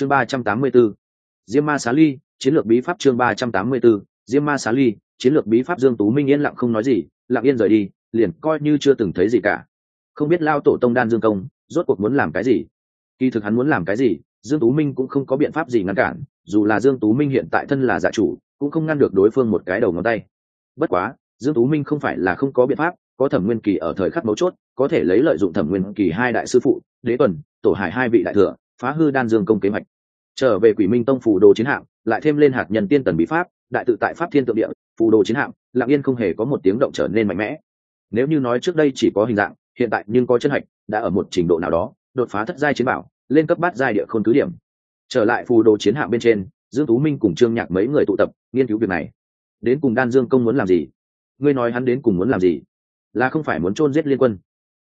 chương ba trăm tám mươi 384. diêm ma xá ly, chiến lược bí pháp chương ba trăm tám mươi 384. diêm ma xá ly, chiến lược bí pháp dương tú minh yên lặng không nói gì, lặng yên rời đi, liền coi như chưa từng thấy gì cả không biết lao tổ tông đan dương công rốt cuộc muốn làm cái gì kỳ thực hắn muốn làm cái gì, dương tú minh cũng không có biện pháp gì ngăn cản, dù là dương tú minh hiện tại thân là giả chủ, cũng không ngăn được đối phương một cái đầu ngón tay bất quá, dương tú minh không phải là không có biện pháp, có thẩm nguyên kỳ ở thời khắc mấu chốt, có thể lấy lợi dụng thẩm nguyên kỳ hai đại sư phụ, đế tuần, tổ hải hai vị đại thừa phá hư đan dương công kế hoạch. Trở về quỷ minh tông phủ đồ chiến hạm, lại thêm lên hạt nhân tiên tần bí pháp, đại tự tại pháp thiên tượng địa, phù đồ chiến hạm, lặng yên không hề có một tiếng động trở nên mạnh mẽ. Nếu như nói trước đây chỉ có hình dạng, hiện tại nhưng có chân hạch, đã ở một trình độ nào đó, đột phá thất giai chiến bảo, lên cấp bát giai địa khôn cứ điểm. Trở lại phù đồ chiến hạm bên trên, dương tú minh cùng trương nhạc mấy người tụ tập, nghiên cứu việc này. Đến cùng đan dương công muốn làm gì? Ngươi nói hắn đến cùng muốn làm gì? Là không phải muốn chôn giết liên quân?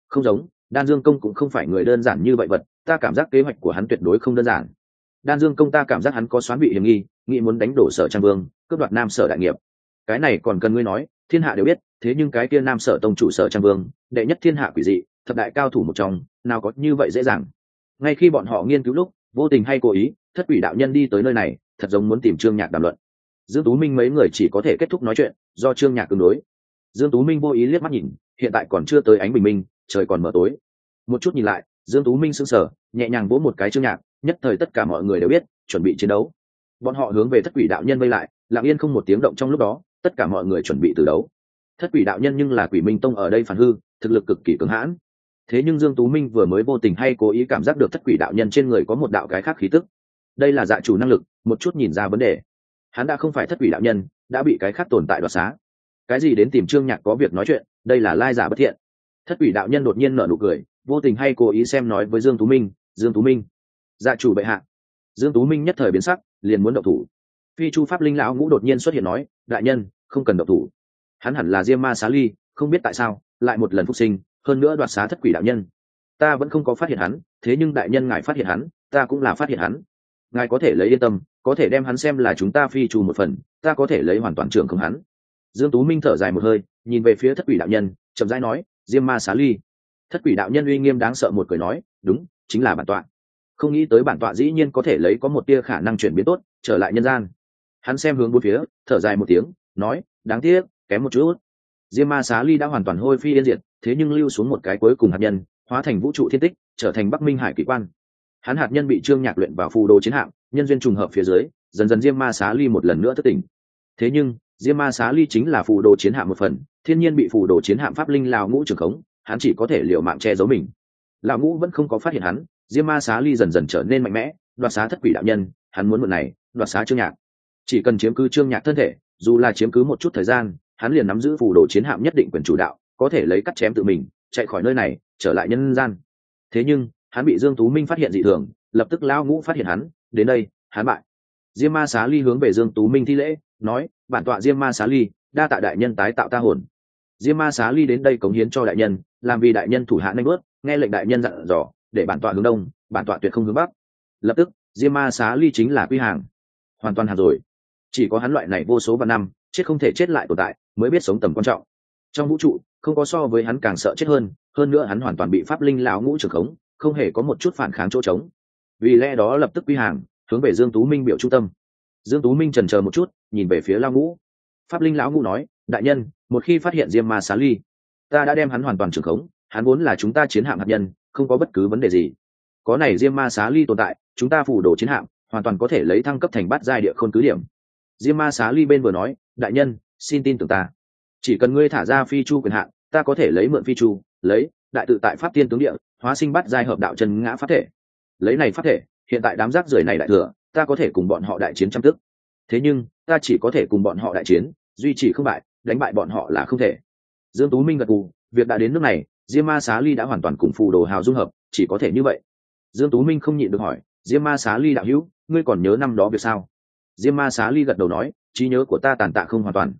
Không giống đan dương công cũng không phải người đơn giản như vậy vật, ta cảm giác kế hoạch của hắn tuyệt đối không đơn giản. Đan dương công ta cảm giác hắn có xoán bị hiểm nghi, nghĩ muốn đánh đổ sở trang vương, cướp đoạt nam sở đại nghiệp. Cái này còn cần ngươi nói, thiên hạ đều biết, thế nhưng cái kia nam sở tông chủ sở trang vương, đệ nhất thiên hạ quỷ dị, thập đại cao thủ một trong, nào có như vậy dễ dàng. Ngay khi bọn họ nghiên cứu lúc, vô tình hay cố ý, thất quỷ đạo nhân đi tới nơi này, thật giống muốn tìm trương nhạc đàm luận. Dương tú minh mấy người chỉ có thể kết thúc nói chuyện, do trương nhạc tương đối. Dương tú minh vô ý liếc mắt nhìn, hiện tại còn chưa tới ánh bình minh trời còn mở tối. Một chút nhìn lại, dương tú minh sững sờ, nhẹ nhàng vỗ một cái chương nhạc, nhất thời tất cả mọi người đều biết, chuẩn bị chiến đấu. Bọn họ hướng về thất quỷ đạo nhân vây lại, lặng yên không một tiếng động trong lúc đó, tất cả mọi người chuẩn bị từ đấu. Thất quỷ đạo nhân nhưng là quỷ minh tông ở đây phản hư, thực lực cực kỳ cứng hãn. Thế nhưng dương tú minh vừa mới vô tình hay cố ý cảm giác được thất quỷ đạo nhân trên người có một đạo cái khác khí tức. Đây là dạ chủ năng lực, một chút nhìn ra vấn đề. Hắn đã không phải thất quỷ đạo nhân, đã bị cái khác tồn tại đoạt xá. Cái gì đến tìm trương nhạc có việc nói chuyện, đây là lai giả bất thiện thất ủy đạo nhân đột nhiên nở nụ cười, vô tình hay cố ý xem nói với dương tú minh, dương tú minh. Dạ chủ bệ hạ. Dương tú minh nhất thời biến sắc, liền muốn động thủ. Phi chu pháp linh lão ngũ đột nhiên xuất hiện nói, đại nhân, không cần động thủ. Hắn hẳn là diêm ma xá ly, không biết tại sao, lại một lần phục sinh, hơn nữa đoạt xá thất quỷ đạo nhân. Ta vẫn không có phát hiện hắn, thế nhưng đại nhân ngài phát hiện hắn, ta cũng là phát hiện hắn. Ngài có thể lấy yên tâm, có thể đem hắn xem là chúng ta phi trù một phần, ta có thể lấy hoàn toàn trưởng không hắn. Dương tú minh thở dài một hơi, nhìn về phía thất quỷ đạo nhân, chậm rãi nói diêm ma xá ly. Thất quỷ đạo nhân uy nghiêm đáng sợ một cười nói, đúng, chính là bản tọa. Không nghĩ tới bản tọa dĩ nhiên có thể lấy có một tia khả năng chuyển biến tốt, trở lại nhân gian. Hắn xem hướng bốn phía, thở dài một tiếng, nói, đáng tiếc, kém một chút. Diêm ma xá ly đã hoàn toàn hôi phi yên diệt, thế nhưng lưu xuống một cái cuối cùng hạt nhân, hóa thành vũ trụ thiên tích, trở thành bắc minh hải kỳ quan. Hắn hạt nhân bị trương nhạc luyện vào phù đồ chiến hạm, nhân duyên trùng hợp phía dưới, dần dần diêm ma xá ly một lần nữa thất tỉnh. Thế nhưng diêm ma xá ly chính là phù đồ chiến hạm một phần, thiên nhiên bị phù đồ chiến hạm pháp linh lao ngũ trường khống, hắn chỉ có thể liệu mạng che giấu mình. Lão ngũ vẫn không có phát hiện hắn, diêm ma xá ly dần dần trở nên mạnh mẽ, đoạt xá thất quỷ đạo nhân, hắn muốn mượn này, đoạt xá trương nhạc. Chỉ cần chiếm cứ trương nhạc thân thể, dù là chiếm cứ một chút thời gian, hắn liền nắm giữ phù đồ chiến hạm nhất định quyền chủ đạo, có thể lấy cắt chém tự mình, chạy khỏi nơi này, trở lại nhân gian. Thế nhưng, hắn bị dương tú minh phát hiện dị thường, lập tức lão ngũ phát hiện hắn, đến đây, hắn bại. Diêm ma xá ly hướng về dương tú minh thi lễ, nói bản tọa diêm ma xá ly, đa tạ đại nhân tái tạo ta hồn. Diêm ma xá ly đến đây cống hiến cho đại nhân, làm vì đại nhân thủ hạ nanh bước, nghe lệnh đại nhân dặn dò, để bản tọa hướng đông, bản tọa tuyệt không hướng bắc. Lập tức, diêm ma xá ly chính là quy hàng. Hoàn toàn hàng rồi. Chỉ có hắn loại này vô số vạn năm, chết không thể chết lại tồn tại, mới biết sống tầm quan trọng. Trong vũ trụ, không có so với hắn càng sợ chết hơn hơn nữa hắn hoàn toàn bị pháp linh lão ngũ trưởng khống, không hề có một chút phản kháng chỗ trống. Vì lẽ đó lập tức quy hàng, hướng về dương tú minh biểu trung tâm dương tú minh trần chờ một chút, nhìn về phía lao ngũ. Pháp linh lão ngũ nói, đại nhân, một khi phát hiện diêm ma xá ly, ta đã đem hắn hoàn toàn trưởng khống, hắn vốn là chúng ta chiến hạm hạt nhân, không có bất cứ vấn đề gì. Có này diêm ma xá ly tồn tại, chúng ta phủ đồ chiến hạm, hoàn toàn có thể lấy thăng cấp thành bát giai địa khôn cứ điểm. Diêm ma xá ly bên vừa nói, đại nhân, xin tin tưởng ta. Chỉ cần ngươi thả ra phi chu quyền hạn, ta có thể lấy mượn phi chu, lấy đại tự tại pháp tiên tướng địa, hóa sinh bắt giai hợp đạo chân ngã pháp thể. Lấy này pháp thể, hiện tại đám rác rưởi này đại thừa ta có thể cùng bọn họ đại chiến trăm tức. Thế nhưng, ta chỉ có thể cùng bọn họ đại chiến, duy trì không bại, đánh bại bọn họ là không thể. Dương tú minh gật cù việc đã đến nước này, diêm ma xá ly đã hoàn toàn cùng phù đồ hào dung hợp, chỉ có thể như vậy. Dương tú minh không nhịn được hỏi, diêm ma xá ly đạo hữu, ngươi còn nhớ năm đó việc sao? Diêm ma xá ly gật đầu nói, trí nhớ của ta tàn tạ không hoàn toàn.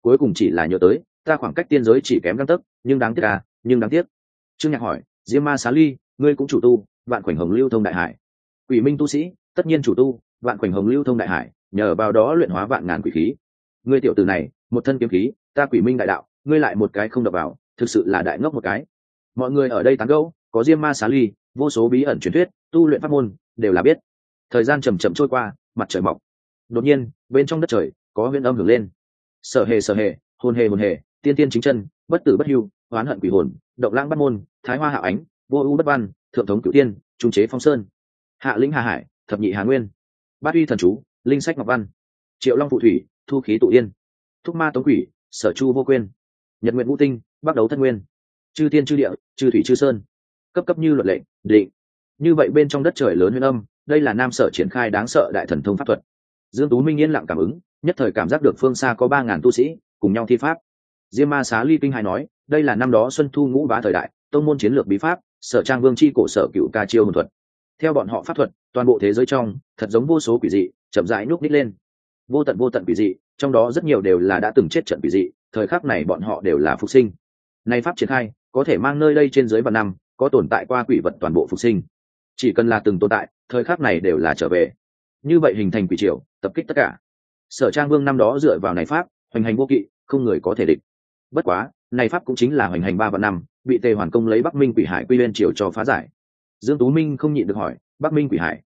Cuối cùng chỉ là nhớ tới, ta khoảng cách tiên giới chỉ kém găng tấc, nhưng đáng tiếc à nhưng đáng tiếc. Trương nhạc hỏi, diêm ma xá ly, ngươi cũng chủ tu, vạn khoảnh hồng lưu thông đại hải. Quỷ minh tu sĩ tất nhiên chủ tu, vạn khoảnh hồng lưu thông đại hải, nhờ vào đó luyện hóa vạn ngàn quỷ khí. Ngươi tiểu tử này, một thân kiếm khí, ta quỷ minh đại đạo, ngươi lại một cái không đập vào, thực sự là đại ngốc một cái. Mọi người ở đây tán gẫu, có diêm ma xá ly, vô số bí ẩn truyền thuyết, tu luyện pháp môn, đều là biết. Thời gian chầm chậm trôi qua, mặt trời mọc. Đột nhiên, bên trong đất trời, có huyện âm hưởng lên. Sở hề sở hề hồn hề hồn hề, tiên tiên chính chân, bất tử bất hưu, oán hận quỷ hồn, động lãng bắt môn, thái hoa hạ ánh, vô ưu bất văn, thượng thống cửu tiên, trung chế phong sơn. Hạ lĩnh hà hải thập nhị hà nguyên. Bát uy thần chú, linh sách ngọc văn. Triệu long phụ thủy, thu khí tụ yên. Thúc ma tống quỷ, sở chu vô quên nhật nguyện vũ tinh bắt đấu thân nguyên. Chư tiên chư địa, chư thủy chư sơn. Cấp cấp như luật lệ, định. Như vậy bên trong đất trời lớn huyên âm, đây là nam sở triển khai đáng sợ đại thần thông pháp thuật. Dương tú minh yên lặng cảm ứng, nhất thời cảm giác được phương xa có ba ngàn tu sĩ cùng nhau thi pháp. Diêm ma xá ly kinh hai nói, đây là năm đó xuân thu ngũ bá thời đại, tông môn chiến lược bí pháp, sở trang vương chi cổ sở cựu ca chiêu hồn thuật theo bọn họ pháp thuật, toàn bộ thế giới trong, thật giống vô số quỷ dị, chậm rãi nhúc nít lên. Vô tận vô tận quỷ dị, trong đó rất nhiều đều là đã từng chết trận quỷ dị, thời khắc này bọn họ đều là phục sinh. Nay pháp triển khai, có thể mang nơi đây trên dưới vạn năm, có tồn tại qua quỷ vật toàn bộ phục sinh. Chỉ cần là từng tồn tại, thời khắc này đều là trở về. Như vậy hình thành quỷ triều, tập kích tất cả. Sở trang vương năm đó dựa vào này pháp, hoành hành vô kỵ, không người có thể địch. Bất quá, này pháp cũng chính là hoành hành ba vạn năm, bị tề hoàn công lấy bắc minh quỷ hải quy lên triều cho phá giải dương tú minh không nhịn được hỏi, bắc minh quỷ hải?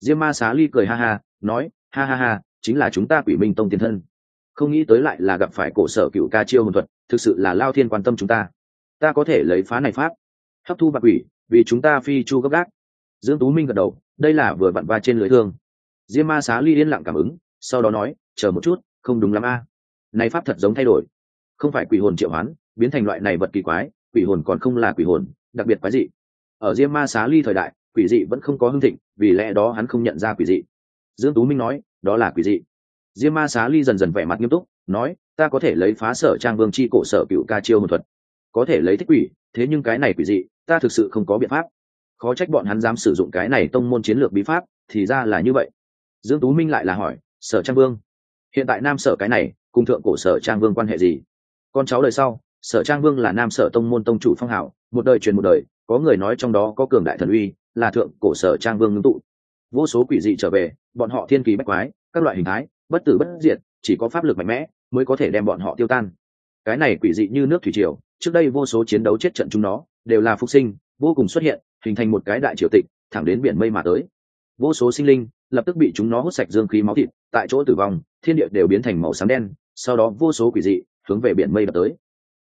Diêm ma xá ly cười ha ha, nói, ha ha ha, chính là chúng ta quỷ minh tông tiền thân. Không nghĩ tới lại là gặp phải cổ sở cựu ca chiêu hồn thuật, thực sự là lao thiên quan tâm chúng ta. Ta có thể lấy phá này pháp, hấp thu bạc quỷ, vì chúng ta phi chu gấp gác dương tú minh gật đầu, đây là vừa vặn va trên lưới thương. Diêm ma xá ly yên lặng cảm ứng, sau đó nói, chờ một chút, không đúng lắm a. Này pháp thật giống thay đổi. Không phải quỷ hồn triệu hoán, biến thành loại này vật kỳ quái, quỷ hồn còn không là quỷ hồn, đặc biệt quái dị ở diêm ma xá ly thời đại, quỷ dị vẫn không có hưng thịnh, vì lẽ đó hắn không nhận ra quỷ dị. Dương tú minh nói, đó là quỷ dị. Diêm ma xá ly dần dần vẻ mặt nghiêm túc, nói, ta có thể lấy phá sở trang vương chi cổ sở cựu ca chiêu một thuật. Có thể lấy thích quỷ, thế nhưng cái này quỷ dị, ta thực sự không có biện pháp. Khó trách bọn hắn dám sử dụng cái này tông môn chiến lược bí pháp, thì ra là như vậy. Dương tú minh lại là hỏi, sở trang vương, hiện tại nam sở cái này, cùng thượng cổ sở trang vương quan hệ gì? Con cháu đời sau, sở trang vương là nam sở tông môn tông chủ phong hảo, một đời truyền một đời có người nói trong đó có cường đại thần uy, là thượng cổ sở trang vương ngưng tụ. Vô số quỷ dị trở về, bọn họ thiên kỳ bách quái, các loại hình thái, bất tử bất diệt, chỉ có pháp lực mạnh mẽ mới có thể đem bọn họ tiêu tan. Cái này quỷ dị như nước thủy triều, trước đây vô số chiến đấu chết trận chúng nó, đều là phục sinh, vô cùng xuất hiện, hình thành một cái đại triều tịch, thẳng đến biển mây mà tới. Vô số sinh linh, lập tức bị chúng nó hút sạch dương khí máu thịt, tại chỗ tử vong, thiên địa đều biến thành màu xám đen, sau đó vô số quỷ dị hướng về biển mây đập tới.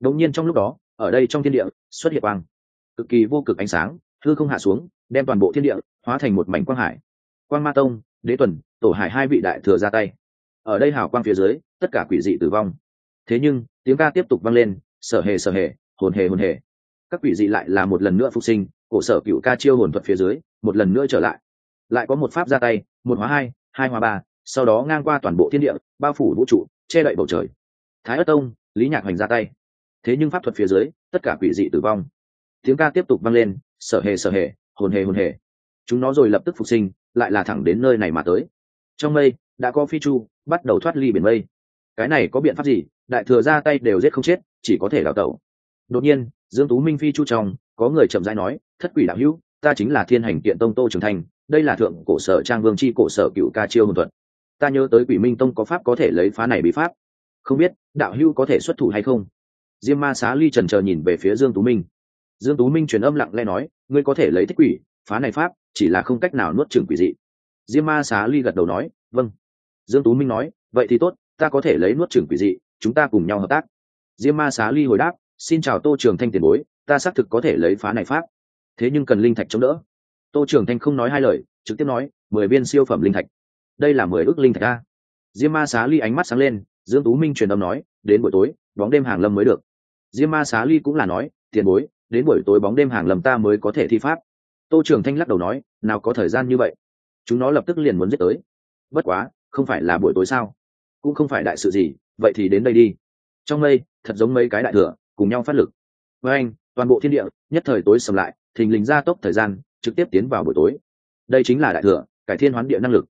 Đột nhiên trong lúc đó, ở đây trong thiên địa, xuất hiện quang cực kỳ vô cực ánh sáng, hư không hạ xuống, đem toàn bộ thiên địa hóa thành một mảnh quang hải. Quang ma tông, đế tuần, tổ hải hai vị đại thừa ra tay. Ở đây hào quang phía dưới, tất cả quỷ dị tử vong. Thế nhưng, tiếng ca tiếp tục vang lên, sở hề sở hề, hồn hề hồn hề. Các quỷ dị lại là một lần nữa phục sinh, cổ sở cựu ca chiêu hồn thuật phía dưới, một lần nữa trở lại. Lại có một pháp ra tay, một hóa hai hai hóa ba, sau đó ngang qua toàn bộ thiên địa, bao phủ vũ trụ, che đậy bầu trời. Thái ất tông, lý nhạc hoành ra tay. Thế nhưng pháp thuật phía dưới, tất cả quỷ dị tử vong tiếng ca tiếp tục vang lên, sở hề sở hề, hồn hề hồn hề. Chúng nó rồi lập tức phục sinh, lại là thẳng đến nơi này mà tới. Trong mây, đã có phi chu, bắt đầu thoát ly biển mây. Cái này có biện pháp gì? Đại thừa ra tay đều giết không chết, chỉ có thể đào tẩu. Đột nhiên, dương tú minh phi chu trong, có người chậm rãi nói, thất quỷ đạo hữu, ta chính là thiên hành kiện tông tô trưởng thành, đây là thượng cổ sở trang vương chi cổ sở cựu ca chiêu hồn thuật. Ta nhớ tới quỷ minh tông có pháp có thể lấy phá này bị pháp. Không biết, đạo hữu có thể xuất thủ hay không? Diêm ma xá ly trần chờ nhìn về phía dương tú minh dương tú minh truyền âm lặng lẽ nói, ngươi có thể lấy thích quỷ, phá này pháp, chỉ là không cách nào nuốt chửng quỷ dị. Diêm ma xá ly gật đầu nói vâng. Dương tú minh nói, vậy thì tốt, ta có thể lấy nuốt chửng quỷ dị, chúng ta cùng nhau hợp tác. Diêm ma xá ly hồi đáp, xin chào tô trường thanh tiền bối, ta xác thực có thể lấy phá này pháp. Thế nhưng cần linh thạch chống đỡ. Tô trường thanh không nói hai lời, trực tiếp nói, mười viên siêu phẩm linh thạch. Đây là mười ước linh thạch a. Diêm ma xá ly ánh mắt sáng lên, dương tú minh truyền âm nói, đến buổi tối, bóng đêm hàng lâm mới được. Diêm ma xá ly cũng là nói, tiền bối đến buổi tối bóng đêm hàng lầm ta mới có thể thi pháp. Tô trường thanh lắc đầu nói, nào có thời gian như vậy? Chúng nó lập tức liền muốn giết tới. Bất quá, không phải là buổi tối sao? Cũng không phải đại sự gì, vậy thì đến đây đi. Trong mây, thật giống mấy cái đại thừa, cùng nhau phát lực. Với anh, toàn bộ thiên địa, nhất thời tối sầm lại, thình lình ra tốc thời gian, trực tiếp tiến vào buổi tối. Đây chính là đại thừa, cải thiên hoán địa năng lực.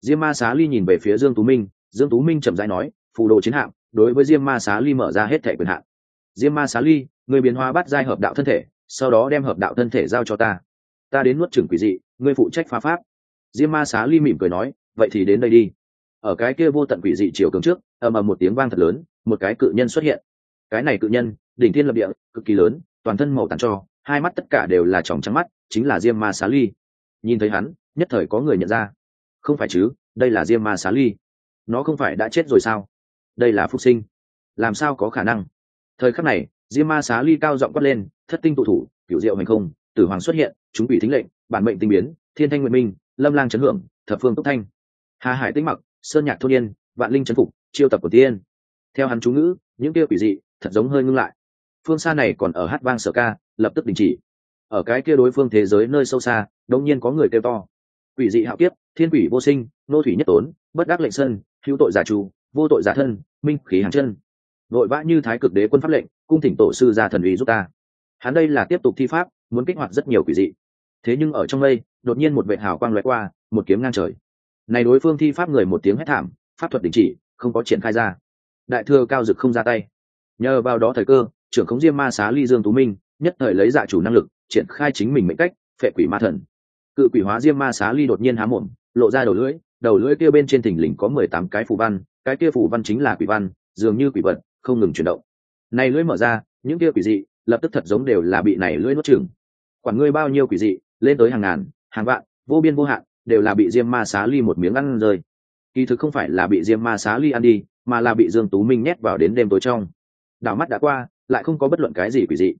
Diêm ma xá ly nhìn về phía dương tú minh, dương tú minh chậm rãi nói, phù đồ chiến hạm, đối với diêm ma xá ly mở ra hết thể quyền hạn. Diêm ma xá ly người biến hóa bắt giai hợp đạo thân thể, sau đó đem hợp đạo thân thể giao cho ta. Ta đến nuốt trưởng quỷ dị, ngươi phụ trách phá pháp. Diêm ma xá ly mỉm cười nói, vậy thì đến đây đi. Ở cái kia vô tận quỷ dị chiều cường trước, ầm ầm một tiếng vang thật lớn, một cái cự nhân xuất hiện. Cái này cự nhân, đỉnh thiên lập địa, cực kỳ lớn, toàn thân màu tàn cho, hai mắt tất cả đều là tròng trắng mắt, chính là diêm ma xá ly. Nhìn thấy hắn, nhất thời có người nhận ra. Không phải chứ, đây là diêm ma xá ly. Nó không phải đã chết rồi sao? Đây là phục sinh. Làm sao có khả năng? Thời khắc này diêm ma xá ly cao giọng quát lên, thất tinh tụ thủ cựu diệu hành không, tử hoàng xuất hiện, chúng bị thính lệnh, bản mệnh tinh biến, thiên thanh nguyện minh, lâm lang chấn hưởng, thập phương tốc thanh. Hà hải tĩnh mặc, sơn nhạc thôn yên, vạn linh chấn phục, chiêu tập của tiên. Theo hắn chú ngữ, những kia quỷ dị, thật giống hơi ngưng lại. Phương xa này còn ở hát vang sở ca, lập tức đình chỉ. Ở cái kia đối phương thế giới nơi sâu xa đông nhiên có người kêu to. Quỷ dị hạo kiếp, thiên quỷ vô sinh, nô thủy nhất tốn, bất đắc lệnh sơn hữu tội giả trù, vô tội giả thân, minh khí hàng chân. Vội vã như thái cực đế quân pháp lệnh cung thỉnh tổ sư ra thần uy giúp ta. Hắn đây là tiếp tục thi pháp, muốn kích hoạt rất nhiều quỷ dị. Thế nhưng ở trong đây đột nhiên một vệ hào quang loại qua, một kiếm ngang trời. Này đối phương thi pháp người một tiếng hét thảm, pháp thuật đình chỉ, không có triển khai ra. Đại thừa cao dực không ra tay. Nhờ vào đó thời cơ, trưởng khống diêm ma xá ly dương tú minh, nhất thời lấy dạ chủ năng lực, triển khai chính mình mệnh cách, phệ quỷ ma thần. Cự quỷ hóa diêm ma xá ly đột nhiên há mồm, lộ ra đầu lưỡi đầu lưỡi kia bên trên thỉnh lình có mười tám cái phù văn, cái kia phù văn chính là quỷ văn, dường như quỷ vật, không ngừng chuyển động này lưỡi mở ra, những kia quỷ dị, lập tức thật giống đều là bị này lưỡi nuốt chửng. Quản ngươi bao nhiêu quỷ dị, lên tới hàng ngàn, hàng vạn, vô biên vô hạn, đều là bị diêm ma xá ly một miếng ăn rơi. Kỳ thực không phải là bị diêm ma xá ly ăn đi, mà là bị dương tú minh nhét vào đến đêm tối trong. Đảo mắt đã qua, lại không có bất luận cái gì quỷ dị.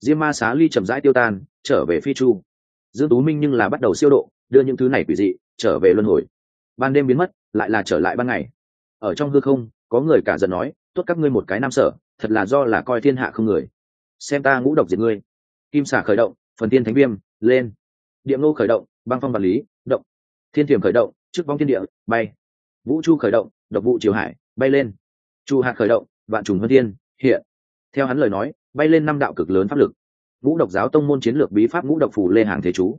Diêm ma xá ly chậm rãi tiêu tan, trở về phi chu. Dương tú minh nhưng là bắt đầu siêu độ, đưa những thứ này quỷ dị, trở về luân hồi. Ban đêm biến mất, lại là trở lại ban ngày. Ở trong hư không, có người cả giận nói, tốt các ngươi một cái nam sở thật là do là coi thiên hạ không người. Xem ta ngũ độc diệt ngươi. Kim xả khởi động, phần tiên thánh viêm, lên. Địa ngô khởi động, băng phong vật lý, động. Thiên thiểm khởi động, trước vong thiên địa, bay. Vũ chu khởi động, độc vụ triều hải, bay lên. Chu hạt khởi động, vạn trùng vân thiên, hiện. Theo hắn lời nói, bay lên năm đạo cực lớn pháp lực. Ngũ độc giáo tông môn chiến lược bí pháp ngũ độc phủ lê hàng thế chú.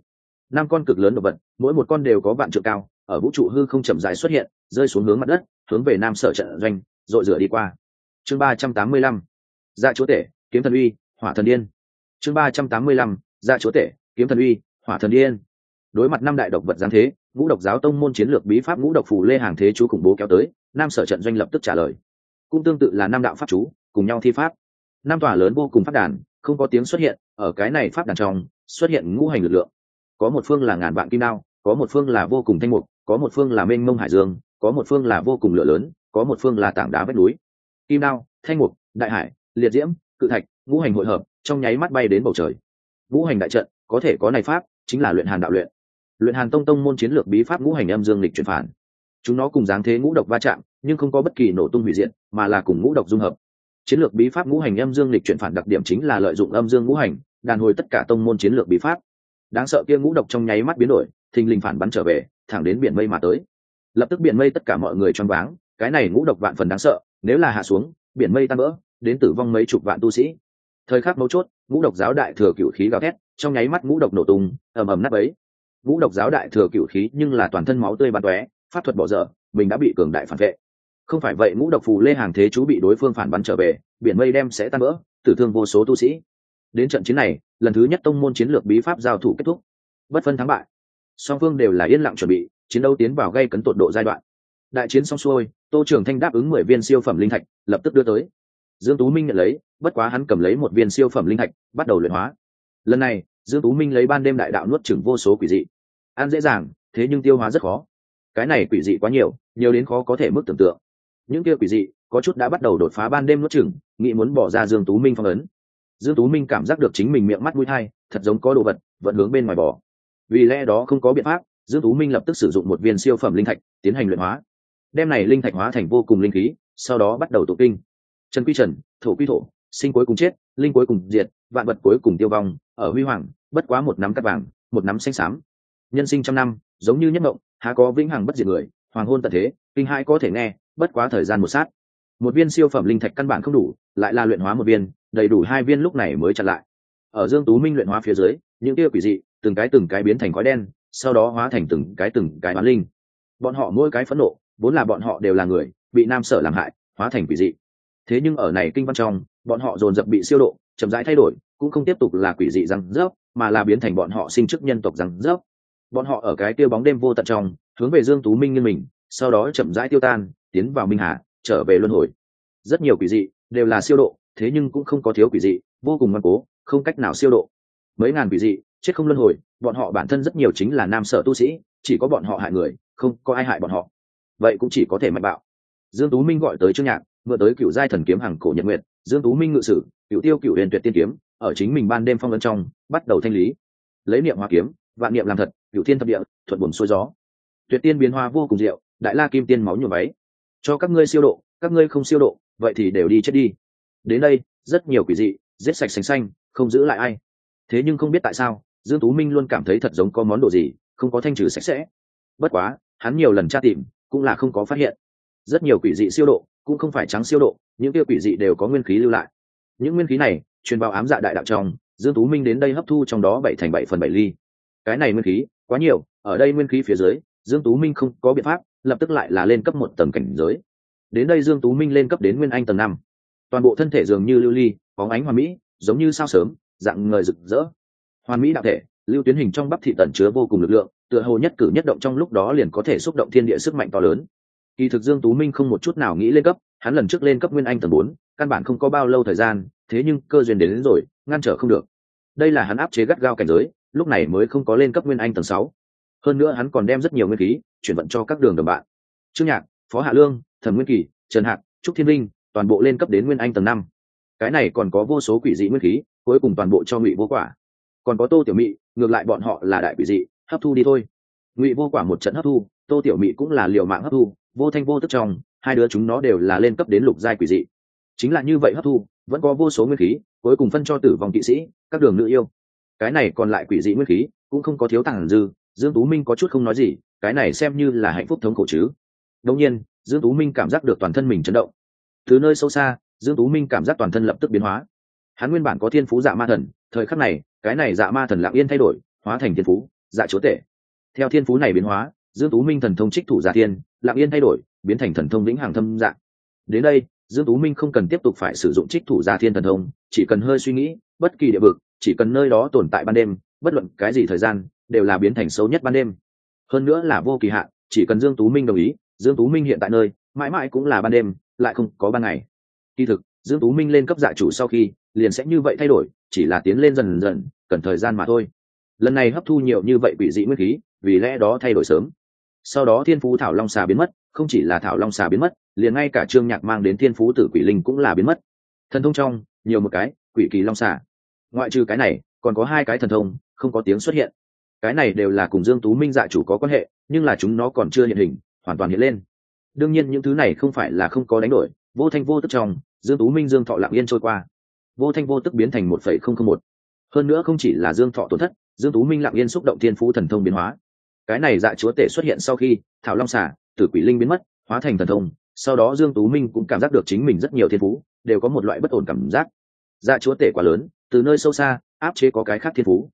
Năm con cực lớn độc vật, mỗi một con đều có vạn trượng cao, ở vũ trụ hư không chậm dài xuất hiện, rơi xuống hướng mặt đất, hướng về nam sở trận doanh rồi rửa đi qua chương ba trăm tám mươi lăm dạ chúa tể, kiếm thần uy, hỏa thần điên. Chương ba trăm tám mươi lăm dạ chúa tể, kiếm thần uy, hỏa thần điên. Đối mặt năm đại độc vật giáng thế, ngũ độc giáo tông môn chiến lược bí pháp ngũ độc phù lê hàng thế chú khủng bố kéo tới, nam sở trận doanh lập tức trả lời. Cũng tương tự là năm đạo pháp chú, cùng nhau thi pháp. Năm tòa lớn vô cùng phát đàn, không có tiếng xuất hiện, ở cái này pháp đàn trong, xuất hiện ngũ hành lực lượng. Có một phương là ngàn vạn kim đao, có một phương là vô cùng thanh mục, có một phương là mênh mông hải dương, có một phương là vô cùng lửa lớn, có một phương là tảng đá vách núi kim đao, thanh mục, đại hải, liệt diễm, cự thạch, ngũ hành hội hợp, trong nháy mắt bay đến bầu trời. Ngũ hành đại trận, có thể có này pháp, chính là luyện hàn đạo luyện. Luyện hàn tông tông môn chiến lược bí pháp ngũ hành âm dương lịch chuyển phản. Chúng nó cùng dáng thế ngũ độc va chạm, nhưng không có bất kỳ nổ tung hủy diện mà là cùng ngũ độc dung hợp. Chiến lược bí pháp ngũ hành âm dương lịch chuyển phản đặc điểm chính là lợi dụng âm dương ngũ hành, đàn hồi tất cả tông môn chiến lược bí pháp. Đáng sợ kia ngũ độc trong nháy mắt biến đổi, thình lình phản bắn trở về, thẳng đến biển mây mà tới. Lập tức biển mây tất cả mọi người choáng váng cái này ngũ độc vạn phần đáng sợ, nếu là hạ xuống, biển mây tan vỡ, đến tử vong mấy chục vạn tu sĩ. Thời khắc mấu chốt, ngũ độc giáo đại thừa cựu khí gào thét, trong nháy mắt ngũ độc nổ tung, ầm ầm nắp ấy ngũ độc giáo đại thừa cựu khí nhưng là toàn thân máu tươi bắn tóe, pháp thuật bỏ dở, mình đã bị cường đại phản vệ. Không phải vậy, ngũ độc phù lê hàng thế chú bị đối phương phản bắn trở về, biển mây đem sẽ tan vỡ, tử thương vô số tu sĩ. Đến trận chiến này, lần thứ nhất tông môn chiến lược bí pháp giao thủ kết thúc. Bất phân thắng bại. Song phương đều là yên lặng chuẩn bị, chiến đấu tiến vào gây cấn tột độ giai đoạn. Đại chiến xong xuôi tô trưởng thanh đáp ứng mười viên siêu phẩm linh thạch, lập tức đưa tới. Dương tú minh nhận lấy, bất quá hắn cầm lấy một viên siêu phẩm linh thạch, bắt đầu luyện hóa. Lần này, dương tú minh lấy ban đêm đại đạo nuốt chửng vô số quỷ dị. Ăn dễ dàng, thế nhưng tiêu hóa rất khó. Cái này quỷ dị quá nhiều nhiều đến khó có thể mức tưởng tượng. Những kia quỷ dị, có chút đã bắt đầu đột phá ban đêm nuốt chửng, nghĩ muốn bỏ ra dương tú minh phong ấn. Dương tú minh cảm giác được chính mình miệng mắt mũi thai, thật giống có đồ vật vẫn hướng bên ngoài bỏ vì lẽ đó không có biện pháp, dương tú minh lập tức sử dụng một viên siêu phẩm linh thạch, tiến hành luyện hóa đem này linh thạch hóa thành vô cùng linh khí, sau đó bắt đầu tụ kinh. Trần quy trần, thổ quy thổ, sinh cuối cùng chết, linh cuối cùng diệt, vạn vật cuối cùng tiêu vong, ở huy hoàng, bất quá một nắm cắt vàng, một nắm xanh xám. Nhân sinh trăm năm, giống như nhất mộng, há có vĩnh hằng bất diệt người, hoàng hôn tận thế, kinh hai có thể nghe, bất quá thời gian một sát. Một viên siêu phẩm linh thạch căn bản không đủ, lại là luyện hóa một viên, đầy đủ hai viên lúc này mới chặn lại. Ở dương tú minh luyện hóa phía dưới, những kia quỷ dị, từng cái từng cái biến thành khói đen, sau đó hóa thành từng cái từng cái bán linh. Bọn họ mỗi cái phẫn nộ vốn là bọn họ đều là người, bị nam sở làm hại, hóa thành quỷ dị. Thế nhưng ở này kinh văn trong, bọn họ dồn dập bị siêu độ, chậm rãi thay đổi, cũng không tiếp tục là quỷ dị răng rớp, mà là biến thành bọn họ sinh chức nhân tộc răng rớp. Bọn họ ở cái tiêu bóng đêm vô tận trong, hướng về dương tú minh như mình, sau đó chậm rãi tiêu tan, tiến vào minh hà, trở về luân hồi. Rất nhiều quỷ dị đều là siêu độ, thế nhưng cũng không có thiếu quỷ dị, vô cùng ngoan cố, không cách nào siêu độ. Mấy ngàn quỷ dị, chết không luân hồi, bọn họ bản thân rất nhiều chính là nam sở tu sĩ, chỉ có bọn họ hại người, không có ai hại bọn họ vậy cũng chỉ có thể mạnh bạo. Dương tú minh gọi tới trương nhạc vừa tới cựu giai thần kiếm hàng cổ nhật nguyệt, dương tú minh ngự sử, cựu tiêu cựu huyền tuyệt tiên kiếm, ở chính mình ban đêm phong ấn trong, bắt đầu thanh lý. Lấy niệm hoa kiếm, vạn niệm làm thật, cựu thiên thập địa, thuận buồn xuôi gió. Tuyệt tiên biến hoa vô cùng diệu, đại la kim tiên máu nhuộm váy. Cho các ngươi siêu độ, các ngươi không siêu độ, vậy thì đều đi chết đi. Đến đây, rất nhiều quỷ dị, giết sạch sành xanh, không giữ lại ai. Thế nhưng không biết tại sao, dương tú minh luôn cảm thấy thật giống có món đồ gì, không có thanh trừ sạch sẽ. Bất quá, hắn nhiều lần tra tìm cũng là không có phát hiện. Rất nhiều quỷ dị siêu độ cũng không phải trắng siêu độ, những kia quỷ dị đều có nguyên khí lưu lại. Những nguyên khí này truyền vào ám dạ đại đạo trong, dương tú minh đến đây hấp thu trong đó bảy thành bảy phần bảy ly. Cái này nguyên khí quá nhiều, ở đây nguyên khí phía dưới, dương tú minh không có biện pháp, lập tức lại là lên cấp một tầng cảnh giới. Đến đây dương tú minh lên cấp đến nguyên anh tầng năm. Toàn bộ thân thể dường như lưu ly, bóng ánh hoàn mỹ, giống như sao sớm, dạng người rực rỡ. Hoàn mỹ đạo thể lưu tuyến hình trong bắp thị tẩn chứa vô cùng lực lượng tựa hồ nhất cử nhất động trong lúc đó liền có thể xúc động thiên địa sức mạnh to lớn. Kỳ thực dương tú minh không một chút nào nghĩ lên cấp hắn lần trước lên cấp nguyên anh tầng bốn căn bản không có bao lâu thời gian thế nhưng cơ duyên đến, đến rồi ngăn trở không được. Đây là hắn áp chế gắt gao cảnh giới lúc này mới không có lên cấp nguyên anh tầng sáu. Hơn nữa hắn còn đem rất nhiều nguyên khí chuyển vận cho các đường đồng bạn. Trương nhạc phó hạ lương thẩm nguyên kỳ trần hạc trúc thiên linh toàn bộ lên cấp đến nguyên anh tầng năm. Cái này còn có vô số quỷ dị nguyên khí cuối cùng toàn bộ cho ngụy vô quả. Còn có tô tiểu mị ngược lại bọn họ là đại quỷ dị, hấp thu đi thôi. Ngụy vô quả một trận hấp thu, tô tiểu mị cũng là liều mạng hấp thu, vô thanh vô tức trong, hai đứa chúng nó đều là lên cấp đến lục giai quỷ dị. Chính là như vậy hấp thu, vẫn có vô số nguyên khí, cuối cùng phân cho tử vong kỵ sĩ, các đường nữ yêu. Cái này còn lại quỷ dị nguyên khí, cũng không có thiếu tàng dư, dương tú minh có chút không nói gì, cái này xem như là hạnh phúc thống khổ chứ. Đông nhiên, dương tú minh cảm giác được toàn thân mình chấn động. Từ nơi sâu xa, dương tú minh cảm giác toàn thân lập tức biến hóa. Hắn nguyên bản có thiên phú dạ ma thần, thời khắc này cái này dạ ma thần lặng yên thay đổi, hóa thành thiên phú dạ chúa tể. Theo thiên phú này biến hóa, dương tú minh thần thông trích thủ giả thiên, lặng yên thay đổi, biến thành thần thông lĩnh hàng thâm dạng. Đến đây, dương tú minh không cần tiếp tục phải sử dụng trích thủ giả thiên thần thông, chỉ cần hơi suy nghĩ, bất kỳ địa vực, chỉ cần nơi đó tồn tại ban đêm, bất luận cái gì thời gian, đều là biến thành xấu nhất ban đêm. Hơn nữa là vô kỳ hạn, chỉ cần dương tú minh đồng ý, dương tú minh hiện tại nơi, mãi mãi cũng là ban đêm, lại không có ban ngày. Kỳ thực, dương tú minh lên cấp dạ chủ sau khi liền sẽ như vậy thay đổi, chỉ là tiến lên dần dần, cần thời gian mà thôi. Lần này hấp thu nhiều như vậy quỷ dị nguyên khí, vì lẽ đó thay đổi sớm. Sau đó thiên phú thảo long xà biến mất, không chỉ là thảo long xà biến mất, liền ngay cả trương nhạc mang đến thiên phú tử quỷ linh cũng là biến mất. Thần thông trong, nhiều một cái, quỷ kỳ long xà. Ngoại trừ cái này, còn có hai cái thần thông, không có tiếng xuất hiện. Cái này đều là cùng dương tú minh dạ chủ có quan hệ, nhưng là chúng nó còn chưa hiện hình, hoàn toàn hiện lên. Đương nhiên những thứ này không phải là không có đánh đổi, vô thanh vô tức trong, dương tú minh, dương thọ lặng yên trôi qua vô thanh vô tức biến thành một phẩy không không một. Hơn nữa không chỉ là dương thọ tổn thất, dương tú minh lặng yên xúc động thiên phú thần thông biến hóa. Cái này dạ chúa tể xuất hiện sau khi thảo long xả tử quỷ linh biến mất, hóa thành thần thông, sau đó dương tú minh cũng cảm giác được chính mình rất nhiều thiên phú, đều có một loại bất ổn cảm giác. Dạ chúa tể quá lớn, từ nơi sâu xa, áp chế có cái khác thiên phú.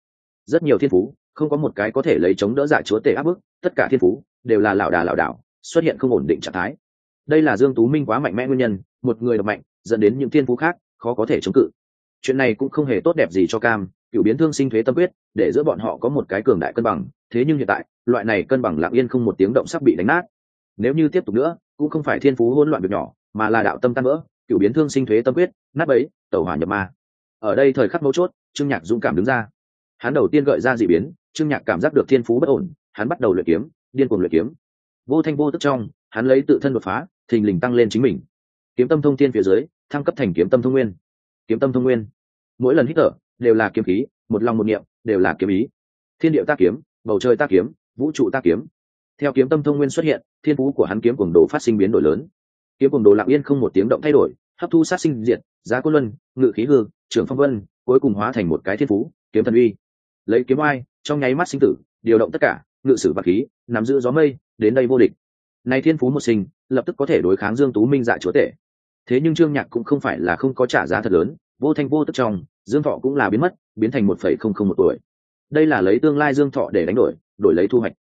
Rất nhiều thiên phú, không có một cái có thể lấy chống đỡ dạ chúa tể áp bức, tất cả thiên phú đều là lảo đà lảo đảo, xuất hiện không ổn định trạng thái. Đây là dương tú minh quá mạnh mẽ nguyên nhân, một người độc mạnh, dẫn đến những thiên phú khác khó có thể chống cự. Chuyện này cũng không hề tốt đẹp gì cho cam cựu biến thương sinh thuế tâm quyết để giữa bọn họ có một cái cường đại cân bằng thế nhưng hiện tại loại này cân bằng lặng yên không một tiếng động sắp bị đánh nát. Nếu như tiếp tục nữa cũng không phải thiên phú hỗn loạn việc nhỏ mà là đạo tâm tan vỡ cựu biến thương sinh thuế tâm quyết nát ấy, tẩu hỏa nhập ma. Ở đây thời khắc mấu chốt trương nhạc dũng cảm đứng ra. Hắn đầu tiên gợi ra dị biến trương nhạc cảm giác được thiên phú bất ổn hắn bắt đầu luyện kiếm điên cuồng luyện kiếm. Vô thanh vô tức trong hắn lấy tự thân đột phá thình lình tăng lên chính mình kiếm tâm thông thiên phía dưới, thăng cấp thành kiếm tâm thông nguyên. Kiếm tâm thông nguyên. Mỗi lần hít thở, đều là kiếm khí, một lòng một niệm, đều là kiếm ý. Thiên điệu tác kiếm, bầu trời tác kiếm, vũ trụ tác kiếm. Theo kiếm tâm thông nguyên xuất hiện, thiên phú của hắn kiếm cuồng đồ phát sinh biến đổi lớn. Kiếm cuồng đồ lặng yên không một tiếng động thay đổi, hấp thu sát sinh diệt, giá quân luân, ngự khí hư, trưởng phong vân, cuối cùng hóa thành một cái thiên phú, kiếm thần uy. Lấy kiếm oai, trong nháy mắt sinh tử, điều động tất cả, ngự sử vật khí, nắm giữ gió mây, đến đây vô địch. Nay thiên phú một sinh, lập tức có thể đối kháng dương tú minh dạ chúa tể thế nhưng trương nhạc cũng không phải là không có trả giá thật lớn, vô thanh vô tức trong, dương thọ cũng là biến mất, biến thành một phẩy không không một tuổi. Đây là lấy tương lai dương thọ để đánh đổi đổi lấy thu hoạch.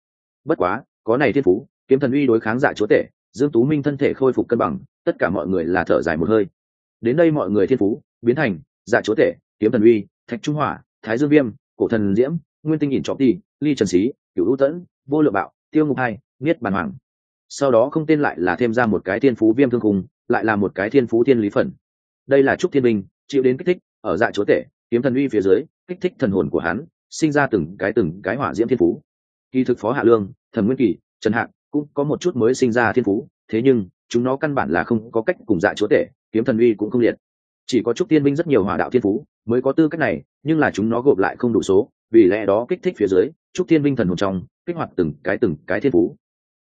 Bất quá, có này thiên phú, kiếm thần uy đối kháng giả chúa tể, dương tú minh thân thể khôi phục cân bằng, tất cả mọi người là thở dài một hơi. Đến đây mọi người thiên phú, biến thành giả chúa tể, kiếm thần uy, thạch trung hỏa, thái dương viêm, cổ thần diễm, nguyên tinh nhìn trọng ti, ly trần xí, cửu hữu tẫn, vô lượng bạo, tiêu ngục hai, niết bàn hoàng. Sau đó không tên lại là thêm ra một cái thiên phú viêm thương khung lại là một cái thiên phú thiên lý phần. Đây là trúc thiên minh chịu đến kích thích, ở dạ chúa tể, kiếm thần uy phía dưới, kích thích thần hồn của hắn, sinh ra từng cái từng cái hỏa diễm thiên phú. Kỳ thực phó hạ lương, thần nguyên kỳ, trần hạng cũng có một chút mới sinh ra thiên phú, thế nhưng chúng nó căn bản là không có cách cùng dạ chúa tể, kiếm thần uy cũng không liệt. Chỉ có trúc tiên binh rất nhiều hỏa đạo thiên phú mới có tư cách này, nhưng là chúng nó gộp lại không đủ số, vì lẽ đó kích thích phía dưới, trúc tiên binh thần hồn trong, kích hoạt từng cái từng cái thiên phú.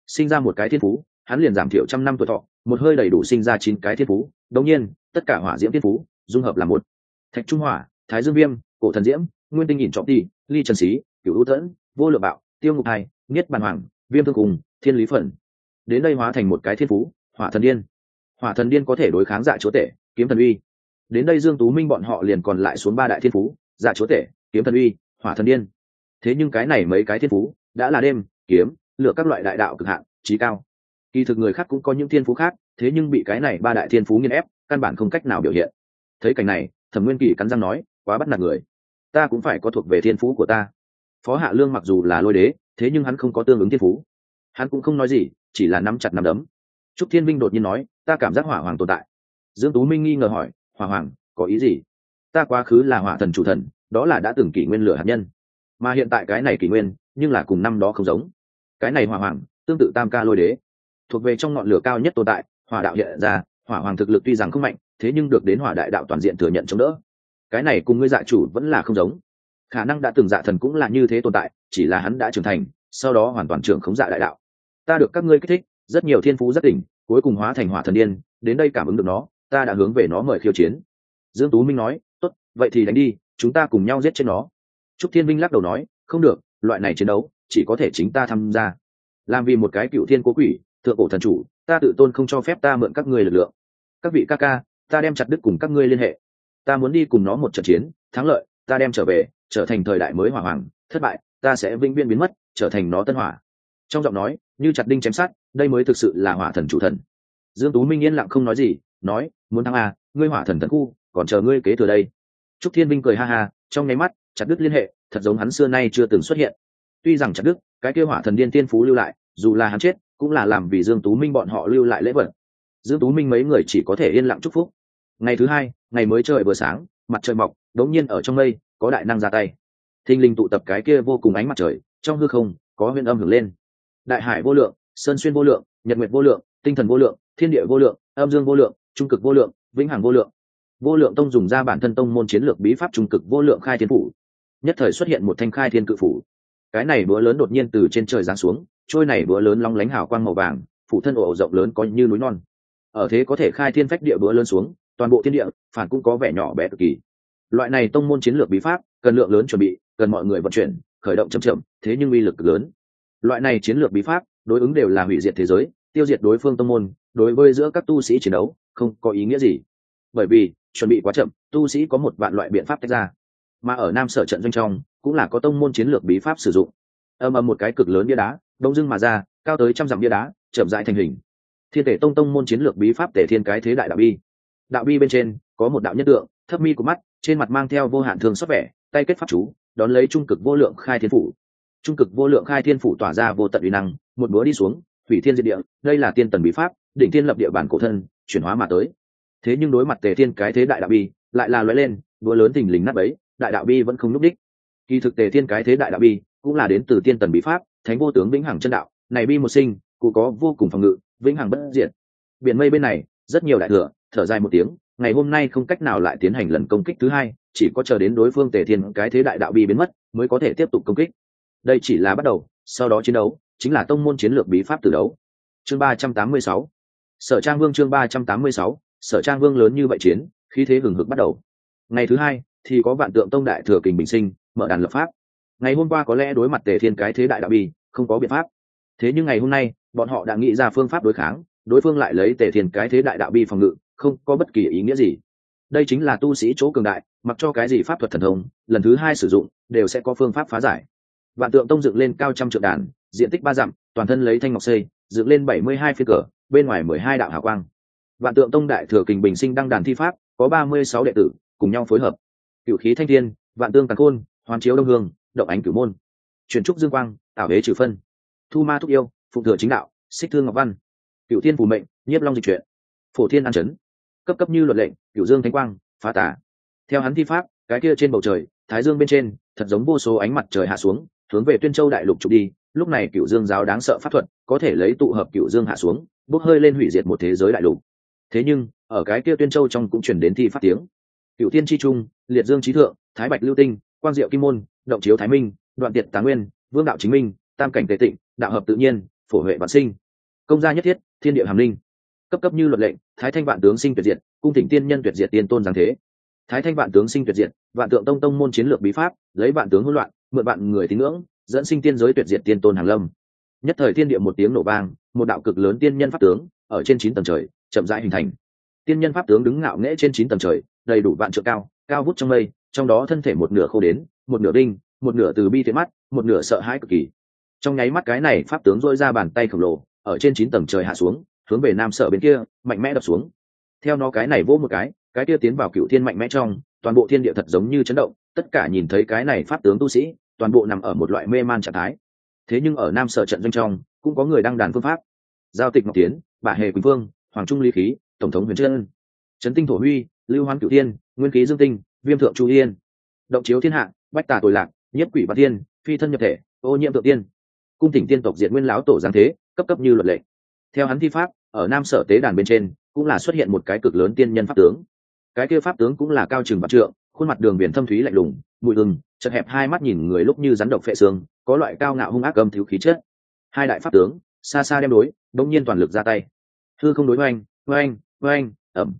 Sinh ra một cái thiên phú, hắn liền giảm thiểu trăm năm tuổi thọ một hơi đầy đủ sinh ra chín cái thiên phú đống nhiên, tất cả hỏa diễm thiên phú, dung hợp là một. Thạch trung hỏa, thái dương viêm, cổ thần diễm, nguyên tinh nhìn trọng ti, ly trần xí, cửu hữu thẫn vô lượng bạo, tiêu ngục hai nghiết bàn hoàng, viêm thương cùng, thiên lý phần. Đến đây hóa thành một cái thiên phú, hỏa thần điên. Hỏa thần điên có thể đối kháng dạ chúa tể, kiếm thần uy. Đến đây dương tú minh bọn họ liền còn lại xuống ba đại thiên phú dạ chúa tể, kiếm thần uy, hỏa thần điên. Thế nhưng cái này mấy cái thiên phú, đã là đêm, kiếm lựa các loại đại đạo cực hạn, trí cao kỳ thực người khác cũng có những thiên phú khác, thế nhưng bị cái này ba đại thiên phú nghiên ép, căn bản không cách nào biểu hiện. Thấy cảnh này, thẩm nguyên kỳ cắn răng nói, quá bắt nạt người. Ta cũng phải có thuộc về thiên phú của ta. Phó hạ lương mặc dù là lôi đế, thế nhưng hắn không có tương ứng thiên phú. Hắn cũng không nói gì, chỉ là nắm chặt nắm đấm. Trúc thiên minh đột nhiên nói, ta cảm giác hỏa hoàng tồn tại. Dương tú minh nghi ngờ hỏi, hỏa hoàng, có ý gì? Ta quá khứ là hỏa thần chủ thần, đó là đã từng kỷ nguyên lửa hạt nhân. Mà hiện tại cái này kỷ nguyên, nhưng là cùng năm đó không giống. Cái này hỏa hoàng, tương tự tam ca lôi đế thuộc về trong ngọn lửa cao nhất tồn tại, hỏa đạo hiện ra, hỏa hoàng thực lực tuy rằng không mạnh, thế nhưng được đến hỏa đại đạo toàn diện thừa nhận chống đỡ. Cái này cùng ngươi dạ chủ vẫn là không giống. Khả năng đã từng dạ thần cũng là như thế tồn tại, chỉ là hắn đã trưởng thành, sau đó hoàn toàn trưởng khống dạ đại đạo. Ta được các ngươi kích thích, rất nhiều thiên phú rất đỉnh, cuối cùng hóa thành hỏa thần điên, đến đây cảm ứng được nó, ta đã hướng về nó mời khiêu chiến. Dương tú minh nói, tốt, vậy thì đánh đi, chúng ta cùng nhau giết chết nó. Trúc thiên minh lắc đầu nói, không được, loại này chiến đấu chỉ có thể chính ta tham gia. Làm vì một cái cựu thiên cố quỷ thượng cổ thần chủ, ta tự tôn không cho phép ta mượn các ngươi lực lượng. Các vị ca ca, ta đem chặt đứt cùng các ngươi liên hệ. Ta muốn đi cùng nó một trận chiến, thắng lợi, ta đem trở về, trở thành thời đại mới hỏa hoàng, thất bại, ta sẽ vĩnh viễn biến mất, trở thành nó tân hỏa. Trong giọng nói, như chặt đinh chém sát đây mới thực sự là hỏa thần chủ thần. Dương tú minh yên lặng không nói gì, nói, muốn thắng à ngươi hỏa thần thần khu, còn chờ ngươi kế thừa đây. Trúc thiên vinh cười ha ha, trong nháy mắt, chặt đứt liên hệ, thật giống hắn xưa nay chưa từng xuất hiện. Tuy rằng chặt đứt, cái kêu hỏa thần điên tiên phú lưu lại, dù là hắn chết cũng là làm vì dương tú minh bọn họ lưu lại lễ vật. Dương tú minh mấy người chỉ có thể yên lặng chúc phúc. Ngày thứ hai, ngày mới trời vừa sáng, mặt trời mọc, đống nhiên ở trong mây, có đại năng ra tay. Thinh linh tụ tập cái kia vô cùng ánh mặt trời, trong hư không, có huyền âm hưởng lên. Đại hải vô lượng, sơn xuyên vô lượng, nhật nguyệt vô lượng, tinh thần vô lượng, thiên địa vô lượng, âm dương vô lượng, trung cực vô lượng, vĩnh hằng vô lượng. Vô lượng tông dùng ra bản thân tông môn chiến lược bí pháp trung cực vô lượng khai thiên phủ. Nhất thời xuất hiện một thanh khai thiên cự phủ cái này búa lớn đột nhiên từ trên trời giáng xuống, trôi này búa lớn long lánh hào quang màu vàng, phủ thân ổ rộng lớn có như núi non. Ở thế có thể khai thiên phách địa búa lớn xuống, toàn bộ thiên địa, phản cũng có vẻ nhỏ bé cực kỳ. Loại này tông môn chiến lược bí pháp, cần lượng lớn chuẩn bị, cần mọi người vận chuyển, khởi động chậm chậm, thế nhưng uy lực lớn. Loại này chiến lược bí pháp, đối ứng đều là hủy diệt thế giới, tiêu diệt đối phương tông môn, đối với giữa các tu sĩ chiến đấu, không có ý nghĩa gì. Bởi vì, chuẩn bị quá chậm, tu sĩ có một vạn loại biện pháp tách ra. Mà ở nam sở trận doanh trong cũng là có tông môn chiến lược bí pháp sử dụng. Âm âm một cái cực lớn bia đá đông dưng mà ra, cao tới trăm dặm bia đá, chậm rãi thành hình. Thiên thể tông tông môn chiến lược bí pháp tể thiên cái thế đại đạo bi. Đạo bi bên trên, có một đạo nhất tượng, thấp mi của mắt, trên mặt mang theo vô hạn thương xuất vẻ, tay kết pháp chú, đón lấy trung cực vô lượng khai thiên phủ. Trung cực vô lượng khai thiên phủ tỏa ra vô tận uy năng, một búa đi xuống, hủy thiên diệt địa, đây là tiên tần bí pháp, đỉnh thiên lập địa bản cổ thân, chuyển hóa mà tới. Thế nhưng đối mặt tề thiên cái thế đại đạo bi, lại là lóe lên, búa lớn thình lình nát ấy đại đạo bi vẫn không núp đích kỳ thực tề thiên cái thế đại đạo bi cũng là đến từ tiên tần bí pháp, thánh vô tướng vĩnh hằng chân đạo. Này bi một sinh, cụ có vô cùng phòng ngự, vĩnh hằng bất diệt. Biển mây bên này, rất nhiều đại thừa, thở dài một tiếng, ngày hôm nay không cách nào lại tiến hành lần công kích thứ hai, chỉ có chờ đến đối phương tề thiên cái thế đại đạo bi biến mất, mới có thể tiếp tục công kích. Đây chỉ là bắt đầu, sau đó chiến đấu, chính là tông môn chiến lược bí pháp từ đấu. Chương ba trăm tám mươi sáu. Sở trang vương chương ba trăm tám mươi sáu. Sở trang vương lớn như vậy chiến, khí thế hừng hực bắt đầu. Ngày thứ hai, thì có vạn tượng tông đại thừa kình bình sinh mở đàn lập pháp. Ngày hôm qua có lẽ đối mặt tề thiên cái thế đại đạo bi, không có biện pháp. Thế nhưng ngày hôm nay, bọn họ đã nghĩ ra phương pháp đối kháng, đối phương lại lấy tề thiên cái thế đại đạo bi phòng ngự, không có bất kỳ ý nghĩa gì. Đây chính là tu sĩ chỗ cường đại, mặc cho cái gì pháp thuật thần thông, lần thứ hai sử dụng, đều sẽ có phương pháp phá giải. Vạn tượng tông dựng lên cao trăm trượng đàn, diện tích ba dặm, toàn thân lấy thanh ngọc xây, dựng lên bảy mươi hai phiên cờ, bên ngoài mười hai đạo hào quang. Vạn tượng tông đại thừa kình bình sinh đăng đàn thi pháp, có ba mươi sáu đệ tử, cùng nhau phối hợp. Cựu khí thanh thiên, vạn tương tàn khôn hoàn chiếu đông hương, động ánh cửu môn. Truyền trúc dương quang tạo hế trừ phân. Thu ma thúc yêu phụng thừa chính đạo, xích thương ngọc văn. Cựu thiên phù mệnh, nhiếp long dịch truyện. Phổ thiên an chấn. Cấp cấp như luật lệnh cựu dương thánh quang, phá tả theo hắn thi pháp, cái kia trên bầu trời, thái dương bên trên, thật giống vô số ánh mặt trời hạ xuống, hướng về tuyên châu đại lục trục đi. Lúc này cựu dương giáo đáng sợ pháp thuật, có thể lấy tụ hợp cựu dương hạ xuống, bốc hơi lên hủy diệt một thế giới đại lục. Thế nhưng, ở cái kia tuyên châu trong cũng chuyển đến thi phát tiếng. Cựu tiên tri trung, liệt dương trí thượng, thái bạch lưu tinh quang diệu kim môn, động chiếu thái minh, đoạn tiệt tá nguyên, vương đạo chính minh, tam cảnh tề tịnh, đạo hợp tự nhiên, phổ huệ vạn sinh. Công gia nhất thiết, thiên địa hàm linh. Cấp cấp như luật lệnh, thái thanh vạn tướng sinh tuyệt diệt, cung thỉnh tiên nhân tuyệt diệt tiên tôn giáng thế. Thái thanh vạn tướng sinh tuyệt diệt, vạn tượng tông tông môn chiến lược bí pháp, lấy vạn tướng hỗn loạn, mượn vạn người tín ngưỡng, dẫn sinh tiên giới tuyệt diệt tiên tôn hàng lâm. Nhất thời thiên địa một tiếng nổ vang, một đạo cực lớn tiên nhân pháp tướng, ở trên chín tầng trời, chậm rãi hình thành. Tiên nhân pháp tướng đứng ngạo nghễ trên chín tầng trời, đầy đủ vạn trượng cao cao vút trong mây trong đó thân thể một nửa khô đến, một nửa đinh, một nửa từ bi thiện mắt, một nửa sợ hãi cực kỳ. Trong nháy mắt cái này pháp tướng dôi ra bàn tay khổng lồ, ở trên chín tầng trời hạ xuống, hướng về nam sở bên kia, mạnh mẽ đập xuống. Theo nó cái này vỗ một cái cái kia tiến vào cựu thiên mạnh mẽ trong, toàn bộ thiên địa thật giống như chấn động, tất cả nhìn thấy cái này pháp tướng tu sĩ, toàn bộ nằm ở một loại mê man trạng thái. Thế nhưng ở nam sở trận doanh trong, cũng có người đăng đàn phương pháp. Giao tịch ngọc tiến bà hề quỳnh phương hoàng trung lý khí, tổng thống huyền trân, trấn tinh thổ huy, lưu hoán cựu thiên, nguyên khí dương tinh viêm thượng chu yên, động chiếu thiên hạ, bách tà tội lạc nhất quỷ bát thiên, phi thân nhập thể, ô nhiễm thượng tiên. Cung tỉnh tiên tộc diện nguyên lão tổ giáng thế, cấp cấp như luật lệ. Theo hắn thi pháp, ở nam sở tế đàn bên trên, cũng là xuất hiện một cái cực lớn tiên nhân pháp tướng. Cái kia pháp tướng cũng là cao trừng vạn trượng, khuôn mặt đường biển thâm thúy lạnh lùng, mùi gừng chật hẹp hai mắt nhìn người lúc như rắn độc phệ xương, có loại cao ngạo hung ác âm thiếu khí chết hai đại pháp tướng, xa xa đem đối đông nhiên toàn lực ra tay. Thư không đối oanh oanh oanh, ẩm.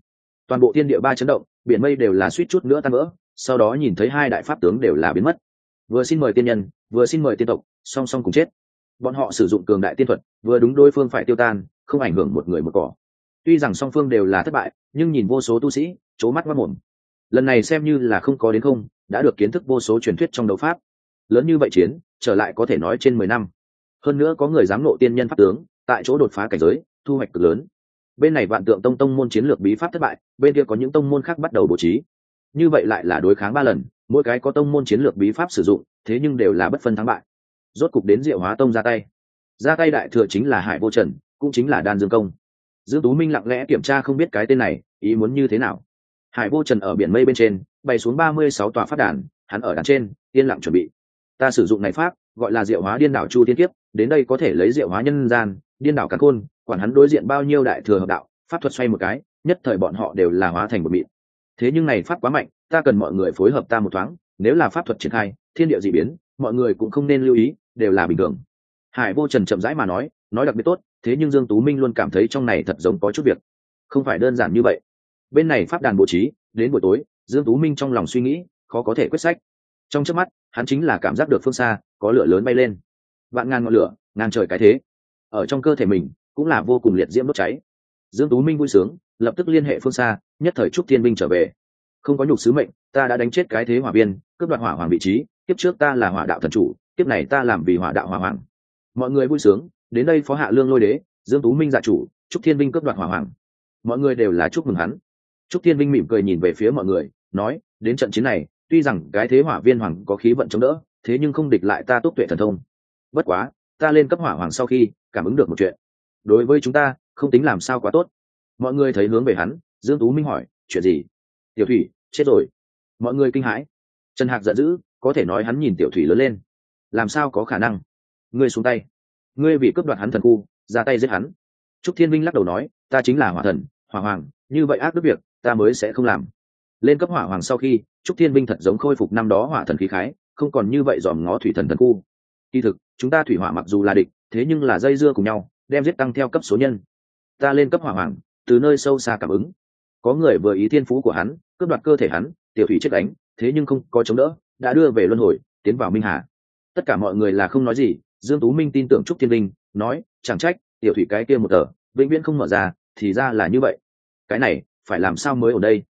Toàn bộ thiên địa ba chấn động biển mây đều là suýt chút nữa tan vỡ, sau đó nhìn thấy hai đại pháp tướng đều là biến mất. Vừa xin mời tiên nhân, vừa xin mời tiên tộc, song song cùng chết. Bọn họ sử dụng cường đại tiên thuật, vừa đúng đối phương phải tiêu tan, không ảnh hưởng một người một cỏ. Tuy rằng song phương đều là thất bại, nhưng nhìn vô số tu sĩ c mắt mất mồm. Lần này xem như là không có đến không, đã được kiến thức vô số truyền thuyết trong đấu pháp. Lớn như vậy chiến, trở lại có thể nói trên mười năm. Hơn nữa có người dám nộ tiên nhân pháp tướng, tại chỗ đột phá cảnh giới, thu hoạch cực lớn bên này vạn tượng tông tông môn chiến lược bí pháp thất bại, bên kia có những tông môn khác bắt đầu bố trí. Như vậy lại là đối kháng ba lần, mỗi cái có tông môn chiến lược bí pháp sử dụng, thế nhưng đều là bất phân thắng bại. Rốt cục đến diệu hóa tông ra tay. Ra tay đại thừa chính là hải vô trần, cũng chính là đan dương công. Dương tú minh lặng lẽ kiểm tra không biết cái tên này, ý muốn như thế nào. Hải vô trần ở biển mây bên trên, bay xuống ba mươi sáu tòa phát đàn, hắn ở đàn trên, yên lặng chuẩn bị. Ta sử dụng này pháp, gọi là diệu hóa điên đảo chu tiên kiếp, đến đây có thể lấy diệu hóa nhân gian điên đảo cả khôn, quản hắn đối diện bao nhiêu đại thừa hợp đạo, pháp thuật xoay một cái, nhất thời bọn họ đều là hóa thành một mịn. Thế nhưng này pháp quá mạnh, ta cần mọi người phối hợp ta một thoáng, nếu là pháp thuật triển khai, thiên địa d ị biến, mọi người cũng không nên lưu ý, đều là bình thường. Hải vô trần chậm rãi mà nói nói đặc biệt tốt, thế nhưng dương tú minh luôn cảm thấy trong này thật giống có chút việc. Không phải đơn giản như vậy. Bên này pháp đàn bố trí, đến buổi tối, dương tú minh trong lòng suy nghĩ, khó có thể quyết sách. Trong trước mắt, hắn chính là cảm giác được phương xa, có lửa lớn bay lên. Vạn ngàn ngọn lửa ngang trời cái thế ở trong cơ thể mình, cũng là vô cùng liệt diễm đốt cháy. Dương tú minh vui sướng, lập tức liên hệ phương xa, nhất thời trúc thiên binh trở về. Không có nhục sứ mệnh, ta đã đánh chết cái thế hỏa viên, cướp đoạt hỏa hoàng vị trí tiếp trước ta là hỏa đạo thần chủ tiếp này ta làm vì hỏa đạo hỏa hoàng. Mọi người vui sướng, đến đây phó hạ lương lôi đế, dương tú minh dạ chủ trúc thiên binh cướp đoạt hỏa hoàng. Mọi người đều là chúc mừng hắn. Trúc thiên binh mỉm cười nhìn về phía mọi người, nói, đến trận chiến này, tuy rằng cái thế hỏa viên hoàng có khí vận chống đỡ, thế nhưng không địch lại ta tốt tuệ thần thông. Bất quá ta lên cấp hỏa hoàng sau khi cảm ứng được một chuyện. Đối với chúng ta, không tính làm sao quá tốt. Mọi người thấy hướng về hắn, dương tú minh hỏi, chuyện gì? Tiểu thủy, chết rồi. Mọi người kinh hãi. Trần hạc giận dữ, có thể nói hắn nhìn tiểu thủy lớn lên. Làm sao có khả năng? Ngươi xuống tay. Ngươi vì cướp đoạt hắn thần khu, ra tay giết hắn. Trúc thiên minh lắc đầu nói, ta chính là hỏa thần, hỏa hoàng, như vậy ác đức việc, ta mới sẽ không làm. Lên cấp hỏa hoàng sau khi, trúc thiên minh thật giống khôi phục năm đó hỏa thần khí khái, không còn như vậy dòm ngó thủy thần thần khu kỳ thực, chúng ta thủy hỏa mặc dù là địch, thế nhưng là dây dưa cùng nhau, đem giết tăng theo cấp số nhân. Ta lên cấp hỏa hoàng, từ nơi sâu xa cảm ứng. Có người vừa ý thiên phú của hắn, cướp đoạt cơ thể hắn, tiểu thủy chết đánh thế nhưng không có chống đỡ, đã đưa về luân hồi, tiến vào minh hà. Tất cả mọi người là không nói gì, dương tú minh tin tưởng trúc thiên linh, nói, chẳng trách, tiểu thủy cái kia một tờ, vĩnh viễn không mở ra, thì ra là như vậy. Cái này, phải làm sao mới ở đây?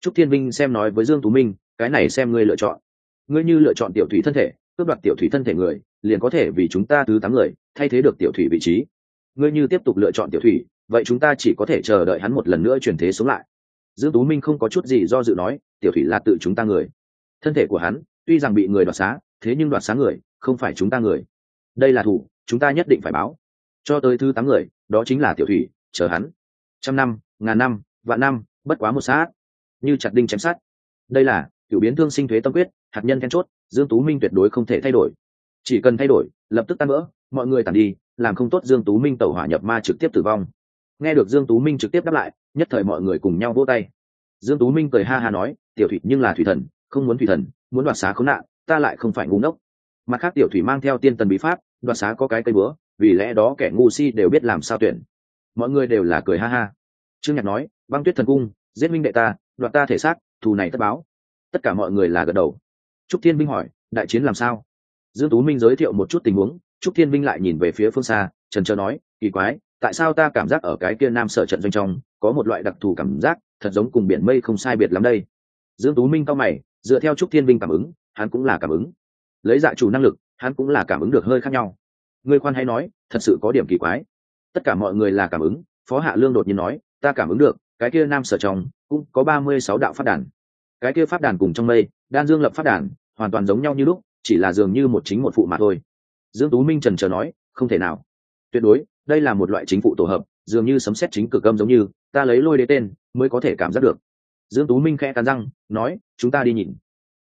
Trúc thiên linh xem nói với dương tú minh, cái này xem ngươi lựa chọn. Ngươi như lựa chọn tiểu thủy thân thể cướp đoạt tiểu thủy thân thể người, liền có thể vì chúng ta thứ tám người, thay thế được tiểu thủy vị trí. Ngươi như tiếp tục lựa chọn tiểu thủy, vậy chúng ta chỉ có thể chờ đợi hắn một lần nữa chuyển thế sống lại. Dương tú minh không có chút gì do dự nói, tiểu thủy là tự chúng ta người. Thân thể của hắn, tuy rằng bị người đoạt xá, thế nhưng đoạt xá người, không phải chúng ta người. Đây là thủ, chúng ta nhất định phải báo. Cho tới thứ tám người, đó chính là tiểu thủy, chờ hắn. Trăm năm, ngàn năm, vạn năm, bất quá một sát. Như chặt đinh chém sát đây là tiểu biến thương sinh thuế tâm quyết, hạt nhân then chốt dương tú minh tuyệt đối không thể thay đổi. Chỉ cần thay đổi, lập tức tan vỡ, mọi người tàn đi, làm không tốt dương tú minh tẩu hỏa nhập ma trực tiếp tử vong. Nghe được dương tú minh trực tiếp đáp lại, nhất thời mọi người cùng nhau vỗ tay. Dương tú minh cười ha ha nói, tiểu thủy nhưng là thủy thần, không muốn thủy thần, muốn đoạt xá khốn nạn, ta lại không phải ngu ngốc. Mặt khác, tiểu thủy mang theo tiên tần bí pháp, đoạt xá có cái cây búa, vì lẽ đó kẻ ngu si đều biết làm sao tuyển. Mọi người đều là cười ha ha. Trương nhạc nói, băng tuyết thần cung, giết minh đệ ta, đoạt ta thể xác, thù này tất báo. Tất cả mọi người là gật đầu trúc thiên minh hỏi, đại chiến làm sao? Dương tú minh giới thiệu một chút tình huống, trúc thiên minh lại nhìn về phía phương xa, trần trờ nói, kỳ quái, tại sao ta cảm giác ở cái kia nam sở trận doanh trong, có một loại đặc thù cảm giác, thật giống cùng biển mây không sai biệt lắm đây? Dương tú minh cao mày, dựa theo trúc thiên minh cảm ứng, hắn cũng là cảm ứng. Lấy dạ chủ năng lực, hắn cũng là cảm ứng được hơi khác nhau. Người khoan hay nói, thật sự có điểm kỳ quái. Tất cả mọi người là cảm ứng, phó hạ lương đột nhiên nói, ta cảm ứng được, cái kia nam sở trong, cũng có ba mươi sáu đạo pháp đàn. Cái kia pháp đàn cùng trong mây, đan dương lập pháp đàn hoàn toàn giống nhau như lúc, chỉ là dường như một chính một phụ mà thôi. Dương tú minh trần chờ nói, không thể nào. Tuyệt đối, đây là một loại chính phụ tổ hợp, dường như sấm xét chính cực âm giống như, ta lấy lôi đế tên, mới có thể cảm giác được. Dương tú minh khẽ cắn răng, nói, chúng ta đi nhìn.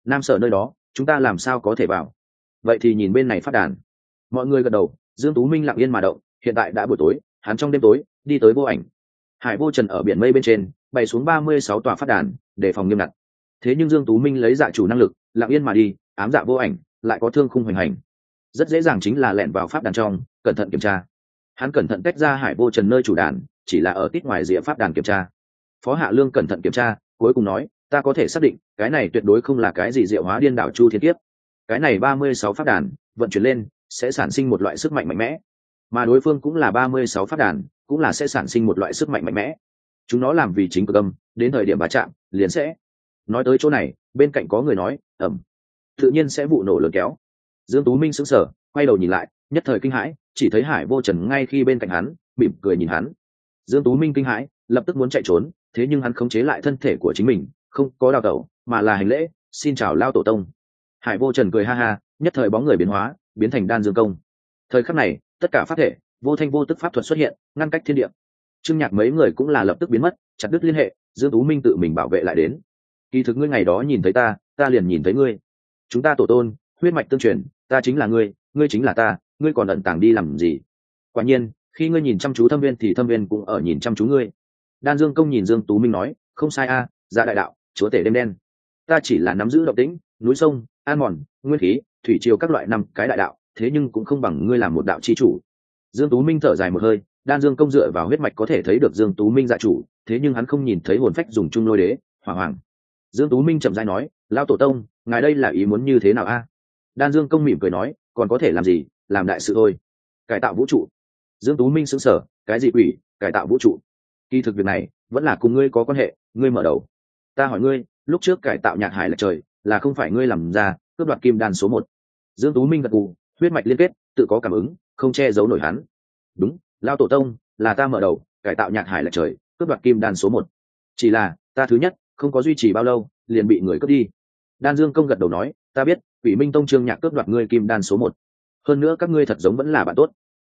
Nam sở nơi đó, chúng ta làm sao có thể vào? Vậy thì nhìn bên này phát đàn. Mọi người gật đầu, dương tú minh lặng yên mà động, hiện tại đã buổi tối, hắn trong đêm tối, đi tới vô ảnh. Hải vô trần ở biển mây bên trên, bày xuống ba mươi sáu tòa phát đàn, để phòng nghiêm ngặt thế nhưng dương tú minh lấy dạ chủ năng lực, lặng yên mà đi, ám dạ vô ảnh, lại có thương khung hoành hành. Rất dễ dàng chính là lẹn vào pháp đàn trong, cẩn thận kiểm tra. Hắn cẩn thận tách ra hải vô trần nơi chủ đàn, chỉ là ở tít ngoài rìa pháp đàn kiểm tra. Phó hạ lương cẩn thận kiểm tra, cuối cùng nói, ta có thể xác định, cái này tuyệt đối không là cái gì diệu hóa điên đảo chu thiên kiếp. Cái này ba mươi sáu pháp đàn, vận chuyển lên, sẽ sản sinh một loại sức mạnh mạnh mẽ. Mà đối phương cũng là ba mươi sáu pháp đàn, cũng là sẽ sản sinh một loại sức mạnh mạnh mẽ. Chúng nó làm vì chính cực âm, đến thời điểm va chạm, liền sẽ nói tới chỗ này, bên cạnh có người nói, ẩm. Tự nhiên sẽ vụ nổ lớn kéo. Dương tú minh sững sờ, quay đầu nhìn lại, nhất thời kinh hãi, chỉ thấy hải vô trần ngay khi bên cạnh hắn, mỉm cười nhìn hắn. Dương tú minh kinh hãi, lập tức muốn chạy trốn, thế nhưng hắn khống chế lại thân thể của chính mình, không có đào tẩu, mà là hành lễ, xin chào lao tổ tông. Hải vô trần cười ha ha, nhất thời bóng người biến hóa, biến thành đan dương công. Thời khắc này, tất cả pháp thể, vô thanh vô tức pháp thuật xuất hiện, ngăn cách thiên địa. Trương nhạc mấy người cũng là lập tức biến mất, chặt đứt liên hệ, dương tú minh tự mình bảo vệ lại đến kỳ thực ngươi ngày đó nhìn thấy ta ta liền nhìn thấy ngươi. Chúng ta tổ tôn huyết mạch tương truyền ta chính là ngươi ngươi chính là ta ngươi còn ẩn tàng đi làm gì? Quả nhiên khi ngươi nhìn chăm chú thâm viên thì thâm viên cũng ở nhìn chăm chú ngươi. Đan dương công nhìn dương tú minh nói không sai a à, dạ đại đạo chúa tể đêm đen. Ta chỉ là nắm giữ động tĩnh núi sông an mòn nguyên khí thủy triều các loại năm cái đại đạo thế nhưng cũng không bằng ngươi làm một đạo chi chủ. Dương tú minh thở dài một hơi đan dương công dựa vào huyết mạch có thể thấy được dương tú minh dạ chủ thế nhưng hắn không nhìn thấy hồn phách dùng chung lôi đế hỏa hoàng dương tú minh chậm rãi nói lao tổ tông, ngài đây là ý muốn như thế nào a? Đan dương công mỉm cười nói, còn có thể làm gì? Làm đại sự thôi. Cải tạo vũ trụ. Dương tú minh sững sờ, cái gì quỷ? Cải tạo vũ trụ? Kỳ thực việc này vẫn là cùng ngươi có quan hệ, ngươi mở đầu. Ta hỏi ngươi, lúc trước cải tạo nhạc hải là trời là không phải ngươi làm ra, cướp đoạt kim đan số một. Dương tú minh gật gù, huyết mạch liên kết, tự có cảm ứng, không che giấu nổi hắn. Đúng lao tổ tông, là ta mở đầu, cải tạo nhạc hải là trời, cướp đoạt kim đan số một. Chỉ là, ta thứ nhất không có duy trì bao lâu, liền bị người cướp đi. Đan dương công gật đầu nói, ta biết, quỷ minh tông trương nhạc cướp đoạt ngươi kim đan số một. Hơn nữa các ngươi thật giống vẫn là bạn tốt.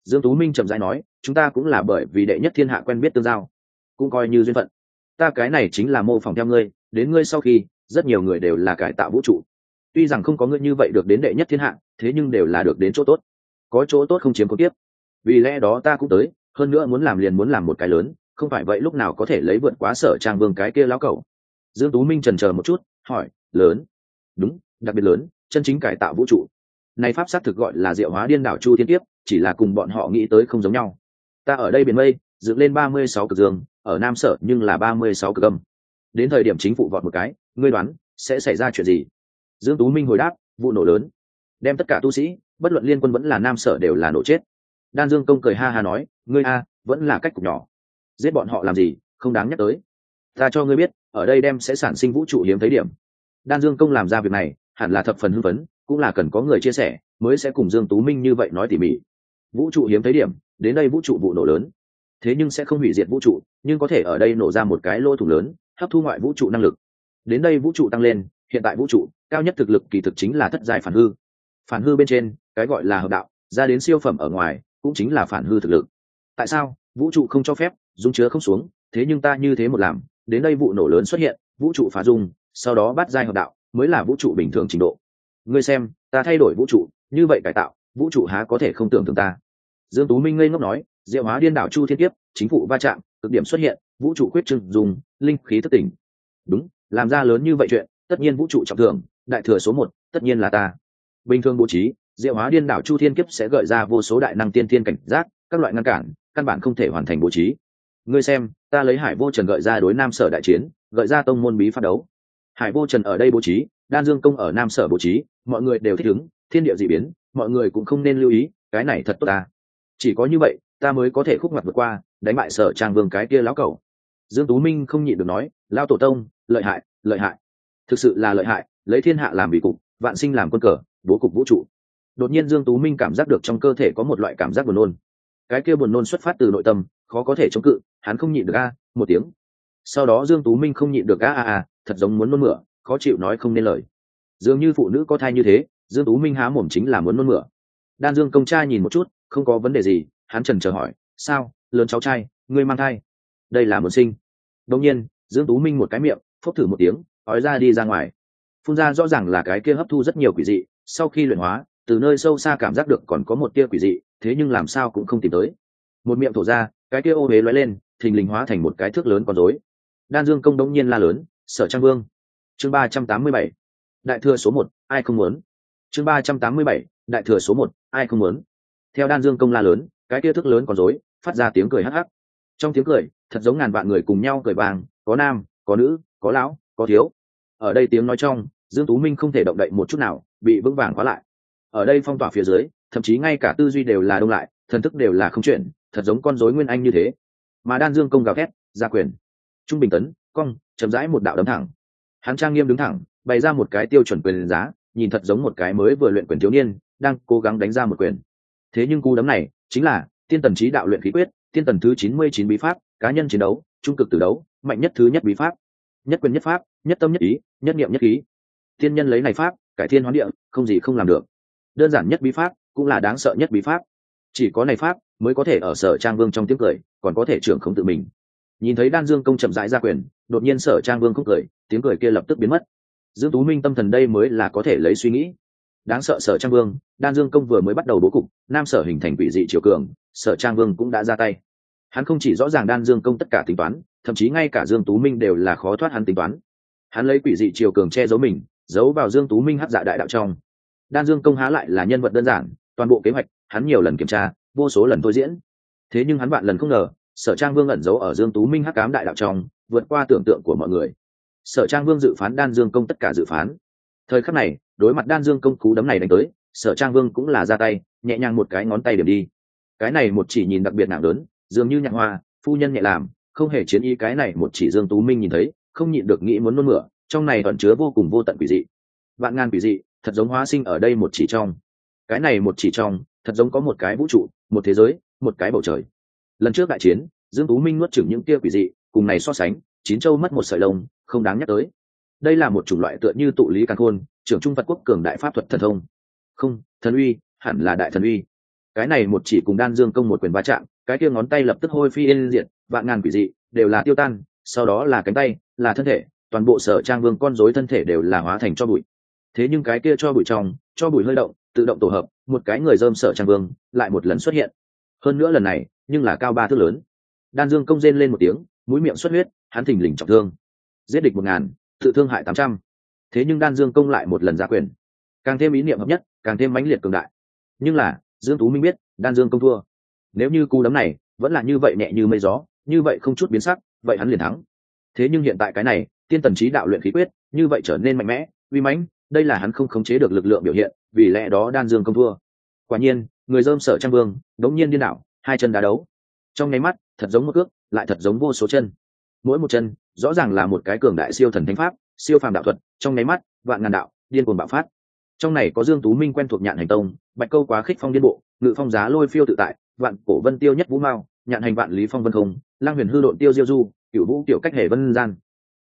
Dương tú minh chậm rãi nói, chúng ta cũng là bởi vì đệ nhất thiên hạ quen biết tương giao, cũng coi như duyên phận. Ta cái này chính là mô phỏng theo ngươi, đến ngươi sau khi, rất nhiều người đều là cải tạo vũ trụ. Tuy rằng không có ngươi như vậy được đến đệ nhất thiên hạ, thế nhưng đều là được đến chỗ tốt. Có chỗ tốt không chiếm có tiếp vì lẽ đó ta cũng tới, hơn nữa muốn làm liền muốn làm một cái lớn, không phải vậy lúc nào có thể lấy vượt quá sở trang vương cái kia lão cẩu dương tú minh trần chờ một chút, hỏi, lớn? Đúng, đặc biệt lớn, chân chính cải tạo vũ trụ. Này pháp xác thực gọi là diệu hóa điên đảo chu thiên tiếp chỉ là cùng bọn họ nghĩ tới không giống nhau. Ta ở đây biển mây, dựng lên ba mươi sáu cực dương, ở nam sở nhưng là ba mươi sáu cực âm. Đến thời điểm chính phủ vọt một cái, ngươi đoán sẽ xảy ra chuyện gì? Dương tú minh hồi đáp, vụ nổ lớn. Đem tất cả tu sĩ, bất luận liên quân vẫn là nam sở đều là nổ chết. Đan dương công cười ha ha nói, ngươi a, vẫn là cách cục nhỏ. Giết bọn họ làm gì, không đáng nhắc tới. Ta cho ngươi biết ở đây đem sẽ sản sinh vũ trụ hiếm thấy điểm. Đan dương công làm ra việc này, hẳn là thập phần hưng phấn, cũng là cần có người chia sẻ, mới sẽ cùng dương tú minh như vậy nói tỉ mỉ. Vũ trụ hiếm thấy điểm, đến đây vũ trụ vụ nổ lớn. Thế nhưng sẽ không hủy diệt vũ trụ, nhưng có thể ở đây nổ ra một cái lô thủng lớn, hấp thu ngoại vũ trụ năng lực. Đến đây vũ trụ tăng lên, hiện tại vũ trụ, cao nhất thực lực kỳ thực chính là thất giai phản hư. Phản hư bên trên, cái gọi là hợp đạo, ra đến siêu phẩm ở ngoài, cũng chính là phản hư thực lực. Tại sao? Vũ trụ không cho phép, dung chứa không xuống, thế nhưng ta như thế một làm đến đây vụ nổ lớn xuất hiện, vũ trụ phá dung, sau đó bắt giai hợp đạo, mới là vũ trụ bình thường trình độ. Ngươi xem, ta thay đổi vũ trụ, như vậy cải tạo, vũ trụ há có thể không tưởng tượng ta. Dương tú minh ngây ngốc nói, diệu hóa điên đảo chu thiên kiếp, chính phủ va chạm, cực điểm xuất hiện, vũ trụ quyết trưng dùng, linh khí thất tỉnh đúng, làm ra lớn như vậy chuyện, tất nhiên vũ trụ trọng thượng đại thừa số một, tất nhiên là ta. Bình thường bố trí, diệu hóa điên đảo chu thiên kiếp sẽ gợi ra vô số đại năng tiên thiên cảnh giác, các loại ngăn cản, căn bản không thể hoàn thành bố trí ngươi xem, ta lấy hải vô trần gợi ra đối nam sở đại chiến, gợi ra tông môn bí phát đấu. Hải vô trần ở đây bố trí, đan dương công ở nam sở bố trí, mọi người đều thích ứng, thiên địa d ị biến, mọi người cũng không nên lưu ý, cái này thật tốt ta. Chỉ có như vậy, ta mới có thể khúc mặt vượt qua, đánh bại sở trang vương cái kia lão cầu dương tú minh không nhịn được nói lao tổ tông, lợi hại lợi hại. Thực sự là lợi hại, lấy thiên hạ làm bị cục, vạn sinh làm quân cờ, bố cục vũ trụ. Đột nhiên dương tú minh cảm giác được trong cơ thể có một loại cảm giác buồn nôn cái kia buồn nôn xuất phát từ nội tâm, khó có thể chống cự, hắn không nhịn được a, một tiếng. Sau đó dương tú minh không nhịn được a a a, thật giống muốn nôn mửa, khó chịu nói không nên lời. Dường như phụ nữ có thai như thế, dương tú minh há mồm chính là muốn nôn mửa. Đan dương công trai nhìn một chút, không có vấn đề gì, hắn trần chờ hỏi, sao? Lớn cháu trai, ngươi mang thai? Đây là muốn sinh. Đông nhiên, dương tú minh một cái miệng, phốc thử một tiếng, ói ra đi ra ngoài. Phun ra rõ ràng là cái kia hấp thu rất nhiều quỷ dị, sau khi luyện hóa, từ nơi sâu xa cảm giác được còn có một tia quỷ dị thế nhưng làm sao cũng không tìm tới. Một miệng thổ ra, cái kia ô huế lóe lên, thình lình hóa thành một cái thước lớn con rối. Đan dương công đống nhiên la lớn, sở trang vương! Chương ba trăm tám mươi bảy. Đại thừa số một, ai không muốn? Chương ba trăm tám mươi bảy, đại thừa số một, ai không muốn? Theo đan dương công la lớn, cái kia thước lớn con rối, phát ra tiếng cười hắc hắc. Trong tiếng cười, thật giống ngàn vạn người cùng nhau cười vàng, có nam, có nữ, có lão, có thiếu. Ở đây tiếng nói trong, dương tú minh không thể động đậy một chút nào, bị vững vàng khóa lại. Ở đây phong tỏa phía dưới thậm chí ngay cả tư duy đều là đông lại, thần thức đều là không chuyện thật giống con rối nguyên anh như thế. Mà đan dương công gào thét, ra quyền. Trung bình tấn, cong, chậm rãi một đạo đấm thẳng. Hắn trang nghiêm đứng thẳng, bày ra một cái tiêu chuẩn quyền giá, nhìn thật giống một cái mới vừa luyện quyền thiếu niên, đang cố gắng đánh ra một quyền. Thế nhưng cú đấm này chính là tiên tần trí đạo luyện khí quyết, tiên tần thứ chín mươi chín bí pháp, cá nhân chiến đấu, trung cực từ đấu, mạnh nhất thứ nhất bí pháp. Nhất quyền nhất pháp, nhất tâm nhất ý, nhất niệm nhất khí. Tiên nhân lấy này pháp, cải thiên hoán địa, không gì không làm được. Đơn giản nhất bí pháp cũng là đáng sợ nhất bí pháp. Chỉ có này pháp mới có thể ở sở trang vương trong tiếng cười, còn có thể trưởng không tự mình. Nhìn thấy đan dương công chậm rãi ra quyền, đột nhiên sở trang vương không cười, tiếng cười kia lập tức biến mất. Dương tú minh tâm thần đây mới là có thể lấy suy nghĩ. Đáng sợ sở trang vương, đan dương công vừa mới bắt đầu bố cục, nam sở hình thành quỷ dị triều cường, sở trang vương cũng đã ra tay. Hắn không chỉ rõ ràng đan dương công tất cả tính toán, thậm chí ngay cả dương tú minh đều là khó thoát hắn tính toán. Hắn lấy quỷ dị triều cường che giấu mình, giấu vào dương tú minh hấp dạ đại đạo trong. Đan dương công há lại là nhân vật đơn giản toàn bộ kế hoạch, hắn nhiều lần kiểm tra, vô số lần thôi diễn. Thế nhưng hắn bạn lần không ngờ, sở trang vương ẩn giấu ở dương tú minh hắc cám đại đạo trong, vượt qua tưởng tượng của mọi người. Sở trang vương dự phán đan dương công tất cả dự phán. Thời khắc này, đối mặt đan dương công cú đấm này đánh tới, sở trang vương cũng là ra tay, nhẹ nhàng một cái ngón tay điểm đi. Cái này một chỉ nhìn đặc biệt nặng lớn, dường như nhạc hoa, phu nhân nhẹ làm, không hề chiến ý cái này một chỉ dương tú minh nhìn thấy, không nhịn được nghĩ muốn nôn mửa, trong này ẩn chứa vô cùng vô tận quỷ dị. Vạn ngàn quỷ dị, thật giống hóa sinh ở đây một chỉ trong cái này một chỉ trong, thật giống có một cái vũ trụ, một thế giới, một cái bầu trời. Lần trước đại chiến, dương tú minh nuốt chửng những kia quỷ dị, cùng này so sánh, chín châu mất một sợi lông, không đáng nhắc tới. Đây là một chủng loại tựa như tụ lý càn khôn, trưởng trung phật quốc cường đại pháp thuật thần thông. Không, thần uy, hẳn là đại thần uy. Cái này một chỉ cùng đan dương công một quyền va chạm, cái kia ngón tay lập tức hôi phi yên diện vạn ngàn quỷ dị, đều là tiêu tan, sau đó là cánh tay, là thân thể, toàn bộ sở trang vương con rối thân thể đều là hóa thành cho bụi. Thế nhưng cái kia cho bụi trong, cho bụi hơi động tự động tổ hợp, một cái người dơm sở trang vương lại một lần xuất hiện. Hơn nữa lần này, nhưng là cao ba thước lớn. Đan dương công rên lên một tiếng, mũi miệng xuất huyết, hắn thình lình trọng thương. Giết địch một ngàn, tự thương hại tám trăm. Thế nhưng đan dương công lại một lần ra quyền. Càng thêm ý niệm hợp nhất, càng thêm mãnh liệt cường đại. Nhưng là, dương tú minh biết, đan dương công thua. Nếu như cú đấm này vẫn là như vậy nhẹ như mây gió, như vậy không chút biến sắc, vậy hắn liền thắng. Thế nhưng hiện tại cái này, tiên tần trí đạo luyện khí quyết, như vậy trở nên mạnh mẽ, uy mãnh đây là hắn không khống chế được lực lượng biểu hiện, vì lẽ đó đan dương công thua. Quả nhiên, người dơm sở trang vương, đống nhiên điên đảo, hai chân đá đấu. Trong nháy mắt, thật giống một cước, lại thật giống vô số chân. Mỗi một chân, rõ ràng là một cái cường đại siêu thần thánh pháp, siêu phàm đạo thuật, trong nháy mắt, vạn ngàn đạo, điên cuồng bạo phát. Trong này có dương tú minh quen thuộc nhạn hành tông, bạch câu quá khích phong điên bộ, ngự phong giá lôi phiêu tự tại, vạn cổ vân tiêu nhất vũ mao, nhạn hành vạn lý phong vân không, lang huyền hư độn tiêu diêu du, cửu vũ tiểu cách hề vân gian.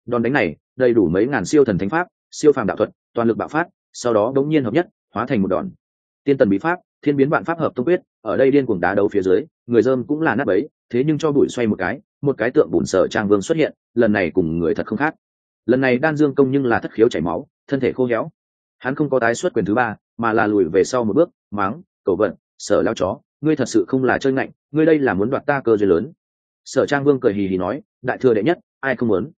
Đòn đánh này, đầy đủ mấy ngàn siêu thần thánh pháp, siêu phàm đạo thuật toàn lực bạo phát, sau đó đống nhiên hợp nhất, hóa thành một đòn. Tiên tần bí pháp, thiên biến vạn pháp hợp tông quyết, ở đây điên cuồng đá đấu phía dưới, người dơm cũng là nát bấy, thế nhưng cho bụi xoay một cái một cái tượng bùn sở trang vương xuất hiện, lần này cùng người thật không khác. Lần này đan dương công nhưng là thất khiếu chảy máu, thân thể khô héo. Hắn không có tái xuất quyền thứ ba, mà là lùi về sau một bước máng cậu vận, sở lao chó, ngươi thật sự không là chơi ngạnh, ngươi đây là muốn đoạt ta cơ duyên lớn. Sở trang vương cười hì hì nói, đại thừa đệ nhất, ai không muốn?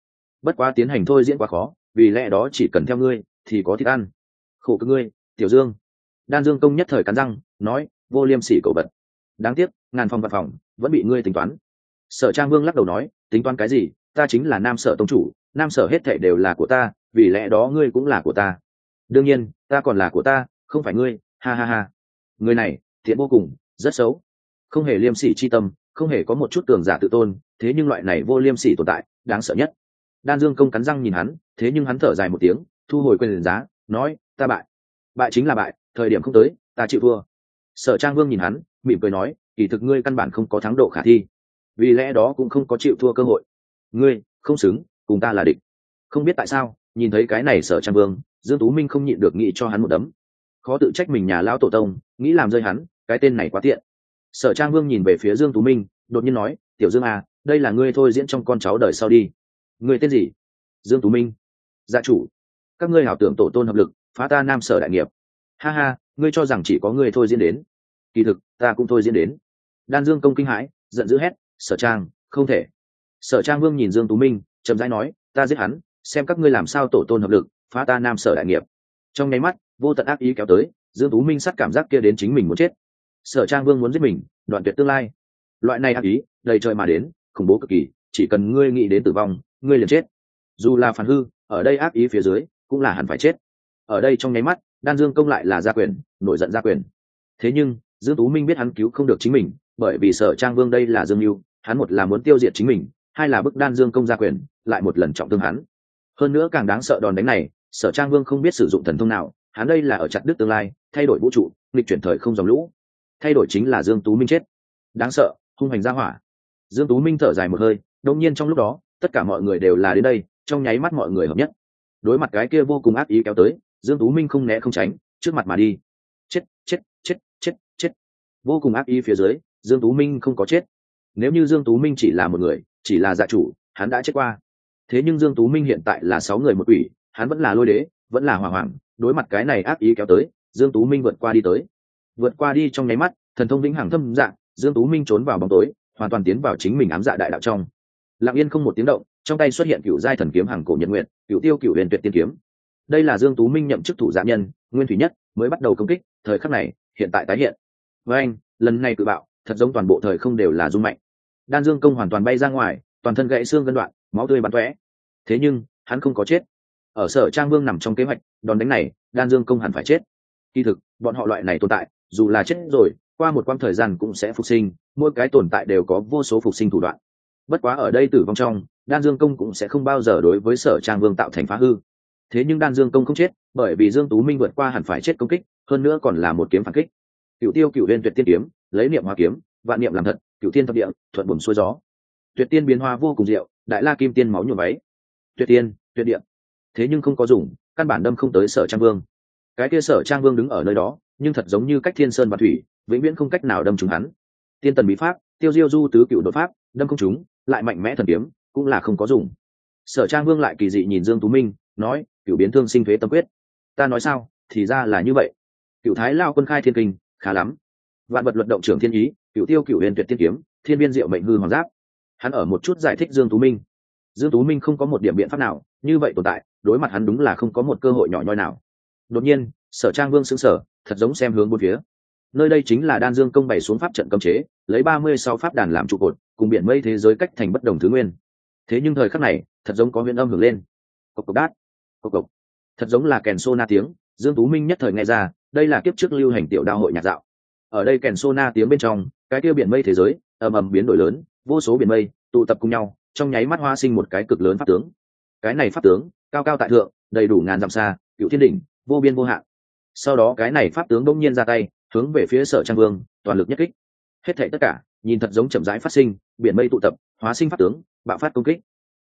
Bất quá tiến hành thôi diễn quá khó, vì lẽ đó chỉ cần theo ngươi thì có thịt ăn. Khổ cơ ngươi, tiểu dương. Đan dương công nhất thời cắn răng, nói, vô liêm sỉ cậu vật. Đáng tiếc, ngàn phòng văn phòng, vẫn bị ngươi tính toán. Sở trang vương lắc đầu nói, tính toán cái gì? Ta chính là nam sở tông chủ, nam sở hết thệ đều là của ta, vì lẽ đó ngươi cũng là của ta. Đương nhiên, ta còn là của ta, không phải ngươi. Ha ha ha. Người này, thiện vô cùng, rất xấu. Không hề liêm sỉ chi tâm, không hề có một chút tường giả tự tôn, thế nhưng loại này vô liêm sỉ tồn tại, đáng sợ nhất. Đan dương công cắn răng nhìn hắn, thế nhưng hắn thở dài một tiếng thu hồi quyền giá, nói, ta bại. Bại chính là bại, thời điểm không tới, ta chịu thua. Sở trang vương nhìn hắn, mỉm cười nói, kỳ thực ngươi căn bản không có thắng độ khả thi, vì lẽ đó cũng không có chịu thua cơ hội. Ngươi, không xứng, cùng ta là địch. Không biết tại sao, nhìn thấy cái này sở trang vương, dương tú minh không nhịn được nghĩ cho hắn một đấm. Khó tự trách mình nhà lão tổ tông, nghĩ làm rơi hắn, cái tên này quá tiện. Sở trang vương nhìn về phía dương tú minh, đột nhiên nói, tiểu dương à đây là ngươi thôi diễn trong con cháu đời sau đi. Ngươi tên gì? Dương tú minh. Gia chủ các ngươi hảo tưởng tổ tôn hợp lực, phá ta nam sở đại nghiệp. Ha ha, ngươi cho rằng chỉ có ngươi thôi diễn đến. Kỳ thực, ta cũng thôi diễn đến. Đan dương công kinh hãi, giận dữ hét, sở trang, không thể. Sở trang vương nhìn dương tú minh, chậm rãi nói, ta giết hắn, xem các ngươi làm sao tổ tôn hợp lực, phá ta nam sở đại nghiệp. Trong nháy mắt, vô tận ác ý kéo tới, dương tú minh sắt cảm giác kia đến chính mình muốn chết. Sở trang vương muốn giết mình, đoạn tuyệt tương lai. Loại này ác ý, đầy trời mà đến, khủng bố cực kỳ, chỉ cần ngươi nghĩ đến tử vong, ngươi liền chết. Dù là phản hư, ở đây ác ý phía dưới cũng là hẳn phải chết. Ở đây trong nháy mắt, đan dương công lại là gia quyền, nổi giận gia quyền. Thế nhưng, dương tú minh biết hắn cứu không được chính mình, bởi vì sở trang vương đây là dương mưu hắn một là muốn tiêu diệt chính mình, hai là bức đan dương công gia quyền, lại một lần trọng thương hắn. Hơn nữa càng đáng sợ đòn đánh này, sở trang vương không biết sử dụng thần thông nào, hắn đây là ở chặt đứt tương lai, thay đổi vũ trụ, nghịch chuyển thời không dòng lũ. Thay đổi chính là dương tú minh chết. Đáng sợ, hung hành ra hỏa. Dương tú minh thở dài một hơi, đột nhiên trong lúc đó, tất cả mọi người đều là đến đây, trong nháy mắt mọi người hợp nhất đối mặt cái kia vô cùng ác ý kéo tới, dương tú minh không né không tránh, trước mặt mà đi. Chết chết chết chết chết. Vô cùng ác ý phía dưới, dương tú minh không có chết. Nếu như dương tú minh chỉ là một người, chỉ là dạ chủ, hắn đã chết qua. Thế nhưng dương tú minh hiện tại là sáu người một quỷ, hắn vẫn là lôi đế, vẫn là hỏa hoàng đối mặt cái này ác ý kéo tới, dương tú minh vượt qua đi tới. Vượt qua đi trong nháy mắt, thần thông vĩnh hằng thâm dạng dương tú minh trốn vào bóng tối, hoàn toàn tiến vào chính mình ám dạ đại đạo trong. Lặng yên không một tiếng động trong tay xuất hiện cựu giai thần kiếm hàng cổ nhật nguyện cựu tiêu cựu huyền tuyệt tiên kiếm. Đây là dương tú minh nhậm chức thủ dạ nhân, nguyên thủy nhất, mới bắt đầu công kích, thời khắc này, hiện tại tái hiện. Với anh, lần này cự bạo, thật giống toàn bộ thời không đều là dung mạnh. Đan dương công hoàn toàn bay ra ngoài, toàn thân gãy xương gân đoạn, máu tươi bắn tóe. Thế nhưng, hắn không có chết. Ở sở trang vương nằm trong kế hoạch, đòn đánh này, đan dương công hẳn phải chết. Kỳ thực, bọn họ loại này tồn tại, dù là chết rồi, qua một quãng thời gian cũng sẽ phục sinh, mỗi cái tồn tại đều có vô số phục sinh thủ đoạn. Bất quá ở đây tử vong trong đan dương công cũng sẽ không bao giờ đối với sở trang vương tạo thành phá hư. Thế nhưng đan dương công không chết, bởi vì dương tú minh vượt qua hẳn phải chết công kích, hơn nữa còn là một kiếm phản kích. Cựu tiêu cựu huyên tuyệt tiên kiếm, lấy niệm hoa kiếm, vạn niệm làm thật cựu tiên thập địa, thuận buồn xuôi gió. Tuyệt tiên biến hoa vô cùng diệu, đại la kim tiên máu nhuộm váy. Tuyệt tiên, tuyệt địa. Thế nhưng không có dùng, căn bản đâm không tới sở trang vương. Cái kia sở trang vương đứng ở nơi đó, nhưng thật giống như cách thiên sơn và thủy, vĩnh viễn không cách nào đâm trúng hắn. Tiên tần bí pháp, tiêu diêu du tứ cựu đột pháp, đâm không trúng, lại mạnh mẽ thần kiếm cũng là không có dùng. Sở trang vương lại kỳ dị nhìn dương tú minh, nói cựu biến thương sinh thuế tâm quyết. Ta nói sao? Thì ra là như vậy. Cựu thái lao quân khai thiên kinh, khá lắm. Vạn vật luật động trưởng thiên ý cựu tiêu cựu huyền tuyệt tiên kiếm, thiên biên diệu mệnh hư hoàng giáp. Hắn ở một chút giải thích dương tú minh. Dương tú minh không có một điểm biện pháp nào, như vậy tồn tại, đối mặt hắn đúng là không có một cơ hội nhỏ nhoi nào. Đột nhiên, sở trang vương xứng sở thật giống xem hướng bốn phía. Nơi đây chính là đan dương công bày xuống pháp trận cấm chế, lấy ba mươi sáu pháp đàn làm trụ cột, cùng biển mây thế giới cách thành bất đồng thứ nguyên thế nhưng thời khắc này, thật giống có huyền âm hưởng lên. Cộc cộc đát, cộc cộc. Thật giống là kèn sô na tiếng, dương tú minh nhất thời nghe ra, đây là kiếp trước lưu hành tiểu đao hội nhạc dạo. Ở đây kèn sô na tiếng bên trong, cái kia biển mây thế giới, ầm ầm biến đổi lớn, vô số biển mây, tụ tập cùng nhau, trong nháy mắt hoa sinh một cái cực lớn pháp tướng. Cái này pháp tướng, cao cao tại thượng, đầy đủ ngàn dặm xa, cựu thiên đỉnh, vô biên vô hạn. Sau đó cái này pháp tướng đông nhiên ra tay, hướng về phía sở trang vương, toàn lực nhất kích. Hết thảy tất cả, nhìn thật giống chậm rãi phát sinh, biển mây tụ tập, hóa sinh pháp tướng bạo phát công kích.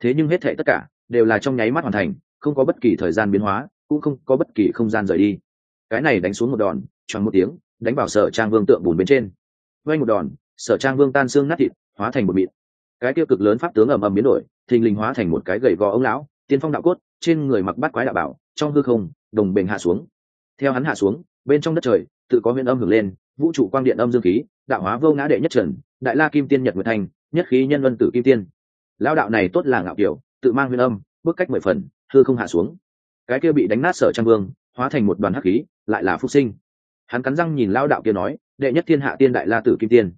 Thế nhưng hết thảy tất cả đều là trong nháy mắt hoàn thành, không có bất kỳ thời gian biến hóa, cũng không có bất kỳ không gian rời đi. Cái này đánh xuống một đòn, choáng một tiếng, đánh vào sở trang vương tượng bùn bên trên. Vay một đòn, sở trang vương tan xương nát thịt, hóa thành một mịt cái tiêu cực lớn pháp tướng ầm ầm biến đổi, thình lình hóa thành một cái gầy gò ông lão, tiên phong đạo cốt, trên người mặc bát quái đạo bảo, trong hư không, đồng bền hạ xuống. Theo hắn hạ xuống, bên trong đất trời, tự có huyện âm hưởng lên, vũ trụ quang điện âm dương khí, đạo hóa vô ngã đệ nhất trần, đại la kim tiên nhật nguyệt thành, nhất khí nhân vân tử kim tiên lao đạo này tốt là ngạo kiểu tự mang huyền âm bước cách mười phần hư không hạ xuống. Cái kia bị đánh nát sở trang vương hóa thành một đoàn hắc khí lại là phúc sinh. Hắn cắn răng nhìn lao đạo kia nói đệ nhất thiên hạ tiên đại la tử kim tiên.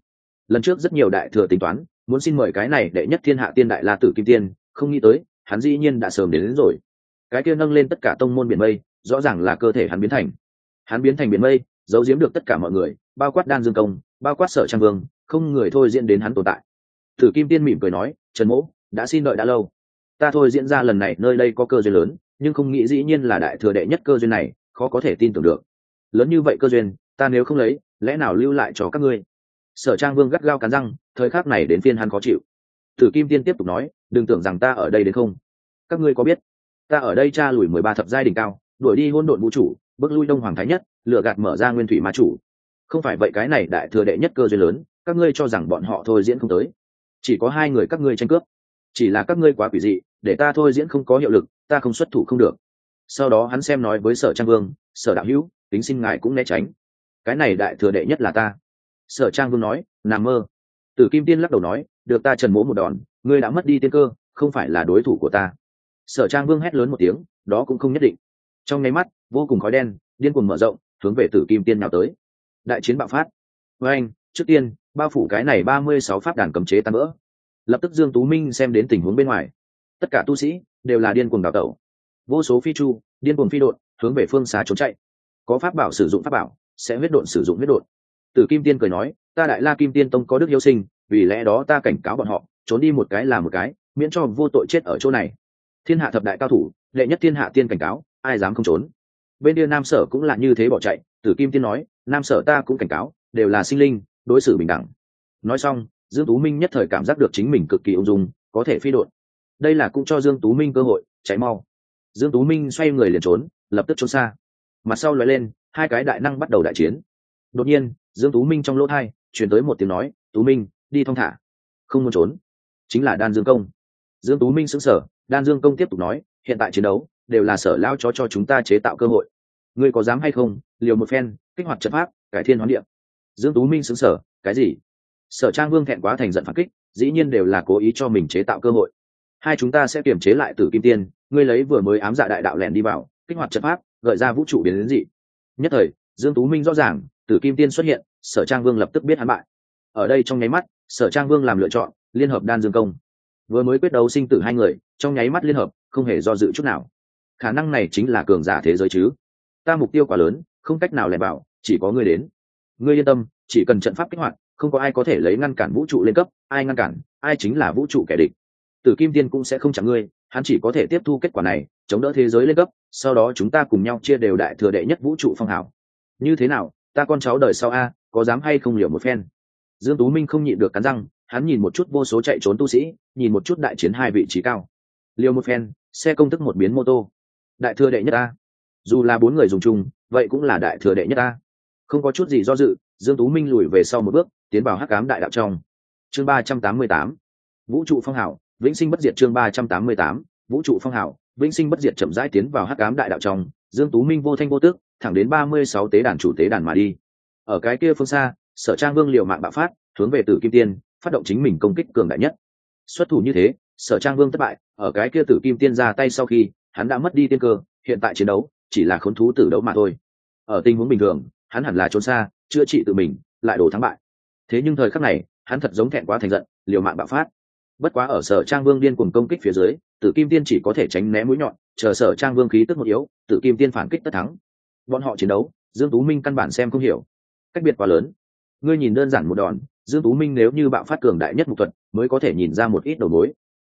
Lần trước rất nhiều đại thừa tính toán muốn xin mời cái này đệ nhất thiên hạ tiên đại la tử kim tiên không nghĩ tới hắn dĩ nhiên đã sớm đến, đến rồi. Cái kia nâng lên tất cả tông môn biển mây rõ ràng là cơ thể hắn biến thành. Hắn biến thành biển mây giấu giếm được tất cả mọi người bao quát đan dương công bao quát sở trang vương không người thôi diễn đến hắn tồn tại thử kim tiên mỉm cười nói, trần mỗ, đã xin đợi đã lâu. Ta thôi diễn ra lần này, nơi đây có cơ duyên lớn, nhưng không nghĩ dĩ nhiên là đại thừa đệ nhất cơ duyên này, khó có thể tin tưởng được. Lớn như vậy cơ duyên, ta nếu không lấy, lẽ nào lưu lại cho các ngươi? Sở trang vương gắt gao cắn răng, thời khắc này đến phiên hắn khó chịu. Thử kim tiên tiếp tục nói, đừng tưởng rằng ta ở đây đến không. Các ngươi có biết, ta ở đây tra lùi mười ba thập giai đỉnh cao, đuổi đi hôn độn vũ trụ, bước lui đông hoàng thái nhất lựa gạt mở ra nguyên thủy ma chủ. Không phải vậy cái này đại thừa đệ nhất cơ duyên lớn, các ngươi cho rằng bọn họ thôi diễn không tới chỉ có hai người các ngươi tranh cướp. Chỉ là các ngươi quá quỷ dị, để ta thôi diễn không có hiệu lực, ta không xuất thủ không được. Sau đó hắn xem nói với sở trang vương, sở đạo hữu, tính xin ngài cũng né tránh. Cái này đại thừa đệ nhất là ta. Sở trang vương nói nằm mơ. Tử kim tiên lắc đầu nói, được ta trần mỗ một đòn, ngươi đã mất đi tiên cơ, không phải là đối thủ của ta. Sở trang vương hét lớn một tiếng, đó cũng không nhất định. Trong nháy mắt, vô cùng khói đen, điên cuồng mở rộng, hướng về tử kim tiên nào tới. Đại chiến bạo phát. Với anh trước tiên bao phủ cái này ba mươi sáu pháp đàn cấm chế tan vỡ. Lập tức dương tú minh xem đến tình huống bên ngoài. Tất cả tu sĩ đều là điên cuồng đào tẩu. Vô số phi chu, điên cuồng phi đột hướng về phương xá trốn chạy. Có pháp bảo sử dụng pháp bảo, sẽ huyết độn sử dụng huyết độn. Tử kim tiên cười nói, ta đại la kim tiên tông có đức hiếu sinh, vì lẽ đó ta cảnh cáo bọn họ, trốn đi một cái là một cái, miễn cho vô tội chết ở chỗ này. Thiên hạ thập đại cao thủ, đệ nhất thiên hạ tiên cảnh cáo, ai dám không trốn? Bên kia nam sở cũng là như thế bỏ chạy tử kim tiên nói, nam sở ta cũng cảnh cáo, đều là sinh linh đối xử bình đẳng. Nói xong, dương tú minh nhất thời cảm giác được chính mình cực kỳ ung dung, có thể phi đột đây là cũng cho dương tú minh cơ hội, chạy mau. Dương tú minh xoay người liền trốn, lập tức trốn xa. Mặt sau lóe lên, hai cái đại năng bắt đầu đại chiến. Đột nhiên, dương tú minh trong lỗ thai, truyền tới một tiếng nói, tú minh, đi thong thả. Không muốn trốn. Chính là đan dương công. Dương tú minh sững sờ, đan dương công tiếp tục nói, hiện tại chiến đấu, đều là sở lao chó cho chúng ta chế tạo cơ hội. Ngươi có dám hay không? Liều một phen, kích hoạt trận pháp, cải thiên hoán địa dương tú minh sững sờ cái gì? Sở trang vương thẹn quá thành giận phản kích dĩ nhiên đều là cố ý cho mình chế tạo cơ hội. Hai chúng ta sẽ kiềm chế lại tử kim tiên ngươi lấy vừa mới ám dạ đại đạo lẻn đi vào kích hoạt trận pháp gợi ra vũ trụ biến đến dị. Nhất thời dương tú minh rõ ràng tử kim tiên xuất hiện sở trang vương lập tức biết hắn bại. Ở đây trong nháy mắt sở trang vương làm lựa chọn liên hợp đan dương công. Vừa mới quyết đấu sinh tử hai người trong nháy mắt liên hợp không hề do dự chút nào. Khả năng này chính là cường giả thế giới chứ. Ta mục tiêu quá lớn không cách nào lẻn vào, chỉ có ngươi đến ngươi yên tâm, chỉ cần trận pháp kích hoạt, không có ai có thể lấy ngăn cản vũ trụ lên cấp, ai ngăn cản, ai chính là vũ trụ kẻ địch. Tử kim tiên cũng sẽ không chẳng ngươi, hắn chỉ có thể tiếp thu kết quả này, chống đỡ thế giới lên cấp, sau đó chúng ta cùng nhau chia đều đại thừa đệ nhất vũ trụ phong hảo như thế nào, ta con cháu đời sau a, có dám hay không liều một phen? Dương tú minh không nhịn được cắn răng, hắn nhìn một chút vô số chạy trốn tu sĩ, nhìn một chút đại chiến hai vị trí cao. Liều một phen, xe công thức một biến mô tô. Đại thừa đệ nhất a. Dù là bốn người dùng chung, vậy cũng là đại thừa đệ nhất a không có chút gì do dự, dương tú minh lùi về sau một bước, tiến vào hắc cám đại đạo trong. Chương ba trăm tám mươi tám, vũ trụ phong hảo vĩnh sinh bất diệt chương ba trăm tám mươi tám, vũ trụ phong hảo vĩnh sinh bất diệt chậm rãi tiến vào hắc cám đại đạo trong. Dương tú minh vô thanh vô tước thẳng đến ba mươi sáu tế đàn chủ tế đàn mà đi. Ở cái kia phương xa, sở trang vương liều mạng bạo phát, hướng về tử kim tiên, phát động chính mình công kích cường đại nhất. Xuất thủ như thế, sở trang vương thất bại, ở cái kia tử kim tiên ra tay sau khi, hắn đã mất đi tiên cơ, hiện tại chiến đấu, chỉ là khốn thú tử đấu mà thôi. Ở tình huống bình thường hắn hẳn là trốn xa, chữa trị tự mình, lại đổ thắng bại. Thế nhưng thời khắc này, hắn thật giống thẹn quá thành giận, liều mạng bạo phát. Bất quá ở sở trang vương điên cùng công kích phía dưới, tử kim tiên chỉ có thể tránh né mũi nhọn, chờ sở trang vương khí tức một yếu, tử kim tiên phản kích tất thắng. Bọn họ chiến đấu, dương tú minh căn bản xem không hiểu. Cách biệt quá lớn. Ngươi nhìn đơn giản một đòn, dương tú minh nếu như bạo phát cường đại nhất một thuật, mới có thể nhìn ra một ít đầu mối.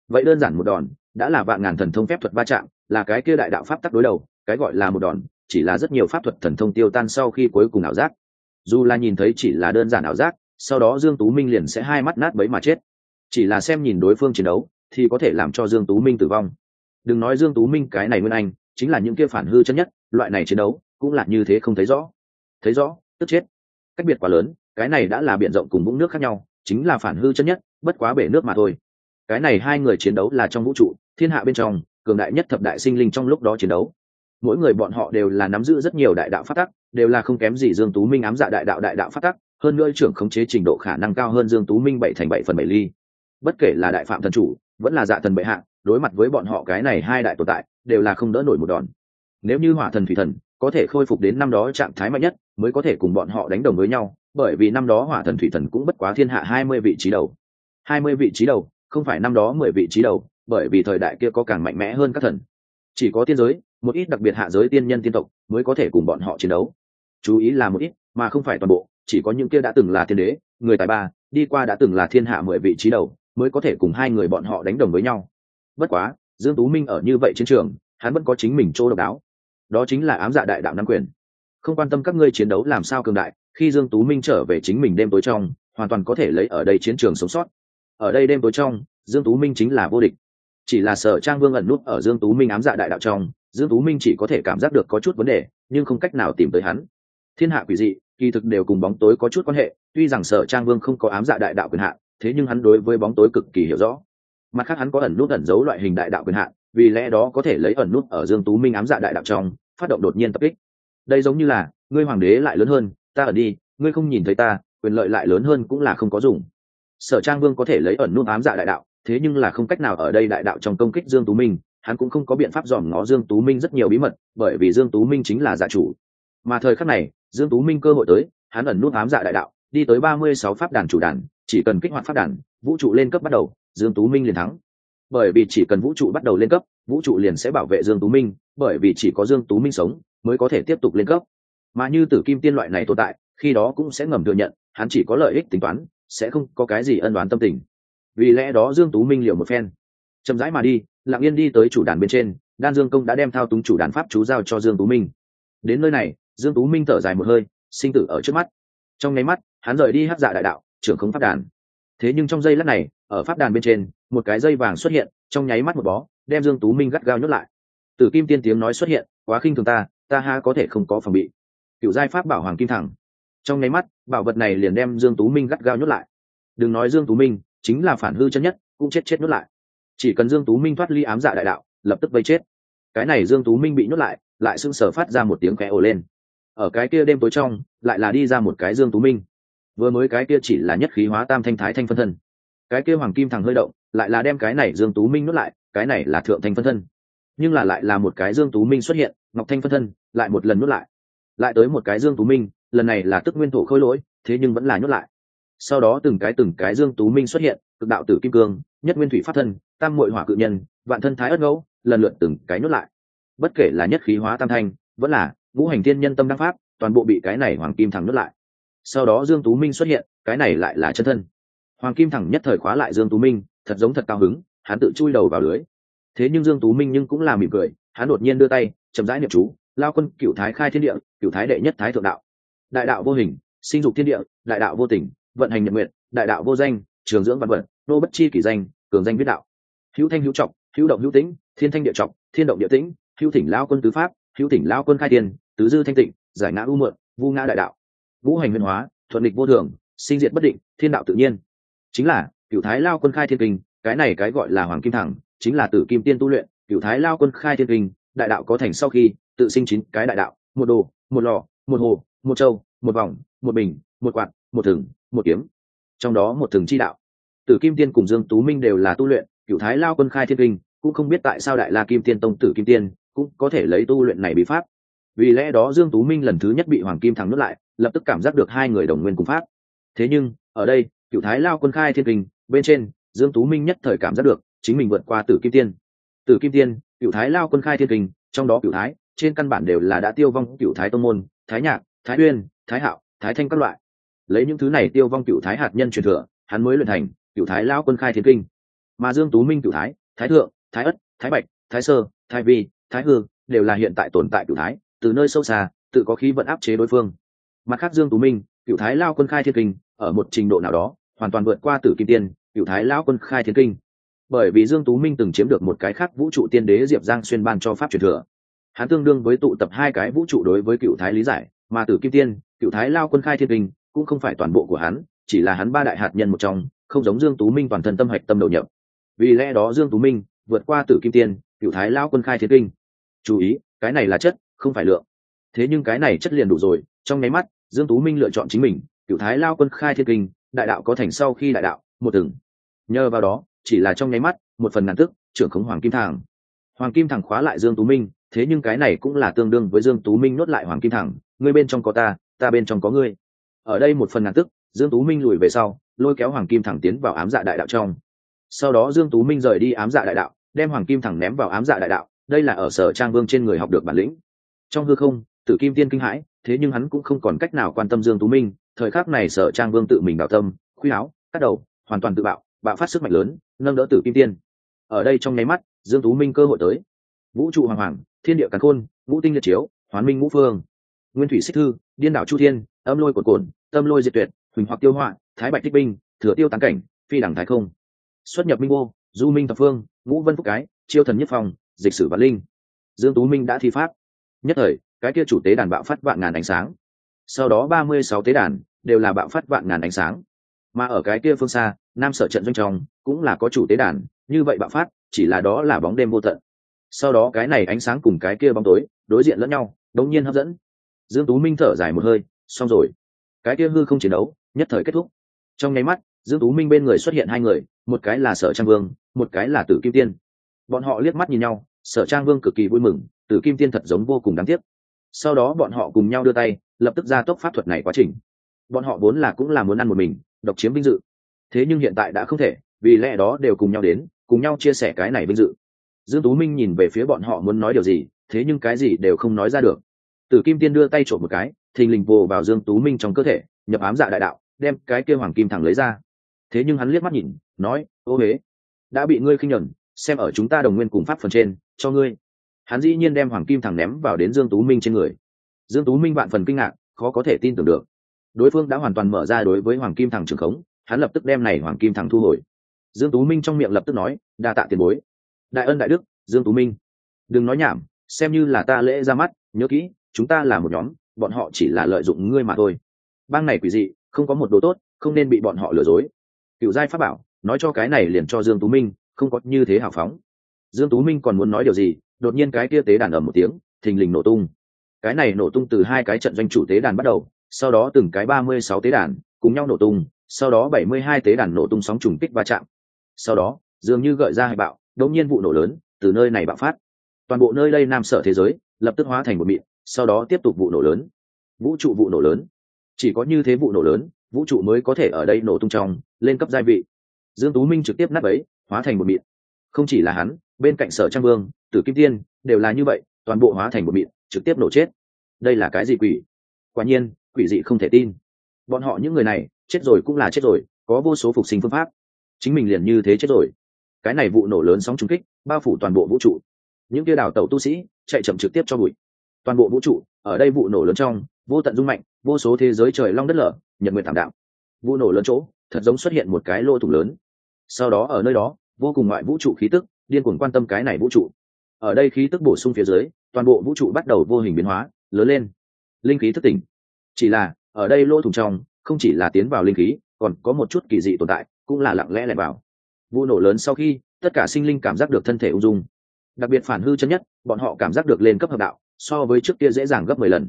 Vậy đơn giản một đòn, đã là vạn ngàn thần thông phép thuật va chạm, là cái kia đại đạo pháp tắc đối đầu, cái gọi là một đòn chỉ là rất nhiều pháp thuật thần thông tiêu tan sau khi cuối cùng ảo giác. Dù là nhìn thấy chỉ là đơn giản ảo giác, sau đó dương tú minh liền sẽ hai mắt nát bấy mà chết. Chỉ là xem nhìn đối phương chiến đấu, thì có thể làm cho dương tú minh tử vong. Đừng nói dương tú minh cái này nguyên anh, chính là những kia phản hư chân nhất, loại này chiến đấu cũng là như thế không thấy rõ. Thấy rõ, tức chết. Cách biệt quá lớn, cái này đã là biển rộng cùng vũng nước khác nhau, chính là phản hư chân nhất, bất quá bể nước mà thôi. Cái này hai người chiến đấu là trong vũ trụ, thiên hạ bên trong, cường đại nhất thập đại sinh linh trong lúc đó chiến đấu mỗi người bọn họ đều là nắm giữ rất nhiều đại đạo phát tắc, đều là không kém gì dương tú minh ám dạ đại đạo đại đạo phát tắc, hơn nữa trưởng khống chế trình độ khả năng cao hơn dương tú minh bảy thành bảy phần bảy ly. Bất kể là đại phạm thần chủ, vẫn là dạ thần bệ hạ, đối mặt với bọn họ cái này hai đại tồn tại, đều là không đỡ nổi một đòn. Nếu như hỏa thần thủy thần có thể khôi phục đến năm đó trạng thái mạnh nhất, mới có thể cùng bọn họ đánh đồng với nhau, bởi vì năm đó hỏa thần thủy thần cũng bất quá thiên hạ hai mươi vị trí đầu. Hai mươi vị trí đầu, không phải năm đó mười vị trí đầu, bởi vì thời đại kia có càng mạnh mẽ hơn các thần chỉ có tiên giới, một ít đặc biệt hạ giới tiên nhân tiên tộc mới có thể cùng bọn họ chiến đấu. Chú ý là một ít, mà không phải toàn bộ, chỉ có những kia đã từng là thiên đế, người tài ba, đi qua đã từng là thiên hạ mười vị trí đầu, mới có thể cùng hai người bọn họ đánh đồng với nhau. Bất quá, dương tú minh ở như vậy chiến trường, hắn vẫn có chính mình chỗ độc đáo. Đó chính là ám dạ đại đạo nam quyền. Không quan tâm các ngươi chiến đấu làm sao cường đại, khi dương tú minh trở về chính mình đêm tối trong, hoàn toàn có thể lấy ở đây chiến trường sống sót. Ở đây đêm tối trong, dương tú minh chính là vô địch chỉ là sở trang vương ẩn nút ở dương tú minh ám dạ đại đạo trong, dương tú minh chỉ có thể cảm giác được có chút vấn đề, nhưng không cách nào tìm tới hắn. Thiên hạ quỷ dị, kỳ thực đều cùng bóng tối có chút quan hệ, tuy rằng sở trang vương không có ám dạ đại đạo quyền hạn, thế nhưng hắn đối với bóng tối cực kỳ hiểu rõ. Mặt khác hắn có ẩn nút ẩn giấu loại hình đại đạo quyền hạn, vì lẽ đó có thể lấy ẩn nút ở dương tú minh ám dạ đại đạo trong, phát động đột nhiên tập kích. Đây giống như là, ngươi hoàng đế lại lớn hơn, ta ở đi, ngươi không nhìn thấy ta, quyền lợi lại lớn hơn cũng là không có dùng. Sở trang vương có thể lấy ẩn nút ám dạ đại đạo thế nhưng là không cách nào ở đây đại đạo trong công kích dương tú minh, hắn cũng không có biện pháp dòm ngó dương tú minh rất nhiều bí mật, bởi vì dương tú minh chính là dạ chủ. Mà thời khắc này, dương tú minh cơ hội tới, hắn ẩn nút ám dạ đại đạo, đi tới ba mươi sáu pháp đàn chủ đàn, chỉ cần kích hoạt pháp đàn, vũ trụ lên cấp bắt đầu, dương tú minh liền thắng. Bởi vì chỉ cần vũ trụ bắt đầu lên cấp, vũ trụ liền sẽ bảo vệ dương tú minh, bởi vì chỉ có dương tú minh sống, mới có thể tiếp tục lên cấp. Mà như tử kim tiên loại này tồn tại, khi đó cũng sẽ ngầm thừa nhận, hắn chỉ có lợi ích tính toán, sẽ không có cái gì ân đoán tâm tình vì lẽ đó dương tú minh liều một phen. Chậm rãi mà đi, lặng yên đi tới chủ đàn bên trên, đan dương công đã đem thao túng chủ đàn pháp chú giao cho dương tú minh. Đến nơi này, dương tú minh thở dài một hơi, sinh tử ở trước mắt. Trong nháy mắt, hắn rời đi hát dạ đại đạo, trưởng không pháp đàn. Thế nhưng trong giây lát này, ở pháp đàn bên trên, một cái dây vàng xuất hiện, trong nháy mắt một bó, đem dương tú minh gắt gao nhốt lại. Tử kim tiên tiếng nói xuất hiện, quá khinh thường ta ta ha có thể không có phòng bị. Cựu giai pháp bảo hoàng kim thẳng. Trong nháy mắt, bảo vật này liền đem dương tú minh gắt gao nhốt lại. Đừng nói dương tú minh chính là phản hư chân nhất, cũng chết chết nhốt lại. Chỉ cần dương tú minh thoát ly ám dạ đại đạo, lập tức vây chết. Cái này dương tú minh bị nhốt lại lại sưng sở phát ra một tiếng khẽ ồ lên. Ở cái kia đêm tối trong, lại là đi ra một cái dương tú minh. Vừa mới cái kia chỉ là nhất khí hóa tam thanh thái thanh phân thân. Cái kia hoàng kim thằng hơi động, lại là đem cái này dương tú minh nuốt lại, cái này là thượng thanh phân thân. Nhưng là lại là một cái dương tú minh xuất hiện, ngọc thanh phân thân, lại một lần nuốt lại. Lại tới một cái dương tú minh, lần này là tức nguyên thổ khôi lỗi, thế nhưng vẫn là nhốt lại sau đó từng cái từng cái dương tú minh xuất hiện, cực đạo tử kim cương, nhất nguyên thủy pháp thân, tam muội hỏa cự nhân, vạn thân thái ất ngẫu, lần lượt từng cái nhốt lại. Bất kể là nhất khí hóa tam thanh, vẫn là ngũ hành thiên nhân tâm đăng pháp, toàn bộ bị cái này hoàng kim thẳng nhốt lại. Sau đó dương tú minh xuất hiện, cái này lại là chân thân. Hoàng kim thẳng nhất thời khóa lại dương tú minh, thật giống thật cao hứng, hắn tự chui đầu vào lưới. Thế nhưng dương tú minh nhưng cũng là mỉm cười, hắn đột nhiên đưa tay, chậm rãi niệm chú, lao quân, cửu thái khai thiên địa, cửu thái đệ nhất thái thượng đạo. Đại đạo vô hình, sinh dục thiên địa, đại đạo vô tình vận hành nhật nguyện, đại đạo vô danh, trường dưỡng văn vật, nô bất chi kỷ danh, cường danh viết đạo. Hữu thanh hữu trọng, hữu động hữu tĩnh, thiên thanh địa trọng, thiên động địa tĩnh, hữu thỉnh lao quân tứ pháp, hữu thỉnh lao quân khai tiền tứ dư thanh tịnh, giải ngã u mượn vu ngã đại đạo. Vũ hành huyền hóa, thuận địch vô thường, sinh diệt bất định, thiên đạo tự nhiên. Chính là cựu thái lao quân khai thiên kinh, cái này cái gọi là hoàng kim thẳng, chính là tử kim tiên tu luyện cựu thái lao quân khai thiên kinh, đại đạo có thành sau khi, tự sinh chín cái đại đạo, một đồ, một lò, một hồ, một châu, một vòng, một bình, một quạt, một thừng một kiếm. Trong đó một thừng chi đạo. Tử kim tiên cùng dương tú minh đều là tu luyện cựu thái lao quân khai thiên kinh, cũng không biết tại sao đại la kim tiên tông tử kim tiên cũng có thể lấy tu luyện này bí pháp. Vì lẽ đó dương tú minh lần thứ nhất bị hoàng kim thắng nuốt lại, lập tức cảm giác được hai người đồng nguyên cùng pháp. Thế nhưng, ở đây cựu thái lao quân khai thiên kinh, bên trên, dương tú minh nhất thời cảm giác được chính mình vượt qua tử kim tiên. Tử kim tiên cựu thái lao quân khai thiên kinh, trong đó cựu thái, trên căn bản đều là đã tiêu vong cựu thái tông môn, thái nhạc, thái uyên, thái hạo, thái thanh các loại lấy những thứ này tiêu vong cựu thái hạt nhân truyền thừa, hắn mới luyện thành cựu thái lao quân khai thiên kinh. Mà dương tú minh cựu thái thái thượng, thái ất, thái bạch, thái sơ, thái vi, thái hư đều là hiện tại tồn tại cựu thái, từ nơi sâu xa, tự có khí vận áp chế đối phương. Mặt khác dương tú minh, cựu thái lao quân khai thiên kinh, ở một trình độ nào đó, hoàn toàn vượt qua tử kim tiên, cựu thái lao quân khai thiên kinh. Bởi vì dương tú minh từng chiếm được một cái khác vũ trụ tiên đế diệp giang xuyên ban cho pháp truyền thừa. Hắn tương đương với tụ tập hai cái vũ trụ đối với cựu thái lý giải, mà tử kim tiên, cựu thái lao quân khai thiên kinh cũng không phải toàn bộ của hắn, chỉ là hắn ba đại hạt nhân một trong, không giống dương tú minh toàn thân tâm hạch tâm đầu nhập. Vì lẽ đó dương tú minh vượt qua tử kim tiên, cựu thái Lão quân khai thiên kinh. Chú ý, cái này là chất, không phải lượng. Thế nhưng cái này chất liền đủ rồi, trong nháy mắt, dương tú minh lựa chọn chính mình, cựu thái lao quân khai thiên kinh, đại đạo có thành sau khi đại đạo, một từng. Nhờ vào đó, chỉ là trong nháy mắt, một phần ngàn tức, trưởng khống hoàng kim thẳng. Hoàng kim thẳng khóa lại dương tú minh, thế nhưng cái này cũng là tương đương với dương tú minh nốt lại hoàng kim thẳng, ngươi bên trong có ta ta bên trong có ngươi ở đây một phần ngàn tức, dương tú minh lùi về sau, lôi kéo hoàng kim thẳng tiến vào ám dạ đại đạo trong. Sau đó dương tú minh rời đi ám dạ đại đạo, đem hoàng kim thẳng ném vào ám dạ đại đạo, đây là ở sở trang vương trên người học được bản lĩnh. Trong hư không, tử kim tiên kinh hãi, thế nhưng hắn cũng không còn cách nào quan tâm dương tú minh, thời khắc này sở trang vương tự mình đào tâm, khuy áo, cắt đầu, hoàn toàn tự bạo bạo phát sức mạnh lớn, nâng đỡ tử kim tiên. Ở đây trong nháy mắt, dương tú minh cơ hội tới. Vũ trụ hoàng hoàng, thiên địa càn khôn vũ tinh liệt chiếu, hoán minh ngũ phương. Nguyên thủy xích thư, điên đảo chu thiên, âm lôi cột cồn tâm lôi diệt tuyệt, huỳnh hoặc tiêu họa, thái bạch tích binh, thừa tiêu tán cảnh, phi đẳng thái không. Xuất nhập minh vô du minh thập phương, ngũ vân phúc cái, chiêu thần nhất phòng dịch sử vạn linh. Dương tú minh đã thi pháp. Nhất thời, cái kia chủ tế đàn bạo phát vạn ngàn ánh sáng. Sau đó ba mươi sáu tế đàn đều là bạo phát vạn ngàn ánh sáng. Mà ở cái kia phương xa, nam sở trận doanh trong cũng là có chủ tế đàn, như vậy bạo phát, chỉ là đó là bóng đêm vô tận. Sau đó cái này ánh sáng cùng cái kia bóng tối đối diện lẫn nhau đống nhiên hấp dẫn. Dương tú minh thở dài một hơi, xong rồi cái kia hư không chiến đấu, nhất thời kết thúc. Trong nháy mắt, dương tú minh bên người xuất hiện hai người, một cái là sở trang vương, một cái là tử kim tiên. Bọn họ liếc mắt nhìn nhau, sở trang vương cực kỳ vui mừng, tử kim tiên thật giống vô cùng đáng tiếc. Sau đó bọn họ cùng nhau đưa tay, lập tức ra tốc pháp thuật này quá trình. Bọn họ vốn là cũng là muốn ăn một mình, độc chiếm vinh dự. Thế nhưng hiện tại đã không thể, vì lẽ đó đều cùng nhau đến, cùng nhau chia sẻ cái này vinh dự. Dương tú minh nhìn về phía bọn họ muốn nói điều gì, thế nhưng cái gì đều không nói ra được. Tử kim tiên đưa tay trộm một cái thình lình vồ vào dương tú minh trong cơ thể, nhập ám dạ đại đạo, đem cái kia hoàng kim thẳng lấy ra. Thế nhưng hắn liếc mắt nhìn, nói, ô huế, đã bị ngươi khinh nhẫn xem ở chúng ta đồng nguyên cùng pháp phần trên, cho ngươi. Hắn dĩ nhiên đem hoàng kim thẳng ném vào đến dương tú minh trên người. Dương tú minh vạn phần kinh ngạc, khó có thể tin tưởng được. Đối phương đã hoàn toàn mở ra đối với hoàng kim thẳng trường khống, hắn lập tức đem này hoàng kim thẳng thu hồi. Dương tú minh trong miệng lập tức nói, đa tạ tiền bối. Đại ân đại đức, dương tú minh. Đừng nói nhảm, xem như là ta lễ ra mắt, nhớ kỹ, chúng ta là một nhóm bọn họ chỉ là lợi dụng ngươi mà thôi. Bang này quỷ dị, không có một đồ tốt, không nên bị bọn họ lừa dối. Cựu giai pháp bảo, nói cho cái này liền cho dương tú minh, không có như thế hào phóng. Dương tú minh còn muốn nói điều gì, đột nhiên cái kia tế đàn ầm một tiếng, thình lình nổ tung. Cái này nổ tung từ hai cái trận doanh chủ tế đàn bắt đầu, sau đó từng cái ba mươi sáu tế đàn cùng nhau nổ tung, sau đó bảy mươi hai tế đàn nổ tung sóng trùng kích va chạm. Sau đó, dường như gợi ra hải bạo, đột nhiên vụ nổ lớn, từ nơi này bạo phát. Toàn bộ nơi đây nam sở thế giới, lập tức hóa thành một mịn sau đó tiếp tục vụ nổ lớn. Vũ trụ vụ nổ lớn. Chỉ có như thế vụ nổ lớn, vũ trụ mới có thể ở đây nổ tung trong, lên cấp gia vị. Dương tú minh trực tiếp nát ấy, hóa thành một mịn không chỉ là hắn, bên cạnh sở trang vương, tử kim tiên, đều là như vậy, toàn bộ hóa thành một mịn trực tiếp nổ chết. Đây là cái gì quỷ? Quả nhiên, quỷ dị không thể tin. Bọn họ những người này, chết rồi cũng là chết rồi, có vô số phục sinh phương pháp. Chính mình liền như thế chết rồi. Cái này vụ nổ lớn sóng trúng kích, bao phủ toàn bộ vũ trụ. Những kia đảo tàu tu sĩ, chạy chậm trực tiếp cho bụi toàn bộ vũ trụ, ở đây vụ nổ lớn trong, vô tận dung mạnh, vô số thế giới trời long đất lở, nhật nguyện thảm đạo vụ nổ lớn chỗ, thật giống xuất hiện một cái lô thủng lớn. Sau đó ở nơi đó, vô cùng ngoại vũ trụ khí tức, điên cuồng quan tâm cái này vũ trụ. Ở đây khí tức bổ sung phía dưới, toàn bộ vũ trụ bắt đầu vô hình biến hóa, lớn lên. Linh khí thức tỉnh. Chỉ là, ở đây lô thủng trong, không chỉ là tiến vào linh khí, còn có một chút kỳ dị tồn tại, cũng là lặng lẽ lại vào. Vụ nổ lớn sau khi, tất cả sinh linh cảm giác được thân thể ung dung. Đặc biệt phản hư chân nhất, bọn họ cảm giác được lên cấp hợp đạo so với trước kia dễ dàng gấp mười lần.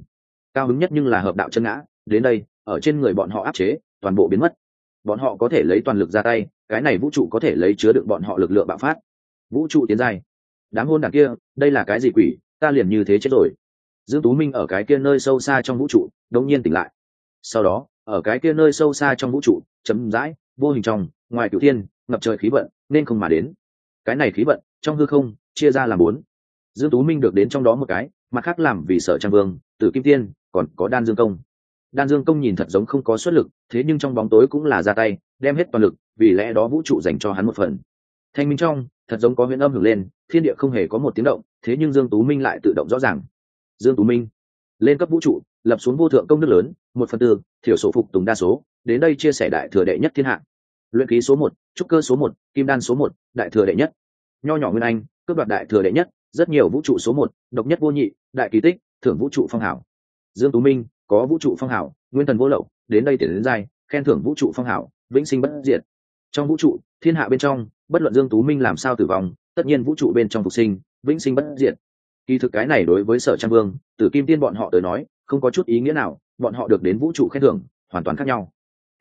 Cao hứng nhất nhưng là hợp đạo chân ngã, đến đây, ở trên người bọn họ áp chế, toàn bộ biến mất. Bọn họ có thể lấy toàn lực ra tay, cái này vũ trụ có thể lấy chứa đựng bọn họ lực lượng bạo phát. Vũ trụ tiến dài đám hôn đảng kia, đây là cái gì quỷ, ta liền như thế chết rồi. Dương tú minh ở cái kia nơi sâu xa trong vũ trụ đột nhiên tỉnh lại. Sau đó, ở cái kia nơi sâu xa trong vũ trụ chấm dãi vô hình trong, ngoài cửu thiên, ngập trời khí vận, nên không mà đến. Cái này khí vận, trong hư không, chia ra làm bốn. Dương tú minh được đến trong đó một cái mặt khác làm vì sở trang vương, tử kim tiên, còn có đan dương công. Đan dương công nhìn thật giống không có xuất lực, thế nhưng trong bóng tối cũng là ra tay, đem hết toàn lực, vì lẽ đó vũ trụ dành cho hắn một phần. Thanh minh trong, thật giống có huyễn âm hưởng lên, thiên địa không hề có một tiếng động, thế nhưng dương tú minh lại tự động rõ ràng. Dương tú minh, lên cấp vũ trụ, lập xuống vô thượng công đức lớn, một phần tư, thiểu số phục tùng đa số, đến đây chia sẻ đại thừa đệ nhất thiên hạ. Luyện ký số một, trúc cơ số một, kim đan số một, đại thừa đệ nhất. Nho nhỏ nguyên anh, cướp đoạt đại thừa đệ nhất rất nhiều vũ trụ số một, độc nhất vô nhị, đại kỳ tích, thưởng vũ trụ phong hảo dương tú minh, có vũ trụ phong hảo nguyên thần vô lậu, đến đây tiền đến giai, khen thưởng vũ trụ phong hảo vĩnh sinh bất diệt. Trong vũ trụ, thiên hạ bên trong, bất luận dương tú minh làm sao tử vong, tất nhiên vũ trụ bên trong phục sinh, vĩnh sinh bất diệt. Kỳ thực cái này đối với sở trang vương, tử kim tiên bọn họ tới nói, không có chút ý nghĩa nào, bọn họ được đến vũ trụ khen thưởng, hoàn toàn khác nhau.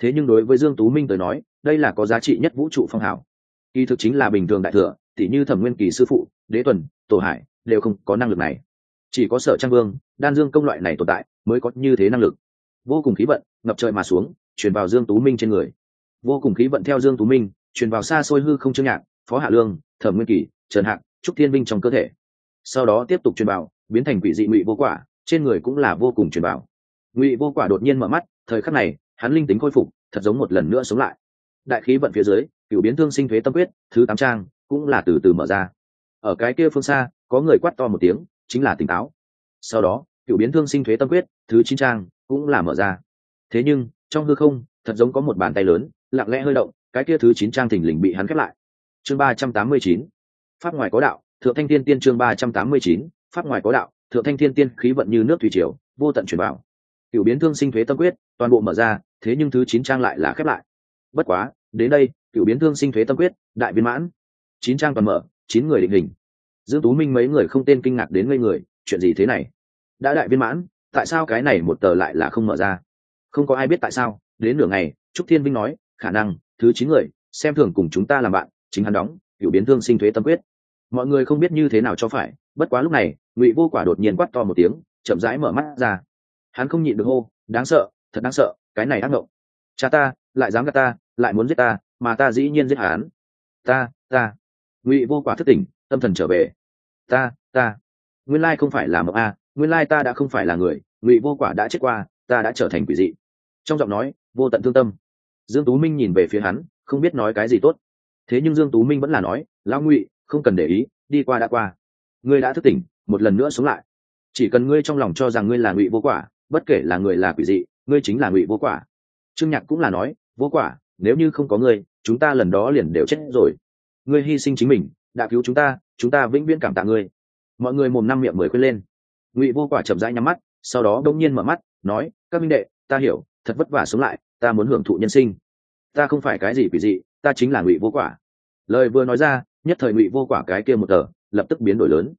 Thế nhưng đối với dương tú minh tới nói, đây là có giá trị nhất vũ trụ phong hào. Kỳ thực chính là bình thường đại thừa, tỉ như thẩm nguyên kỳ sư phụ, đế tuần tổ hải đều không có năng lực này. Chỉ có sở trang vương, đan dương công loại này tồn tại mới có như thế năng lực. Vô cùng khí vận, ngập trời mà xuống, truyền vào dương tú minh trên người. Vô cùng khí vận theo dương tú minh, truyền vào xa xôi hư không chương nhạc, phó hạ lương, thẩm nguyên kỳ trần hạc, trúc thiên minh trong cơ thể. Sau đó tiếp tục truyền vào, biến thành quỷ dị ngụy vô quả, trên người cũng là vô cùng truyền vào. Ngụy vô quả đột nhiên mở mắt, thời khắc này, hắn linh tính khôi phục, thật giống một lần nữa sống lại. Đại khí vận phía dưới cựu biến thương sinh thuế tâm quyết, thứ tám trang, cũng là từ từ mở ra ở cái kia phương xa, có người quát to một tiếng, chính là tỉnh táo. Sau đó, cựu biến thương sinh thuế tâm quyết, thứ chín trang, cũng là mở ra. Thế nhưng, trong hư không, thật giống có một bàn tay lớn, lặng lẽ hơi động, cái kia thứ chín trang thình lình bị hắn khép lại. Chương ba trăm tám mươi chín, pháp ngoài có đạo, thượng thanh thiên tiên chương ba trăm tám mươi chín, pháp ngoài có đạo, thượng thanh thiên tiên khí vận như nước thủy triều, vô tận chuyển vào cựu biến thương sinh thuế tâm quyết, toàn bộ mở ra, thế nhưng thứ chín trang lại là khép lại. Bất quá, đến đây, cựu biến thương sinh thuế tâm quyết, đại viên mãn. Chín trang toàn mở chín người định hình. Dương tú minh mấy người không tên kinh ngạc đến ngây người, chuyện gì thế này? Đã đại viên mãn, tại sao cái này một tờ lại là không mở ra? Không có ai biết tại sao, đến nửa ngày, trúc thiên vinh nói, khả năng, thứ chín người, xem thường cùng chúng ta làm bạn, chính hắn đóng hiểu biến thương sinh thuế tâm quyết. Mọi người không biết như thế nào cho phải, bất quá lúc này, ngụy vô quả đột nhiên quát to một tiếng, chậm rãi mở mắt ra. Hắn không nhịn được hô, đáng sợ, thật đáng sợ, cái này ác mộng. Cha ta, lại dám gạt ta, lại muốn giết ta, mà ta dĩ nhiên giết hắn. Ta ta ngụy vô quả thất tỉnh, tâm thần trở về. Ta ta, nguyên lai không phải là mộng a, nguyên lai ta đã không phải là người, ngụy vô quả đã chết qua, ta đã trở thành quỷ dị. Trong giọng nói, vô tận thương tâm. Dương tú minh nhìn về phía hắn, không biết nói cái gì tốt. Thế nhưng dương tú minh vẫn là nói, lão ngụy, không cần để ý, đi qua đã qua. Ngươi đã thức tỉnh, một lần nữa sống lại. Chỉ cần ngươi trong lòng cho rằng ngươi là ngụy vô quả, bất kể là người là quỷ dị, ngươi chính là ngụy vô quả. Trương nhạc cũng là nói, vô quả, nếu như không có ngươi, chúng ta lần đó liền đều chết rồi ngươi hy sinh chính mình, đã cứu chúng ta chúng ta vĩnh viễn cảm tạ ngươi. Mọi người mồm năm miệng mười quên lên. Ngụy vô quả chậm rãi nhắm mắt, sau đó đông nhiên mở mắt, nói, các minh đệ, ta hiểu, thật vất vả sống lại, ta muốn hưởng thụ nhân sinh. Ta không phải cái gì quỷ dị, ta chính là ngụy vô quả. Lời vừa nói ra, nhất thời ngụy vô quả cái kia một tờ, lập tức biến đổi lớn.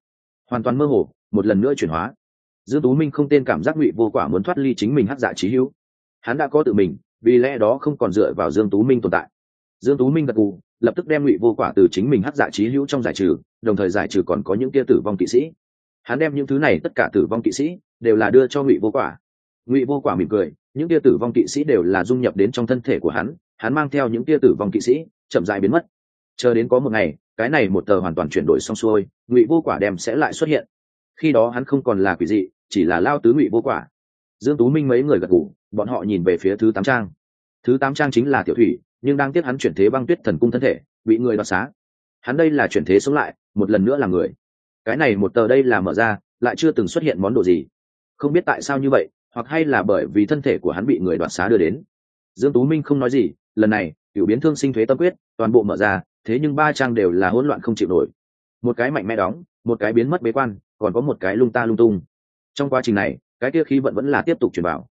Hoàn toàn mơ hồ, một lần nữa chuyển hóa. Dương tú minh không tên cảm giác ngụy vô quả muốn thoát ly chính mình hát dạ trí hữu. Hắn đã có tự mình, vì lẽ đó không còn dựa vào dương tú minh tồn tại. Dương tú minh gật gù lập tức đem ngụy vô quả từ chính mình hắc dạ trí hữu trong giải trừ, đồng thời giải trừ còn có những kia tử vong kỵ sĩ. Hắn đem những thứ này, tất cả tử vong kỵ sĩ, đều là đưa cho ngụy vô quả. Ngụy vô quả mỉm cười, những kia tử vong kỵ sĩ đều là dung nhập đến trong thân thể của hắn hắn mang theo những kia tử vong kỵ sĩ, chậm dại biến mất. Chờ đến có một ngày, cái này một tờ hoàn toàn chuyển đổi xong xuôi, ngụy vô quả đem sẽ lại xuất hiện. Khi đó hắn không còn là quỷ dị, chỉ là lao tứ ngụy vô quả. Dương tú minh mấy người gật ngủ bọn họ nhìn về phía thứ tám trang. Thứ tám trang chính là tiểu thủy nhưng đang tiếc hắn chuyển thế băng tuyết thần cung thân thể, bị người đoạt xá. Hắn đây là chuyển thế sống lại, một lần nữa là người. Cái này một tờ đây là mở ra, lại chưa từng xuất hiện món đồ gì. Không biết tại sao như vậy, hoặc hay là bởi vì thân thể của hắn bị người đoạt xá đưa đến. Dương tú minh không nói gì, lần này cựu biến thương sinh thuế tâm quyết, toàn bộ mở ra, thế nhưng ba trang đều là hỗn loạn không chịu nổi. Một cái mạnh mẽ đóng, một cái biến mất bế quan, còn có một cái lung ta lung tung. Trong quá trình này, cái kia khí vận vẫn là tiếp tục truyền vào.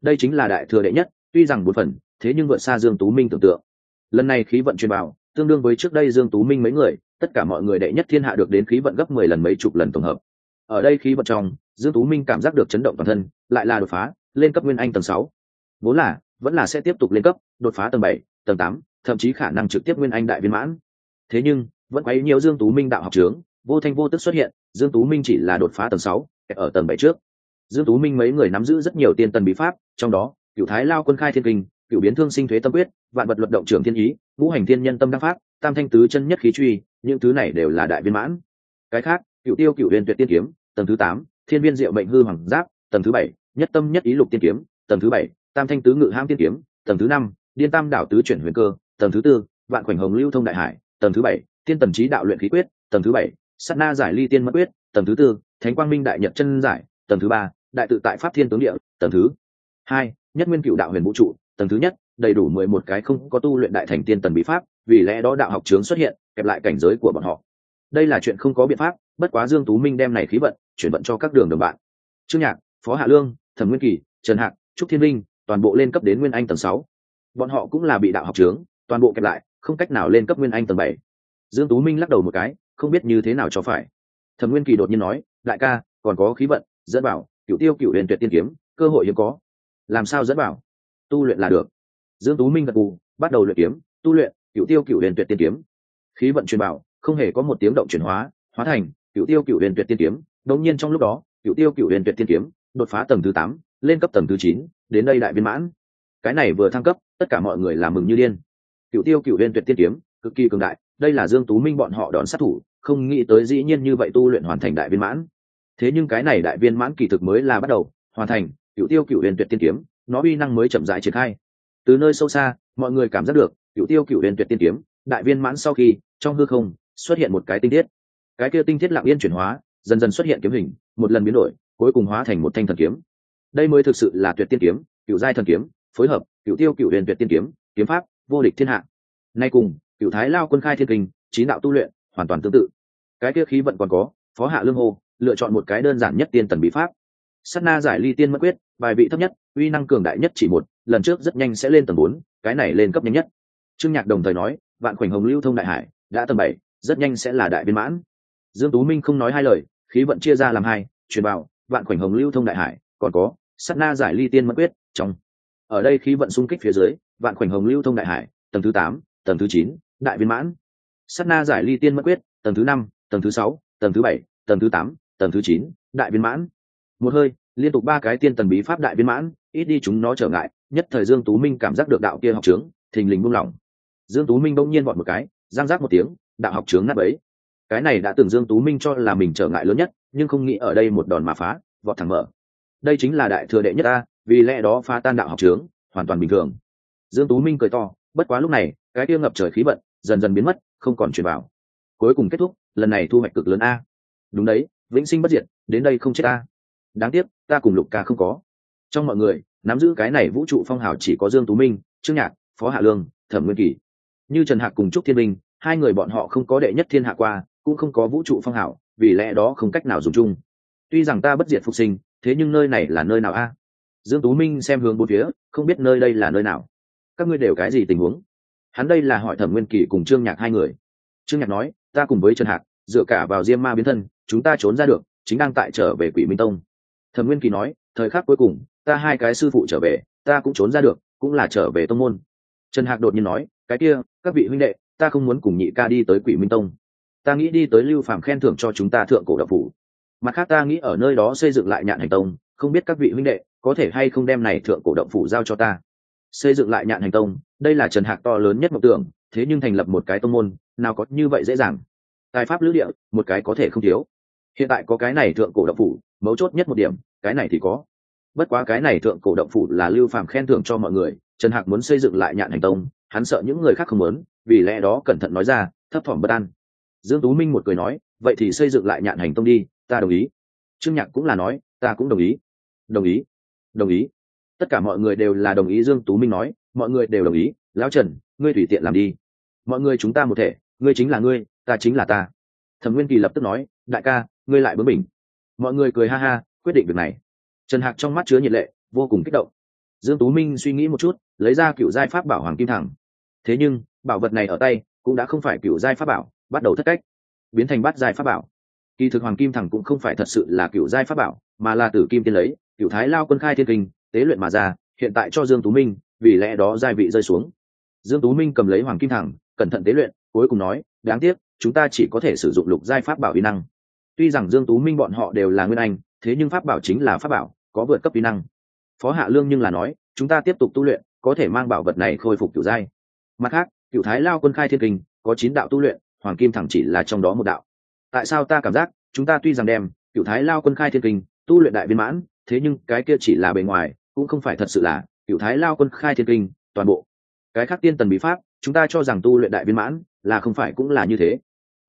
Đây chính là đại thừa đệ nhất, tuy rằng bốn phần thế nhưng vượt xa dương tú minh tưởng tượng. Lần này khí vận truyền vào, tương đương với trước đây dương tú minh mấy người, tất cả mọi người đệ nhất thiên hạ được đến khí vận gấp mười lần mấy chục lần tổng hợp. Ở đây khí vận trong, dương tú minh cảm giác được chấn động toàn thân, lại là đột phá, lên cấp nguyên anh tầng sáu. Vốn là, vẫn là sẽ tiếp tục lên cấp, đột phá tầng bảy, tầng tám, thậm chí khả năng trực tiếp nguyên anh đại viên mãn. Thế nhưng, vẫn quấy nhiều dương tú minh đạo học trướng, vô thanh vô tức xuất hiện, dương tú minh chỉ là đột phá tầng sáu, ở tầng bảy trước. Dương tú minh mấy người nắm giữ rất nhiều tiên tần bí pháp, trong đó cựu thái lao quân khai thiên kinh cựu biến thương sinh thuế tâm quyết vạn vật luật động trưởng thiên ý ngũ hành thiên nhân tâm đắc pháp tam thanh tứ chân nhất khí truy những thứ này đều là đại viên mãn cái khác cựu tiêu cựu huyền tuyệt tiên kiếm tầng thứ tám thiên viên diệu mệnh hư hoàng giáp tầng thứ bảy nhất tâm nhất ý lục tiên kiếm tầng thứ bảy tam thanh tứ ngự ham tiên kiếm tầng thứ năm điên tam đảo tứ chuyển huyền cơ tầng thứ tư vạn khoảnh hồng lưu thông đại hải tầng thứ bảy tiên tần trí đạo luyện khí quyết tầng thứ bảy sát na giải ly tiên mất quyết tầng thứ tư thánh quang minh đại nhật chân giải tầng thứ ba đại tự tại pháp thiên tướng địa tầng thứ hai nhất nguyên cựu đạo huyền vũ trụ tầng thứ nhất, đầy đủ mười một cái không có tu luyện đại thành tiên tần bí pháp, vì lẽ đó đạo học trướng xuất hiện, kẹp lại cảnh giới của bọn họ. Đây là chuyện không có biện pháp, bất quá dương tú minh đem này khí vận, chuyển vận cho các đường đồng bạn. Trương nhạc, phó hạ lương, thẩm nguyên kỳ, trần hạc, trúc thiên linh toàn bộ lên cấp đến nguyên anh tầng sáu. Bọn họ cũng là bị đạo học trướng, toàn bộ kẹp lại, không cách nào lên cấp nguyên anh tầng bảy. Dương tú minh lắc đầu một cái, không biết như thế nào cho phải. Thẩm nguyên kỳ đột nhiên nói, đại ca, còn có khí vận, dẫn bảo cựu tiêu cựu huyền tuyệt tiên kiếm, cơ hội hiếm có. Làm sao dẫn bảo? Tu luyện là được. Dương tú minh gật gù, bắt đầu luyện kiếm, tu luyện cựu tiêu cựu huyền tuyệt tiên kiếm. Khí vận truyền bảo, không hề có một tiếng động chuyển hóa hóa thành cựu tiêu cựu huyền tuyệt tiên kiếm. Đột nhiên trong lúc đó cựu tiêu cựu huyền tuyệt tiên kiếm đột phá tầng thứ tám, lên cấp tầng thứ chín, đến đây đại viên mãn. Cái này vừa thăng cấp, tất cả mọi người làm mừng như điên. Cựu tiêu cựu huyền tuyệt tiên kiếm, cực kỳ cường đại, đây là dương tú minh bọn họ đón sát thủ, không nghĩ tới dĩ nhiên như vậy tu luyện hoàn thành đại viên mãn. Thế nhưng cái này đại viên mãn kỳ thực mới là bắt đầu, hoàn thành cựu tiêu cựu huyền tuyệt tiên kiếm nó uy năng mới chậm rãi triển khai. Từ nơi sâu xa, mọi người cảm giác được cựu tiêu cựu huyền tuyệt tiên kiếm, đại viên mãn sau khi, trong hư không, xuất hiện một cái tinh thiết. Cái kia tinh thiết lặng yên chuyển hóa, dần dần xuất hiện kiếm hình, một lần biến đổi, cuối cùng hóa thành một thanh thần kiếm. Đây mới thực sự là tuyệt tiên kiếm cựu giai thần kiếm, phối hợp cựu tiêu cựu huyền tuyệt tiên kiếm kiếm pháp vô địch thiên hạ. Nay cùng cựu thái lao quân khai thiên kinh trí đạo tu luyện, hoàn toàn tương tự. Cái kia khí vận còn có, phó hạ lương hô, lựa chọn một cái đơn giản nhất tiên tần bí pháp. Sát na giải ly tiên mất quyết, bài vị thấp nhất uy năng cường đại nhất chỉ một, lần trước rất nhanh sẽ lên tầng bốn, cái này lên cấp nhanh nhất. Trương nhạc đồng thời nói, vạn khoảnh hồng lưu thông đại hải, đã tầng bảy, rất nhanh sẽ là đại viên mãn. Dương tú minh không nói hai lời, khí vận chia ra làm hai, truyền bảo, vạn khoảnh hồng lưu thông đại hải, còn có, sát na giải ly tiên mất quyết, trong. Ở đây khí vận xung kích phía dưới, vạn khoảnh hồng lưu thông đại hải, tầng thứ tám, tầng thứ chín, đại viên mãn. Sát na giải ly tiên mất quyết, tầng thứ năm, tầng thứ sáu, tầng thứ bảy, tầng thứ tám, tầng thứ chín, đại viên mãn. Một hơi, liên tục ba cái tiên tần bí pháp đại viên mãn ít đi chúng nó trở ngại, nhất thời dương tú minh cảm giác được đạo kia học trướng, thình lình buông lỏng. Dương tú minh bỗng nhiên vọt một cái, giang giác một tiếng, đạo học trướng nát ấy cái này đã từng dương tú minh cho là mình trở ngại lớn nhất, nhưng không nghĩ ở đây một đòn mà phá, vọt thẳng mở. Đây chính là đại thừa đệ nhất ta vì lẽ đó phá tan đạo học trướng, hoàn toàn bình thường. Dương tú minh cười to, bất quá lúc này, cái kia ngập trời khí vận, dần dần biến mất, không còn truyền vào. Cuối cùng kết thúc, lần này thu hoạch cực lớn a. Đúng đấy, vĩnh sinh bất diệt, đến đây không chết a. Đáng tiếc, ta cùng lục ca không có trong mọi người, nắm giữ cái này vũ trụ phong hào chỉ có dương tú minh, trương nhạc, phó hạ lương, thẩm nguyên kỳ. Như trần hạc cùng trúc thiên minh hai người bọn họ không có đệ nhất thiên hạ qua, cũng không có vũ trụ phong hào, vì lẽ đó không cách nào dùng chung. Tuy rằng ta bất diệt phục sinh, thế nhưng nơi này là nơi nào a? Dương tú minh xem hướng bốn phía, không biết nơi đây là nơi nào. Các ngươi đều cái gì tình huống? Hắn đây là hỏi thẩm nguyên kỳ cùng trương nhạc hai người. Trương nhạc nói, ta cùng với trần hạc, dựa cả vào diêm ma biến thân, chúng ta trốn ra được, chính đang tại trở về quỷ minh tông. Thẩm nguyên kỳ nói, thời khắc cuối cùng ta hai cái sư phụ trở về, ta cũng trốn ra được, cũng là trở về tông môn. Trần hạc đột nhiên nói, cái kia, các vị huynh đệ, ta không muốn cùng nhị ca đi tới quỷ minh tông. Ta nghĩ đi tới lưu phàm khen thưởng cho chúng ta thượng cổ độc phủ. Mặt khác ta nghĩ ở nơi đó xây dựng lại nhạn hành tông, không biết các vị huynh đệ có thể hay không đem này thượng cổ động phủ giao cho ta. Xây dựng lại nhạn hành tông, đây là trần hạc to lớn nhất mộng tưởng, thế nhưng thành lập một cái tông môn, nào có như vậy dễ dàng. Tài pháp lữ địa, một cái có thể không thiếu. Hiện tại có cái này thượng cổ động phủ, mấu chốt nhất một điểm, cái này thì có bất quá cái này thượng cổ động phủ là lưu phàm khen thưởng cho mọi người, trần hạc muốn xây dựng lại nhạn hành tông, hắn sợ những người khác không muốn, vì lẽ đó cẩn thận nói ra, thấp thỏm bất an. Dương tú minh một cười nói, vậy thì xây dựng lại nhạn hành tông đi, ta đồng ý. Trương nhạc cũng là nói, ta cũng đồng ý. Đồng ý đồng ý. Tất cả mọi người đều là đồng ý dương tú minh nói, mọi người đều đồng ý, lão trần, ngươi tùy tiện làm đi. Mọi người chúng ta một thể, ngươi chính là ngươi, ta chính là ta. Thẩm nguyên kỳ lập tức nói, đại ca, ngươi lại bướng mình mọi người cười ha ha, quyết định việc này trần hạc trong mắt chứa nhiệt lệ, vô cùng kích động. Dương tú minh suy nghĩ một chút, lấy ra cựu giai pháp bảo hoàng kim thẳng. Thế nhưng, bảo vật này ở tay, cũng đã không phải cựu giai pháp bảo, bắt đầu thất cách. Biến thành bát giai pháp bảo. Kỳ thực hoàng kim thẳng cũng không phải thật sự là cựu giai pháp bảo, mà là tử kim tiên lấy, cựu thái lao quân khai thiên kinh, tế luyện mà ra, hiện tại cho dương tú minh, vì lẽ đó giai vị rơi xuống. Dương tú minh cầm lấy hoàng kim thẳng, cẩn thận tế luyện, cuối cùng nói, đáng tiếc, chúng ta chỉ có thể sử dụng lục giai pháp bảo uy năng. Tuy rằng dương tú minh bọn họ đều là nguyên anh thế nhưng pháp bảo chính là pháp bảo, có vượt cấp kỹ năng. Phó hạ lương nhưng là nói, chúng ta tiếp tục tu luyện, có thể mang bảo vật này khôi phục kiểu giai. Mặt khác, cựu thái lao quân khai thiên kinh, có chín đạo tu luyện, hoàng kim thẳng chỉ là trong đó một đạo. Tại sao ta cảm giác, chúng ta tuy rằng đem, cựu thái lao quân khai thiên kinh, tu luyện đại viên mãn, thế nhưng cái kia chỉ là bề ngoài, cũng không phải thật sự là, cựu thái lao quân khai thiên kinh, toàn bộ. Cái khác tiên tần bí pháp, chúng ta cho rằng tu luyện đại viên mãn, là không phải cũng là như thế.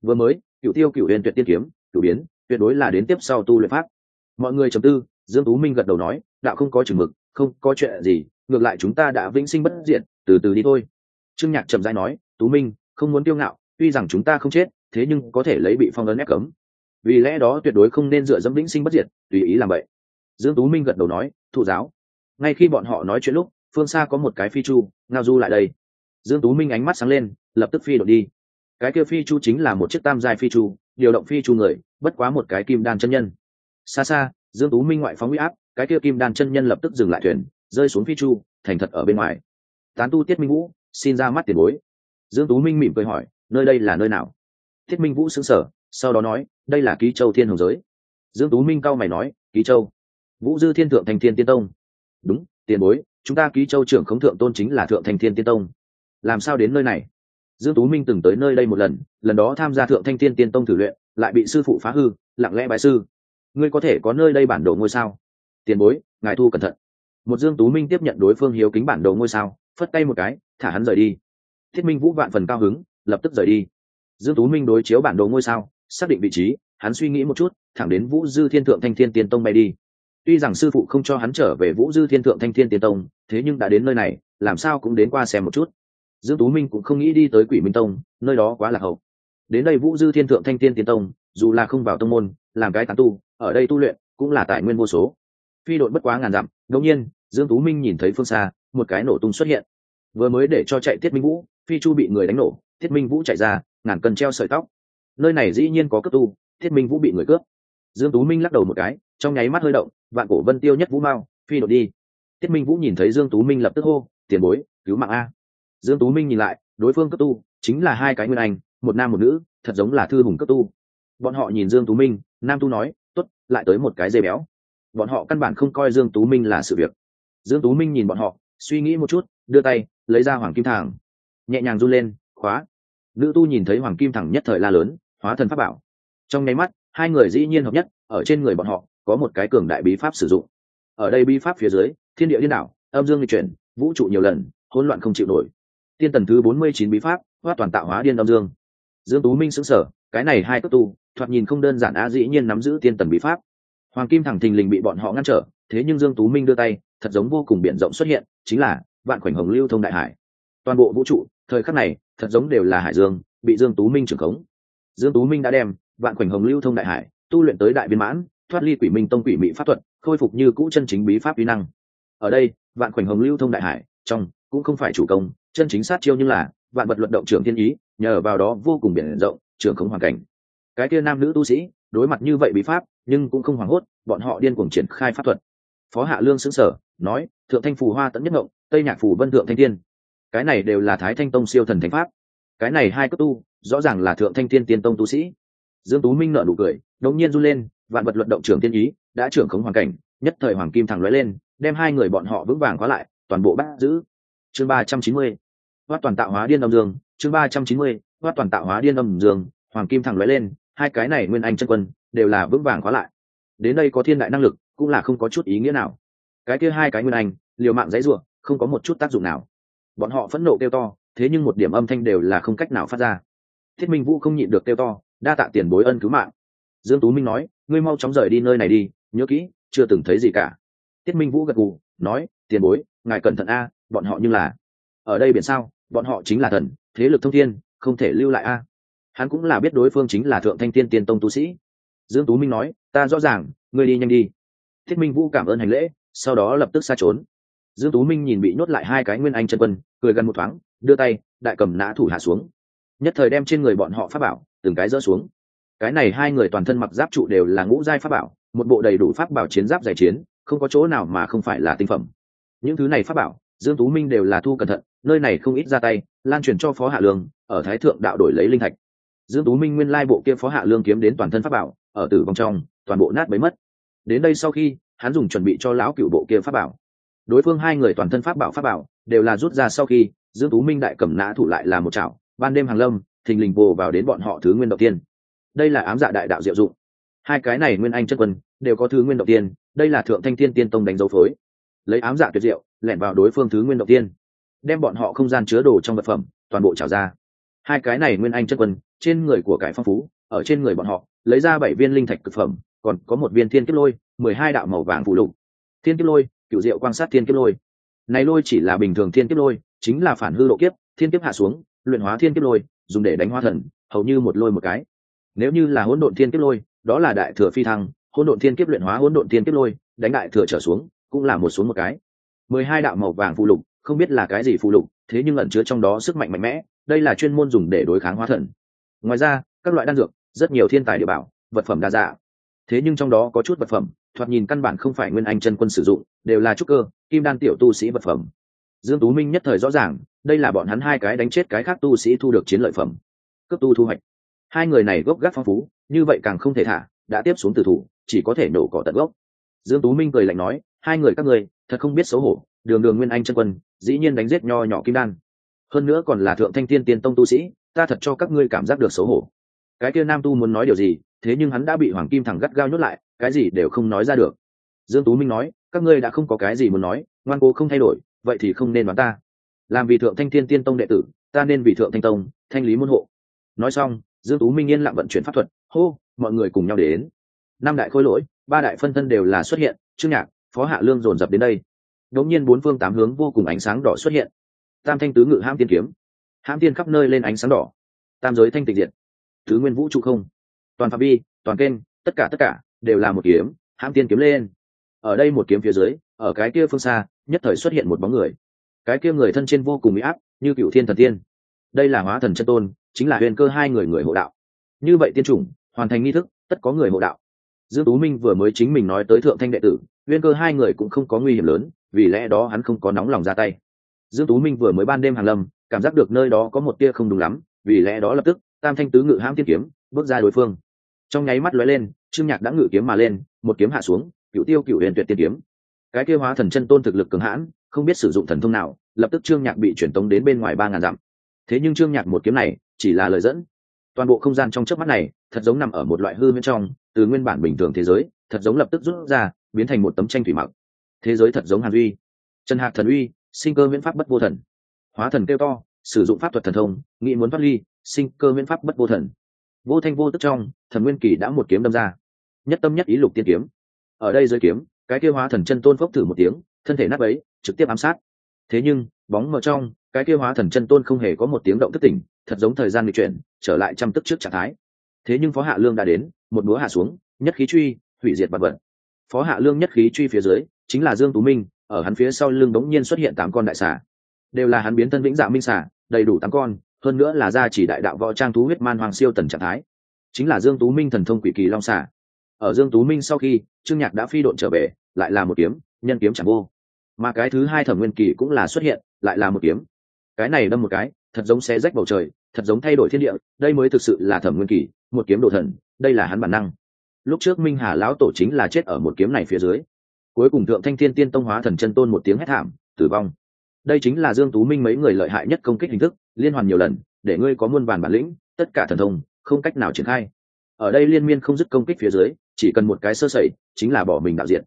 Vừa mới, cựu tiêu, cựu huyền tuyệt tiên kiếm, cựu biến, tuyệt đối là đến tiếp sau tu luyện pháp mọi người trầm tư, dương tú minh gật đầu nói, đạo không có chừng mực, không có chuyện gì, ngược lại chúng ta đã vĩnh sinh bất diệt, từ từ đi thôi. Trương nhạc chậm rãi nói, tú minh, không muốn tiêu ngạo, tuy rằng chúng ta không chết, thế nhưng có thể lấy bị phong ấn ép cấm. Vì lẽ đó tuyệt đối không nên dựa dẫm vĩnh sinh bất diệt, tùy ý làm vậy. Dương tú minh gật đầu nói, thụ giáo, ngay khi bọn họ nói chuyện lúc, phương xa có một cái phi chu, ngao du lại đây. Dương tú minh ánh mắt sáng lên, lập tức phi đột đi. Cái kia phi chu chính là một chiếc tam giai phi chu, điều động phi chu người, bất quá một cái kim đan chân nhân xa xa, dương tú minh ngoại phóng uy áp, cái kia kim đan chân nhân lập tức dừng lại thuyền, rơi xuống phi chu, thành thật ở bên ngoài. Tán tu tiết minh vũ, xin ra mắt tiền bối. Dương tú minh mỉm cười hỏi, nơi đây là nơi nào? Tiết minh vũ sững sờ, sau đó nói, đây là ký châu thiên hồng giới. Dương tú minh cao mày nói, ký châu? Vũ dư thiên thượng thành thiên tiên tông. Đúng, tiền bối, chúng ta ký châu trưởng khống thượng tôn chính là thượng thành thiên tiên tông. Làm sao đến nơi này? Dương tú minh từng tới nơi đây một lần lần đó tham gia thượng thanh tiên tiên tông thử luyện, lại bị sư phụ phá hư, lặng lẽ bài sư ngươi có thể có nơi đây bản đồ ngôi sao? Tiền bối, ngài thu cẩn thận. Một dương tú minh tiếp nhận đối phương hiếu kính bản đồ ngôi sao, phất tay một cái, thả hắn rời đi. Thiết minh vũ vạn phần cao hứng, lập tức rời đi. Dương tú minh đối chiếu bản đồ ngôi sao, xác định vị trí, hắn suy nghĩ một chút, thẳng đến vũ dư thiên thượng thanh thiên tiên tông bay đi. Tuy rằng sư phụ không cho hắn trở về vũ dư thiên thượng thanh thiên tiên tông, thế nhưng đã đến nơi này, làm sao cũng đến qua xem một chút. Dương tú minh cũng không nghĩ đi tới quỷ minh tông, nơi đó quá là hậu. Đến đây vũ dư thiên thượng thanh tiên tiên tông, dù là không vào tông môn làm cái tán tu, ở đây tu luyện cũng là tài nguyên vô số. Phi đội bất quá ngàn dặm ngẫu nhiên, dương tú minh nhìn thấy phương xa, một cái nổ tung xuất hiện. Vừa mới để cho chạy tiết minh vũ, phi chu bị người đánh nổ tiết minh vũ chạy ra, ngàn cân treo sợi tóc. Nơi này dĩ nhiên có cướp tu tiết minh vũ bị người cướp. Dương tú minh lắc đầu một cái, trong nháy mắt hơi động, vạn cổ vân tiêu nhất vũ mao, phi đội đi. Tiết minh vũ nhìn thấy dương tú minh lập tức hô, tiền bối, cứu mạng a. Dương tú minh nhìn lại, đối phương cấp tu, chính là hai cái nguyên anh, một nam một nữ, thật giống là thư hùng cấp tu bọn họ nhìn dương tú minh, nam tu nói, tốt, lại tới một cái dây béo. Bọn họ căn bản không coi dương tú minh là sự việc. Dương tú minh nhìn bọn họ, suy nghĩ một chút, đưa tay, lấy ra hoàng kim thẳng. Nhẹ nhàng run lên, khóa. Nữ tu nhìn thấy hoàng kim thẳng nhất thời la lớn, hóa Thần pháp bảo. Trong nháy mắt, hai người dĩ nhiên hợp nhất, ở trên người bọn họ, có một cái cường đại bí pháp sử dụng. Ở đây bí pháp phía dưới, thiên địa điên đảo, âm dương di chuyển, vũ trụ nhiều lần, hỗn loạn không chịu nổi. Tiên tần thứ bốn mươi chín bí pháp, hóa toàn tạo hóa điên âm dương. Dương tú minh xứng sở cái này hai cấp tu thoạt nhìn không đơn giản a dĩ nhiên nắm giữ tiên tần bí pháp. Hoàng kim thẳng thình lình bị bọn họ ngăn trở, thế nhưng dương tú minh đưa tay, thật giống vô cùng biển rộng xuất hiện, chính là vạn khoảnh hồng lưu thông đại hải. Toàn bộ vũ trụ, thời khắc này, thật giống đều là hải dương, bị dương tú minh trưởng khống. Dương tú minh đã đem vạn khoảnh hồng lưu thông đại hải tu luyện tới đại viên mãn, thoát ly quỷ minh tông quỷ mỹ pháp thuật, khôi phục như cũ chân chính bí pháp uy năng. Ở đây, vạn khoảnh hồng lưu thông đại hải trong cũng không phải chủ công, chân chính sát chiêu nhưng là vạn vật luận động trưởng thiên ý, nhờ vào đó vô cùng biển rộng, trưởng khống hoàn cảnh cái kia nam nữ tu sĩ, đối mặt như vậy bí pháp, nhưng cũng không hoảng hốt, bọn họ điên cuồng triển khai pháp thuật. Phó hạ lương xứng sở nói, thượng thanh phù hoa tẫn nhất ngộng, tây nhạc phù vân thượng thanh tiên. Cái này đều là thái thanh tông siêu thần thánh pháp. Cái này hai cấp tu, rõ ràng là thượng thanh tiên tiên tông tu sĩ. Dương tú minh nở nụ cười, đống nhiên run lên, vạn vật luận động trưởng tiên ý, đã trưởng khống hoàn cảnh, nhất thời hoàng kim thẳng lóe lên, đem hai người bọn họ vững vàng khóa lại, toàn bộ bắt giữ. Chương ba trăm chín mươi hoát toàn tạo hóa điên âm dương, chương ba trăm chín mươi hoát toàn tạo hóa điên âm dương, hoàng kim thẳng lóe lên hai cái này nguyên anh chân quân đều là vững vàng khóa lại. Đến đây có thiên đại năng lực cũng là không có chút ý nghĩa nào. Cái kia hai cái nguyên anh, liều mạng dãy ruộng không có một chút tác dụng nào. Bọn họ phẫn nộ kêu to, thế nhưng một điểm âm thanh đều là không cách nào phát ra. Thiết minh vũ không nhịn được kêu to, đa tạ tiền bối ân cứu mạng. Dương tú minh nói, ngươi mau chóng rời đi nơi này đi, nhớ kỹ, chưa từng thấy gì cả. Tiết minh vũ gật gù, nói, tiền bối, ngài cẩn thận a, bọn họ như là. Ở đây biển sao, bọn họ chính là thần, thế lực thông thiên, không thể lưu lại a hắn cũng là biết đối phương chính là thượng thanh tiên tiên tông tu sĩ. Dương tú minh nói, ta rõ ràng, ngươi đi nhanh đi. Thiết minh vũ cảm ơn hành lễ, sau đó lập tức xa trốn. Dương tú minh nhìn bị nhốt lại hai cái nguyên anh chân quân, cười gần một thoáng, đưa tay, đại cầm nã thủ hạ xuống. Nhất thời đem trên người bọn họ pháp bảo, từng cái dỡ xuống. Cái này hai người toàn thân mặc giáp trụ đều là ngũ giai pháp bảo, một bộ đầy đủ pháp bảo chiến giáp giải chiến, không có chỗ nào mà không phải là tinh phẩm. Những thứ này pháp bảo, dương tú minh đều là thu cẩn thận, nơi này không ít ra tay, lan truyền cho phó hạ lương, ở thái thượng đạo đổi lấy linh thạch dương tú minh nguyên lai bộ kia phó hạ lương kiếm đến toàn thân pháp bảo, ở tử vong trong, toàn bộ nát bấy mất. Đến đây sau khi, hắn dùng chuẩn bị cho lão cựu bộ kia pháp bảo. Đối phương hai người toàn thân pháp bảo pháp bảo, đều là rút ra sau khi, dương tú minh đại cầm nã thủ lại là một chảo, ban đêm hàng lâm, thình lình vồ vào đến bọn họ thứ nguyên đầu tiên. Đây là ám dạ đại đạo diệu dụng. Hai cái này nguyên anh chất quân, đều có thứ nguyên đầu tiên, đây là thượng thanh thiên tiên tông đánh dấu phối. Lấy ám dạ tuyệt diệu, lẻn vào đối phương thứ nguyên đầu tiên. Đem bọn họ không gian chứa đồ trong vật phẩm, toàn bộ trào ra. Hai cái này nguyên anh chất quân trên người của cải phong phú, ở trên người bọn họ, lấy ra bảy viên linh thạch cực phẩm, còn có một viên thiên kiếp lôi, mười hai đạo màu vàng phụ lục. Thiên kiếp lôi, cựu diệu quan sát thiên kiếp lôi. Này lôi chỉ là bình thường thiên kiếp lôi, chính là phản hư độ kiếp, thiên kiếp hạ xuống, luyện hóa thiên kiếp lôi, dùng để đánh hoa thần, hầu như một lôi một cái. Nếu như là hỗn độn thiên kiếp lôi, đó là đại thừa phi thăng, hỗn độn thiên kiếp luyện hóa hỗn độn thiên kiếp lôi, đánh đại thừa trở xuống, cũng là một xuống một cái. mười hai đạo màu vàng phụ lục, không biết là cái gì phụ lục, thế nhưng ẩn chứa trong đó sức mạnh mạnh mẽ, đây là chuyên môn dùng để đối kháng hóa thần ngoài ra, các loại đan dược, rất nhiều thiên tài địa bảo, vật phẩm đa dạng. Thế nhưng trong đó có chút vật phẩm, thoạt nhìn căn bản không phải nguyên anh chân quân sử dụng, đều là trúc cơ, kim đan tiểu tu sĩ vật phẩm. Dương tú minh nhất thời rõ ràng, đây là bọn hắn hai cái đánh chết cái khác tu sĩ thu được chiến lợi phẩm. Cấp tu thu hoạch. Hai người này gốc gác phong phú, như vậy càng không thể thả, đã tiếp xuống tử thủ, chỉ có thể nổ cỏ tận gốc. Dương tú minh cười lạnh nói, hai người các ngươi, thật không biết xấu hổ, đường đường nguyên anh chân quân, dĩ nhiên đánh giết nho nhỏ kim đan hơn nữa còn là thượng thanh tiên tiên tông tu sĩ, ta thật cho các ngươi cảm giác được xấu hổ. Cái kia nam tu muốn nói điều gì, thế nhưng hắn đã bị hoàng kim thẳng gắt gao nhốt lại, cái gì đều không nói ra được. Dương tú minh nói, các ngươi đã không có cái gì muốn nói, ngoan cố không thay đổi, vậy thì không nên đoán ta. Làm vì thượng thanh thiên tiên tông đệ tử, ta nên vì thượng thanh tông, thanh lý môn hộ. Nói xong, dương tú minh yên lặng vận chuyển pháp thuật, hô, mọi người cùng nhau đến. Năm đại khôi lỗi, ba đại phân thân đều là xuất hiện, trương nhạc, phó hạ lương dồn dập đến đây. Đống nhiên bốn phương tám hướng vô cùng ánh sáng đỏ xuất hiện tam thanh tứ ngự hãm tiên kiếm. Hãm tiên khắp nơi lên ánh sáng đỏ. Tam giới thanh tịch diệt. Thứ nguyên vũ trụ không. Toàn phạm vi, toàn kênh, tất cả tất cả đều là một kiếm, hãm tiên kiếm lên. Ở đây một kiếm phía dưới, ở cái kia phương xa, nhất thời xuất hiện một bóng người. Cái kia người thân trên vô cùng bị áp, như cựu thiên thần tiên. Đây là hóa thần chân tôn, chính là huyền cơ hai người người hộ đạo. Như vậy tiên chủng, hoàn thành nghi thức, tất có người hộ đạo. Dương tú minh vừa mới chính mình nói tới thượng thanh đệ tử, huyền cơ hai người cũng không có nguy hiểm lớn, vì lẽ đó hắn không có nóng lòng ra tay dương tú minh vừa mới ban đêm hàng lâm, cảm giác được nơi đó có một tia không đúng lắm, vì lẽ đó lập tức, tam thanh tứ ngự hãm tiên kiếm, bước ra đối phương. Trong nháy mắt lóe lên, trương nhạc đã ngự kiếm mà lên, một kiếm hạ xuống cựu tiêu cựu huyền tuyệt tiên kiếm. Cái kia hóa thần chân tôn thực lực cường hãn, không biết sử dụng thần thông nào, lập tức trương nhạc bị chuyển tống đến bên ngoài ba ngàn dặm. Thế nhưng trương nhạc một kiếm này, chỉ là lời dẫn. Toàn bộ không gian trong chớp mắt này, thật giống nằm ở một loại hư bên trong, từ nguyên bản bình thường thế giới, thật giống lập tức rút ra, biến thành một tấm tranh thủy mặc. Thế giới thật giống hàn uy. Trần hạc thần uy sinh cơ miễn pháp bất vô thần. Hóa thần kêu to, sử dụng pháp thuật thần thông, nghĩ muốn thoát ly, sinh cơ miễn pháp bất vô thần. Vô thanh vô tức trong, thần nguyên kỳ đã một kiếm đâm ra. Nhất tâm nhất ý lục tiên kiếm. Ở đây dưới kiếm, cái kia hóa thần chân tôn phốc thử một tiếng, thân thể nát ấy trực tiếp ám sát. Thế nhưng, bóng mờ trong, cái kia hóa thần chân tôn không hề có một tiếng động thất tỉnh thật giống thời gian lịch chuyển, trở lại trăm tức trước trạng thái. Thế nhưng phó hạ lương đã đến, một búa hạ xuống, nhất khí truy, hủy diệt bật vật phó hạ lương nhất khí truy phía dưới, chính là dương tú minh ở hắn phía sau lưng đống nhiên xuất hiện tám con đại xà. Đều là hắn biến thân vĩnh dạ minh xà, đầy đủ tám con, hơn nữa là gia chỉ đại đạo võ trang thú huyết man hoàng siêu tần trạng thái. Chính là dương tú minh thần thông quỷ kỳ long xà. Ở dương tú minh sau khi, trương nhạc đã phi độn trở về, lại là một kiếm, nhân kiếm chẳng vô. Mà cái thứ hai thẩm nguyên kỳ cũng là xuất hiện, lại là một kiếm. Cái này đâm một cái, thật giống xé rách bầu trời, thật giống thay đổi thiên địa, đây mới thực sự là thẩm nguyên kỳ, một kiếm đồ thần, đây là hắn bản năng. Lúc trước minh hà lão tổ chính là chết ở một kiếm này phía dưới cuối cùng thượng thanh thiên tiên tông hóa thần chân tôn một tiếng hét thảm, tử vong. Đây chính là dương tú minh mấy người lợi hại nhất công kích hình thức, liên hoàn nhiều lần, để ngươi có muôn vàn bản lĩnh, tất cả thần thông, không cách nào triển khai. Ở đây liên miên không dứt công kích phía dưới, chỉ cần một cái sơ sẩy, chính là bỏ mình đạo diện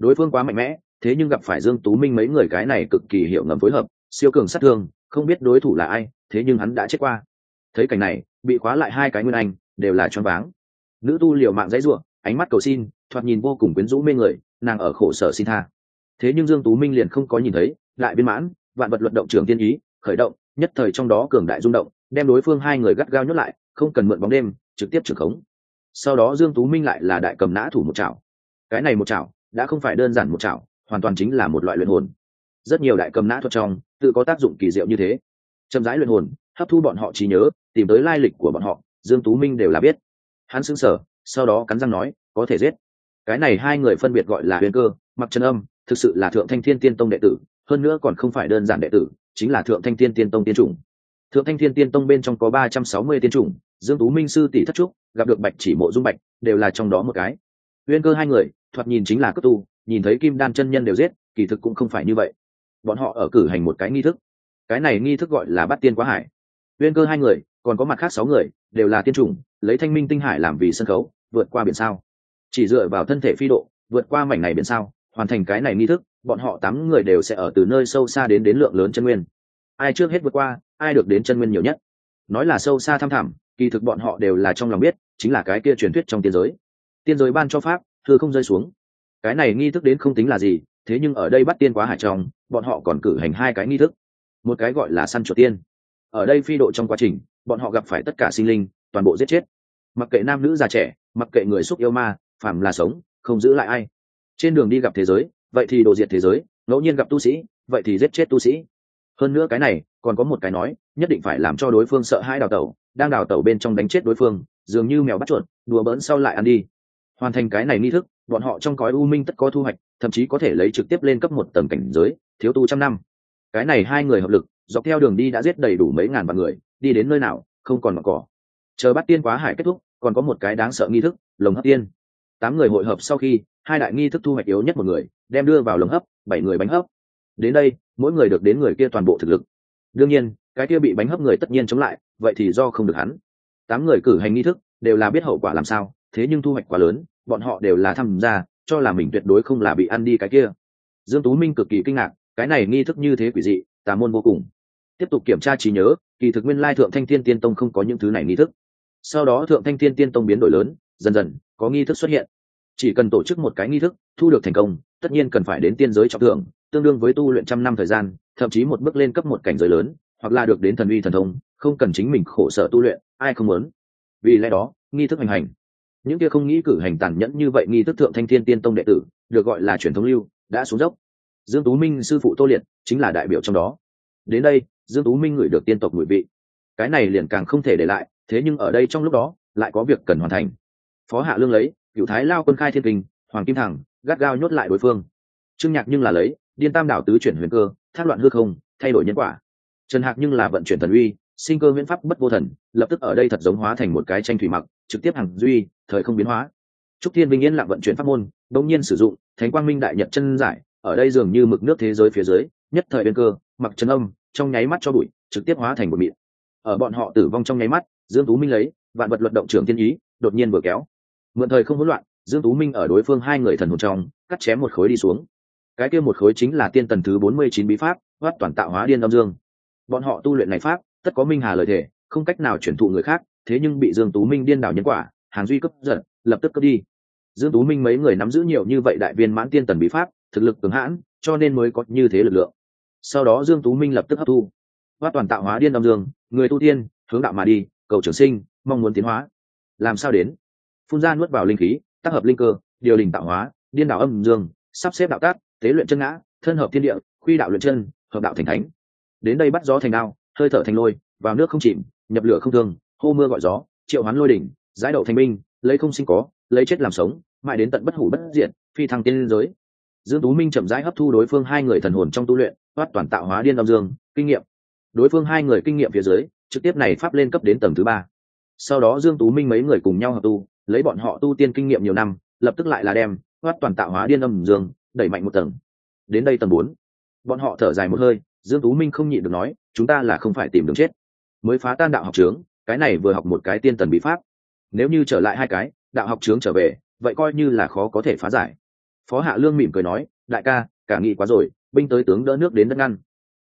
đối phương quá mạnh mẽ, thế nhưng gặp phải dương tú minh mấy người cái này cực kỳ hiệu ngầm phối hợp, siêu cường sát thương, không biết đối thủ là ai, thế nhưng hắn đã chết qua. Thấy cảnh này, bị khóa lại hai cái nguyên anh, đều là choáng váng. Nữ tu liều mạng dãy ruộng ánh mắt cầu xin, thoạt nhìn vô cùng quyến rũ mê người nàng ở khổ sở xin tha. Thế nhưng dương tú minh liền không có nhìn thấy, lại biên mãn, vạn vật luận động trường tiên ý, khởi động, nhất thời trong đó cường đại rung động, đem đối phương hai người gắt gao nhốt lại, không cần mượn bóng đêm, trực tiếp trưởng khống. Sau đó dương tú minh lại là đại cầm nã thủ một chảo. Cái này một chảo, đã không phải đơn giản một chảo, hoàn toàn chính là một loại luyện hồn. Rất nhiều đại cầm nã thuật trong, tự có tác dụng kỳ diệu như thế. Chậm rãi luyện hồn, hấp thu bọn họ trí nhớ, tìm tới lai lịch của bọn họ, dương tú minh đều là biết. Hắn sững sờ, sau đó cắn răng nói, có thể giết cái này hai người phân biệt gọi là huyền cơ, mặc trần âm, thực sự là thượng thanh thiên tiên tông đệ tử, hơn nữa còn không phải đơn giản đệ tử, chính là thượng thanh thiên tiên tông tiên chủng. Thượng thanh thiên tiên tông bên trong có ba trăm sáu mươi tiên chủng, dương tú minh sư tỷ thất trúc, gặp được bạch chỉ mộ dung bạch, đều là trong đó một cái. Huyền cơ hai người, thoạt nhìn chính là cấp tu, nhìn thấy kim đan chân nhân đều giết, kỳ thực cũng không phải như vậy. Bọn họ ở cử hành một cái nghi thức. Cái này nghi thức gọi là bắt tiên quá hải. Huyền cơ hai người, còn có mặt khác sáu người, đều là tiên chủng, lấy thanh minh tinh hải làm vì sân khấu, vượt qua biển sao chỉ dựa vào thân thể phi độ, vượt qua mảnh này biển sao, hoàn thành cái này nghi thức, bọn họ tám người đều sẽ ở từ nơi sâu xa đến đến lượng lớn chân nguyên. Ai trước hết vượt qua, ai được đến chân nguyên nhiều nhất. Nói là sâu xa thăm thẳm, kỳ thực bọn họ đều là trong lòng biết, chính là cái kia truyền thuyết trong tiên giới. Tiên giới ban cho pháp thưa không rơi xuống. Cái này nghi thức đến không tính là gì, thế nhưng ở đây bắt tiên quá hải trong, bọn họ còn cử hành hai cái nghi thức. Một cái gọi là săn chuột tiên. Ở đây phi độ trong quá trình, bọn họ gặp phải tất cả sinh linh, toàn bộ giết chết. Mặc kệ nam nữ già trẻ, mặc kệ người xúc yêu ma phàm là sống, không giữ lại ai. Trên đường đi gặp thế giới, vậy thì đồ diệt thế giới, ngẫu nhiên gặp tu sĩ, vậy thì giết chết tu sĩ. Hơn nữa cái này, còn có một cái nói, nhất định phải làm cho đối phương sợ hãi đào tẩu, đang đào tẩu bên trong đánh chết đối phương, dường như mèo bắt chuột, đùa bỡn sau lại ăn đi. Hoàn thành cái này nghi thức, bọn họ trong cõi u minh tất có thu hoạch, thậm chí có thể lấy trực tiếp lên cấp một tầng cảnh giới, thiếu tu trăm năm. Cái này hai người hợp lực, dọc theo đường đi đã giết đầy đủ mấy ngàn vạn người, đi đến nơi nào, không còn mặc cỏ. Chờ bắt tiên quá hải kết thúc, còn có một cái đáng sợ nghi thức, lồng hấp tiên tám người hội hợp sau khi, hai đại nghi thức thu hoạch yếu nhất một người, đem đưa vào lồng hấp, bảy người bánh hấp. Đến đây, mỗi người được đến người kia toàn bộ thực lực. Đương nhiên, cái kia bị bánh hấp người tất nhiên chống lại, vậy thì do không được hắn. Tám người cử hành nghi thức, đều là biết hậu quả làm sao, thế nhưng thu hoạch quá lớn, bọn họ đều là tham gia, cho là mình tuyệt đối không là bị ăn đi cái kia. Dương tú minh cực kỳ kinh ngạc, cái này nghi thức như thế quỷ dị, tà môn vô cùng. Tiếp tục kiểm tra trí nhớ, kỳ thực nguyên lai thượng thanh thiên tiên tông không có những thứ này nghi thức. Sau đó thượng thanh thiên tiên tông biến đổi lớn, dần dần có nghi thức xuất hiện. Chỉ cần tổ chức một cái nghi thức, thu được thành công, tất nhiên cần phải đến tiên giới trọng thượng, tương đương với tu luyện trăm năm thời gian, thậm chí một bước lên cấp một cảnh giới lớn, hoặc là được đến thần uy thần thông, không cần chính mình khổ sở tu luyện, ai không muốn? Vì lẽ đó, nghi thức hành hành. Những kia không nghĩ cử hành tàn nhẫn như vậy nghi thức thượng thanh thiên tiên tông đệ tử, được gọi là truyền thống lưu, đã xuống dốc. Dương tú minh sư phụ tô liệt chính là đại biểu trong đó. Đến đây, dương tú minh ngửi được tiên tộc mùi vị. Cái này liền càng không thể để lại, thế nhưng ở đây trong lúc đó, lại có việc cần hoàn thành phó hạ lương lấy, cựu thái lao quân khai thiên kinh, hoàng kim thẳng, gắt gao nhốt lại đối phương. Trương nhạc nhưng là lấy, điên tam đảo tứ chuyển huyền cơ, thác loạn hư không, thay đổi nhân quả. Trần hạc nhưng là vận chuyển thần uy, sinh cơ miễn pháp bất vô thần, lập tức ở đây thật giống hóa thành một cái tranh thủy mặc, trực tiếp hàng duy, thời không biến hóa. Trúc thiên vinh yên lặng vận chuyển pháp môn đông nhiên sử dụng, thánh quang minh đại nhật chân giải, ở đây dường như mực nước thế giới phía dưới, nhất thời biên cơ, mặc trần âm, trong nháy mắt cho bụi, trực tiếp hóa thành một mịn. Ở bọn họ tử vong trong nháy mắt, dương tú minh lấy, vạn vật luận động trưởng thiên ý, đột nhiên vừa kéo mượn thời không hỗn loạn, dương tú minh ở đối phương hai người thần hồn trong, cắt chém một khối đi xuống. Cái kia một khối chính là tiên tần thứ 49 bí pháp thoát toàn tạo hóa điên âm dương. Bọn họ tu luyện này pháp, tất có minh hà lời thể không cách nào chuyển thụ người khác, thế nhưng bị dương tú minh điên đảo nhân quả, hàng duy cấp giật lập tức cấp đi. Dương tú minh mấy người nắm giữ nhiều như vậy đại viên mãn tiên tần bí pháp, thực lực cường hãn, cho nên mới có như thế lực lượng. Sau đó dương tú minh lập tức hấp thu. Thoát toàn tạo hóa điên âm dương, người tu tiên, hướng đạo mà đi, cầu trường sinh, mong muốn tiến hóa. Làm sao đến? Phun ra nuốt vào linh khí, tác hợp linh cơ, điều đình tạo hóa, điên đảo âm dương, sắp xếp đạo tác, tế luyện chân ngã, thân hợp thiên địa, khuy đạo luyện chân, hợp đạo thành thánh. Đến đây bắt gió thành đao, hơi thở thành lôi, vào nước không chìm, nhập lửa không thương, hô mưa gọi gió, triệu hoán lôi đỉnh, giải đậu thành binh, lấy không sinh có, lấy chết làm sống, mãi đến tận bất hủ bất diện phi thăng tiên giới. Dương tú minh chậm rãi hấp thu đối phương hai người thần hồn trong tu luyện, thoát toàn tạo hóa điên âm dương, kinh nghiệm. Đối phương hai người kinh nghiệm phía dưới, trực tiếp này pháp lên cấp đến tầng thứ ba. Sau đó dương tú minh mấy người cùng nhau hợp tu lấy bọn họ tu tiên kinh nghiệm nhiều năm, lập tức lại là đem thoát toàn tạo hóa điên âm dương đẩy mạnh một tầng. Đến đây tầng bốn, bọn họ thở dài một hơi, dương tú minh không nhịn được nói, chúng ta là không phải tìm đường chết. Mới phá tan đạo học trướng, cái này vừa học một cái tiên tần bí pháp. Nếu như trở lại hai cái, đạo học trướng trở về, vậy coi như là khó có thể phá giải. Phó hạ lương mỉm cười nói, đại ca, cả nghị quá rồi, binh tới tướng đỡ nước đến đất ngăn.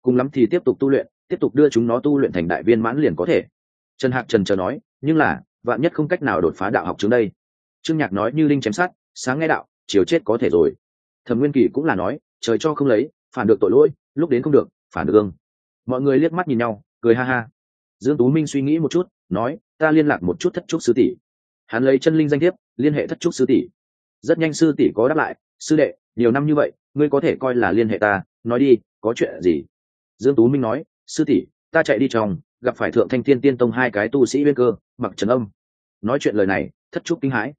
Cùng lắm thì tiếp tục tu luyện, tiếp tục đưa chúng nó tu luyện thành đại viên mãn liền có thể. Trần hạc trần chờ nói, nhưng là vạn nhất không cách nào đột phá đạo học trước đây. Trương nhạc nói như linh chém sát, sáng nghe đạo, chiều chết có thể rồi. Thẩm nguyên kỳ cũng là nói, trời cho không lấy, phản được tội lỗi, lúc đến không được, phản được ương mọi người liếc mắt nhìn nhau, cười ha ha. Dương tú minh suy nghĩ một chút, nói, ta liên lạc một chút thất trúc sư tỷ. Hắn lấy chân linh danh thiếp, liên hệ thất trúc sư tỷ. Rất nhanh sư tỷ có đáp lại, sư đệ, nhiều năm như vậy, ngươi có thể coi là liên hệ ta, nói đi, có chuyện gì? Dương tú minh nói, sư tỷ, ta chạy đi trong gặp phải thượng thanh thiên tiên tông hai cái tu sĩ bên cơ mặc trần âm. Nói chuyện lời này thất trúc kinh hãi.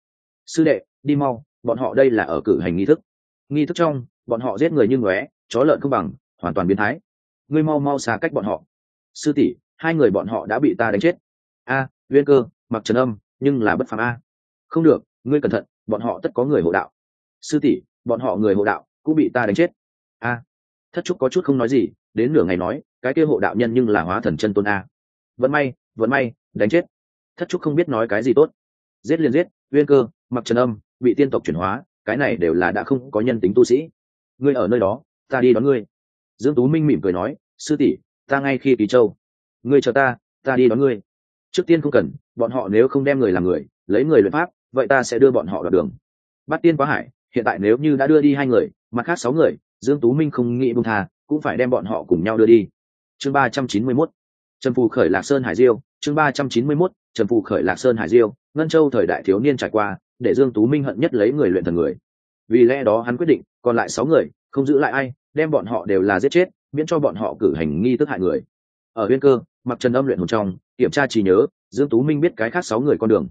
Sư đệ đi mau bọn họ đây là ở cử hành nghi thức. Nghi thức trong bọn họ giết người như ngóe chó lợn không bằng hoàn toàn biến thái. Ngươi mau mau xa cách bọn họ. Sư tỷ hai người bọn họ đã bị ta đánh chết. A à, viên cơ mặc trần âm nhưng là bất phàm a. Không được ngươi cẩn thận bọn họ tất có người hộ đạo. Sư tỷ bọn họ người hộ đạo cũng bị ta đánh chết. A. Thất trúc có chút không nói gì đến nửa ngày nói cái kia hộ đạo nhân nhưng là hóa thần chân tôn a vẫn may vẫn may, đánh chết. Thất trúc không biết nói cái gì tốt. Giết liền giết, uyên cơ, mặc trần âm, bị tiên tộc chuyển hóa, cái này đều là đã không có nhân tính tu sĩ. Ngươi ở nơi đó, ta đi đón ngươi. Dương tú minh mỉm cười nói, sư tỷ, ta ngay khi kỳ châu. Ngươi chờ ta ta đi đón ngươi. Trước tiên không cần, bọn họ nếu không đem người làm người, lấy người luyện pháp, vậy ta sẽ đưa bọn họ đoạt đường. Bắt tiên quá hải, hiện tại nếu như đã đưa đi hai người, mặt khác sáu người, dương tú minh không nghĩ buông tha, cũng phải đem bọn họ cùng nhau đưa đi. Chương ba trăm chín mươi 391 trần phù khởi lạc sơn hải diêu, chương ba trăm chín mươi 391 trần phù khởi lạc sơn hải diêu, ngân châu thời đại thiếu niên trải qua, để dương tú minh hận nhất lấy người luyện thần người. Vì lẽ đó hắn quyết định, còn lại sáu người, không giữ lại ai, đem bọn họ đều là giết chết, miễn cho bọn họ cử hành nghi tức hại người. Ở huyên cơ, mặc trần âm luyện hồn trong, kiểm tra trí nhớ, dương tú minh biết cái khác sáu người con đường.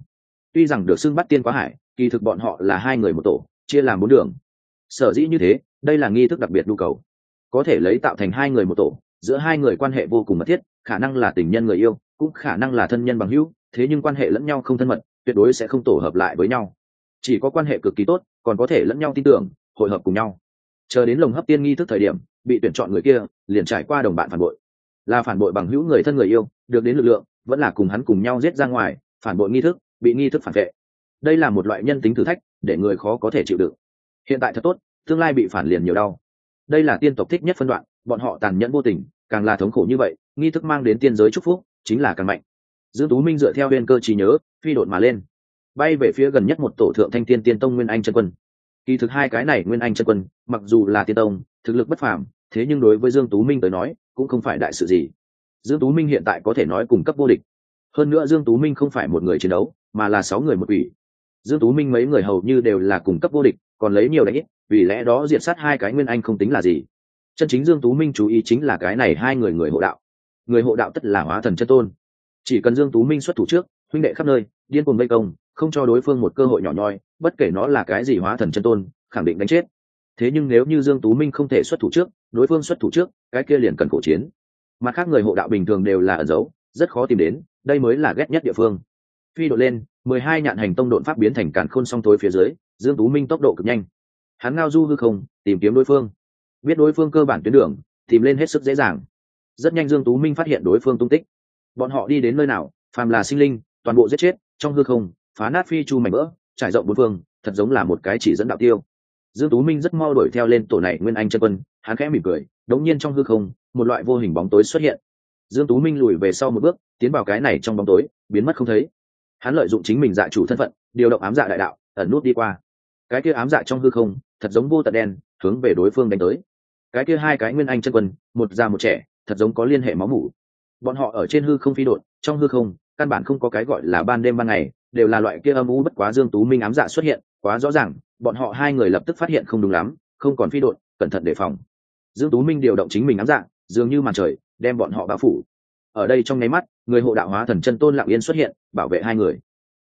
Tuy rằng được xưng bắt tiên quá hải, kỳ thực bọn họ là hai người một tổ, chia làm bốn đường. Sở dĩ như thế, đây là nghi thức đặc biệt nhu cầu. Có thể lấy tạo thành hai người một tổ, giữa hai người quan hệ vô cùng mật thiết khả năng là tình nhân người yêu, cũng khả năng là thân nhân bằng hữu, thế nhưng quan hệ lẫn nhau không thân mật, tuyệt đối sẽ không tổ hợp lại với nhau. Chỉ có quan hệ cực kỳ tốt, còn có thể lẫn nhau tin tưởng, hội hợp cùng nhau. Chờ đến lồng hấp tiên nghi thức thời điểm, bị tuyển chọn người kia, liền trải qua đồng bạn phản bội. Là phản bội bằng hữu người thân người yêu, được đến lực lượng, vẫn là cùng hắn cùng nhau giết ra ngoài, phản bội nghi thức, bị nghi thức phản vệ. Đây là một loại nhân tính thử thách, để người khó có thể chịu đựng. Hiện tại thật tốt, tương lai bị phản liền nhiều đau. Đây là tiên tộc thích nhất phân đoạn, bọn họ tàn nhẫn vô tình, càng là thống khổ như vậy nghi thức mang đến tiên giới chúc phúc, chính là càng mạnh. Dương tú minh dựa theo huyền cơ trí nhớ, phi đột mà lên. Bay về phía gần nhất một tổ thượng thanh tiên tiên tông nguyên anh chân quân. Kỳ thực hai cái này nguyên anh chân quân, mặc dù là tiên tông, thực lực bất phàm, thế nhưng đối với dương tú minh tới nói, cũng không phải đại sự gì. Dương tú minh hiện tại có thể nói cùng cấp vô địch. Hơn nữa dương tú minh không phải một người chiến đấu, mà là sáu người một ủy dương tú minh mấy người hầu như đều là cùng cấp vô địch, còn lấy nhiều đánh ít, vì lẽ đó diệt sát hai cái nguyên anh không tính là gì. Chân chính dương tú minh chú ý chính là cái này hai người người hộ đạo người hộ đạo tất là hóa thần chân tôn. Chỉ cần dương tú minh xuất thủ trước, huynh đệ khắp nơi, điên cuồng vây công, không cho đối phương một cơ hội nhỏ nhoi, bất kể nó là cái gì hóa thần chân tôn, khẳng định đánh chết. Thế nhưng nếu như dương tú minh không thể xuất thủ trước, đối phương xuất thủ trước, cái kia liền cần cổ chiến. Mặt khác người hộ đạo bình thường đều là ẩn giấu, rất khó tìm đến, đây mới là ghét nhất địa phương. Phi đội lên, mười hai nhạn hành tông độn pháp biến thành càn khôn song tối phía dưới, dương tú minh tốc độ cực nhanh. Hắn ngao du hư không, tìm kiếm đối phương. Biết đối phương cơ bản tuyến đường, tìm lên hết sức dễ dàng rất nhanh dương tú minh phát hiện đối phương tung tích. Bọn họ đi đến nơi nào, phàm là sinh linh, toàn bộ giết chết, trong hư không, phá nát phi chu mảnh vỡ, trải rộng bốn phương, thật giống là một cái chỉ dẫn đạo tiêu. Dương tú minh rất mau đuổi theo lên tổ này nguyên anh chân quân, hắn khẽ mỉm cười đống nhiên trong hư không, một loại vô hình bóng tối xuất hiện. Dương tú minh lùi về sau một bước, tiến vào cái này trong bóng tối, biến mất không thấy. Hắn lợi dụng chính mình dạ chủ thân phận, điều động ám dạ đại đạo, ẩn nút đi qua. Cái kia ám dạ trong hư không, thật giống vô tận đen, hướng về đối phương đánh tới. Cái kia hai cái nguyên anh chân quân, một già một trẻ thật giống có liên hệ máu mủ. Bọn họ ở trên hư không phi đột trong hư không, căn bản không có cái gọi là ban đêm ban ngày, đều là loại kia âm u bất quá dương tú minh ám dạ xuất hiện, quá rõ ràng, bọn họ hai người lập tức phát hiện không đúng lắm, không còn phi đột cẩn thận đề phòng. Dương tú minh điều động chính mình ám dạ dường như màn trời, đem bọn họ bao phủ. Ở đây trong nháy mắt, người hộ đạo hóa thần chân tôn lặng yên xuất hiện, bảo vệ hai người.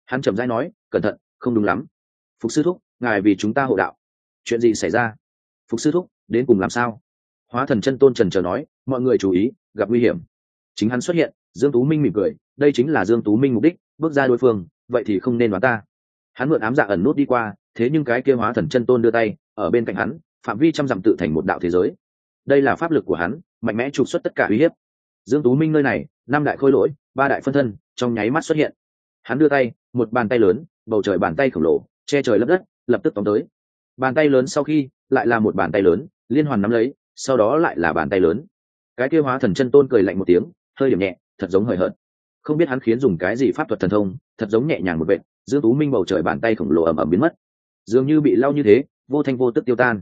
Hắn chậm rãi nói, cẩn thận, không đúng lắm. Phục sư thúc, ngài vì chúng ta hộ đạo. Chuyện gì xảy ra? Phục sư thúc, đến cùng làm sao? Hóa thần chân tôn trần trờ nói mọi người chú ý, gặp nguy hiểm. Chính hắn xuất hiện, dương tú minh mỉm cười, đây chính là dương tú minh mục đích, bước ra đối phương, vậy thì không nên đoán ta. Hắn mượn ám dạ ẩn nút đi qua, thế nhưng cái kia hóa thần chân tôn đưa tay, ở bên cạnh hắn, phạm vi trăm dặm tự thành một đạo thế giới. Đây là pháp lực của hắn, mạnh mẽ trục xuất tất cả uy hiếp. Dương tú minh nơi này, năm đại khôi lỗi, ba đại phân thân, trong nháy mắt xuất hiện. Hắn đưa tay, một bàn tay lớn, bầu trời bàn tay khổng lồ, che trời lấp đất, lập tức tóm tới. Bàn tay lớn sau khi, lại là một bàn tay lớn, liên hoàn nắm lấy, sau đó lại là bàn tay lớn cái kia hóa thần chân tôn cười lạnh một tiếng, hơi điểm nhẹ, thật giống hời hợt. Không biết hắn khiến dùng cái gì pháp thuật thần thông, thật giống nhẹ nhàng một vệt dương tú minh bầu trời bàn tay khổng lồ ẩm ẩm biến mất. Dường như bị lau như thế, vô thanh vô tức tiêu tan.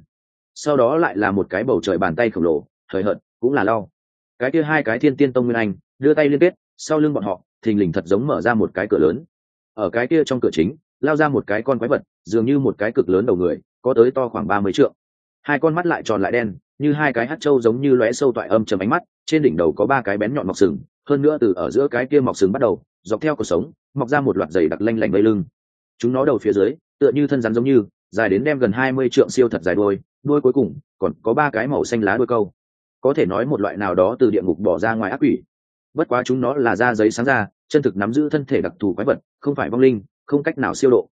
Sau đó lại là một cái bầu trời bàn tay khổng lồ, hời hợt, cũng là lau. Cái kia hai cái thiên tiên tông nguyên anh, đưa tay liên kết, sau lưng bọn họ, thình lình thật giống mở ra một cái cửa lớn. Ở cái kia trong cửa chính, lao ra một cái con quái vật, dường như một cái cực lớn đầu người, có tới to khoảng ba mươi trượng. Hai con mắt lại tròn lại đen như hai cái hát trâu giống như lóe sâu toại âm trầm ánh mắt, trên đỉnh đầu có ba cái bén nhọn mọc sừng, hơn nữa từ ở giữa cái kia mọc sừng bắt đầu, dọc theo cuộc sống, mọc ra một loạt dày đặc lanh lảnh vây lưng. Chúng nó đầu phía dưới, tựa như thân rắn giống như, dài đến đem gần hai mươi trượng siêu thật dài đôi đuôi cuối cùng, còn có ba cái màu xanh lá đuôi câu. Có thể nói một loại nào đó từ địa ngục bỏ ra ngoài ác quỷ. Bất quá chúng nó là da giấy sáng ra chân thực nắm giữ thân thể đặc thù quái vật, không phải vong linh, không cách nào siêu độ.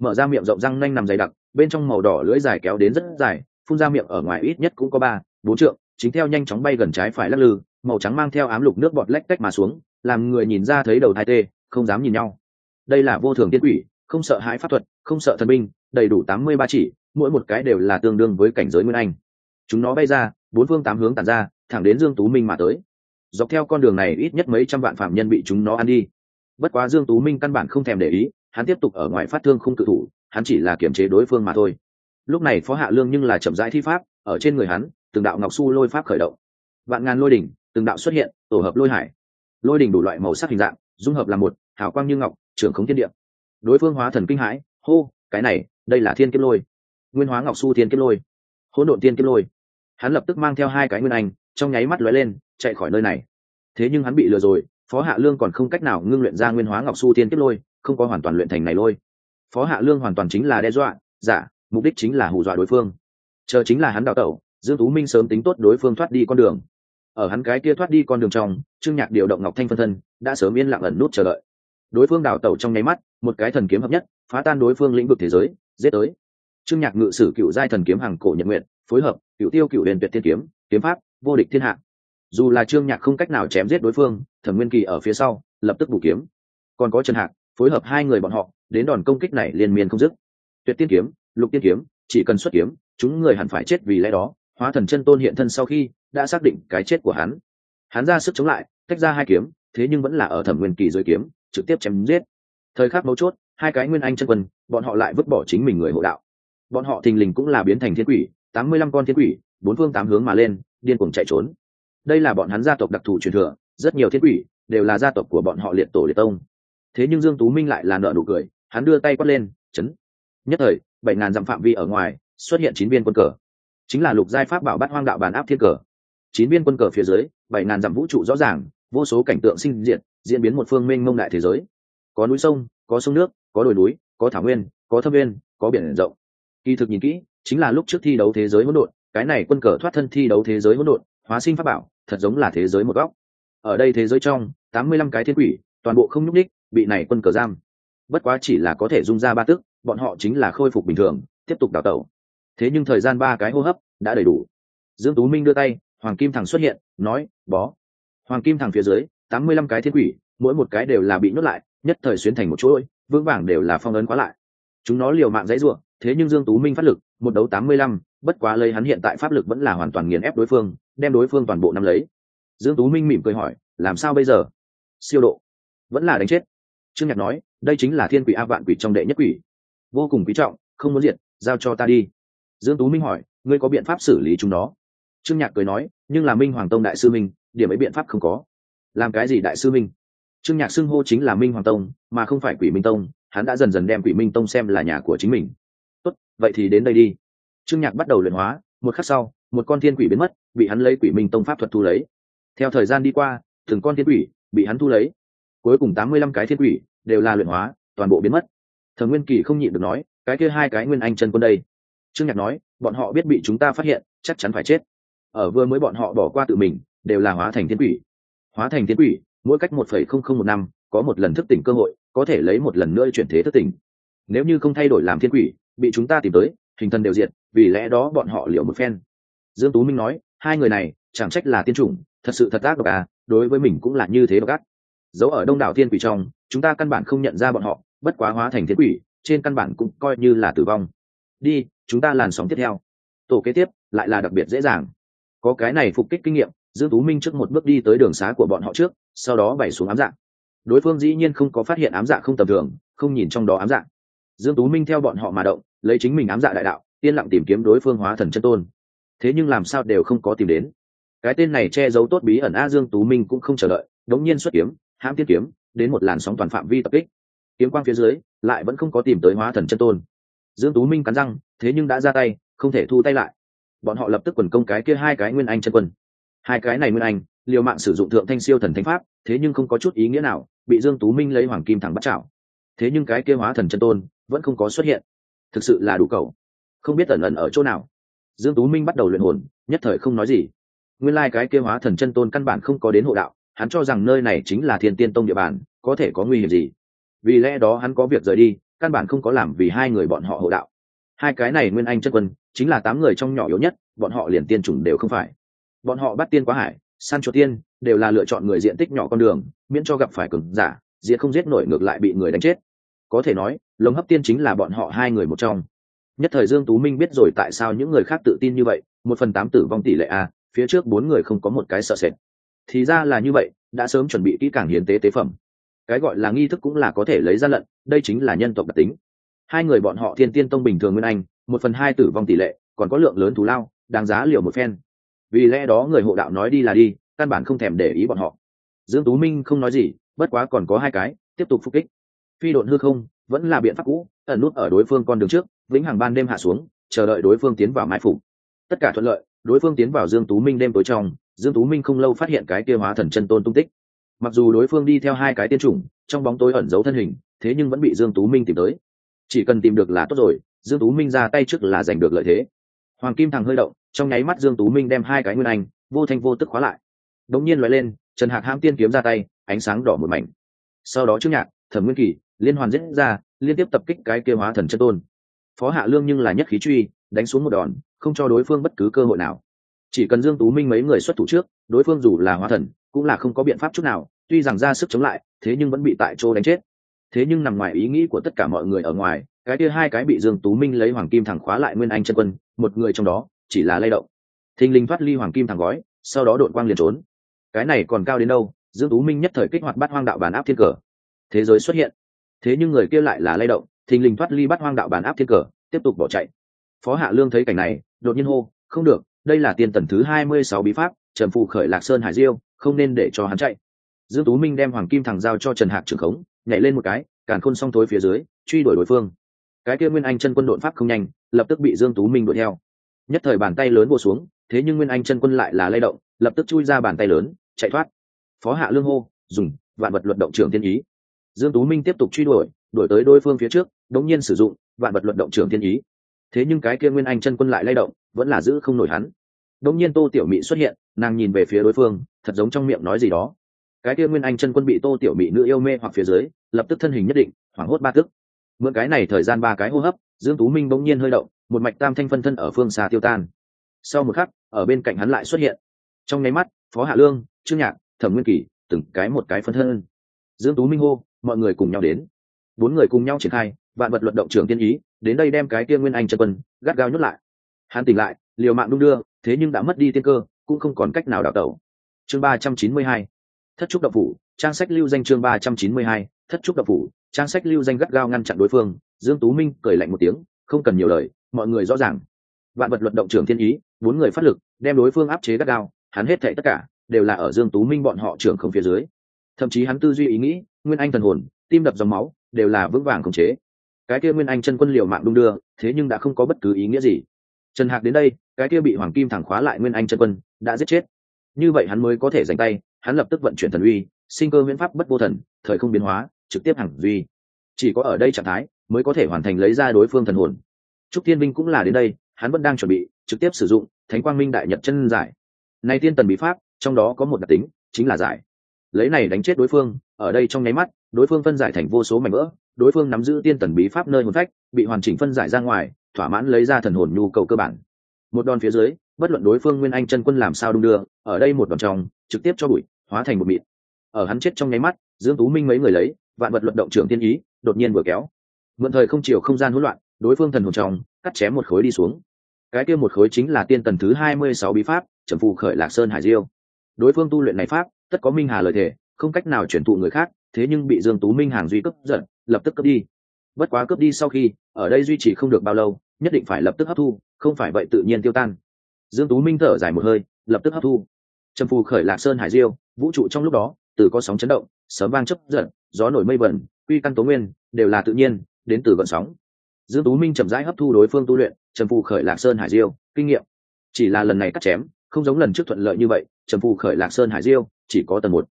Mở ra miệng rộng răng nanh nằm dày đặc, bên trong màu đỏ lưỡi dài kéo đến rất dài phun ra miệng ở ngoài ít nhất cũng có ba, bốn trượng, chính theo nhanh chóng bay gần trái phải lắc lư, màu trắng mang theo ám lục nước bọt lách cách mà xuống, làm người nhìn ra thấy đầu thai tê, không dám nhìn nhau. Đây là vô thường tiên quỷ, không sợ hãi pháp thuật, không sợ thần binh, đầy đủ tám mươi ba chỉ, mỗi một cái đều là tương đương với cảnh giới nguyên anh. Chúng nó bay ra, bốn phương tám hướng tàn ra, thẳng đến dương tú minh mà tới. Dọc theo con đường này ít nhất mấy trăm vạn phạm nhân bị chúng nó ăn đi. Bất quá dương tú minh căn bản không thèm để ý, hắn tiếp tục ở ngoài phát thương không cự thủ, hắn chỉ là kiểm chế đối phương mà thôi lúc này phó hạ lương nhưng là chậm rãi thi pháp, ở trên người hắn, từng đạo ngọc su lôi pháp khởi động. Vạn ngàn lôi đỉnh, từng đạo xuất hiện, tổ hợp lôi hải. Lôi đỉnh đủ loại màu sắc hình dạng, dung hợp là một, hào quang như ngọc, trưởng khống thiên địa. Đối phương hóa thần kinh hãi, hô, cái này, đây là thiên kiếp lôi. Nguyên hóa ngọc su thiên kiếp lôi. Hỗn độn thiên kiếp lôi. Hắn lập tức mang theo hai cái nguyên anh, trong nháy mắt lóe lên, chạy khỏi nơi này. Thế nhưng hắn bị lừa rồi, phó hạ lương còn không cách nào ngưng luyện ra nguyên hóa ngọc su tiên kiếp lôi, không có hoàn toàn luyện thành này lôi. Phó hạ lương hoàn toàn chính là đe dọa, giả mục đích chính là hù dọa đối phương. Chờ chính là hắn đào tẩu, dương tú minh sớm tính tốt đối phương thoát đi con đường. Ở hắn cái kia thoát đi con đường trong, trương nhạc điều động ngọc thanh phân thân, đã sớm yên lặng ẩn nút chờ đợi. Đối phương đào tẩu trong nháy mắt, một cái thần kiếm hợp nhất, phá tan đối phương lĩnh vực thế giới, giết tới. Trương nhạc ngự sử cựu giai thần kiếm hàng cổ nhật nguyện, phối hợp, cựu tiêu cựu đền tuyệt thiên kiếm kiếm pháp, vô địch thiên hạ. Dù là trương nhạc không cách nào chém giết đối phương, thẩm nguyên kỳ ở phía sau, lập tức bù kiếm. Còn có trần hạc, phối hợp hai người bọn họ, đến đòn công kích này liên miên không dứt. Tuyệt tiên kiếm lục tiên kiếm, chỉ cần xuất kiếm, chúng người hẳn phải chết vì lẽ đó. Hóa thần chân tôn hiện thân sau khi đã xác định cái chết của hắn. Hắn ra sức chống lại, tách ra hai kiếm, thế nhưng vẫn là ở thẩm nguyên kỳ dưới kiếm, trực tiếp chém giết. Thời khắc mấu chốt, hai cái nguyên anh chân quân, bọn họ lại vứt bỏ chính mình người hộ đạo. Bọn họ thình lình cũng là biến thành thiên quỷ, tám mươi lăm con thiên quỷ, bốn phương tám hướng mà lên, điên cuồng chạy trốn. Đây là bọn hắn gia tộc đặc thù truyền thừa, rất nhiều thiên quỷ đều là gia tộc của bọn họ liệt tổ liệt tông. Thế nhưng dương tú minh lại là nợ nụ cười, hắn đưa tay quát lên, chấn nhất thời, bảy ngàn dặm phạm vi ở ngoài, xuất hiện chín viên quân cờ. Chính là lục giai pháp bảo bát hoang đạo bàn áp thiên cờ. Chín viên quân cờ phía dưới, bảy ngàn dặm vũ trụ rõ ràng, vô số cảnh tượng sinh diệt, diễn biến một phương minh mông đại thế giới. Có núi sông, có sông nước, có đồi núi, có thảo nguyên, có thâm nguyên có biển rộng. Kỳ thực nhìn kỹ, chính là lúc trước thi đấu thế giới hỗn độn, cái này quân cờ thoát thân thi đấu thế giới hỗn độn, hóa sinh pháp bảo, thật giống là thế giới một góc. Ở đây thế giới trong, tám mươi lăm cái thiên quỷ, toàn bộ không nhúc đích bị này quân cờ giam. Bất quá chỉ là có thể dung ra ba tức bọn họ chính là khôi phục bình thường, tiếp tục đào tẩu. Thế nhưng thời gian ba cái hô hấp đã đầy đủ. Dương tú minh đưa tay, hoàng kim thằng xuất hiện, nói, bó. Hoàng kim thằng phía dưới, tám mươi lăm cái thiên quỷ, mỗi một cái đều là bị nhốt lại, nhất thời xuyến thành một chuỗi, vững vàng đều là phong ấn quá lại. Chúng nó liều mạng dãy ruộng thế nhưng dương tú minh phát lực, một đấu tám mươi lăm, bất quá lấy hắn hiện tại pháp lực vẫn là hoàn toàn nghiền ép đối phương, đem đối phương toàn bộ nắm lấy. Dương tú minh mỉm cười hỏi, làm sao bây giờ? Siêu độ. Vẫn là đánh chết. Trương nhạc nói, đây chính là thiên quỷ a vạn quỷ trong đệ nhất quỷ vô cùng quý trọng, không muốn diệt, giao cho ta đi. Dương tú minh hỏi, ngươi có biện pháp xử lý chúng nó? Trương nhạc cười nói, nhưng là minh hoàng tông đại sư minh, điểm ấy biện pháp không có. Làm cái gì đại sư minh? Trương nhạc xưng hô chính là minh hoàng tông, mà không phải quỷ minh tông, hắn đã dần dần đem quỷ minh tông xem là nhà của chính mình. Tốt, vậy thì đến đây đi. Trương nhạc bắt đầu luyện hóa, một khắc sau, một con thiên quỷ biến mất, bị hắn lấy quỷ minh tông pháp thuật thu lấy. Theo thời gian đi qua, từng con thiên quỷ bị hắn thu lấy. Cuối cùng tám mươi lăm cái thiên quỷ đều là luyện hóa, toàn bộ biến mất thần nguyên kỳ không nhịn được nói, cái kia hai cái nguyên anh chân quân đây. Trương nhạc nói, bọn họ biết bị chúng ta phát hiện, chắc chắn phải chết. Ở vừa mới bọn họ bỏ qua tự mình, đều là hóa thành thiên quỷ. Hóa thành thiên quỷ, mỗi cách một phẩy không không một năm, có một lần thức tỉnh cơ hội, có thể lấy một lần nữa chuyển thế thức tỉnh. Nếu như không thay đổi làm thiên quỷ, bị chúng ta tìm tới, hình thân đều diệt, vì lẽ đó bọn họ liệu một phen. Dương tú minh nói, hai người này, chẳng trách là tiên chủng, thật sự thật ác độc à đối với mình cũng là như thế độc ác. Giấu ở đông đảo thiên quỷ trong, chúng ta căn bản không nhận ra bọn họ bất quá hóa thành thiên quỷ, trên căn bản cũng coi như là tử vong. Đi, chúng ta làn sóng tiếp theo. Tổ kế tiếp, lại là đặc biệt dễ dàng. Có cái này phục kích kinh nghiệm, dương tú minh trước một bước đi tới đường xá của bọn họ trước, sau đó bày xuống ám dạng. Đối phương dĩ nhiên không có phát hiện ám dạ không tầm thường, không nhìn trong đó ám dạ. Dương tú minh theo bọn họ mà động, lấy chính mình ám dạ đại đạo, yên lặng tìm kiếm đối phương hóa thần chân tôn. Thế nhưng làm sao đều không có tìm đến. Cái tên này che giấu tốt bí ẩn a dương tú minh cũng không chờ đợi, đống nhiên xuất kiếm, hãm tiên kiếm, đến một làn sóng toàn phạm vi tập kích kiếm quang phía dưới, lại vẫn không có tìm tới hóa thần chân tôn. Dương tú minh cắn răng, thế nhưng đã ra tay, không thể thu tay lại. Bọn họ lập tức quần công cái kia hai cái nguyên anh chân quân. Hai cái này nguyên anh, liều mạng sử dụng thượng thanh siêu thần thánh pháp, thế nhưng không có chút ý nghĩa nào, bị dương tú minh lấy hoàng kim thẳng bắt chảo. Thế nhưng cái kia hóa thần chân tôn, vẫn không có xuất hiện. Thực sự là đủ cầu. Không biết ẩn ẩn ở chỗ nào. Dương tú minh bắt đầu luyện hồn, nhất thời không nói gì. Nguyên lai like cái kia hóa thần chân tôn căn bản không có đến hộ đạo, hắn cho rằng nơi này chính là thiên tiên tông địa bàn, có thể có nguy hiểm gì? Vì lẽ đó hắn có việc rời đi, căn bản không có làm vì hai người bọn họ hộ đạo. Hai cái này nguyên anh chất quân, chính là tám người trong nhỏ yếu nhất, bọn họ liền tiên chủng đều không phải. Bọn họ bắt tiên quá hải, san chuột tiên, đều là lựa chọn người diện tích nhỏ con đường, miễn cho gặp phải cường giả diện không giết nổi ngược lại bị người đánh chết. Có thể nói, lồng hấp tiên chính là bọn họ hai người một trong. Nhất thời dương tú minh biết rồi tại sao những người khác tự tin như vậy, một phần tám tử vong tỷ lệ a, phía trước bốn người không có một cái sợ sệt. Thì ra là như vậy, đã sớm chuẩn bị kỹ càng hiến tế tế phẩm cái gọi là nghi thức cũng là có thể lấy ra lận, đây chính là nhân tộc đặc tính. Hai người bọn họ thiên tiên tông bình thường nguyên anh, một phần hai tử vong tỷ lệ, còn có lượng lớn thù lao, đáng giá liều một phen. Vì lẽ đó người hộ đạo nói đi là đi, căn bản không thèm để ý bọn họ. Dương tú minh không nói gì, bất quá còn có hai cái, tiếp tục phục kích. Phi độn hư không, vẫn là biện pháp cũ, ẩn nút ở đối phương con đường trước, vĩnh hàng ban đêm hạ xuống, chờ đợi đối phương tiến vào mai phục tất cả thuận lợi, đối phương tiến vào dương tú minh đêm tối trong, dương tú minh không lâu phát hiện cái kia hóa thần chân tôn tung tích mặc dù đối phương đi theo hai cái tiên chủng, trong bóng tối ẩn giấu thân hình, thế nhưng vẫn bị dương tú minh tìm tới. Chỉ cần tìm được là tốt rồi, dương tú minh ra tay trước là giành được lợi thế. Hoàng kim thằng hơi động, trong nháy mắt dương tú minh đem hai cái nguyên anh, vô thanh vô tức khóa lại. Đống nhiên loại lên, trần hạc hãm tiên kiếm ra tay, ánh sáng đỏ một mảnh. Sau đó trước nhạc, thẩm nguyên kỳ, liên hoàn diễn ra, liên tiếp tập kích cái kia hóa thần chân tôn. Phó hạ lương nhưng là nhất khí truy, đánh xuống một đòn, không cho đối phương bất cứ cơ hội nào. Chỉ cần dương tú minh mấy người xuất thủ trước, đối phương dù là hóa thần cũng là không có biện pháp chút nào, tuy rằng ra sức chống lại, thế nhưng vẫn bị tại chỗ đánh chết. Thế nhưng nằm ngoài ý nghĩ của tất cả mọi người ở ngoài, cái kia hai cái bị dương tú minh lấy hoàng kim thẳng khóa lại nguyên anh chân quân, một người trong đó, chỉ là lay động. Thình linh thoát ly hoàng kim thẳng gói, sau đó đội quang liền trốn. Cái này còn cao đến đâu, dương tú minh nhất thời kích hoạt bắt hoang đạo bản áp thiên cờ. Thế giới xuất hiện. Thế nhưng người kia lại là lay động, thình lình thoát ly bắt hoang đạo bản áp thiên cờ, tiếp tục bỏ chạy. Phó hạ lương thấy cảnh này, đột nhiên hô, không được, đây là Tiên tần thứ hai mươi sáu bí pháp trần phù khởi lạc sơn hải diêu, không nên để cho hắn chạy. Dương tú minh đem hoàng kim thằng giao cho trần hạc trưởng khống, nhảy lên một cái, càn khôn song thối phía dưới, truy đuổi đối phương. Cái kia nguyên anh chân quân đột pháp không nhanh, lập tức bị dương tú minh đuổi theo. Nhất thời bàn tay lớn vô xuống, thế nhưng nguyên anh chân quân lại là lay động, lập tức chui ra bàn tay lớn, chạy thoát. Phó hạ lương hô, dùng vạn vật luận động trưởng thiên ý. Dương tú minh tiếp tục truy đuổi đuổi tới đối phương phía trước, đống nhiên sử dụng vạn vật luận động trưởng thiên ý. Thế nhưng cái kia nguyên anh chân quân lại lay động, vẫn là giữ không nổi hắn đông nhiên tô tiểu mị xuất hiện, nàng nhìn về phía đối phương, thật giống trong miệng nói gì đó. Cái kia nguyên anh chân quân bị tô tiểu mị nữ yêu mê hoặc phía dưới, lập tức thân hình nhất định, hoảng hốt ba tức. Mượn cái này thời gian ba cái hô hấp, dương tú minh bỗng nhiên hơi động, một mạch tam thanh phân thân ở phương xa tiêu tan. Sau một khắc, ở bên cạnh hắn lại xuất hiện. Trong nháy mắt, phó hạ lương, trương nhạc, thẩm nguyên kỳ, từng cái một cái phân thân. Dương tú minh hô, mọi người cùng nhau đến. Bốn người cùng nhau triển khai, vạn vật luận động trưởng tiên ý, đến đây đem cái kia nguyên anh chân quân gắt gao nhốt lại. Hắn tỉnh lại, liều mạng đung đưa thế nhưng đã mất đi tiên cơ, cũng không còn cách nào đào tẩu. Chương ba trăm chín mươi hai, thất trúc độc phủ, trang sách lưu danh chương ba trăm chín mươi hai, thất trúc độc phủ, trang sách lưu danh gắt gao ngăn chặn đối phương, dương tú minh cười lạnh một tiếng, không cần nhiều lời, mọi người rõ ràng. Vạn vật luận động trưởng thiên ý, bốn người phát lực, đem đối phương áp chế gắt gao, hắn hết thảy tất cả, đều là ở dương tú minh bọn họ trưởng không phía dưới. Thậm chí hắn tư duy ý nghĩ, nguyên anh thần hồn, tim đập dòng máu, đều là vững vàng khống chế. Cái kia nguyên anh chân quân liều mạng đung đưa, thế nhưng đã không có bất cứ ý nghĩa gì trần hạc đến đây, cái kia bị hoàng kim thẳng khóa lại nguyên anh chân quân, đã giết chết. Như vậy hắn mới có thể giành tay, hắn lập tức vận chuyển thần uy, sinh cơ miễn pháp bất vô thần, thời không biến hóa, trực tiếp hẳn duy. Chỉ có ở đây trạng thái, mới có thể hoàn thành lấy ra đối phương thần hồn. Trúc thiên minh cũng là đến đây, hắn vẫn đang chuẩn bị, trực tiếp sử dụng, thánh quang minh đại nhật chân giải. Nay tiên tần bí pháp, trong đó có một đặc tính, chính là giải. Lấy này đánh chết đối phương, ở đây trong nháy mắt, đối phương phân giải thành vô số mảnh vỡ, đối phương nắm giữ tiên tần bí pháp nơi hồn phách, bị hoàn chỉnh phân giải ra ngoài thỏa mãn lấy ra thần hồn nhu cầu cơ bản. Một đòn phía dưới, bất luận đối phương nguyên anh chân quân làm sao đung đưa, ở đây một đòn trong, trực tiếp cho bụi, hóa thành một mịt ở hắn chết trong nháy mắt, dương tú minh mấy người lấy, vạn vật luận động trưởng tiên ý, đột nhiên vừa kéo. Mượn thời không chiều không gian hỗn loạn, đối phương thần hồn trong, cắt chém một khối đi xuống. Cái kia một khối chính là tiên tần thứ hai mươi sáu bí pháp, trầm phù khởi lạc sơn hải diêu. Đối phương tu luyện này pháp, tất có minh hà lời thể không cách nào chuyển thụ người khác, thế nhưng bị dương tú minh hàng duy cấp giận, lập tức cấp đi bất quá cướp đi sau khi, ở đây duy trì không được bao lâu, nhất định phải lập tức hấp thu, không phải vậy tự nhiên tiêu tan. Dương tú minh thở dài một hơi, lập tức hấp thu. Trầm phù khởi lạc sơn hải diêu, vũ trụ trong lúc đó, từ có sóng chấn động, sớm vang chấp giận, gió nổi mây vẩn quy căn tố nguyên, đều là tự nhiên, đến từ vận sóng. Dương tú minh chậm rãi hấp thu đối phương tu luyện, trầm phù khởi lạc sơn hải diêu, kinh nghiệm. Chỉ là lần này cắt chém, không giống lần trước thuận lợi như vậy, trầm phù khởi lạc sơn hải diêu, chỉ có tầng một.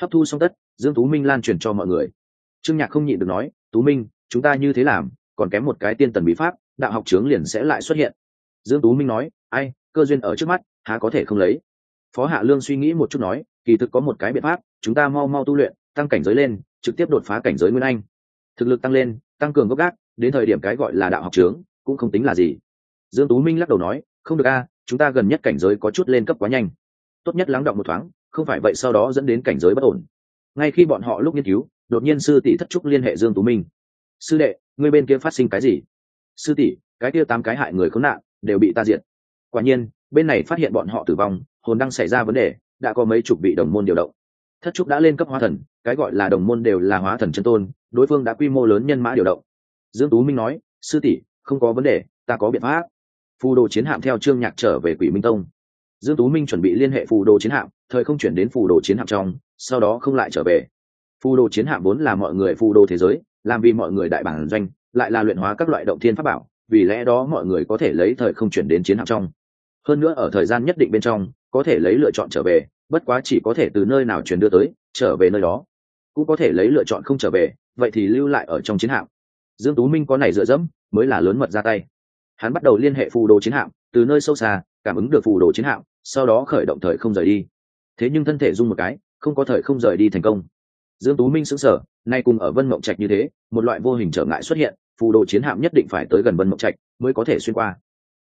Hấp thu xong tất, dương tú minh lan truyền cho mọi người. Trương nhạc không nhịn được nói, tú minh chúng ta như thế làm, còn kém một cái tiên tần bí pháp, đạo học trướng liền sẽ lại xuất hiện. Dương tú minh nói, ai, cơ duyên ở trước mắt, há có thể không lấy? Phó hạ lương suy nghĩ một chút nói, kỳ thực có một cái biện pháp, chúng ta mau mau tu luyện, tăng cảnh giới lên, trực tiếp đột phá cảnh giới nguyên anh. Thực lực tăng lên, tăng cường gốc gác, đến thời điểm cái gọi là đạo học trướng cũng không tính là gì. Dương tú minh lắc đầu nói, không được a, chúng ta gần nhất cảnh giới có chút lên cấp quá nhanh. Tốt nhất lắng động một thoáng, không phải vậy sau đó dẫn đến cảnh giới bất ổn. Ngay khi bọn họ lúc nghiên cứu, đột nhiên sư tỷ thất trúc liên hệ dương tú minh sư đệ, ngươi bên kia phát sinh cái gì? Sư tỷ, cái kia tám cái hại người khốn nạn, đều bị ta diệt. Quả nhiên, bên này phát hiện bọn họ tử vong, hồn đang xảy ra vấn đề, đã có mấy chục vị đồng môn điều động. Thất trúc đã lên cấp hóa thần, cái gọi là đồng môn đều là hóa thần chân tôn, đối phương đã quy mô lớn nhân mã điều động. Dương tú minh nói, sư tỷ, không có vấn đề, ta có biện pháp. Phù đồ chiến hạm theo trương nhạc trở về quỷ minh tông. Dương tú minh chuẩn bị liên hệ phù đồ chiến hạm, thời không chuyển đến phù đồ chiến hạm trong, sau đó không lại trở về. Phù đồ chiến hạm vốn là mọi người phù đồ thế giới làm vì mọi người đại bản doanh, lại là luyện hóa các loại động thiên pháp bảo, vì lẽ đó mọi người có thể lấy thời không chuyển đến chiến hạm trong. Hơn nữa ở thời gian nhất định bên trong, có thể lấy lựa chọn trở về, bất quá chỉ có thể từ nơi nào chuyển đưa tới, trở về nơi đó. Cũng có thể lấy lựa chọn không trở về, vậy thì lưu lại ở trong chiến hạm. Dương tú minh có này dựa dẫm, mới là lớn mật ra tay. Hắn bắt đầu liên hệ phù đồ chiến hạm, từ nơi sâu xa, cảm ứng được phù đồ chiến hạm, sau đó khởi động thời không rời đi. Thế nhưng thân thể rung một cái, không có thời không rời đi thành công dương tú minh sững sờ, nay cùng ở vân mộng trạch như thế, một loại vô hình trở ngại xuất hiện, phù đồ chiến hạm nhất định phải tới gần vân mộng trạch mới có thể xuyên qua.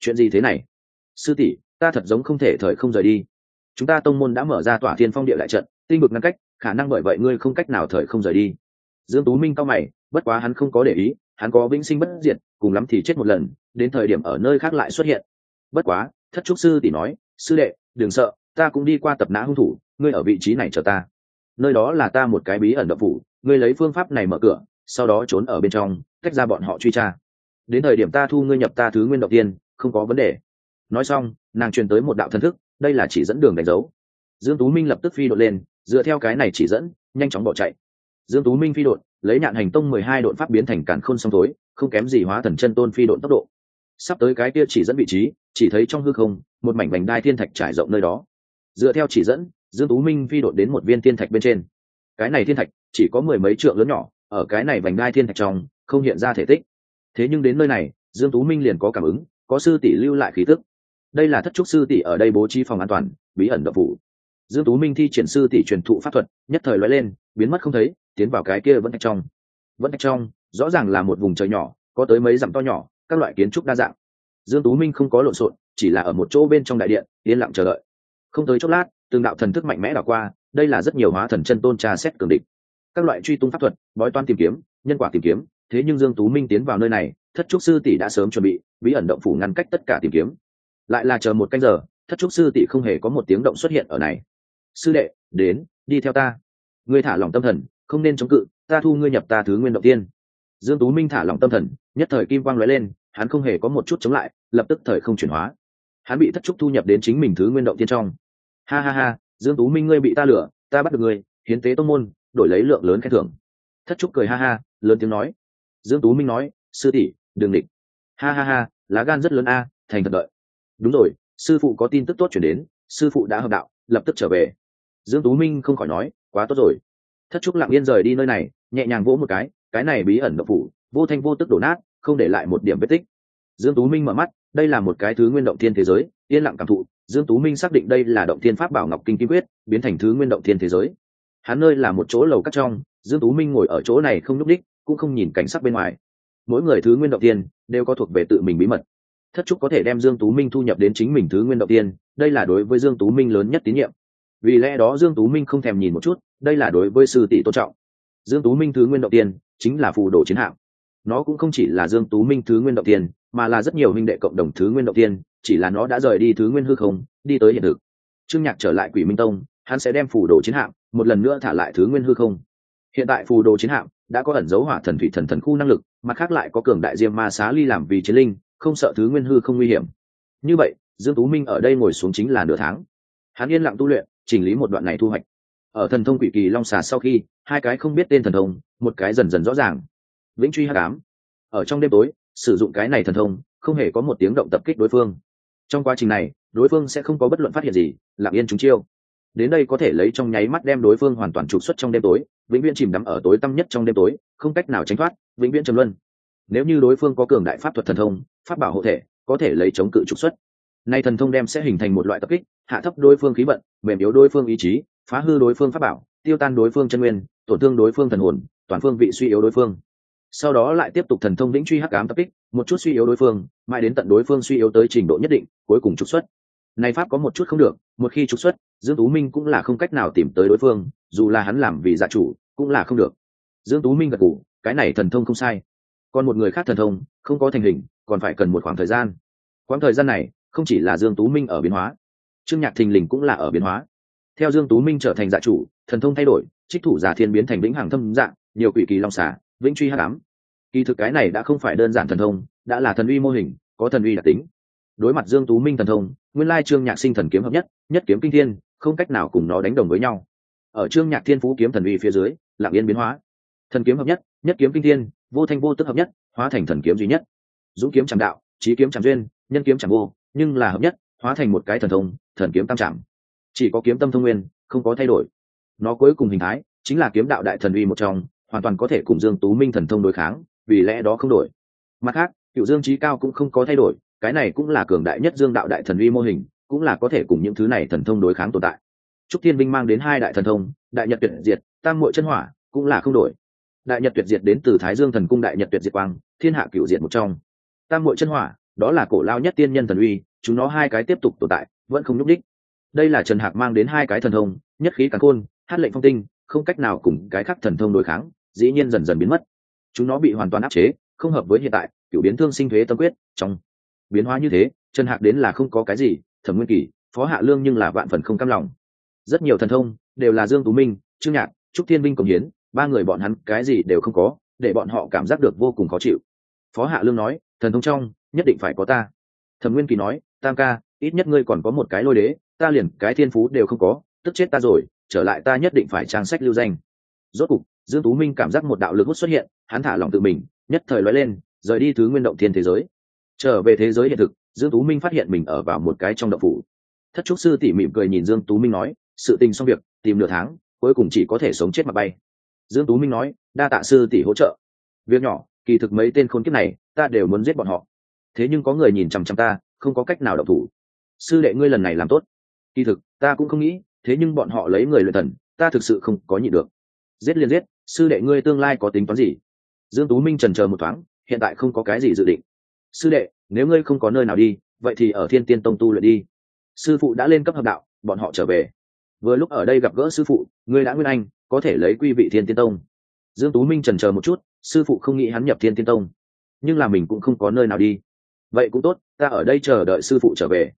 Chuyện gì thế này? Sư tỷ, ta thật giống không thể thời không rời đi. Chúng ta tông môn đã mở ra tỏa thiên phong địa lại trận, tinh vực ngăn cách, khả năng bởi vậy ngươi không cách nào thời không rời đi. Dương tú minh cao mày, bất quá hắn không có để ý, hắn có vĩnh sinh bất diệt, cùng lắm thì chết một lần, đến thời điểm ở nơi khác lại xuất hiện. Bất quá, thất trúc sư tỷ nói, sư đệ, đừng sợ, ta cũng đi qua tập nã hung thủ, ngươi ở vị trí này chờ ta nơi đó là ta một cái bí ẩn độc phủ ngươi lấy phương pháp này mở cửa sau đó trốn ở bên trong cách ra bọn họ truy tra. Đến thời điểm ta thu ngươi nhập ta thứ nguyên đầu tiên không có vấn đề. Nói xong nàng truyền tới một đạo thân thức đây là chỉ dẫn đường đánh dấu. Dương tú minh lập tức phi đội lên dựa theo cái này chỉ dẫn nhanh chóng bỏ chạy. Dương tú minh phi đội lấy nhạn hành tông mười hai đội pháp biến thành cản khôn song tối, không kém gì hóa thần chân tôn phi đội tốc độ. Sắp tới cái kia chỉ dẫn vị trí chỉ thấy trong hư không một mảnh vành đai thiên thạch trải rộng nơi đó. Dựa theo chỉ dẫn dương tú minh phi đội đến một viên thiên thạch bên trên. Cái này thiên thạch chỉ có mười mấy trượng lớn nhỏ, ở cái này vành đai thiên thạch trong, không hiện ra thể tích. Thế nhưng đến nơi này, dương tú minh liền có cảm ứng, có sư tỷ lưu lại khí tức. Đây là thất trúc sư tỷ ở đây bố trí phòng an toàn, bí ẩn độc vụ. dương tú minh thi triển sư tỷ truyền thụ pháp thuật, nhất thời lói lên, biến mất không thấy, tiến vào cái kia vẫn thạch trong. Vẫn thạch trong, rõ ràng là một vùng trời nhỏ, có tới mấy dặm to nhỏ, các loại kiến trúc đa dạng. Dương tú minh không có lộn xộn, chỉ là ở một chỗ bên trong đại điện, yên lặng chờ đợi. Không tới chốc lát từng đạo thần thức mạnh mẽ đảo qua, đây là rất nhiều hóa thần chân tôn tra xét cường địch. Các loại truy tung pháp thuật, bói toan tìm kiếm, nhân quả tìm kiếm, thế nhưng dương tú minh tiến vào nơi này, thất trúc sư tỷ đã sớm chuẩn bị, bí ẩn động phủ ngăn cách tất cả tìm kiếm. Lại là chờ một canh giờ, thất trúc sư tỷ không hề có một tiếng động xuất hiện ở này. Sư đệ, đến, đi theo ta. Ngươi thả lòng tâm thần, không nên chống cự, ta thu ngươi nhập ta thứ nguyên động tiên. Dương tú minh thả lòng tâm thần, nhất thời kim quang lóe lên, hắn không hề có một chút chống lại, lập tức thời không chuyển hóa. Hắn bị thất trúc thu nhập đến chính mình thứ nguyên động tiên trong ha ha ha, dương tú minh ngươi bị ta lừa, ta bắt được ngươi, hiến tế tông môn, đổi lấy lượng lớn khen thưởng. Thất trúc cười ha ha, lớn tiếng nói. Dương tú minh nói, sư tỷ, đừng địch. Ha ha ha, lá gan rất lớn a, thành thật đợi. Đúng rồi, sư phụ có tin tức tốt chuyển đến, sư phụ đã hợp đạo, lập tức trở về. Dương tú minh không khỏi nói, quá tốt rồi. Thất trúc lặng yên rời đi nơi này, nhẹ nhàng vỗ một cái cái này bí ẩn độc phủ, vô thanh vô tức đổ nát, không để lại một điểm vết tích. Dương tú minh mở mắt, đây là một cái thứ nguyên động thiên thế giới yên lặng cảm thụ dương tú minh xác định đây là động thiên pháp bảo ngọc kinh kim quyết biến thành thứ nguyên động thiên thế giới. Hắn nơi là một chỗ lầu cắt trong dương tú minh ngồi ở chỗ này không nhúc đích cũng không nhìn cảnh sắc bên ngoài. Mỗi người thứ nguyên động thiên đều có thuộc về tự mình bí mật. Thất trúc có thể đem dương tú minh thu nhập đến chính mình thứ nguyên động thiên, đây là đối với dương tú minh lớn nhất tín nhiệm. Vì lẽ đó dương tú minh không thèm nhìn một chút đây là đối với sư tỷ tôn trọng. Dương tú minh thứ nguyên động thiên chính là phù đồ chiến hạm nó cũng không chỉ là dương tú minh thứ nguyên động tiên, mà là rất nhiều minh đệ cộng đồng thứ nguyên động tiên, chỉ là nó đã rời đi thứ nguyên hư không, đi tới hiện thực. Trương nhạc trở lại quỷ minh tông, hắn sẽ đem phù đồ chiến hạm một lần nữa thả lại thứ nguyên hư không. Hiện tại phù đồ chiến hạm đã có ẩn dấu hỏa thần thủy thần thần khu năng lực, mặt khác lại có cường đại diêm ma xá ly làm vì chiến linh, không sợ thứ nguyên hư không nguy hiểm. Như vậy, dương tú minh ở đây ngồi xuống chính là nửa tháng. Hắn yên lặng tu luyện, chỉnh lý một đoạn này thu hoạch. Ở thần thông quỷ kỳ long xà sau khi, hai cái không biết tên thần thông, một cái dần dần rõ ràng vĩnh truy hắc ám. Ở trong đêm tối, sử dụng cái này thần thông, không hề có một tiếng động tập kích đối phương. Trong quá trình này, đối phương sẽ không có bất luận phát hiện gì, lặng yên chúng chiêu. Đến đây có thể lấy trong nháy mắt đem đối phương hoàn toàn trục xuất trong đêm tối, vĩnh viễn chìm đắm ở tối tăm nhất trong đêm tối, không cách nào tránh thoát, vĩnh viễn trầm luân. Nếu như đối phương có cường đại pháp thuật thần thông, pháp bảo hộ thể, có thể lấy chống cự trục xuất. Nay thần thông đem sẽ hình thành một loại tập kích, hạ thấp đối phương khí vận, mềm yếu đối phương ý chí, phá hư đối phương pháp bảo, tiêu tan đối phương chân nguyên, tổn thương đối phương thần hồn, toàn phương vị suy yếu đối phương sau đó lại tiếp tục thần thông lĩnh truy hắc ám tập kích, một chút suy yếu đối phương, mãi đến tận đối phương suy yếu tới trình độ nhất định, cuối cùng trục xuất. Này pháp có một chút không được, một khi trục xuất, dương tú minh cũng là không cách nào tìm tới đối phương, dù là hắn làm vì giả chủ, cũng là không được. Dương tú minh gật gù, cái này thần thông không sai. Còn một người khác thần thông, không có thành hình, còn phải cần một khoảng thời gian. Quãng thời gian này, không chỉ là dương tú minh ở biến hóa, trương nhạc thình lình cũng là ở biến hóa. Theo dương tú minh trở thành dạ chủ, thần thông thay đổi, trích thủ giả thiên biến thành vĩnh hằng thâm dạng, nhiều quỷ kỳ long xả vĩnh truy hắc ám. Kỳ thực cái này đã không phải đơn giản thần thông, đã là thần uy mô hình, có thần uy đặc tính. Đối mặt dương tú minh thần thông, nguyên lai trương nhạc sinh thần kiếm hợp nhất nhất kiếm kinh thiên, không cách nào cùng nó đánh đồng với nhau. Ở trương nhạc thiên phú kiếm thần uy phía dưới, lặng yên biến hóa. Thần kiếm hợp nhất nhất kiếm kinh thiên, vô thanh vô tức hợp nhất, hóa thành thần kiếm duy nhất. Dũng kiếm trảm đạo trí kiếm trảm duyên, nhân kiếm trảm vô, nhưng là hợp nhất, hóa thành một cái thần thông, thần kiếm tam trảm chỉ có kiếm tâm thông nguyên, không có thay đổi. Nó cuối cùng hình thái, chính là kiếm đạo đại thần uy một trong hoàn toàn có thể cùng dương tú minh thần thông đối kháng, vì lẽ đó không đổi. Mặt khác, cựu dương trí cao cũng không có thay đổi, cái này cũng là cường đại nhất dương đạo đại thần uy mô hình, cũng là có thể cùng những thứ này thần thông đối kháng tồn tại. Trúc thiên Vinh mang đến hai đại thần thông, đại nhật tuyệt diệt, tam muội chân hỏa, cũng là không đổi. Đại nhật tuyệt diệt đến từ thái dương thần cung đại nhật tuyệt diệt quang, thiên hạ cựu diệt một trong. Tam muội chân hỏa, đó là cổ lao nhất tiên nhân thần uy, chúng nó hai cái tiếp tục tồn tại, vẫn không nhúc đích đây là trần hạc mang đến hai cái thần thông, nhất khí cắn khôn hát lệnh phong tinh, không cách nào cùng cái khác thần thông đối kháng dĩ nhiên dần dần biến mất. Chúng nó bị hoàn toàn áp chế, không hợp với hiện tại cựu biến thương sinh thuế tâm quyết, trong biến hóa như thế, trần hạc đến là không có cái gì, thẩm nguyên kỳ, phó hạ lương nhưng là vạn phần không cam lòng. Rất nhiều thần thông đều là dương tú minh, trương nhạc, trúc thiên minh cống hiến, ba người bọn hắn cái gì đều không có, để bọn họ cảm giác được vô cùng khó chịu. Phó hạ lương nói, thần thông trong, nhất định phải có ta. Thẩm nguyên kỳ nói, tam ca, ít nhất ngươi còn có một cái lôi đế, ta liền cái thiên phú đều không có, tức chết ta rồi, trở lại ta nhất định phải trang sách lưu danh. Rốt cục dương tú minh cảm giác một đạo lực hút xuất hiện, hắn thả lòng tự mình, nhất thời lóe lên, rời đi thứ nguyên động thiên thế giới. Trở về thế giới hiện thực, dương tú minh phát hiện mình ở vào một cái trong động phủ. Thất trúc sư tỉ mỉm cười nhìn dương tú minh nói, sự tình xong việc, tìm nửa tháng, cuối cùng chỉ có thể sống chết mà bay. Dương tú minh nói, đa tạ sư tỷ hỗ trợ. Việc nhỏ, kỳ thực mấy tên khốn kiếp này, ta đều muốn giết bọn họ. Thế nhưng có người nhìn chằm chằm ta, không có cách nào động thủ. Sư đệ ngươi lần này làm tốt. Kỳ thực, ta cũng không nghĩ, thế nhưng bọn họ lấy người luyện thần, ta thực sự không có nhịn được. Giết liền giết sư đệ ngươi tương lai có tính toán gì? Dương tú minh trần chờ một thoáng, hiện tại không có cái gì dự định. Sư đệ, nếu ngươi không có nơi nào đi, vậy thì ở thiên tiên tông tu luyện đi. Sư phụ đã lên cấp hợp đạo, bọn họ trở về. Vừa lúc ở đây gặp gỡ sư phụ, ngươi đã nguyên anh, có thể lấy quy vị thiên tiên tông. Dương tú minh trần chờ một chút, sư phụ không nghĩ hắn nhập thiên tiên tông. Nhưng là mình cũng không có nơi nào đi. Vậy cũng tốt, ta ở đây chờ đợi sư phụ trở về.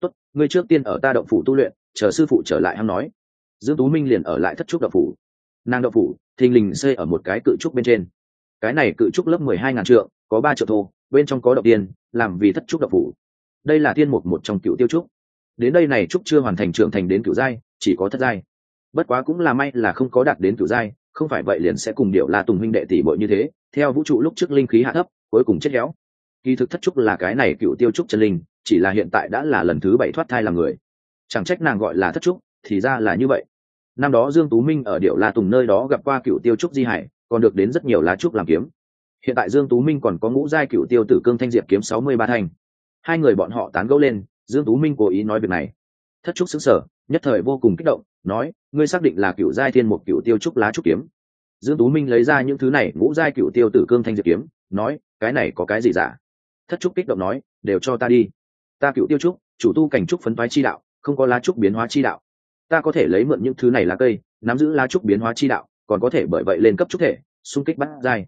Tốt, ngươi trước tiên ở ta động phủ tu luyện, chờ sư phụ trở lại hắn nói. Dương tú minh liền ở lại thất trúc động phủ nàng đậu phủ, thình lình xây ở một cái cự trúc bên trên. Cái này cự trúc lớp mười hai ngàn trượng, có ba triệu thô, bên trong có đậu tiên, làm vì thất trúc đậu phủ. Đây là tiên mục một trong cựu tiêu trúc. Đến đây này trúc chưa hoàn thành trưởng thành đến cựu giai, chỉ có thất giai. Bất quá cũng là may là không có đạt đến cựu giai, không phải vậy liền sẽ cùng điệu la tùng huynh đệ tỷ bội như thế, theo vũ trụ lúc trước linh khí hạ thấp, cuối cùng chết héo. Kỳ thực thất trúc là cái này cựu tiêu trúc chân linh, chỉ là hiện tại đã là lần thứ bảy thoát thai làm người. Chẳng trách nàng gọi là thất trúc, thì ra là như vậy năm đó dương tú minh ở điệu la tùng nơi đó gặp qua cựu tiêu trúc di hải, còn được đến rất nhiều lá trúc làm kiếm. Hiện tại dương tú minh còn có ngũ giai cựu tiêu tử cương thanh diệp kiếm sáu mươi ba thanh. Hai người bọn họ tán gẫu lên, dương tú minh cố ý nói việc này. Thất trúc xứng sở nhất thời vô cùng kích động, nói, ngươi xác định là cựu giai thiên một cựu tiêu trúc lá trúc kiếm? Dương tú minh lấy ra những thứ này, ngũ giai cựu tiêu tử cương thanh diệp kiếm, nói, cái này có cái gì giả? Thất trúc kích động nói, đều cho ta đi. Ta cựu tiêu trúc, chủ tu cảnh trúc phấn phái chi đạo, không có lá trúc biến hóa chi đạo ta có thể lấy mượn những thứ này lá cây, nắm giữ lá trúc biến hóa chi đạo, còn có thể bởi vậy lên cấp trúc thể, xung kích bát giai.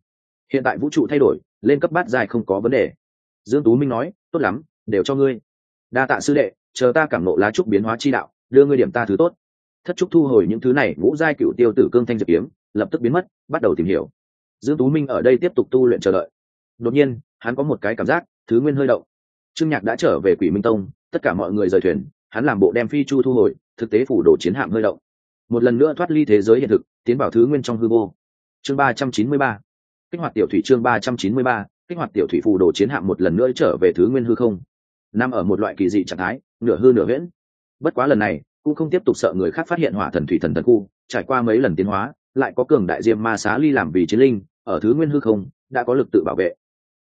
Hiện tại vũ trụ thay đổi, lên cấp bát giai không có vấn đề. Dương tú minh nói, tốt lắm, đều cho ngươi. Đa tạ sư đệ, chờ ta cảm nộ lá trúc biến hóa chi đạo, đưa ngươi điểm ta thứ tốt. Thất trúc thu hồi những thứ này, ngũ giai cựu tiêu tử cương thanh diệp kiếm, lập tức biến mất, bắt đầu tìm hiểu. Dương tú minh ở đây tiếp tục tu luyện chờ đợi. Đột nhiên, hắn có một cái cảm giác, thứ nguyên hơi động. Trương nhạc đã trở về quỷ minh tông, tất cả mọi người rời thuyền, hắn làm bộ đem phi chu thu hồi thực tế phủ đồ chiến hạm hơi động. Một lần nữa thoát ly thế giới hiện thực, tiến vào thứ nguyên trong hư vô. Chương ba trăm chín mươi ba. Kích hoạt tiểu thủy chương ba trăm chín mươi ba, kích hoạt tiểu thủy phù đồ chiến hạm một lần nữa trở về thứ nguyên hư không. Nằm ở một loại kỳ dị trạng thái, nửa hư nửa huyễn. Bất quá lần này, cũng không tiếp tục sợ người khác phát hiện hỏa thần thủy thần thần khu, trải qua mấy lần tiến hóa, lại có cường đại diêm ma xá ly làm vì chiến linh, ở thứ nguyên hư không, đã có lực tự bảo vệ.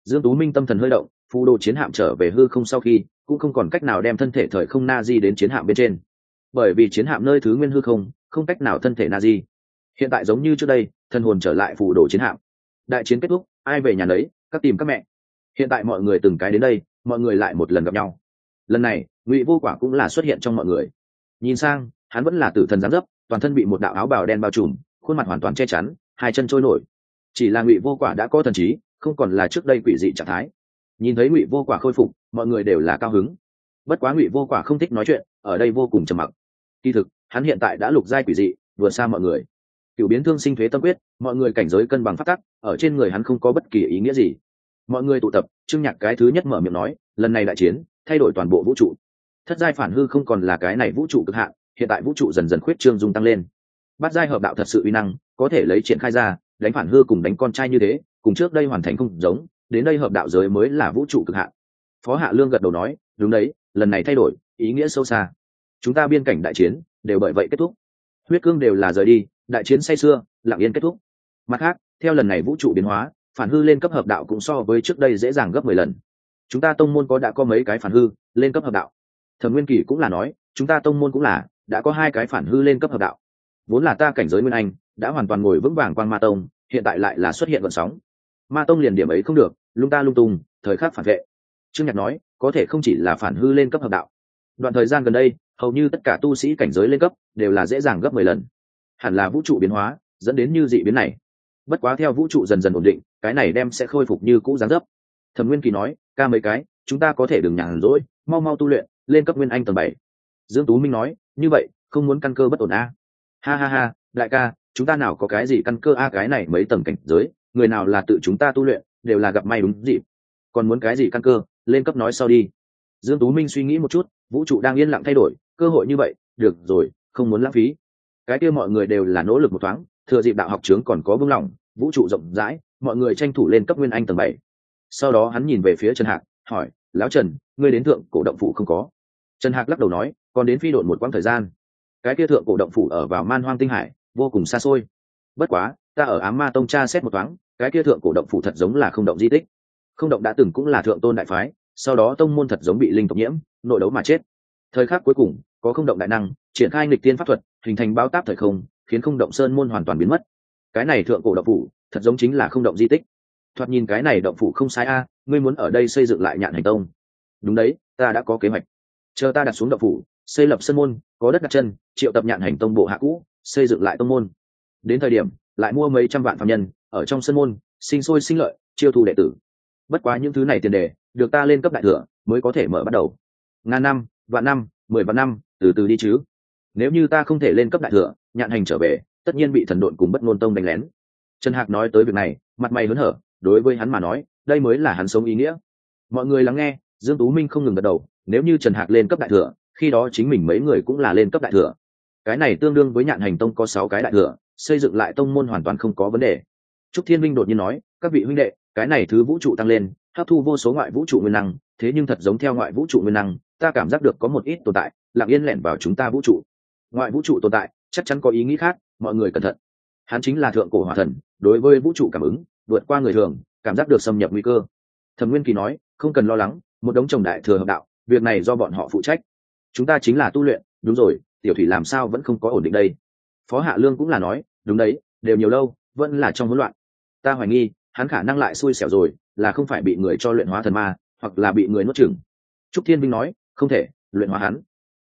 Dương tú minh tâm thần hơi động, phù đồ chiến hạm trở về hư không sau khi, cũng không còn cách nào đem thân thể thời không na di đến chiến hạm bên trên bởi vì chiến hạm nơi thứ nguyên hư không không cách nào thân thể na di hiện tại giống như trước đây, thân hồn trở lại phù đồ chiến hạm. Đại chiến kết thúc, ai về nhà lấy các tìm các mẹ. Hiện tại mọi người từng cái đến đây, mọi người lại một lần gặp nhau. Lần này, ngụy vô quả cũng là xuất hiện trong mọi người. Nhìn sang, hắn vẫn là tử thần gián dấp, toàn thân bị một đạo áo bào đen bao trùm, khuôn mặt hoàn toàn che chắn, hai chân trôi nổi. Chỉ là ngụy vô quả đã có thần trí, không còn là trước đây quỷ dị trạng thái. Nhìn thấy ngụy vô quả khôi phục, mọi người đều là cao hứng. Bất quá ngụy vô quả không thích nói chuyện, ở đây vô cùng trầm mặc kỳ thực, hắn hiện tại đã lục giai quỷ dị, vừa xa mọi người. Cựu biến thương sinh thuế tâm quyết, mọi người cảnh giới cân bằng phát tắc, ở trên người hắn không có bất kỳ ý nghĩa gì. Mọi người tụ tập trưng nhạc cái thứ nhất mở miệng nói, lần này đại chiến, thay đổi toàn bộ vũ trụ. Thất giai phản hư không còn là cái này vũ trụ cực hạn, hiện tại vũ trụ dần dần khuyết trương dung tăng lên. Bát giai hợp đạo thật sự uy năng, có thể lấy triển khai ra, đánh phản hư cùng đánh con trai như thế, cùng trước đây hoàn thành không giống, đến đây hợp đạo giới mới là vũ trụ cực hạn. Phó hạ lương gật đầu nói, đúng đấy, lần này thay đổi, ý nghĩa sâu xa chúng ta biên cảnh đại chiến đều bởi vậy kết thúc. Huyết cương đều là rời đi, đại chiến say xưa lặng yên kết thúc. Mặt khác, theo lần này vũ trụ biến hóa, phản hư lên cấp hợp đạo cũng so với trước đây dễ dàng gấp mười lần. Chúng ta tông môn có đã có mấy cái phản hư, lên cấp hợp đạo. Thẩm nguyên kỳ cũng là nói, chúng ta tông môn cũng là, đã có hai cái phản hư lên cấp hợp đạo. Vốn là ta cảnh giới nguyên anh, đã hoàn toàn ngồi vững vàng quan ma tông, hiện tại lại là xuất hiện vận sóng. Ma tông liền điểm ấy không được, lung ta lung tung, thời khắc phản vệ. Trương nhạc nói, có thể không chỉ là phản hư lên cấp hợp đạo. Đoạn thời gian gần đây hầu như tất cả tu sĩ cảnh giới lên cấp đều là dễ dàng gấp mười lần. Hẳn là vũ trụ biến hóa dẫn đến như dị biến này. Bất quá theo vũ trụ dần dần ổn định, cái này đem sẽ khôi phục như cũ dáng dấp. Thẩm nguyên kỳ nói, ca mấy cái, chúng ta có thể đừng nhàn rỗi, mau mau tu luyện, lên cấp nguyên anh tầng bảy. Dương tú minh nói, như vậy, không muốn căn cơ bất ổn a. Ha ha ha, đại ca, chúng ta nào có cái gì căn cơ a, cái này mấy tầng cảnh giới, người nào là tự chúng ta tu luyện, đều là gặp may đúng dịp. Còn muốn cái gì căn cơ, lên cấp nói sau đi dương tú minh suy nghĩ một chút, vũ trụ đang yên lặng thay đổi, cơ hội như vậy, được rồi, không muốn lãng phí. Cái kia mọi người đều là nỗ lực một thoáng, thừa dịp đạo học trướng còn có vương lòng vũ trụ rộng rãi, mọi người tranh thủ lên cấp nguyên anh tầng bảy. Sau đó hắn nhìn về phía trần hạc, hỏi, lão trần, ngươi đến thượng cổ động phủ không có? Trần hạc lắc đầu nói, còn đến phi đội một quãng thời gian. Cái kia thượng cổ động phủ ở vào man hoang tinh hải, vô cùng xa xôi. Bất quá, ta ở ám ma tông tra xét một thoáng, cái kia thượng cổ động phủ thật giống là không động di tích. Không động đã từng cũng là thượng tôn đại phái sau đó tông môn thật giống bị linh tộc nhiễm, nội đấu mà chết. Thời khắc cuối cùng, có không động đại năng, triển khai nghịch tiên pháp thuật, hình thành bao táp thời không, khiến không động sơn môn hoàn toàn biến mất. Cái này thượng cổ động phủ, thật giống chính là không động di tích. Thoạt nhìn cái này động phủ không sai a, ngươi muốn ở đây xây dựng lại nhạn hành tông. Đúng đấy, ta đã có kế hoạch. Chờ ta đặt xuống động phủ, xây lập sân môn, có đất đặt chân, triệu tập nhạn hành tông bộ hạ cũ, xây dựng lại tông môn. Đến thời điểm, lại mua mấy trăm vạn phạm nhân, ở trong sân môn, sinh sôi sinh lợi, chiêu thu đệ tử. Bất quá những thứ này tiền đề được ta lên cấp đại thừa, mới có thể mở bắt đầu. Ngàn năm, vạn năm, mười vạn năm, từ từ đi chứ. Nếu như ta không thể lên cấp đại thừa, nhạn hành trở về, tất nhiên bị thần độn cùng bất ngôn tông đánh lén. Trần hạc nói tới việc này, mặt mày hớn hở, đối với hắn mà nói, đây mới là hắn sống ý nghĩa. Mọi người lắng nghe, dương tú minh không ngừng gật đầu, nếu như trần hạc lên cấp đại thừa, khi đó chính mình mấy người cũng là lên cấp đại thừa. Cái này tương đương với nhạn hành tông có sáu cái đại thừa, xây dựng lại tông môn hoàn toàn không có vấn đề. Trúc thiên minh đột nhiên nói, các vị huynh đệ, cái này thứ vũ trụ tăng lên hấp thu vô số ngoại vũ trụ nguyên năng, thế nhưng thật giống theo ngoại vũ trụ nguyên năng, ta cảm giác được có một ít tồn tại, lặng yên lẻn vào chúng ta vũ trụ. Ngoại vũ trụ tồn tại, chắc chắn có ý nghĩ khác, mọi người cẩn thận. Hắn chính là thượng cổ hỏa thần, đối với vũ trụ cảm ứng, vượt qua người thường, cảm giác được xâm nhập nguy cơ. Thẩm nguyên kỳ nói, không cần lo lắng, một đống chồng đại thừa hợp đạo, việc này do bọn họ phụ trách. Chúng ta chính là tu luyện, đúng rồi, tiểu thủy làm sao vẫn không có ổn định đây? Phó hạ lương cũng là nói, đúng đấy, đều nhiều lâu, vẫn là trong hỗn loạn. Ta hoài nghi hắn khả năng lại xui xẻo rồi, là không phải bị người cho luyện hóa thần ma, hoặc là bị người nuốt chừng trúc thiên Minh nói, không thể, luyện hóa hắn.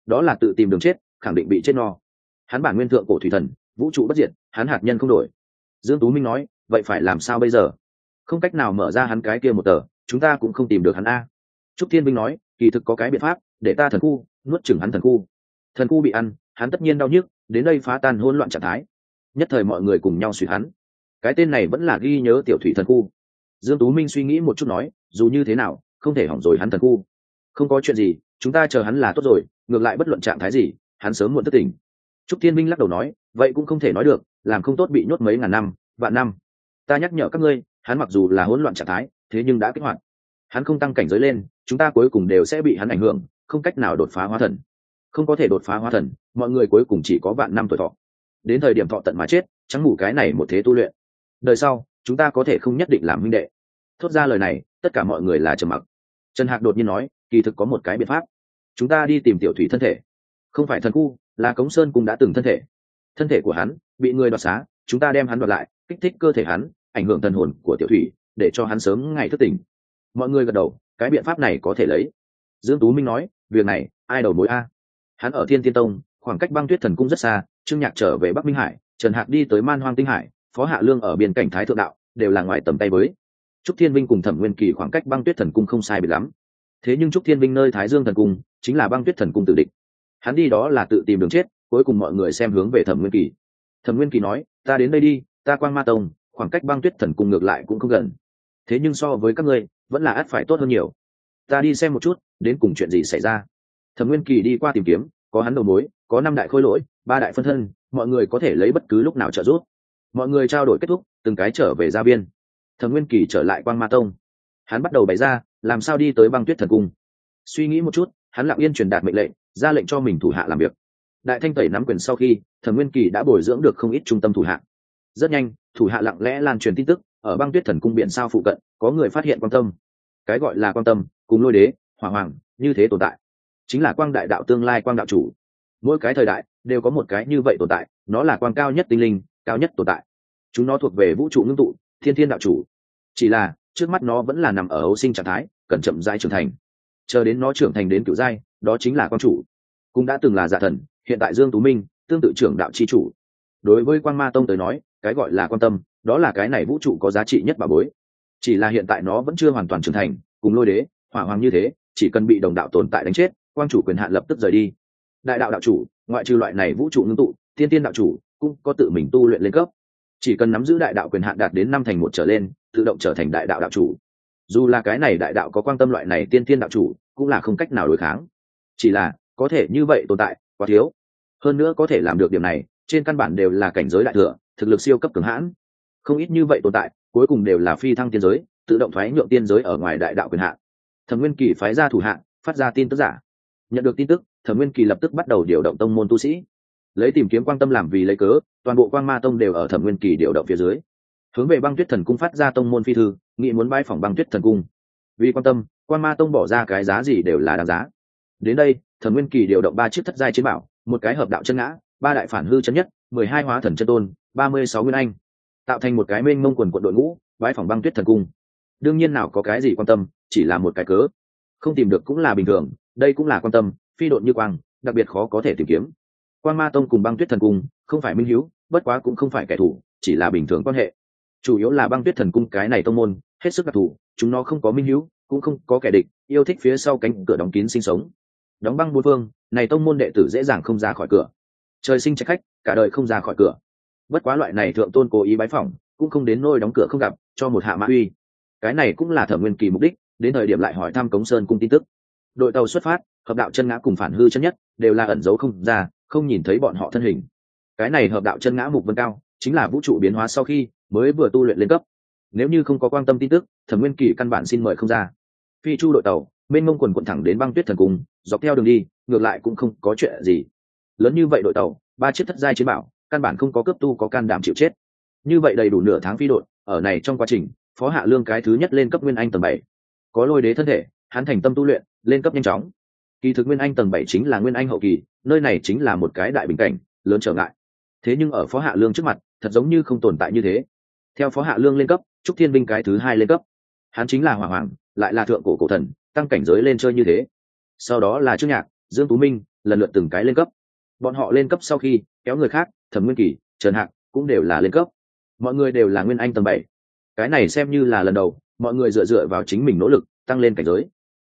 Đó là tự tìm đường chết, khẳng định bị chết no. Hắn bản nguyên thượng cổ thủy thần, vũ trụ bất diệt, hắn hạt nhân không đổi. Dương tú minh nói, vậy phải làm sao bây giờ? Không cách nào mở ra hắn cái kia một tờ, chúng ta cũng không tìm được hắn a. Trúc thiên Minh nói, kỳ thực có cái biện pháp, để ta thần khu, nuốt chừng hắn thần khu. Thần khu bị ăn, hắn tất nhiên đau nhức, đến đây phá tan hỗn loạn trạng thái. Nhất thời mọi người cùng nhau suy hắn cái tên này vẫn là ghi nhớ tiểu thủy thần khu. Dương tú minh suy nghĩ một chút nói, dù như thế nào, không thể hỏng rồi hắn thần khu. Không có chuyện gì, chúng ta chờ hắn là tốt rồi, ngược lại bất luận trạng thái gì, hắn sớm muộn thất tình. Trúc thiên minh lắc đầu nói, vậy cũng không thể nói được, làm không tốt bị nhốt mấy ngàn năm, vạn năm. Ta nhắc nhở các ngươi, hắn mặc dù là hỗn loạn trạng thái, thế nhưng đã kích hoạt. Hắn không tăng cảnh giới lên, chúng ta cuối cùng đều sẽ bị hắn ảnh hưởng, không cách nào đột phá hóa thần. Không có thể đột phá hóa thần, mọi người cuối cùng chỉ có vạn năm tuổi thọ. Đến thời điểm thọ tận mà chết trắng ngủ cái này một thế tu luyện đời sau, chúng ta có thể không nhất định làm huynh đệ. Thốt ra lời này, tất cả mọi người là trầm mặc. Trần hạc đột nhiên nói, kỳ thực có một cái biện pháp. Chúng ta đi tìm tiểu thủy thân thể. Không phải thần khu, là cống sơn cũng đã từng thân thể. Thân thể của hắn bị người đoạt xá, chúng ta đem hắn đoạt lại, kích thích cơ thể hắn, ảnh hưởng thần hồn của tiểu thủy, để cho hắn sớm ngày thức tỉnh. Mọi người gật đầu, cái biện pháp này có thể lấy. Dương tú minh nói, việc này, ai đầu mối a? Hắn ở thiên tiên tông, khoảng cách băng tuyết thần cung rất xa, trương nhạc trở về bắc minh hải, trần hạc đi tới man hoang tinh hải phó hạ lương ở biên cảnh thái thượng đạo, đều là ngoài tầm tay với. Trúc thiên vinh cùng thẩm nguyên kỳ khoảng cách băng tuyết thần cung không sai biệt lắm. Thế nhưng trúc thiên vinh nơi thái dương thần cung, chính là băng tuyết thần cung tự định hắn đi đó là tự tìm đường chết, cuối cùng mọi người xem hướng về thẩm nguyên kỳ. Thẩm nguyên kỳ nói, ta đến đây đi, ta quang ma tông, khoảng cách băng tuyết thần cung ngược lại cũng không gần. Thế nhưng so với các ngươi, vẫn là ắt phải tốt hơn nhiều. Ta đi xem một chút, đến cùng chuyện gì xảy ra. Thẩm nguyên kỳ đi qua tìm kiếm, có hắn đầu mối, có năm đại khôi lỗi, ba đại phân thân, mọi người có thể lấy bất cứ lúc nào trợ giúp mọi người trao đổi kết thúc, từng cái trở về gia viên. Thẩm nguyên kỳ trở lại quang ma tông. Hắn bắt đầu bày ra, làm sao đi tới băng tuyết thần cung. Suy nghĩ một chút, hắn lặng yên truyền đạt mệnh lệnh, ra lệnh cho mình thủ hạ làm việc. Đại thanh tẩy nắm quyền sau khi, thẩm nguyên kỳ đã bồi dưỡng được không ít trung tâm thủ hạ. Rất nhanh, thủ hạ lặng lẽ lan truyền tin tức, ở băng tuyết thần cung biển sao phụ cận, có người phát hiện quan tâm. Cái gọi là quan tâm, cùng lôi đế, hỏa hoàng, như thế tồn tại. Chính là quang đại đạo tương lai quang đạo chủ. Mỗi cái thời đại, đều có một cái như vậy tồn tại, nó là quang cao nhất tinh linh cao nhất tồn tại. Chúng nó thuộc về vũ trụ ngưng tụ, thiên thiên đạo chủ. Chỉ là, trước mắt nó vẫn là nằm ở ấu sinh trạng thái, cần chậm rãi trưởng thành. Chờ đến nó trưởng thành đến cựu giai, đó chính là con chủ. Cũng đã từng là giả thần, hiện tại dương tú minh, tương tự trưởng đạo chi chủ. Đối với quan ma tông tới nói, cái gọi là quan tâm, đó là cái này vũ trụ có giá trị nhất bà bối. Chỉ là hiện tại nó vẫn chưa hoàn toàn trưởng thành, cùng lôi đế, hỏa hoàng như thế, chỉ cần bị đồng đạo tồn tại đánh chết quan chủ quyền hạn lập tức rời đi. Đại đạo đạo chủ, ngoại trừ loại này vũ trụ ngưng tụ tiên tiên đạo chủ cũng có tự mình tu luyện lên cấp. Chỉ cần nắm giữ đại đạo quyền hạn đạt đến năm thành một trở lên, tự động trở thành đại đạo đạo chủ. Dù là cái này đại đạo có quan tâm loại này tiên tiên đạo chủ, cũng là không cách nào đối kháng. Chỉ là, có thể như vậy tồn tại, quá thiếu. Hơn nữa có thể làm được điểm này, trên căn bản đều là cảnh giới đại thừa, thực lực siêu cấp cường hãn. Không ít như vậy tồn tại, cuối cùng đều là phi thăng tiên giới, tự động thoái nhượng tiên giới ở ngoài đại đạo quyền hạn. Thẩm nguyên kỳ phái ra thủ hạn phát ra tin tức giả. Nhận được tin tức, thẩm nguyên kỳ lập tức bắt đầu điều động tông môn tu sĩ lấy tìm kiếm quan tâm làm vì lấy cớ, toàn bộ quan ma tông đều ở thẩm nguyên kỳ điều động phía dưới. Hướng về băng tuyết thần cung phát ra tông môn phi thư nghĩ muốn bãi phòng băng tuyết thần cung. Vì quan tâm quan ma tông bỏ ra cái giá gì đều là đáng giá. Đến đây, thẩm nguyên kỳ điều động ba chiếc thất giai chiến bảo, một cái hợp đạo chân ngã, ba đại phản hư chân nhất, mười hai hóa thần chân tôn, ba mươi sáu nguyên anh. Tạo thành một cái mênh mông quần quận đội ngũ bãi phòng băng tuyết thần cung. Đương nhiên nào có cái gì quan tâm, chỉ là một cái cớ. Không tìm được cũng là bình thường, đây cũng là quan tâm, phi độn như quang, đặc biệt khó có thể tìm kiếm quan ma tông cùng băng tuyết thần cung, không phải minh hữu bất quá cũng không phải kẻ thù, chỉ là bình thường quan hệ. Chủ yếu là băng tuyết thần cung cái này tông môn, hết sức đặc thù, chúng nó không có minh hữu cũng không có kẻ địch, yêu thích phía sau cánh cửa đóng kín sinh sống. Đóng băng bốn phương, này tông môn đệ tử dễ dàng không ra khỏi cửa. Trời sinh trách khách, cả đời không ra khỏi cửa. Bất quá loại này thượng tôn cố ý bái phỏng, cũng không đến nôi đóng cửa không gặp, cho một hạ mã uy. Cái này cũng là thẩm nguyên kỳ mục đích, đến thời điểm lại hỏi thăm cống sơn cung tin tức. Đội tàu xuất phát, hợp đạo chân ngã cùng phản hư chân nhất, đều là ẩn giấu không ra không nhìn thấy bọn họ thân hình. Cái này hợp đạo chân ngã mục vân cao, chính là vũ trụ biến hóa sau khi mới vừa tu luyện lên cấp. Nếu như không có quan tâm tin tức, thẩm nguyên kỳ căn bản xin mời không ra. Phi chu đội tàu, mênh mông quần quận thẳng đến băng tuyết thần cung, dọc theo đường đi, ngược lại cũng không có chuyện gì. Lớn như vậy đội tàu, ba chiếc thất giai chiến bảo, căn bản không có cấp tu có can đảm chịu chết. Như vậy đầy đủ nửa tháng phi đội, ở này trong quá trình, phó hạ lương cái thứ nhất lên cấp nguyên anh tầng bảy. Có lôi đế thân thể, hắn thành tâm tu luyện, lên cấp nhanh chóng kỳ thực nguyên anh tầng bảy chính là nguyên anh hậu kỳ, nơi này chính là một cái đại bình cảnh, lớn trở ngại. Thế nhưng ở phó hạ lương trước mặt, thật giống như không tồn tại như thế. Theo phó hạ lương lên cấp, trúc thiên binh cái thứ hai lên cấp. Hắn chính là hỏa hoàng, lại là thượng cổ cổ thần, tăng cảnh giới lên chơi như thế. Sau đó là trương nhạc, dương tú minh, lần lượt từng cái lên cấp. Bọn họ lên cấp sau khi, kéo người khác, thẩm nguyên kỳ, trần hạc cũng đều là lên cấp. Mọi người đều là nguyên anh tầng bảy. Cái này xem như là lần đầu, mọi người dựa dựa vào chính mình nỗ lực, tăng lên cảnh giới.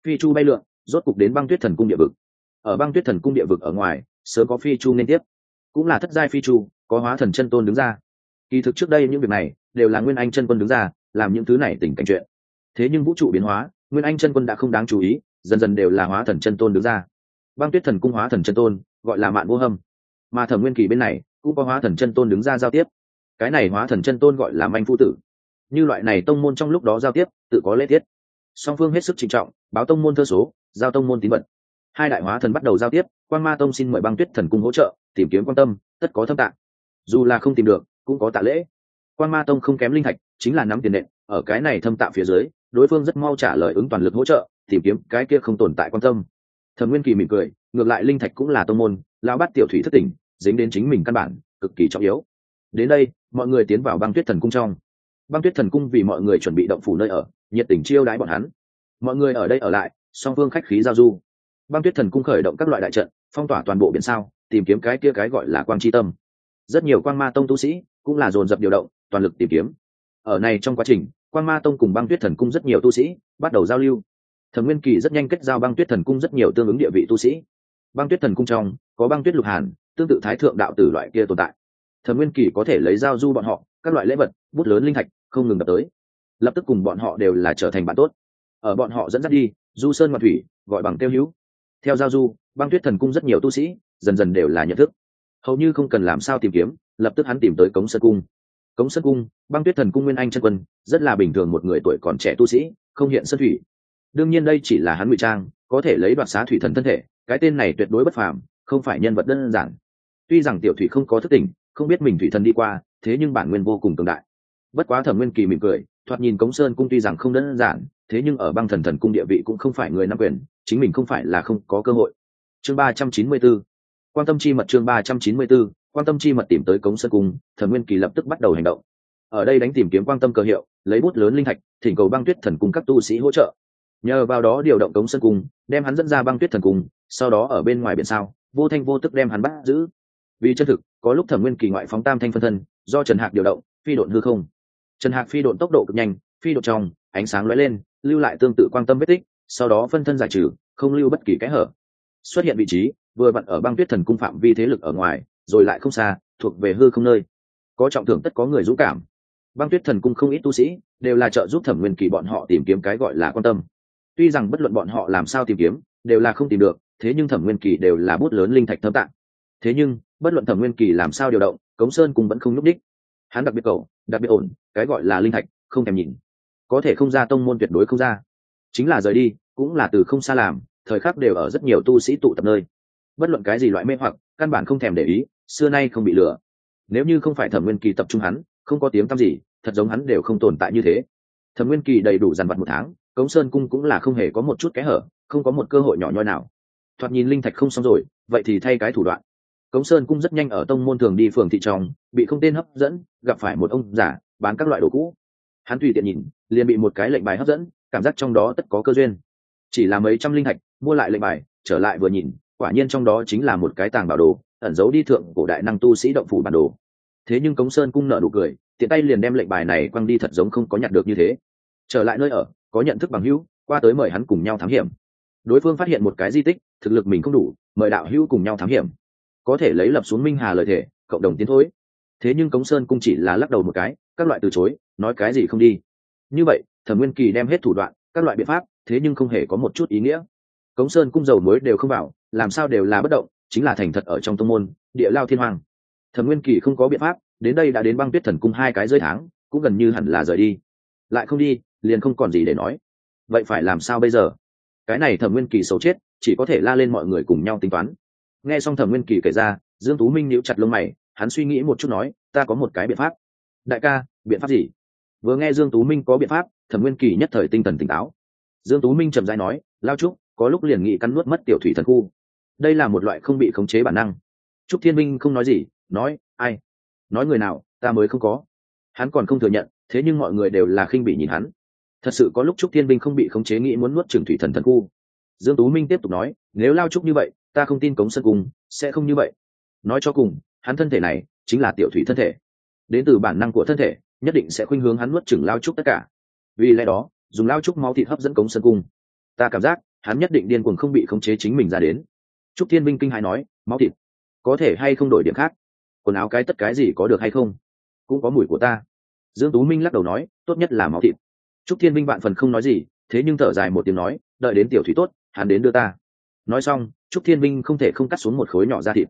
Phi chu bay lượn rốt cục đến băng tuyết thần cung địa vực. Ở băng tuyết thần cung địa vực ở ngoài, sớm có phi chu nên tiếp. Cũng là thất giai phi chu, có hóa thần chân tôn đứng ra. Kỳ thực trước đây những việc này đều là nguyên anh chân quân đứng ra, làm những thứ này tình cảnh chuyện. Thế nhưng vũ trụ biến hóa, nguyên anh chân quân đã không đáng chú ý, dần dần đều là hóa thần chân tôn đứng ra. Băng tuyết thần cung hóa thần chân tôn, gọi là mạn vô hâm. Mà thẩm nguyên kỳ bên này cũng có hóa thần chân tôn đứng ra giao tiếp. Cái này hóa thần chân tôn gọi là manh phu tử. Như loại này tông môn trong lúc đó giao tiếp, tự có lễ tiết. Song phương hết sức trịnh trọng, báo tông môn thơ số giao tông môn tín vật. Hai đại hóa thần bắt đầu giao tiếp quan ma tông xin mời băng tuyết thần cung hỗ trợ, tìm kiếm quan tâm, tất có thâm tạng. Dù là không tìm được, cũng có tạ lễ. Quan ma tông không kém linh thạch, chính là nắm tiền nện, ở cái này thâm tạng phía dưới, đối phương rất mau trả lời ứng toàn lực hỗ trợ, tìm kiếm cái kia không tồn tại quan tâm. Thẩm nguyên kỳ mỉm cười, ngược lại linh thạch cũng là tông môn lao bắt tiểu thủy thất tỉnh, dính đến chính mình căn bản, cực kỳ trọng yếu. Đến đây, mọi người tiến vào băng tuyết thần cung trong. Băng tuyết thần cung vì mọi người chuẩn bị động phủ nơi ở, nhiệt tình chiêu đãi bọn hắn. Mọi người ở đây ở lại song phương khách khí giao du. Băng tuyết thần cung khởi động các loại đại trận, phong tỏa toàn bộ biển sao, tìm kiếm cái kia cái gọi là quang tri tâm. Rất nhiều quan ma tông tu sĩ cũng là dồn dập điều động, toàn lực tìm kiếm. Ở này trong quá trình quan ma tông cùng băng tuyết thần cung rất nhiều tu sĩ bắt đầu giao lưu. Thần nguyên kỳ rất nhanh kết giao băng tuyết thần cung rất nhiều tương ứng địa vị tu sĩ. Băng tuyết thần cung trong, có băng tuyết lục hàn, tương tự thái thượng đạo tử loại kia tồn tại. Thần nguyên kỳ có thể lấy giao du bọn họ, các loại lễ vật, bút lớn linh thạch, không ngừng đập tới. Lập tức cùng bọn họ đều là trở thành bạn tốt. Ở bọn họ dẫn dắt đi du sơn ngoạn thủy, gọi bằng tiêu hữu. Theo giao du, băng tuyết thần cung rất nhiều tu sĩ, dần dần đều là nhận thức. Hầu như không cần làm sao tìm kiếm, lập tức hắn tìm tới cống sơn cung. Cống sơn cung, băng tuyết thần cung nguyên anh chân quân, rất là bình thường một người tuổi còn trẻ tu sĩ, không hiện sơn thủy. Đương nhiên đây chỉ là hắn ngụy trang, có thể lấy đoạt xá thủy thần thân thể, cái tên này tuyệt đối bất phàm, không phải nhân vật đơn giản. Tuy rằng tiểu thủy không có thức tỉnh, không biết mình thủy thần đi qua, thế nhưng bản nguyên vô cùng cường đại. Bất quá thẩm nguyên kỳ mỉm cười, thoạt nhìn cống sơn cung tuy rằng không đơn giản thế nhưng ở băng thần thần cung địa vị cũng không phải người nắm quyền, chính mình không phải là không có cơ hội. Chương ba trăm chín mươi 394 quan tâm chi mật chương ba trăm chín mươi 394 quan tâm chi mật tìm tới cống sơn cung thẩm nguyên kỳ lập tức bắt đầu hành động. Ở đây đánh tìm kiếm quan tâm cơ hiệu, lấy bút lớn linh thạch, thỉnh cầu băng tuyết thần cung các tu sĩ hỗ trợ. Nhờ vào đó điều động cống sơn cung, đem hắn dẫn ra băng tuyết thần cung, sau đó ở bên ngoài biển sao, vô thanh vô tức đem hắn bắt giữ. Vì chân thực, có lúc thẩm nguyên kỳ ngoại phóng tam thanh phân thân, do trần hạc điều động, phi độn hư không. Trần hạc phi độn tốc độ cực nhanh phi độ trong, ánh sáng lóe lên, lưu lại tương tự quan tâm vết tích, sau đó phân thân giải trừ, không lưu bất kỳ kẽ hở. Xuất hiện vị trí, vừa vặn ở băng tuyết thần cung phạm vi thế lực ở ngoài, rồi lại không xa, thuộc về hư không nơi. Có trọng thưởng tất có người dũng cảm. Băng tuyết thần cung không ít tu sĩ, đều là trợ giúp thẩm nguyên kỳ bọn họ tìm kiếm cái gọi là quan tâm. Tuy rằng bất luận bọn họ làm sao tìm kiếm, đều là không tìm được, thế nhưng thẩm nguyên kỳ đều là bút lớn linh thạch thâm tạng. Thế nhưng, bất luận thẩm nguyên kỳ làm sao điều động, cống sơn cũng vẫn không nhúc đích hắn đặc biệt cầu, đặc biệt ổn, cái gọi là linh thạch, không thèm nhìn có thể không ra tông môn tuyệt đối không ra. Chính là rời đi, cũng là từ không xa làm, thời khắc đều ở rất nhiều tu sĩ tụ tập nơi. Bất luận cái gì loại mê hoặc, căn bản không thèm để ý, xưa nay không bị lừa. Nếu như không phải thẩm nguyên kỳ tập trung hắn, không có tiếng tăm gì, thật giống hắn đều không tồn tại như thế. Thẩm nguyên kỳ đầy đủ dàn vặt một tháng, cống sơn cung cũng là không hề có một chút kẽ hở, không có một cơ hội nhỏ nhoi nào. Thoạt nhìn linh thạch không xong rồi, vậy thì thay cái thủ đoạn. Cống sơn cung rất nhanh ở tông môn thường đi phường thị tròng, bị không tên hấp dẫn, gặp phải một ông giả bán các loại đồ cũ hắn tùy tiện nhìn, liền bị một cái lệnh bài hấp dẫn, cảm giác trong đó tất có cơ duyên. Chỉ là mấy trăm linh thạch, mua lại lệnh bài, trở lại vừa nhìn, quả nhiên trong đó chính là một cái tàng bảo đồ, ẩn giấu đi thượng cổ đại năng tu sĩ động phủ bản đồ. Thế nhưng cống sơn cung nợ nụ cười, tiện tay liền đem lệnh bài này quăng đi thật giống không có nhặt được như thế. Trở lại nơi ở, có nhận thức bằng hữu, qua tới mời hắn cùng nhau thám hiểm. Đối phương phát hiện một cái di tích, thực lực mình không đủ, mời đạo hữu cùng nhau thám hiểm. Có thể lấy lập xuống minh hà lời thể cộng đồng tiến thối thế nhưng cống sơn cung chỉ là lắc đầu một cái, các loại từ chối, nói cái gì không đi. Như vậy, thẩm nguyên kỳ đem hết thủ đoạn, các loại biện pháp, thế nhưng không hề có một chút ý nghĩa. Cống sơn cung dầu mới đều không vào, làm sao đều là bất động, chính là thành thật ở trong tông môn, địa lao thiên hoàng. Thẩm nguyên kỳ không có biện pháp, đến đây đã đến băng tuyết thần cung hai cái rơi tháng, cũng gần như hẳn là rời đi. Lại không đi, liền không còn gì để nói. Vậy phải làm sao bây giờ? Cái này thẩm nguyên kỳ xấu chết, chỉ có thể la lên mọi người cùng nhau tính toán. Nghe xong thẩm nguyên kỳ kể ra, dương tú minh níu chặt lông mày hắn suy nghĩ một chút nói, ta có một cái biện pháp. Đại ca, biện pháp gì? Vừa nghe dương tú minh có biện pháp, thẩm nguyên kỳ nhất thời tinh thần tỉnh táo. Dương tú minh trầm dai nói, lao trúc, có lúc liền nghị cắn nuốt mất tiểu thủy thần khu. Đây là một loại không bị khống chế bản năng. Trúc thiên minh không nói gì, nói, ai? Nói người nào, ta mới không có. Hắn còn không thừa nhận, thế nhưng mọi người đều là khinh bị nhìn hắn. Thật sự có lúc trúc thiên minh không bị khống chế nghĩ muốn nuốt trừng thủy thần thần khu. Dương tú minh tiếp tục nói, nếu lao trúc như vậy, ta không tin cống sân cung sẽ không như vậy. Nói cho cùng hắn thân thể này chính là tiểu thủy thân thể. Đến từ bản năng của thân thể, nhất định sẽ khuynh hướng hắn nuốt chửng lao trúc tất cả. Vì lẽ đó, dùng lao trúc máu thịt hấp dẫn cống sân cung. Ta cảm giác, hắn nhất định điên cuồng không bị khống chế chính mình ra đến. Trúc thiên minh kinh hãi nói, máu thịt, có thể hay không đổi điểm khác? Quần áo cái tất cái gì có được hay không? Cũng có mùi của ta. Dương tú minh lắc đầu nói, tốt nhất là máu thịt. Trúc thiên minh vạn phần không nói gì, thế nhưng thở dài một tiếng nói, đợi đến tiểu thủy tốt, hắn đến đưa ta. Nói xong, trúc thiên minh không thể không cắt xuống một khối nhỏ ra thịt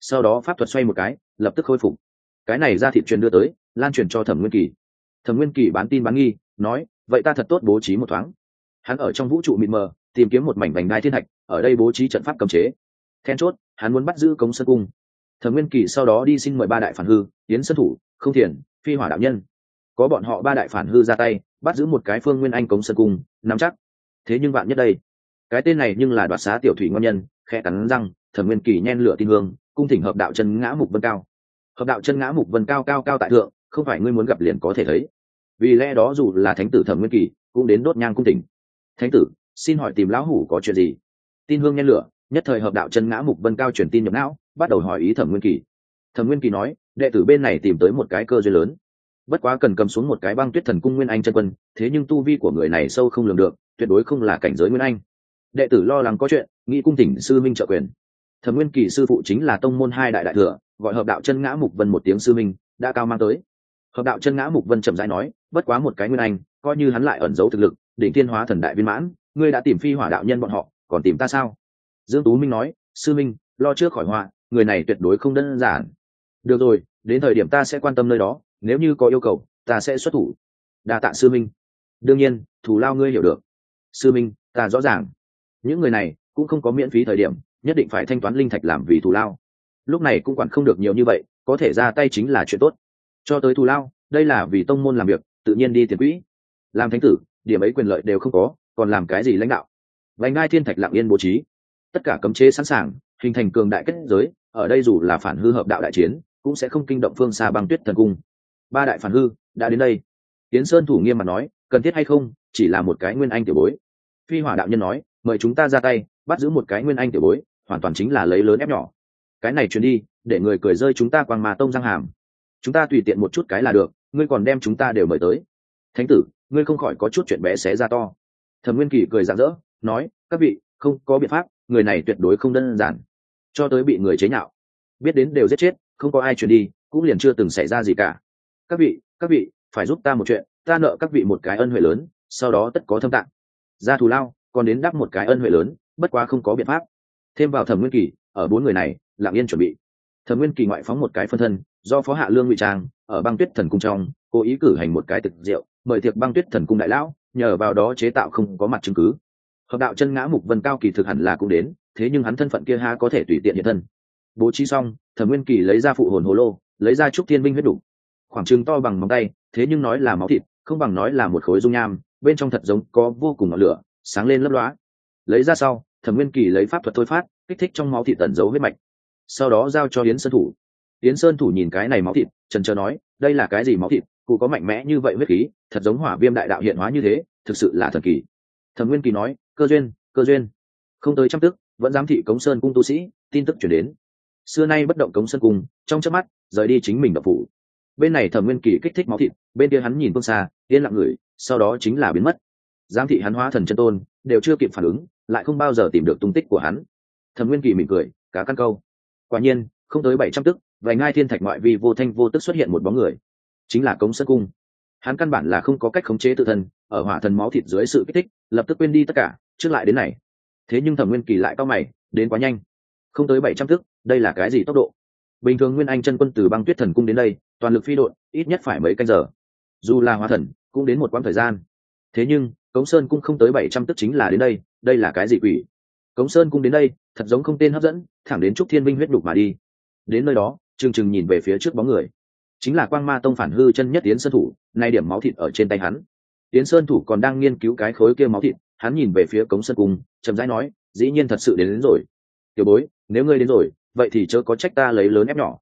sau đó pháp thuật xoay một cái, lập tức khôi phục. Cái này ra thị truyền đưa tới, lan truyền cho thẩm nguyên kỳ. Thẩm nguyên kỳ bán tin bán nghi, nói, vậy ta thật tốt bố trí một thoáng. Hắn ở trong vũ trụ mịt mờ, tìm kiếm một mảnh vành đai thiên thạch, ở đây bố trí trận pháp cầm chế. Then chốt, hắn muốn bắt giữ cống sơn cung. Thẩm nguyên kỳ sau đó đi xin mời ba đại phản hư tiến sân thủ, không thiền, phi hỏa đạo nhân. Có bọn họ ba đại phản hư ra tay, bắt giữ một cái phương nguyên anh cống sơn cung, nắm chắc. Thế nhưng bạn nhất đây, cái tên này nhưng là đoạt xá tiểu thủy ngon nhân khe cắn răng, thẩm nguyên kỳ nhen lửa tin hương cung thỉnh hợp đạo chân ngã mục vân cao. Hợp đạo chân ngã mục vân cao cao cao tại thượng, không phải ngươi muốn gặp liền có thể thấy. Vì lẽ đó dù là thánh tử thẩm nguyên kỳ, cũng đến đốt nhang cung tỉnh thánh tử, xin hỏi tìm lão hủ có chuyện gì? Tin hương nhen lửa, nhất thời hợp đạo chân ngã mục vân cao truyền tin nhập não, bắt đầu hỏi ý thẩm nguyên kỳ. Thẩm nguyên kỳ nói, đệ tử bên này tìm tới một cái cơ duyên lớn. Bất quá cần cầm xuống một cái băng tuyết thần cung nguyên anh chân quân, thế nhưng tu vi của người này sâu không lường được, tuyệt đối không là cảnh giới nguyên anh. Đệ tử lo lắng có chuyện, nghĩ cung tỉnh sư minh trợ quyền thẩm nguyên kỳ sư phụ chính là tông môn hai đại đại thừa, gọi hợp đạo chân ngã mục vân một tiếng sư minh, đã cao mang tới. Hợp đạo chân ngã mục vân chậm rãi nói, bất quá một cái nguyên anh, coi như hắn lại ẩn giấu thực lực, đỉnh thiên hóa thần đại viên mãn, ngươi đã tìm phi hỏa đạo nhân bọn họ, còn tìm ta sao? Dương tú minh nói, sư minh, lo trước khỏi họa, người này tuyệt đối không đơn giản. Được rồi, đến thời điểm ta sẽ quan tâm nơi đó, nếu như có yêu cầu, ta sẽ xuất thủ. Đa tạ sư minh. Đương nhiên thủ lao ngươi hiểu được. Sư minh, ta rõ ràng. Những người này cũng không có miễn phí thời điểm nhất định phải thanh toán linh thạch làm vì thù lao. Lúc này cũng quản không được nhiều như vậy, có thể ra tay chính là chuyện tốt. Cho tới thù lao, đây là vì tông môn làm việc, tự nhiên đi tiền quỹ. Làm thánh tử, điểm ấy quyền lợi đều không có, còn làm cái gì lãnh đạo? Vành ngai thiên thạch lặng yên bố trí. Tất cả cấm chế sẵn sàng, hình thành cường đại kết giới, ở đây dù là phản hư hợp đạo đại chiến, cũng sẽ không kinh động phương xa băng tuyết thần cung. Ba đại phản hư, đã đến đây. Tiến sơn thủ nghiêm mà nói, cần thiết hay không, chỉ là một cái nguyên anh tiểu bối. Phi hỏa đạo nhân nói, mời chúng ta ra tay, bắt giữ một cái nguyên anh tiểu bối hoàn toàn chính là lấy lớn ép nhỏ. Cái này truyền đi, để người cười rơi chúng ta quang mà tông răng hàm. Chúng ta tùy tiện một chút cái là được, ngươi còn đem chúng ta đều mời tới. Thánh tử, ngươi không khỏi có chút chuyện bé xé ra to. Thẩm nguyên kỳ cười rạng rỡ, nói, các vị, không có biện pháp, người này tuyệt đối không đơn giản. Cho tới bị người chế nhạo. Biết đến đều giết chết, không có ai chuyển đi, cũng liền chưa từng xảy ra gì cả. Các vị các vị, phải giúp ta một chuyện, ta nợ các vị một cái ân huệ lớn, sau đó tất có thâm tạng. Ra thù lao, còn đến đắp một cái ân huệ lớn, bất quá không có biện pháp thêm vào thẩm nguyên kỳ, ở bốn người này, lạng yên chuẩn bị. Thẩm nguyên kỳ ngoại phóng một cái phân thân, do phó hạ lương ngụy trang, ở băng tuyết thần cung trong, cố ý cử hành một cái thực rượu, mời tiệc băng tuyết thần cung đại lão, nhờ vào đó chế tạo không có mặt chứng cứ. Hợp đạo chân ngã mục vân cao kỳ thực hẳn là cũng đến, thế nhưng hắn thân phận kia ha có thể tùy tiện hiện thân. Bố trí xong, thẩm nguyên kỳ lấy ra phụ hồn hồ lô, lấy ra trúc thiên binh huyết đủ. Khoảng trừng to bằng móng tay, thế nhưng nói là máu thịt, không bằng nói là một khối dung nham, bên trong thật giống có vô cùng ngọn lửa, sáng lên lấp loá lấy ra sau thẩm nguyên kỳ lấy pháp thuật thôi phát, kích thích trong máu thịt tẩn giấu huyết mạch. Sau đó giao cho yến sơn thủ. Yến sơn thủ nhìn cái này máu thịt, trần trờ nói, đây là cái gì máu thịt, cụ có mạnh mẽ như vậy huyết khí, thật giống hỏa viêm đại đạo hiện hóa như thế, thực sự là thần kỳ. Thẩm nguyên kỳ nói, cơ duyên cơ duyên. Không tới trăm tức, vẫn giám thị cống sơn cung tu sĩ, tin tức chuyển đến. Xưa nay bất động cống sơn cung, trong chớp mắt, rời đi chính mình độc phủ. Bên này thẩm nguyên kỳ kích thích máu thịt, bên kia hắn nhìn phương xa, yên lặng người sau đó chính là biến mất. Giám thị hắn hóa thần chân tôn, đều chưa kịp phản ứng lại không bao giờ tìm được tung tích của hắn. Thẩm nguyên kỳ mỉm cười, cá căn câu. Quả nhiên, không tới bảy trăm tức, vài ngai thiên thạch ngoại vi vô thanh vô tức xuất hiện một bóng người. Chính là cống sơn cung. Hắn căn bản là không có cách khống chế tự thân, ở hỏa thần máu thịt dưới sự kích thích, lập tức quên đi tất cả, trước lại đến này. Thế nhưng thẩm nguyên kỳ lại cao mày, đến quá nhanh. Không tới bảy trăm tức, đây là cái gì tốc độ? Bình thường nguyên anh chân quân từ băng tuyết thần cung đến đây, toàn lực phi đội, ít nhất phải mấy canh giờ. Dù là hóa thần, cũng đến một quãng thời gian. Thế nhưng cống sơn cung không tới bảy trăm tức chính là đến đây đây là cái gì quỷ? Cống sơn cung đến đây thật giống không tên hấp dẫn thẳng đến trúc thiên Vinh huyết đục mà đi. Đến nơi đó trừng trừng nhìn về phía trước bóng người. Chính là quang ma tông phản hư chân nhất tiến sơn thủ nay điểm máu thịt ở trên tay hắn. Tiến sơn thủ còn đang nghiên cứu cái khối kia máu thịt hắn nhìn về phía cống sơn cung chậm rãi nói dĩ nhiên thật sự đến, đến rồi. Tiểu bối nếu ngươi đến rồi vậy thì chớ có trách ta lấy lớn ép nhỏ.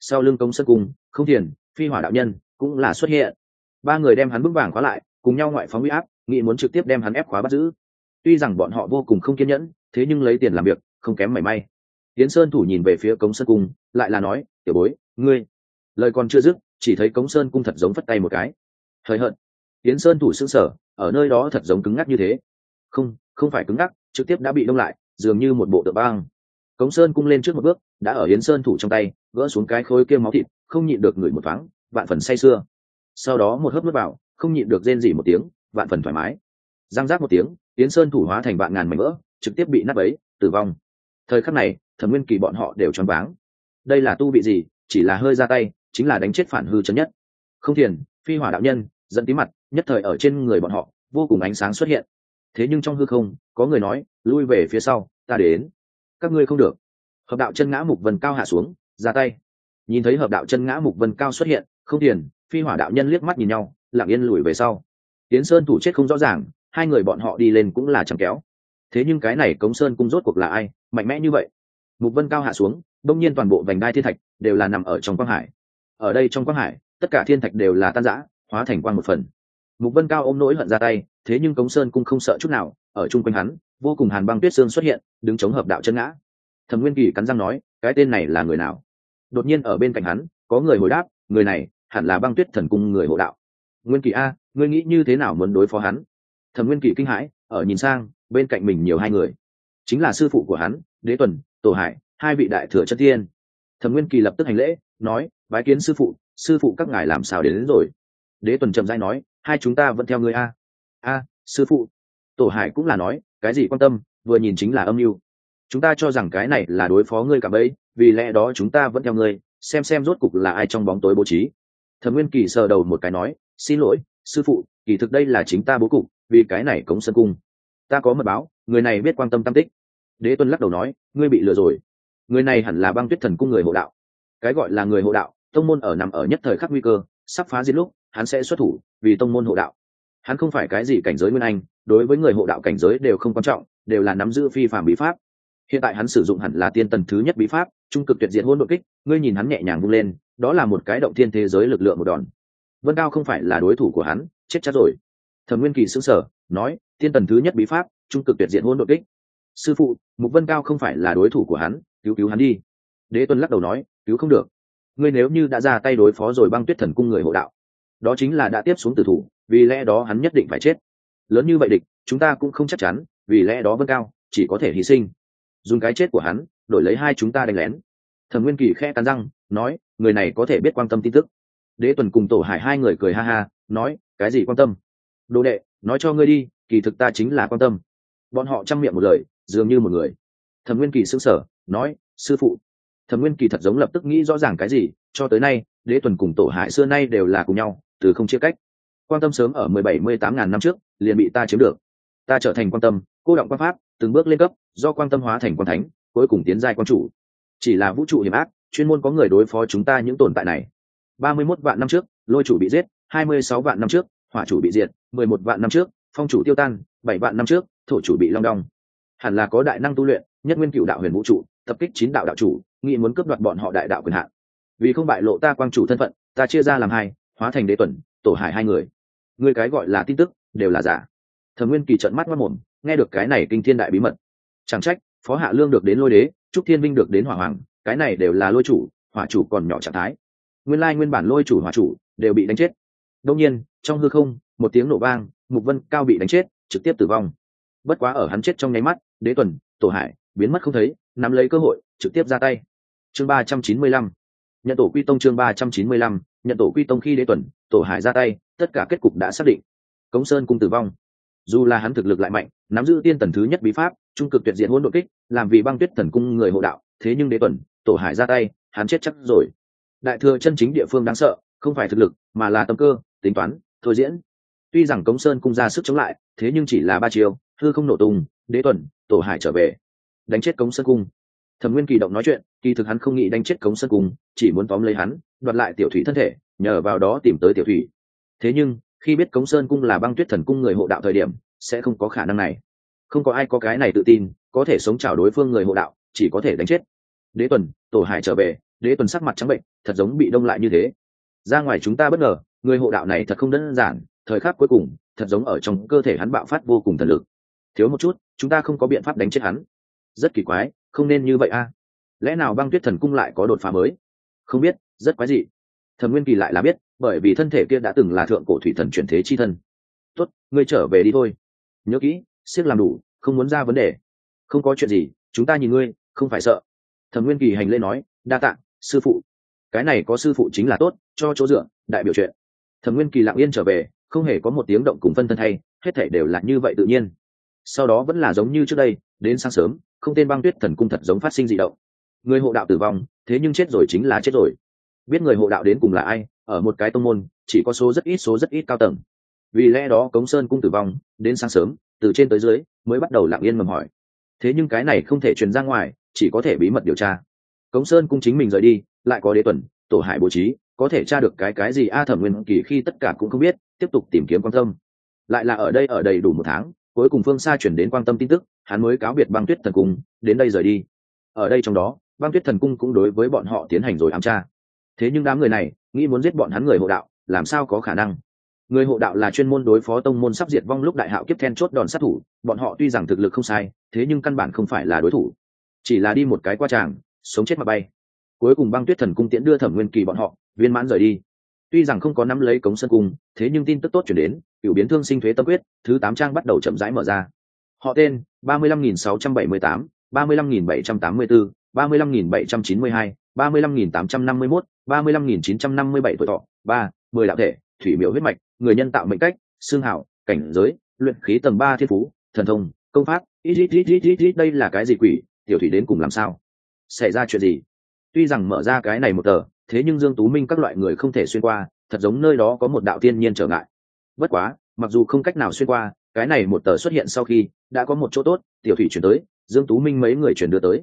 Sau lưng cống sơn cung không thiền phi hỏa đạo nhân cũng là xuất hiện. Ba người đem hắn bức vàng khóa lại cùng nhau ngoại phóng uy áp nghĩ muốn trực tiếp đem hắn ép khóa bắt giữ. Tuy rằng bọn họ vô cùng không kiên nhẫn, thế nhưng lấy tiền làm việc, không kém mảy may. Tiến sơn thủ nhìn về phía cống sơn cung, lại là nói, tiểu bối, ngươi. Lời còn chưa dứt, chỉ thấy cống sơn cung thật giống phất tay một cái. Thời hận tiến sơn thủ xương sở ở nơi đó thật giống cứng ngắc như thế. Không không phải cứng ngắc, trực tiếp đã bị đông lại, dường như một bộ tượng băng cống sơn cung lên trước một bước, đã ở Yến sơn thủ trong tay, gỡ xuống cái khối kia máu thịt, không nhịn được người một thoáng, vạn phần say sưa. Sau đó một hớp nước vào, không nhịn được rên dỉ một tiếng vạn phần thoải mái. Giang giác một tiếng tiến sơn thủ hóa thành vạn ngàn mảnh vỡ, trực tiếp bị nát ấy tử vong. Thời khắc này thẩm nguyên kỳ bọn họ đều choáng váng. Đây là tu bị gì? Chỉ là hơi ra tay, chính là đánh chết phản hư chấn nhất. Không thiền, phi hỏa đạo nhân, dẫn tí mặt, nhất thời ở trên người bọn họ, vô cùng ánh sáng xuất hiện. Thế nhưng trong hư không, có người nói, lui về phía sau, ta đến. Các ngươi không được. Hợp đạo chân ngã mục vân cao hạ xuống, ra tay. Nhìn thấy hợp đạo chân ngã mục vân cao xuất hiện, không thiền, phi hỏa đạo nhân liếc mắt nhìn nhau, lặng yên lùi về sau tiến sơn thủ chết không rõ ràng, hai người bọn họ đi lên cũng là chẳng kéo. Thế nhưng cái này cống sơn cung rốt cuộc là ai? Mạnh mẽ như vậy. Mục vân cao hạ xuống, đông nhiên toàn bộ vành đai thiên thạch đều là nằm ở trong quang hải. Ở đây trong quang hải, tất cả thiên thạch đều là tan rã, hóa thành quang một phần. Mục vân cao ôm nỗi hận ra tay, thế nhưng cống sơn cung không sợ chút nào, ở chung quanh hắn, vô cùng hàn băng tuyết sương xuất hiện, đứng chống hợp đạo chân ngã. Thẩm nguyên kỳ cắn răng nói, cái tên này là người nào? Đột nhiên ở bên cạnh hắn, có người hồi đáp, người này, hẳn là băng tuyết thần cung người hộ đạo. Nguyên kỳ a ngươi nghĩ như thế nào muốn đối phó hắn? Thẩm nguyên kỷ kinh hãi ở nhìn sang bên cạnh mình nhiều hai người. Chính là sư phụ của hắn đế tuần tổ hải hai vị đại thừa chất tiên. Thẩm nguyên kỳ lập tức hành lễ nói bái kiến sư phụ sư phụ các ngài làm sao đến, đến rồi? Đế tuần trầm dai nói hai chúng ta vẫn theo người a. A sư phụ. Tổ hải cũng là nói cái gì quan tâm vừa nhìn chính là âm mưu. Chúng ta cho rằng cái này là đối phó ngươi cả bấy vì lẽ đó chúng ta vẫn theo ngươi xem xem rốt cục là ai trong bóng tối bố trí. Thẩm nguyên kỳ sờ đầu một cái nói xin lỗi sư phụ, kỳ thực đây là chính ta bố cục, vì cái này cống sân cung. Ta có mật báo, người này biết quan tâm tam tích. Đế tuân lắc đầu nói, ngươi bị lừa rồi. Người này hẳn là băng tuyết thần cung người hộ đạo. Cái gọi là người hộ đạo, tông môn ở nằm ở nhất thời khắc nguy cơ, sắp phá diệt lúc, hắn sẽ xuất thủ vì tông môn hộ đạo. Hắn không phải cái gì cảnh giới nguyên anh, đối với người hộ đạo cảnh giới đều không quan trọng, đều là nắm giữ phi phạm bí pháp. Hiện tại hắn sử dụng hẳn là tiên tần thứ nhất bí pháp, trung cực tuyệt diệt hôn đột kích, ngươi nhìn hắn nhẹ nhàng vung lên, đó là một cái động thiên thế giới lực lượng một đòn vân cao không phải là đối thủ của hắn, chết chắc rồi. Thẩm nguyên kỳ xứng sở nói Thiên tần thứ nhất bí pháp, trung cực tuyệt diệt hôn đột kích. Sư phụ, mục vân cao không phải là đối thủ của hắn, cứu cứu hắn đi. Đế tuân lắc đầu nói, cứu không được. Ngươi nếu như đã ra tay đối phó rồi băng tuyết thần cung người hộ đạo, đó chính là đã tiếp xuống tử thủ, vì lẽ đó hắn nhất định phải chết. Lớn như vậy địch, chúng ta cũng không chắc chắn, vì lẽ đó vân cao chỉ có thể hy sinh. Dùng cái chết của hắn, đổi lấy hai chúng ta đánh lén. Thẩm nguyên kỳ khe cắn răng, nói, người này có thể biết quan tâm tin tức đế tuần cùng tổ hải hai người cười ha ha, nói, cái gì quan tâm? Đồ đệ, nói cho ngươi đi, kỳ thực ta chính là quan tâm. Bọn họ chăm miệng một lời, dường như một người. Thẩm nguyên kỳ s ư n g sở nói, sư phụ. Thẩm nguyên kỳ thật giống lập tức nghĩ rõ ràng cái gì, cho tới nay, đế tuần cùng tổ hải xưa nay đều là cùng nhau, từ không chia cách. Quan tâm sớm ở mười bảy mươi tám ngàn năm trước, liền bị ta chiếm được. Ta trở thành quan tâm, cô động quan pháp, từng bước lên cấp, do quan tâm hóa thành quan thánh, cuối cùng tiến giai quan chủ. Chỉ là vũ trụ hiểm ác, chuyên môn có người đối phó chúng ta những tồn tại này ba mươi mốt vạn năm trước, lôi chủ bị giết, hai mươi sáu vạn năm trước, hỏa chủ bị diệt, mười một vạn năm trước, phong chủ tiêu tan, bảy vạn năm trước, thổ chủ bị long đong. Hẳn là có đại năng tu luyện, nhất nguyên cựu đạo huyền vũ trụ, tập kích chín đạo đạo chủ, nghĩ muốn cướp đoạt bọn họ đại đạo quyền hạn. Vì không bại lộ ta quang chủ thân phận, ta chia ra làm hai, hóa thành đế tuần, tổ hải hai người. Người cái gọi là tin tức, đều là giả. Thần nguyên kỳ trận mắt mất mồm, nghe được cái này kinh thiên đại bí mật. Chẳng trách, phó hạ lương được đến lôi đế, trúc thiên vinh được đến hỏa hoàng, cái này đều là lôi chủ, hỏa chủ còn nhỏ trạng thái nguyên lai nguyên bản lôi chủ hỏa chủ đều bị đánh chết. Đông nhiên, trong hư không, một tiếng nổ vang, mục vân cao bị đánh chết, trực tiếp tử vong. Bất quá ở hắn chết trong nháy mắt, đế tuần, tổ hải biến mất không thấy, nắm lấy cơ hội, trực tiếp ra tay. Chương ba trăm chín mươi lăm. Nhận tổ quy tông chương ba trăm chín mươi lăm, nhận tổ quy tông khi đế tuần, tổ hải ra tay, tất cả kết cục đã xác định. Cống sơn cung tử vong. Dù là hắn thực lực lại mạnh, nắm giữ tiên tần thứ nhất bí pháp, trung cực tuyệt diện hỗn độ kích, làm vì băng tuyết thần cung người hộ đạo, thế nhưng đế tuần, tổ hải ra tay, hắn chết chắc rồi đại thừa chân chính địa phương đáng sợ, không phải thực lực, mà là tâm cơ, tính toán, thôi diễn. Tuy rằng cống sơn cung ra sức chống lại, thế nhưng chỉ là ba chiều hư không nổ tung, đế tuần, tổ hải trở về. Đánh chết cống sơn cung. Thẩm nguyên kỳ động nói chuyện, kỳ thực hắn không nghĩ đánh chết cống sơn cung, chỉ muốn tóm lấy hắn, đoạt lại tiểu thủy thân thể, nhờ vào đó tìm tới tiểu thủy. Thế nhưng, khi biết cống sơn cung là băng tuyết thần cung người hộ đạo thời điểm, sẽ không có khả năng này. Không có ai có cái này tự tin, có thể sống chào đối phương người hộ đạo, chỉ có thể đánh chết. Đế tuần, tổ hải trở về đế tuần sắc mặt trắng bệnh, thật giống bị đông lại như thế. Ra ngoài chúng ta bất ngờ, người hộ đạo này thật không đơn giản, thời khắc cuối cùng, thật giống ở trong cơ thể hắn bạo phát vô cùng thần lực. Thiếu một chút, chúng ta không có biện pháp đánh chết hắn. Rất kỳ quái, không nên như vậy a. Lẽ nào băng tuyết thần cung lại có đột phá mới? Không biết, rất quái dị. Thần nguyên kỳ lại là biết, bởi vì thân thể kia đã từng là thượng cổ thủy thần chuyển thế chi thân. Tốt, ngươi trở về đi thôi. Nhớ kỹ siết làm đủ, không muốn ra vấn đề. Không có chuyện gì, chúng ta nhìn ngươi, không phải sợ. Thần nguyên kỳ hành lễ nói, đa tạ sư phụ. Cái này có sư phụ chính là tốt, cho chỗ dựa, đại biểu chuyện. Thẩm nguyên kỳ lặng yên trở về, không hề có một tiếng động cùng phân thân thay, hết thể đều là như vậy tự nhiên. Sau đó vẫn là giống như trước đây, đến sáng sớm, không tên băng tuyết thần cung thật giống phát sinh dị động. Người hộ đạo tử vong, thế nhưng chết rồi chính là chết rồi. Biết người hộ đạo đến cùng là ai, ở một cái tông môn, chỉ có số rất ít số rất ít cao tầng. Vì lẽ đó cống sơn cung tử vong, đến sáng sớm, từ trên tới dưới, mới bắt đầu lặng yên mầm hỏi. Thế nhưng cái này không thể truyền ra ngoài, chỉ có thể bí mật điều tra cống sơn cung chính mình rời đi, lại có đế tuần, tổ hải bố trí, có thể tra được cái cái gì a thẩm nguyên kỳ khi tất cả cũng không biết, tiếp tục tìm kiếm quan tâm. Lại là ở đây ở đầy đủ một tháng, cuối cùng phương xa chuyển đến quan tâm tin tức, hắn mới cáo biệt băng tuyết thần cung, đến đây rời đi. Ở đây trong đó, băng tuyết thần cung cũng đối với bọn họ tiến hành rồi ám tra. Thế nhưng đám người này, nghĩ muốn giết bọn hắn người hộ đạo, làm sao có khả năng? Người hộ đạo là chuyên môn đối phó tông môn sắp diệt vong lúc đại hạo kiếp then chốt đòn sát thủ, bọn họ tuy rằng thực lực không sai, thế nhưng căn bản không phải là đối thủ. Chỉ là đi một cái qua tràng sống chết mà bay. Cuối cùng băng tuyết thần cung tiễn đưa thẩm nguyên kỳ bọn họ, viên mãn rời đi. Tuy rằng không có nắm lấy cống sân cung, thế nhưng tin tức tốt chuyển đến cựu biến thương sinh thuế tâm quyết, thứ tám trang bắt đầu chậm rãi mở ra. Họ tên, ba mươi lăm nghìn sáu trăm bảy mươi tám, ba mươi lăm nghìn bảy trăm tám mươi bốn ba mươi lăm nghìn bảy trăm chín mươi hai, ba mươi lăm nghìn tám trăm năm mươi mốt, ba mươi lăm nghìn chín trăm năm mươi bảy tuổi thọ. Ba, mười đạo thể, thủy miểu huyết mạch, người nhân tạo mệnh cách, xương hảo cảnh giới, luyện khí tầng ba thiên phú, thần thông, công pháp. Ít ít ít ít ít ít, đây là cái gì quỷ? Tiểu thủy đến cùng làm sao? Xảy ra chuyện gì? Tuy rằng mở ra cái này một tờ, thế nhưng dương tú minh các loại người không thể xuyên qua, thật giống nơi đó có một đạo thiên nhiên trở ngại. Bất quá, mặc dù không cách nào xuyên qua, cái này một tờ xuất hiện sau khi, đã có một chỗ tốt, tiểu thủy chuyển tới, dương tú minh mấy người chuyển đưa tới.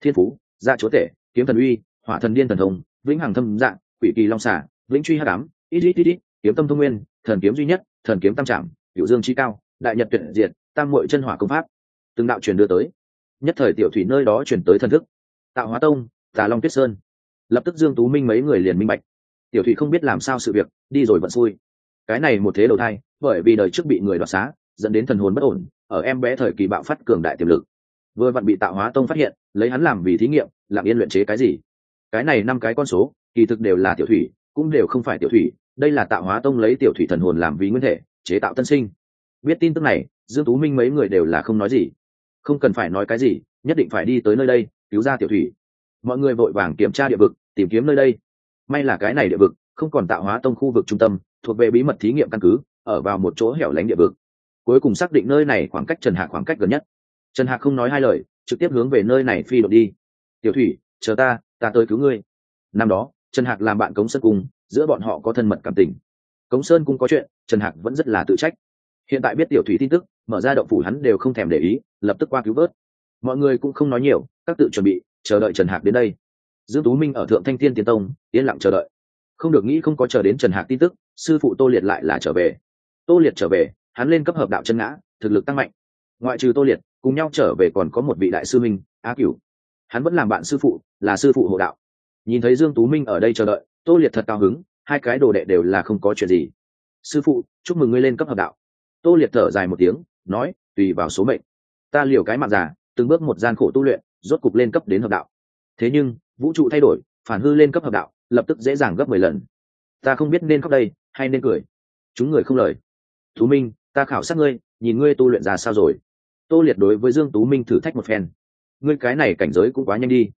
Thiên phú gia chúa tể, kiếm thần uy, hỏa thần điên thần thông, vĩnh hằng thâm dạng, quỷ kỳ long xả vĩnh truy hắc ám, ít ít ít ít, kiếm tâm thông nguyên, thần kiếm duy nhất, thần kiếm tam trạm cựu dương chi cao, đại nhật tuyệt diệt, tam muội chân hỏa công pháp. Từng đạo truyền đưa tới. Nhất thời tiểu thủy nơi đó chuyển tới thần thức tạo hóa tông, tà long tuyết sơn. Lập tức dương tú minh mấy người liền minh bạch. Tiểu thủy không biết làm sao sự việc, đi rồi vẫn xui. Cái này một thế đầu thai, bởi vì đời trước bị người đoạt xá, dẫn đến thần hồn bất ổn, ở em bé thời kỳ bạo phát cường đại tiềm lực. Vừa vặn bị tạo hóa tông phát hiện, lấy hắn làm vì thí nghiệm, lặng yên luyện chế cái gì. Cái này năm cái con số, kỳ thực đều là tiểu thủy cũng đều không phải tiểu thủy đây là tạo hóa tông lấy tiểu thủy thần hồn làm vì nguyên thể, chế tạo tân sinh. Biết tin tức này, dương tú minh mấy người đều là không nói gì. Không cần phải nói cái gì, nhất định phải đi tới nơi đây cứu ra tiểu thủy. Mọi người vội vàng kiểm tra địa vực, tìm kiếm nơi đây. May là cái này địa vực không còn tạo hóa tông khu vực trung tâm, thuộc về bí mật thí nghiệm căn cứ, ở vào một chỗ hẻo lánh địa vực. Cuối cùng xác định nơi này khoảng cách trần hạc khoảng cách gần nhất. Trần hạc không nói hai lời, trực tiếp hướng về nơi này phi đội đi. Tiểu thủy, chờ ta ta tới cứu ngươi. Năm đó, trần hạc làm bạn cống sơn cung, giữa bọn họ có thân mật cảm tình. Cống sơn cung có chuyện, trần hạc vẫn rất là tự trách. Hiện tại biết tiểu thủy tin tức, mở ra động phủ hắn đều không thèm để ý, lập tức qua cứu vớt mọi người cũng không nói nhiều, các tự chuẩn bị, chờ đợi trần hạc đến đây. Dương tú minh ở thượng thanh thiên tiến tông, yên lặng chờ đợi. Không được nghĩ không có chờ đến trần hạc tin tức, sư phụ tô liệt lại là trở về. Tô liệt trở về, hắn lên cấp hợp đạo chân ngã, thực lực tăng mạnh. Ngoại trừ tô liệt, cùng nhau trở về còn có một vị đại sư minh, á cửu. Hắn vẫn làm bạn sư phụ, là sư phụ hộ đạo. Nhìn thấy dương tú minh ở đây chờ đợi, tô liệt thật cao hứng, hai cái đồ đệ đều là không có chuyện gì. Sư phụ, chúc mừng ngươi lên cấp hợp đạo. Tô liệt thở dài một tiếng, nói, tùy vào số mệnh. Ta liều cái mạng già từng bước một gian khổ tu luyện, rốt cục lên cấp đến hợp đạo. Thế nhưng, vũ trụ thay đổi, phản hư lên cấp hợp đạo, lập tức dễ dàng gấp mười lần. Ta không biết nên khóc đây, hay nên cười. Chúng người không lời. Tú minh, ta khảo sát ngươi, nhìn ngươi tu luyện ra sao rồi. Tô liệt đối với dương tú minh thử thách một phen. Ngươi cái này cảnh giới cũng quá nhanh đi.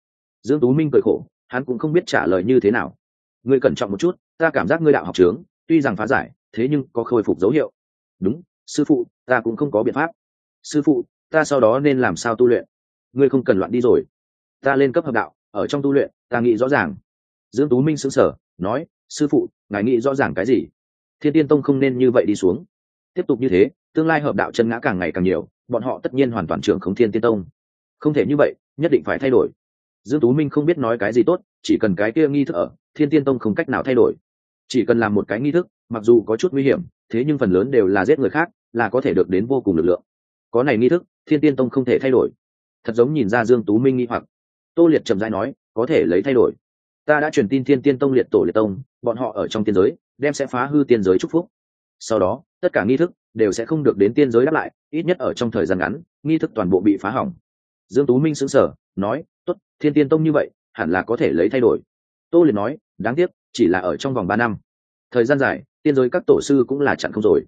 Dương tú minh cười khổ, hắn cũng không biết trả lời như thế nào. Ngươi cẩn trọng một chút, ta cảm giác ngươi đạo học trướng, tuy rằng phá giải, thế nhưng có khôi phục dấu hiệu. Đúng, sư phụ, ta cũng không có biện pháp. Sư phụ ta sau đó nên làm sao tu luyện? Ngươi không cần loạn đi rồi. Ta lên cấp hợp đạo, ở trong tu luyện, ta nghĩ rõ ràng. Dương tú minh sững sờ, nói, sư phụ, ngài nghĩ rõ ràng cái gì? Thiên tiên tông không nên như vậy đi xuống. Tiếp tục như thế, tương lai hợp đạo chân ngã càng ngày càng nhiều, bọn họ tất nhiên hoàn toàn trưởng không thiên tiên tông. Không thể như vậy, nhất định phải thay đổi. Dương tú minh không biết nói cái gì tốt, chỉ cần cái kia nghi thức ở, thiên tiên tông không cách nào thay đổi. Chỉ cần làm một cái nghi thức, mặc dù có chút nguy hiểm, thế nhưng phần lớn đều là giết người khác, là có thể được đến vô cùng lực lượng có này nghi thức, thiên tiên tông không thể thay đổi. Thật giống nhìn ra dương tú minh nghi hoặc. Tô liệt trầm rãi nói, có thể lấy thay đổi. Ta đã truyền tin thiên tiên tông liệt tổ liệt tông, bọn họ ở trong tiên giới, đem sẽ phá hư tiên giới chúc phúc. Sau đó, tất cả nghi thức đều sẽ không được đến tiên giới đáp lại, ít nhất ở trong thời gian ngắn, nghi thức toàn bộ bị phá hỏng. Dương tú minh sững sờ, nói, tốt, thiên tiên tông như vậy, hẳn là có thể lấy thay đổi. Tô liệt nói, đáng tiếc, chỉ là ở trong vòng ba năm. Thời gian dài, tiên giới các tổ sư cũng là chặn không rồi.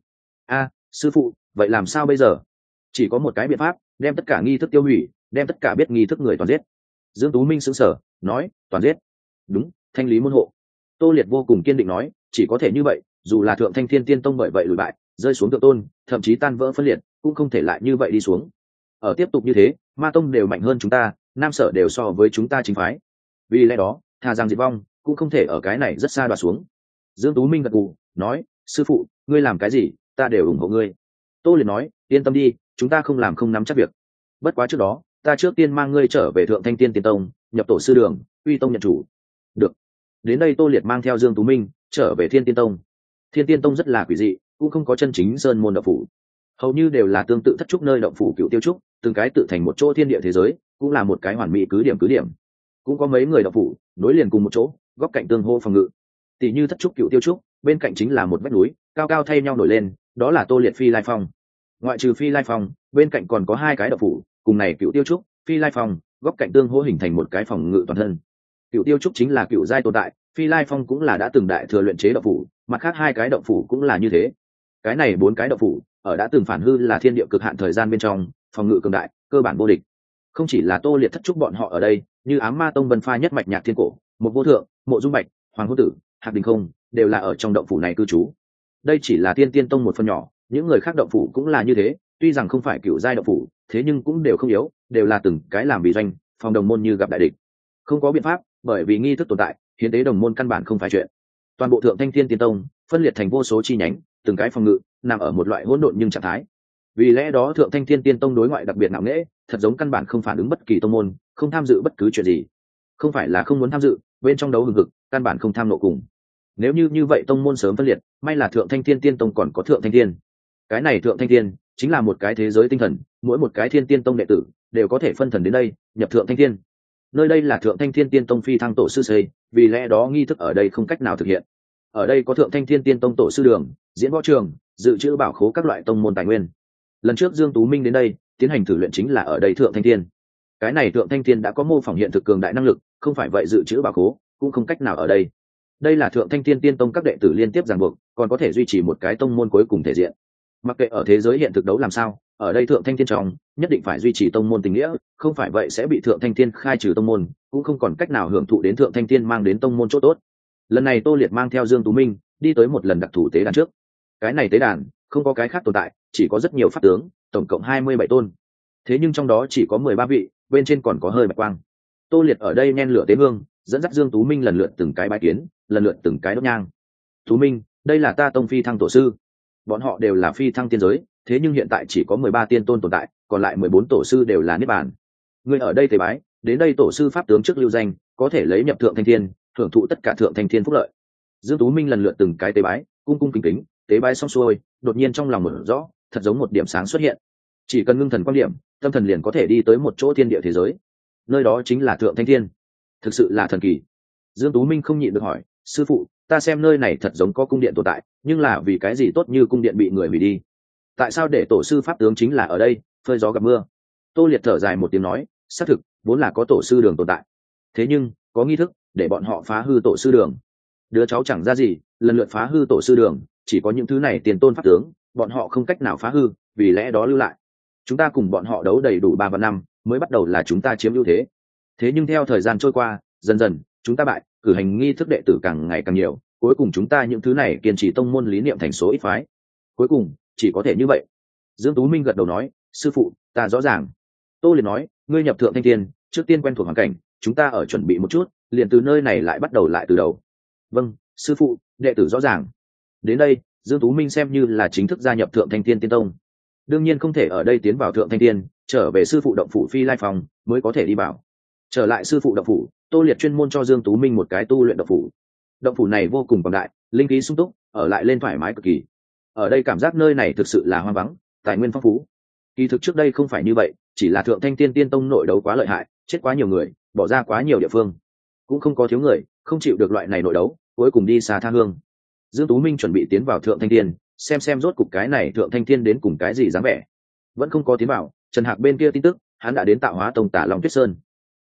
A, sư phụ, vậy làm sao bây giờ? Chỉ có một cái biện pháp, đem tất cả nghi thức tiêu hủy, đem tất cả biết nghi thức người toàn giết. Dương tú minh sững sờ, nói, toàn giết? Đúng, thanh lý môn hộ. Tô liệt vô cùng kiên định nói, chỉ có thể như vậy, dù là thượng thanh thiên tiên tông bởi vậy lùi bại, rơi xuống thượng tôn, thậm chí tan vỡ phân liệt, cũng không thể lại như vậy đi xuống. Ở tiếp tục như thế, ma tông đều mạnh hơn chúng ta, nam sở đều so với chúng ta chính phái. Vì lẽ đó thà rằng diệt vong cũng không thể ở cái này rất xa đoạt xuống. Dương tú minh gật gù, nói, sư phụ, ngươi làm cái gì, ta đều ủng hộ ngươi. Tô Liệt nói, yên tâm đi chúng ta không làm không nắm chắc việc. Bất quá trước đó, ta trước tiên mang ngươi trở về thượng thanh tiên tiên tông, nhập tổ sư đường, uy tông nhận chủ. Được. Đến đây tô liệt mang theo dương tú minh trở về thiên tiên tông. Thiên tiên tông rất là quỷ dị, cũng không có chân chính sơn môn động phủ. Hầu như đều là tương tự thất trúc nơi động phủ cựu tiêu trúc, từng cái tự thành một chỗ thiên địa thế giới, cũng là một cái hoàn mỹ cứ điểm cứ điểm. Cũng có mấy người động phủ, nối liền cùng một chỗ, góc cạnh tương hô phòng ngự. Tỷ như thất trúc cựu tiêu trúc, bên cạnh chính là một vách núi, cao cao thay nhau nổi lên, đó là tô liệt phi lai phong ngoại trừ phi lai phong, bên cạnh còn có hai cái đậu phủ, cùng này cựu tiêu trúc, phi lai phong, góc cạnh tương hô hình thành một cái phòng ngự toàn thân. Cựu tiêu trúc chính là cựu giai tồn tại, phi lai phong cũng là đã từng đại thừa luyện chế đậu phủ, mặt khác hai cái đậu phủ cũng là như thế. Cái này bốn cái đậu phủ, ở đã từng phản hư là thiên địa cực hạn thời gian bên trong, phòng ngự cường đại, cơ bản vô địch. Không chỉ là tô liệt thất trúc bọn họ ở đây, như ám ma tông vân pha nhất mạch nhạc thiên cổ một vô thượng, mộ dung bạch, hoàng hữu tử, hạc đình không, đều là ở trong động phủ này cư trú. Đây chỉ là tiên tiên tông một phần nhỏ những người khác động phủ cũng là như thế, tuy rằng không phải cựu giai động phủ, thế nhưng cũng đều không yếu, đều là từng cái làm vì doanh, phòng đồng môn như gặp đại địch. Không có biện pháp, bởi vì nghi thức tồn tại, hiến tế đồng môn căn bản không phải chuyện. Toàn bộ thượng thanh thiên tiên tông, phân liệt thành vô số chi nhánh, từng cái phòng ngự, nằm ở một loại hỗn độn nhưng trạng thái. Vì lẽ đó thượng thanh thiên tiên tông đối ngoại đặc biệt nặng nễ thật giống căn bản không phản ứng bất kỳ tông môn, không tham dự bất cứ chuyện gì. Không phải là không muốn tham dự, bên trong đấu hừng hực, căn bản không tham nộ cùng. Nếu như như vậy tông môn sớm phân liệt, may là thượng thanh thiên tiên tông còn có thượng thanh thiên cái này thượng thanh thiên, chính là một cái thế giới tinh thần, mỗi một cái thiên tiên tông đệ tử đều có thể phân thần đến đây, nhập thượng thanh thiên. Nơi đây là thượng thanh thiên tiên tông phi thăng tổ sư xây, vì lẽ đó nghi thức ở đây không cách nào thực hiện. Ở đây có thượng thanh thiên tiên tông tổ sư đường, diễn võ trường, dự trữ bảo khố các loại tông môn tài nguyên. Lần trước dương tú minh đến đây, tiến hành thử luyện chính là ở đây thượng thanh thiên. Cái này thượng thanh thiên đã có mô phỏng hiện thực cường đại năng lực, không phải vậy dự trữ bảo khố cũng không cách nào ở đây. Đây là thượng thanh thiên tiên tông các đệ tử liên tiếp giảng buộc, còn có thể duy trì một cái tông môn cuối cùng thể diện mặc kệ ở thế giới hiện thực đấu làm sao, ở đây thượng thanh thiên trong nhất định phải duy trì tông môn tình nghĩa, không phải vậy sẽ bị thượng thanh thiên khai trừ tông môn, cũng không còn cách nào hưởng thụ đến thượng thanh thiên mang đến tông môn chỗ tốt. Lần này tô liệt mang theo dương tú minh đi tới một lần đặc thù tế đàn trước. Cái này tế đàn không có cái khác tồn tại, chỉ có rất nhiều pháp tướng, tổng cộng hai mươi bảy tôn. Thế nhưng trong đó chỉ có mười ba vị, bên trên còn có hơi bạch quang. Tô liệt ở đây nhen lửa tế hương, dẫn dắt dương tú minh lần lượt từng cái bãi kiến, lần lượt từng cái đốt nhang. Tú minh, đây là ta tông phi thăng tổ sư bọn họ đều là phi thăng tiên giới, thế nhưng hiện tại chỉ có mười ba tiên tôn tồn tại, còn lại mười bốn tổ sư đều là niết bàn. Người ở đây tế bái, đến đây tổ sư pháp tướng trước lưu danh, có thể lấy nhập thượng thanh thiên, thưởng thụ tất cả thượng thanh thiên phúc lợi. Dương tú minh lần lượt từng cái tế bái, cung cung kính kính, tế bái xong xuôi, đột nhiên trong lòng mở rõ, thật giống một điểm sáng xuất hiện. Chỉ cần ngưng thần quan điểm, tâm thần liền có thể đi tới một chỗ thiên địa thế giới. Nơi đó chính là thượng thanh thiên. Thực sự là thần kỳ. Dương tú minh không nhịn được hỏi, sư phụ ta xem nơi này thật giống có cung điện tồn tại, nhưng là vì cái gì tốt như cung điện bị người hủy đi? Tại sao để tổ sư pháp tướng chính là ở đây, phơi gió gặp mưa? Tô liệt thở dài một tiếng nói, xác thực, vốn là có tổ sư đường tồn tại. Thế nhưng, có nghi thức, để bọn họ phá hư tổ sư đường. Đứa cháu chẳng ra gì, lần lượt phá hư tổ sư đường, chỉ có những thứ này tiền tôn pháp tướng, bọn họ không cách nào phá hư, vì lẽ đó lưu lại. Chúng ta cùng bọn họ đấu đầy đủ ba và năm, mới bắt đầu là chúng ta chiếm ưu thế. Thế nhưng theo thời gian trôi qua, dần dần, chúng ta bại cử hành nghi thức đệ tử càng ngày càng nhiều, cuối cùng chúng ta những thứ này kiên trì tông môn lý niệm thành số ít phái. Cuối cùng, chỉ có thể như vậy. Dương tú minh gật đầu nói, sư phụ, ta rõ ràng. Tô liền nói, ngươi nhập thượng thanh tiên, trước tiên quen thuộc hoàn cảnh, chúng ta ở chuẩn bị một chút, liền từ nơi này lại bắt đầu lại từ đầu. Vâng sư phụ, đệ tử rõ ràng. Đến đây, dương tú minh xem như là chính thức gia nhập thượng thanh tiên tiên tông. Đương nhiên không thể ở đây tiến vào thượng thanh tiên, trở về sư phụ động phủ phi lai phòng mới có thể đi vào. Trở lại sư phụ động phủ tô liệt chuyên môn cho dương tú minh một cái tu luyện động phủ. Động phủ này vô cùng quảng đại, linh khí sung túc, ở lại lên thoải mái cực kỳ. Ở đây cảm giác nơi này thực sự là hoang vắng, tài nguyên phong phú. Kỳ thực trước đây không phải như vậy, chỉ là thượng thanh tiên tiên tông nội đấu quá lợi hại, chết quá nhiều người, bỏ ra quá nhiều địa phương. Cũng không có thiếu người, không chịu được loại này nội đấu, cuối cùng đi xa tha hương. Dương tú minh chuẩn bị tiến vào thượng thanh tiên, xem xem rốt cục cái này thượng thanh tiên đến cùng cái gì dáng vẻ. Vẫn không có tiến vào, trần hạc bên kia tin tức, hắn đã đến tạo hóa tông tả long tuyết sơn.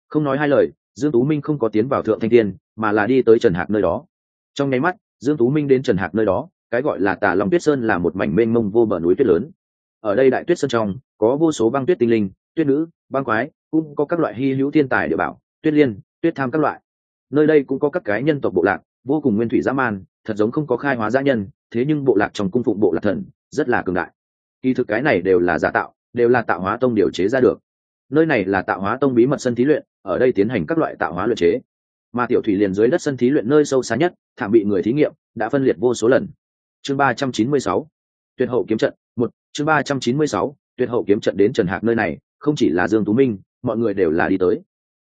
Không nói hai lời dương tú minh không có tiến vào thượng thanh thiên, mà là đi tới trần hạc nơi đó. Trong nháy mắt dương tú minh đến trần hạc nơi đó cái gọi là tà long tuyết sơn là một mảnh mênh mông vô bờ núi tuyết lớn. Ở đây đại tuyết sơn trong có vô số băng tuyết tinh linh tuyết nữ băng quái cũng có các loại hy hữu thiên tài địa bảo tuyết liên tuyết tham các loại. Nơi đây cũng có các cái nhân tộc bộ lạc vô cùng nguyên thủy dã man thật giống không có khai hóa gia nhân thế nhưng bộ lạc trong cung phụng bộ lạc thần rất là cường đại. Kỳ thực cái này đều là giả tạo đều là tạo hóa tông điều chế ra được. Nơi này là tạo hóa tông bí mật sân thí luyện ở đây tiến hành các loại tạo hóa luyện chế. Mà tiểu thủy liền dưới đất sân thí luyện nơi sâu xa nhất, thảm bị người thí nghiệm, đã phân liệt vô số lần. Chương ba trăm chín mươi sáu, tuyệt hậu kiếm trận, một, chương ba trăm chín mươi sáu, tuyệt hậu kiếm trận đến trần hạc nơi này, không chỉ là dương tú minh, mọi người đều là đi tới.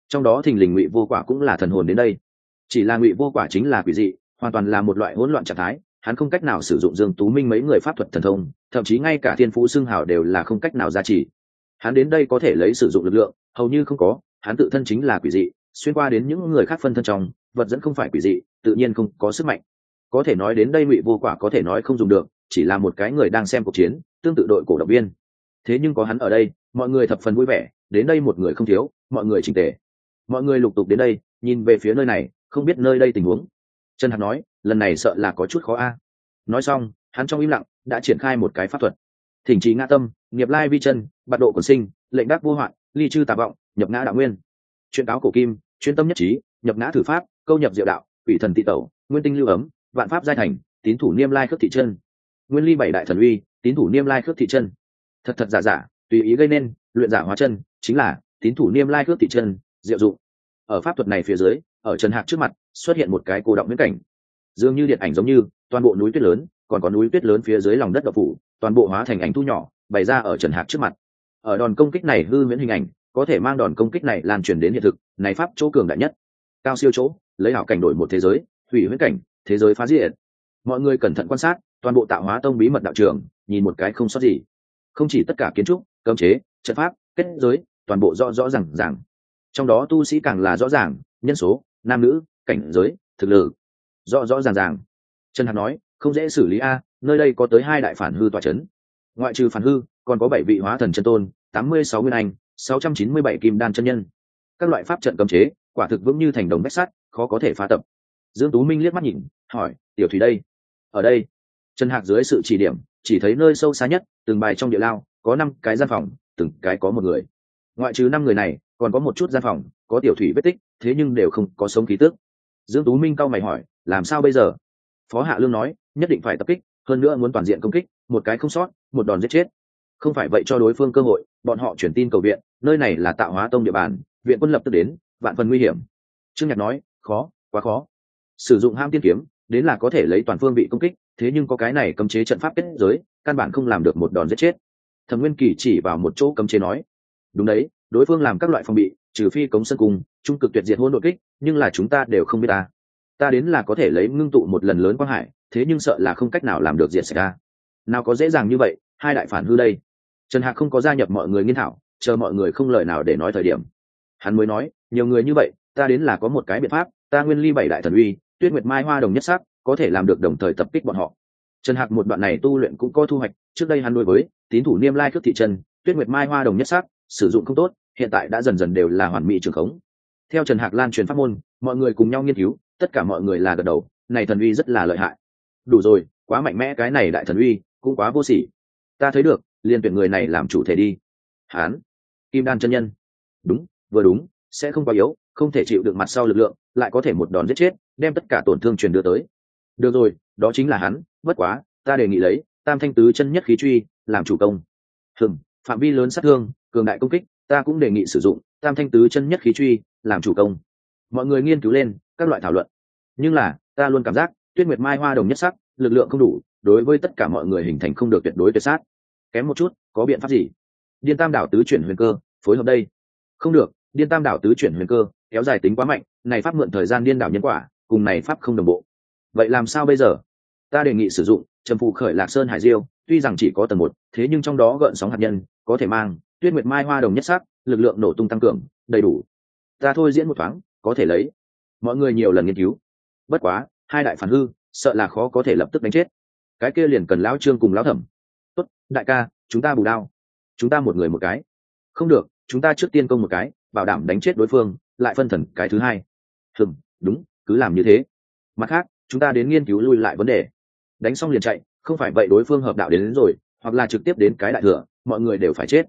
Trong đó thình lình ngụy vô quả cũng là thần hồn đến đây. Chỉ là ngụy vô quả chính là quỷ dị, hoàn toàn là một loại hỗn loạn trạng thái, hắn không cách nào sử dụng dương tú minh mấy người pháp thuật thần thông, thậm chí ngay cả thiên phú xưng hào đều là không cách nào gia trì. Hắn đến đây có thể lấy sử dụng lực lượng, hầu như không có hắn tự thân chính là quỷ dị, xuyên qua đến những người khác phân thân trong, vật dẫn không phải quỷ dị, tự nhiên không có sức mạnh. Có thể nói đến đây ngụy vô quả có thể nói không dùng được, chỉ là một cái người đang xem cuộc chiến, tương tự đội cổ động viên. Thế nhưng có hắn ở đây, mọi người thập phần vui vẻ, đến đây một người không thiếu, mọi người trình tề. Mọi người lục tục đến đây, nhìn về phía nơi này, không biết nơi đây tình huống. Trần hạc nói, lần này sợ là có chút khó a. Nói xong, hắn trong im lặng, đã triển khai một cái pháp thuật. Thỉnh trí ngã tâm, nghiệp lai vi chân, bạt độ quần sinh, lệnh đắc vô hoạn, ly chư tà vọng nhập ngã đạo nguyên. Chuyện cáo cổ kim, chuyên tâm nhất trí, nhập ngã thử pháp, câu nhập diệu đạo, quỷ thần tị tẩu, nguyên tinh lưu ấm, vạn pháp giai thành, tín thủ niêm lai khước thị chân. Nguyên ly bảy đại thần uy, tín thủ niêm lai khước thị chân. Thật thật giả giả, tùy ý gây nên, luyện giả hóa chân, chính là, tín thủ niêm lai khước thị chân, diệu dụng. Ở pháp thuật này phía dưới, ở trần hạc trước mặt, xuất hiện một cái cô động viễn cảnh. Dường như điện ảnh giống như, toàn bộ núi tuyết lớn, còn có núi tuyết lớn phía dưới lòng đất độc phủ, toàn bộ hóa thành ảnh thu nhỏ, bày ra ở trần hạc trước mặt. Ở đòn công kích này hư miễn hình ảnh có thể mang đòn công kích này lan truyền đến hiện thực, này pháp chỗ cường đại nhất. Cao siêu chỗ, lấy hảo cảnh đổi một thế giới, hủy huyễn cảnh, thế giới phá diệt. Mọi người cẩn thận quan sát, toàn bộ tạo hóa tông bí mật đạo trường, nhìn một cái không sót gì. Không chỉ tất cả kiến trúc cơm chế, trận pháp, kết giới, toàn bộ rõ rõ ràng ràng. Trong đó tu sĩ càng là rõ ràng, nhân số, nam nữ, cảnh giới, thực lực. Rõ rõ ràng ràng. Trần hạc nói, không dễ xử lý a, nơi đây có tới hai đại phản hư tòa c h ấ n ngoại trừ phản hư, còn có bảy vị hóa thần chân tôn, tám mươi sáu nguyên anh sáu trăm chín mươi bảy kim đan chân nhân. Các loại pháp trận cấm chế, quả thực vững như thành đồng bách sắt, khó có thể phá tập. Dương tú minh liếc mắt nhìn, hỏi, tiểu thủy đây? Ở đây. Trần hạc dưới sự chỉ điểm, chỉ thấy nơi sâu xa nhất, từng bài trong địa lao, có năm cái gian phòng, từng cái có một người. Ngoại trừ năm người này, còn có một chút gian phòng, có tiểu thủy vết tích, thế nhưng đều không có sống khí tước dương tú minh cau mày hỏi, làm sao bây giờ? Phó hạ lương nói, nhất định phải tập kích, hơn nữa muốn toàn diện công kích, một cái không sót, một đòn giết chết. Không phải vậy cho đối phương cơ hội, bọn họ chuyển tin cầu viện nơi này là tạo hóa tông địa bàn, viện quân lập tức đến, vạn phần nguy hiểm. Trương nhạc nói, khó, quá khó. Sử dụng ham tiên kiếm, đến là có thể lấy toàn phương bị công kích, thế nhưng có cái này cấm chế trận pháp kết giới, căn bản không làm được một đòn giết chết. Thẩm nguyên kỳ chỉ vào một chỗ cấm chế nói, đúng đấy, đối phương làm các loại phòng bị, trừ phi cống sân cung, trung cực tuyệt diệt hôn nội kích, nhưng là chúng ta đều không biết ta. Ta đến là có thể lấy ngưng tụ một lần lớn quang hải, thế nhưng sợ là không cách nào làm được diệt xảy ra. Nào có dễ dàng như vậy, hai đại phản hư đây. Trần hạc không có gia nhập mọi người nghiên thảo chờ mọi người không lời nào để nói thời điểm. Hắn mới nói, nhiều người như vậy, ta đến là có một cái biện pháp, ta nguyên ly bảy đại thần uy, tuyết nguyệt mai hoa đồng nhất sắc, có thể làm được đồng thời tập kích bọn họ. Trần hạc một đoạn này tu luyện cũng có thu hoạch, trước đây hắn đối với tín thủ niêm lai cước thị trần, tuyết nguyệt mai hoa đồng nhất sắc, sử dụng không tốt, hiện tại đã dần dần đều là hoàn mỹ trường khống. Theo trần hạc lan truyền pháp môn, mọi người cùng nhau nghiên cứu, tất cả mọi người là gật đầu, này thần uy rất là lợi hại. Đủ rồi, quá mạnh mẽ cái này đại thần uy, cũng quá vô sỉ. Ta thấy được, liền tuyển người này làm chủ thể đi. Hán kim đan chân nhân. Đúng, vừa đúng, sẽ không quá yếu, không thể chịu được mặt sau lực lượng, lại có thể một đòn giết chết, đem tất cả tổn thương truyền đưa tới. Được rồi, đó chính là hắn, bất quá, ta đề nghị lấy, tam thanh tứ chân nhất khí truy, làm chủ công. Hừng phạm vi lớn sát thương, cường đại công kích, ta cũng đề nghị sử dụng, tam thanh tứ chân nhất khí truy, làm chủ công. Mọi người nghiên cứu lên, các loại thảo luận. Nhưng là, ta luôn cảm giác, tuyết nguyệt mai hoa đồng nhất sắc, lực lượng không đủ, đối với tất cả mọi người hình thành không được tuyệt đối tuyệt sát. Kém một chút, có biện pháp gì? Điên tam đảo tứ chuyển huyền cơ, phối hợp đây. Không được, điên tam đảo tứ chuyển huyền cơ, kéo dài tính quá mạnh, này pháp mượn thời gian điên đảo nhân quả, cùng này pháp không đồng bộ. Vậy làm sao bây giờ? Ta đề nghị sử dụng trầm phụ khởi lạc sơn hải diêu, tuy rằng chỉ có tầng một, thế nhưng trong đó gợn sóng hạt nhân, có thể mang tuyết nguyệt mai hoa đồng nhất sắc, lực lượng nổ tung tăng cường, đầy đủ. Ta thôi diễn một thoáng, có thể lấy. Mọi người nhiều lần nghiên cứu. Bất quá, hai đại phản hư, sợ là khó có thể lập tức đánh chết. Cái kia liền cần lão trương cùng lão thẩm. Tốt, đại ca, chúng ta bù đao chúng ta một người một cái. Không được chúng ta trước tiên công một cái bảo đảm đánh chết đối phương lại phân thần cái thứ hai. Hừm đúng cứ làm như thế. Mặt khác chúng ta đến nghiên cứu lui lại vấn đề. Đánh xong liền chạy không phải vậy đối phương hợp đạo đến, đến rồi hoặc là trực tiếp đến cái đại thừa mọi người đều phải chết.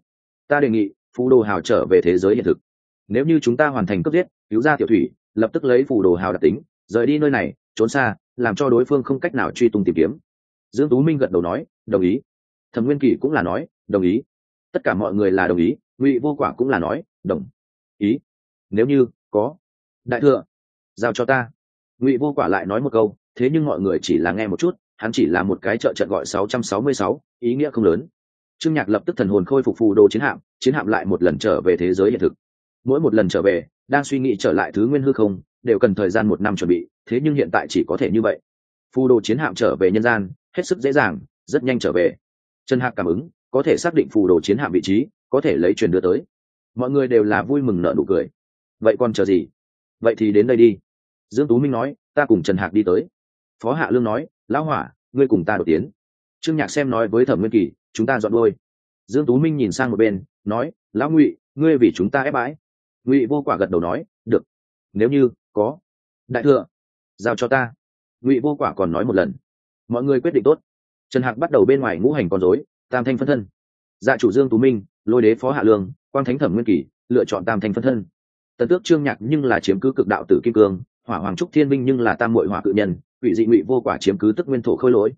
Ta đề nghị phù đồ hào trở về thế giới hiện thực. Nếu như chúng ta hoàn thành cấp giết cứu ra tiểu thủy lập tức lấy phù đồ hào đặc tính rời đi nơi này trốn xa làm cho đối phương không cách nào truy tung tìm kiếm. Dương tú minh gật đầu nói đồng ý. Thẩm nguyên kỳ cũng là nói đồng ý tất cả mọi người là đồng ý ngụy vô quả cũng là nói đồng ý. Nếu như có đại thừa giao cho ta. Ngụy vô quả lại nói một câu thế nhưng mọi người chỉ là nghe một chút hắn chỉ là một cái trợ trận gọi 666, ý nghĩa không lớn. Trương nhạc lập tức thần hồn khôi phục phù đồ chiến hạm chiến hạm lại một lần trở về thế giới hiện thực. Mỗi một lần trở về đang suy nghĩ trở lại thứ nguyên hư không đều cần thời gian một năm chuẩn bị thế nhưng hiện tại chỉ có thể như vậy. Phù đồ chiến hạm trở về nhân gian hết sức dễ dàng rất nhanh trở về. Trần hạc cảm ứng có thể xác định phù đồ chiến hạm vị trí, có thể lấy truyền đưa tới. Mọi người đều là vui mừng nợ nụ cười. Vậy còn chờ gì? Vậy thì đến đây đi. Dương tú minh nói, ta cùng trần hạc đi tới. Phó hạ lương nói, lão hỏa, ngươi cùng ta đột tiến. Trương nhạc xem nói với thẩm nguyên kỳ, chúng ta dọn đôi dương tú minh nhìn sang một bên, nói, lão ngụy, ngươi vì chúng ta ép bãi. Ngụy vô quả gật đầu nói, được. Nếu như có, đại thừa, giao cho ta. Ngụy vô quả còn nói một lần. Mọi người quyết định tốt. Trần hạc bắt đầu bên ngoài ngũ hành con dối tam thanh phân thân. Dạ chủ dương tú minh lôi đế phó hạ lương quang thánh thẩm nguyên kỷ lựa chọn tam thanh phân thân. Tần tước trương nhạc nhưng là chiếm cứ cực đạo tử kim cương hỏa hoàng trúc thiên minh nhưng là tam mội hỏa cự nhân quỷ dị ngụy vô quả chiếm cứ tức nguyên thổ khôi lỗi.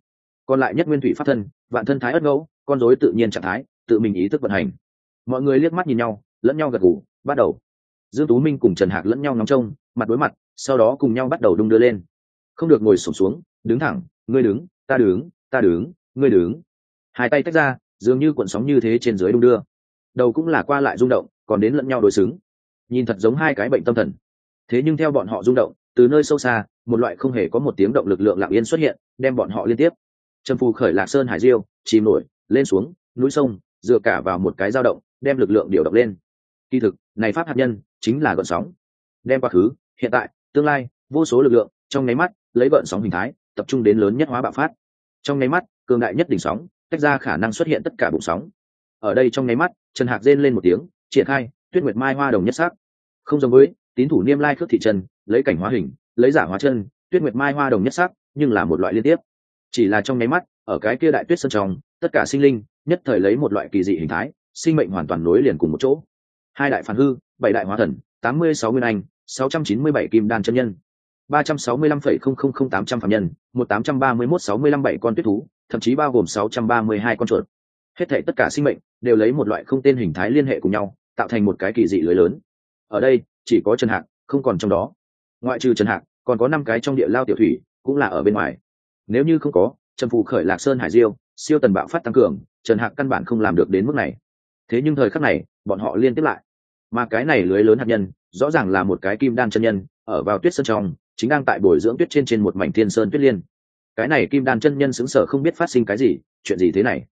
Còn lại nhất nguyên thủy pháp thân vạn thân thái ất ngẫu con dối tự nhiên trạng thái tự mình ý thức vận hành. Mọi người liếc mắt nhìn nhau lẫn nhau gật gù, bắt đầu. Dương tú minh cùng trần hạc lẫn nhau ngắm trông mặt đối mặt sau đó cùng nhau bắt đầu đung đưa lên. Không được ngồi sụp xuống, xuống đứng thẳng ngươi đứng ta đứng ta đứng ngươi đứng hai tay tách ra, dường như cuộn sóng như thế trên dưới đung đưa. Đầu cũng là qua lại rung động, còn đến lẫn nhau đối xứng. Nhìn thật giống hai cái bệnh tâm thần. Thế nhưng theo bọn họ rung động, từ nơi sâu xa, một loại không hề có một tiếng động lực lượng lặng yên xuất hiện, đem bọn họ liên tiếp. Trầm phù khởi lạc sơn hải diêu, chìm nổi, lên xuống, núi sông, dựa cả vào một cái dao động, đem lực lượng điều động lên. Kỳ thực, này pháp hạt nhân, chính là gợn sóng. Đem quá khứ, hiện tại, tương lai, vô số lực lượng, trong nháy mắt, lấy gợn sóng hình thái, tập trung đến lớn nhất hóa bạo phát. Trong nháy mắt, cường đại nhất đỉnh sóng tách ra khả năng xuất hiện tất cả bụng sóng. Ở đây trong nháy mắt, trần hạc rên lên một tiếng, triển khai, tuyết nguyệt mai hoa đồng nhất sắc. Không giống với, tín thủ niêm lai khước thị chân lấy cảnh hóa hình, lấy giả hóa chân, tuyết nguyệt mai hoa đồng nhất sắc, nhưng là một loại liên tiếp. Chỉ là trong nháy mắt, ở cái kia đại tuyết sân trong, tất cả sinh linh, nhất thời lấy một loại kỳ dị hình thái, sinh mệnh hoàn toàn nối liền cùng một chỗ. Hai đại phản hư, bảy đại hóa thần, tám mươi sáu nguyên anh, sáu trăm chín mươi bảy kim đan chân nhân, ba trăm sáu mươi lăm phẩy không không không tám trăm phạm nhân, một tám trăm ba mươi mốt sáu mươi lăm bảy con tuyết thú thậm chí bao gồm sáu trăm ba mươi hai con chuột. Hết thảy tất cả sinh mệnh đều lấy một loại không tên hình thái liên hệ cùng nhau, tạo thành một cái kỳ dị lưới lớn. Ở đây, chỉ có trần hạc, không còn trong đó. Ngoại trừ trần hạc, còn có năm cái trong địa lao tiểu thủy, cũng là ở bên ngoài. Nếu như không có, trần phù khởi lạc sơn hải diêu, siêu tần bạo phát tăng cường, trần hạc căn bản không làm được đến mức này. Thế nhưng thời khắc này, bọn họ liên tiếp lại. Mà cái này lưới lớn hạt nhân, rõ ràng là một cái kim đan chân nhân, ở vào tuyết sơn trong, chính đang tại bồi dưỡng tuyết trên trên một mảnh thiên sơn tuyết liên cái này kim đan chân nhân xứng sở không biết phát sinh cái gì, chuyện gì thế này?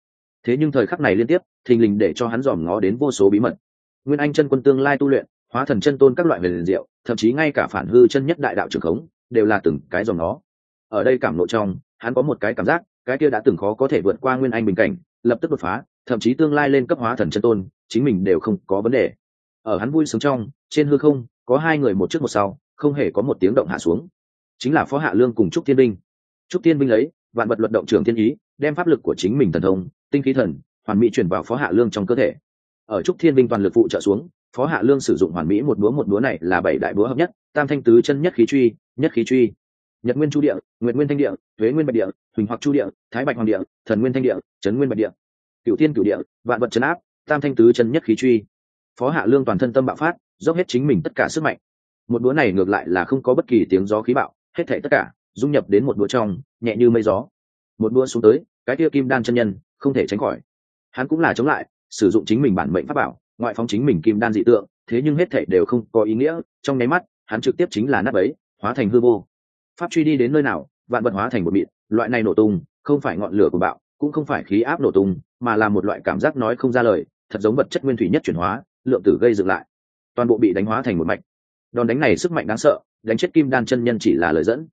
Thế nhưng thời khắc này liên tiếp, thình lình để cho hắn dòm ngó đến vô số bí mật. Nguyên anh chân quân tương lai tu luyện, hóa thần chân tôn các loại huyền liền diệu, thậm chí ngay cả phản hư chân nhất đại đạo trường khống, đều là từng cái dòm nó ở đây cảm lộ trong, hắn có một cái cảm giác, cái kia đã từng khó có thể vượt qua nguyên anh bình cảnh, lập tức đột phá, thậm chí tương lai lên cấp hóa thần chân tôn, chính mình đều không có vấn đề. Ở hắn vui sống trong, trên hư không, có hai người một trước một sau, không hề có một tiếng động hạ xuống. Chính là phó hạ lương cùng trúc thiên binh trúc thiên binh lấy vạn vật luận động trường thiên ý, đem pháp lực của chính mình thần thông, tinh khí thần, hoàn mỹ chuyển vào phó hạ lương trong cơ thể. Ở trúc thiên binh toàn lực phụ trợ xuống, phó hạ lương sử dụng hoàn mỹ một búa một búa này là bảy đại búa hợp nhất, tam thanh tứ chân nhất khí truy, nhất khí truy. Nhật nguyên chu địa, nguyệt nguyên thanh địa thuế nguyên bạch địa, huỳnh hoặc chu địa, thái bạch hoàng địa, thần nguyên thanh địa trấn nguyên bạch địa. Cựu thiên cựu địa, vạn vật trấn áp, tam thanh tứ chân nhất khí truy. Phó hạ lương toàn thân tâm bạo phát, dốc hết chính mình tất cả sức mạnh. Một búa này ngược lại là không có bất kỳ tiếng gió khí bạo, hết thể tất cả dung nhập đến một đũa trong, nhẹ như mây gió. Một đũa xuống tới, cái kia kim đan chân nhân, không thể tránh khỏi. Hắn cũng là chống lại, sử dụng chính mình bản mệnh pháp bảo, ngoại phóng chính mình kim đan dị tượng, thế nhưng hết thảy đều không có ý nghĩa, trong nháy mắt, hắn trực tiếp chính là nát ấy hóa thành hư vô. Pháp truy đi đến nơi nào, vạn vật hóa thành một mịn, loại này nổ tung, không phải ngọn lửa của bạo, cũng không phải khí áp nổ tung, mà là một loại cảm giác nói không ra lời, thật giống vật chất nguyên thủy nhất chuyển hóa, lượng tử gây dựng lại. Toàn bộ bị đánh hóa thành một mạch. Đòn đánh này sức mạnh đáng sợ, đánh chết kim đan chân nhân chỉ là lời dẫn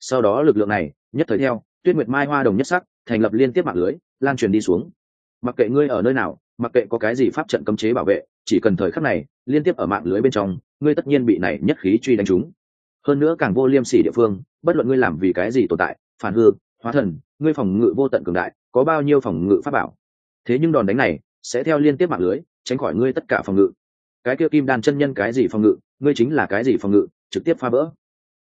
sau đó lực lượng này, nhất thời theo, tuyết nguyệt mai hoa đồng nhất sắc, thành lập liên tiếp mạng lưới, lan truyền đi xuống. Mặc kệ ngươi ở nơi nào, mặc kệ có cái gì pháp trận cấm chế bảo vệ, chỉ cần thời khắc này, liên tiếp ở mạng lưới bên trong, ngươi tất nhiên bị này nhất khí truy đánh trúng. Hơn nữa càng vô liêm sỉ địa phương, bất luận ngươi làm vì cái gì tồn tại, phản hư, hóa thần, ngươi phòng ngự vô tận cường đại, có bao nhiêu phòng ngự pháp bảo. Thế nhưng đòn đánh này, sẽ theo liên tiếp mạng lưới, tránh khỏi ngươi tất cả phòng ngự. Cái kia kim đan chân nhân cái gì phòng ngự, ngươi chính là cái gì phòng ngự, trực tiếp phá vỡ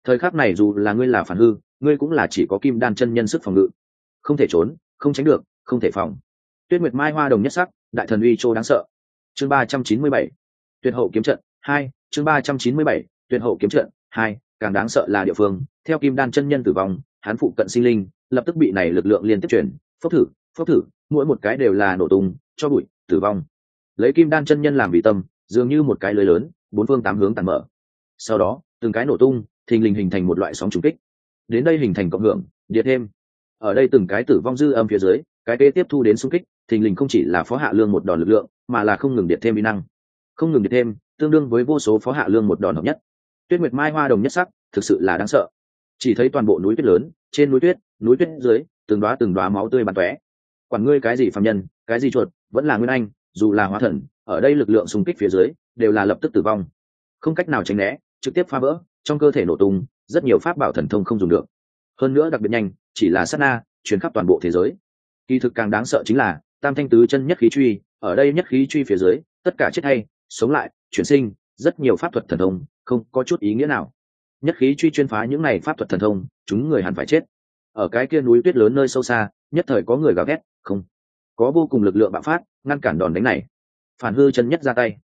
thời khắc này dù là ngươi là phản hư, ngươi cũng là chỉ có kim đan chân nhân sức phòng ngự. Không thể trốn, không tránh được, không thể phòng. Tuyết nguyệt mai hoa đồng nhất sắc, đại thần uy châu đáng sợ. Chương ba trăm chín mươi bảy. Tuyệt hậu kiếm trận hai, chương ba trăm chín mươi bảy. Tuyệt hậu kiếm trận hai, càng đáng sợ là địa phương. Theo kim đan chân nhân tử vong hán phụ cận sinh linh, lập tức bị này lực lượng liên tiếp chuyển phốc thử phốc thử, mỗi một cái đều là nổ tung, cho bụi, tử vong. Lấy kim đan chân nhân làm vị tâm, dường như một cái lưới lớn, bốn phương tám hướng tàn mở. Sau đó, từng cái nổ tung thình lình hình thành một loại sóng trùng kích. Đến đây hình thành cộng hưởng, điện thêm. Ở đây từng cái tử vong dư âm phía dưới, cái kế tiếp thu đến xung kích, thình lình không chỉ là phó hạ lương một đòn lực lượng, mà là không ngừng điện thêm vi năng. Không ngừng điện thêm, tương đương với vô số phó hạ lương một đòn hợp nhất. Tuyết nguyệt mai hoa đồng nhất sắc, thực sự là đáng sợ. Chỉ thấy toàn bộ núi tuyết lớn, trên núi tuyết núi tuyết dưới, từng đoá từng đoá máu tươi bắn tóe. Quản ngươi cái gì phạm nhân, cái gì chuột, vẫn là nguyên anh, dù là hóa thần, ở đây lực lượng xung kích phía dưới, đều là lập tức tử vong. Không cách nào tránh né, trực tiếp phá vỡ trong cơ thể nổ tung, rất nhiều pháp bảo thần thông không dùng được. Hơn nữa đặc biệt nhanh, chỉ là sát na chuyển khắp toàn bộ thế giới. Kỳ thực càng đáng sợ chính là, tam thanh tứ chân nhất khí truy, ở đây nhất khí truy phía dưới, tất cả chết hay, sống lại, chuyển sinh, rất nhiều pháp thuật thần thông, không có chút ý nghĩa nào. Nhất khí truy chuyên phá những này pháp thuật thần thông, chúng người hẳn phải chết. Ở cái kia núi tuyết lớn nơi sâu xa, nhất thời có người gào ghét không, có vô cùng lực lượng bạo phát, ngăn cản đòn đánh này. Phản hư chân nhất ra tay.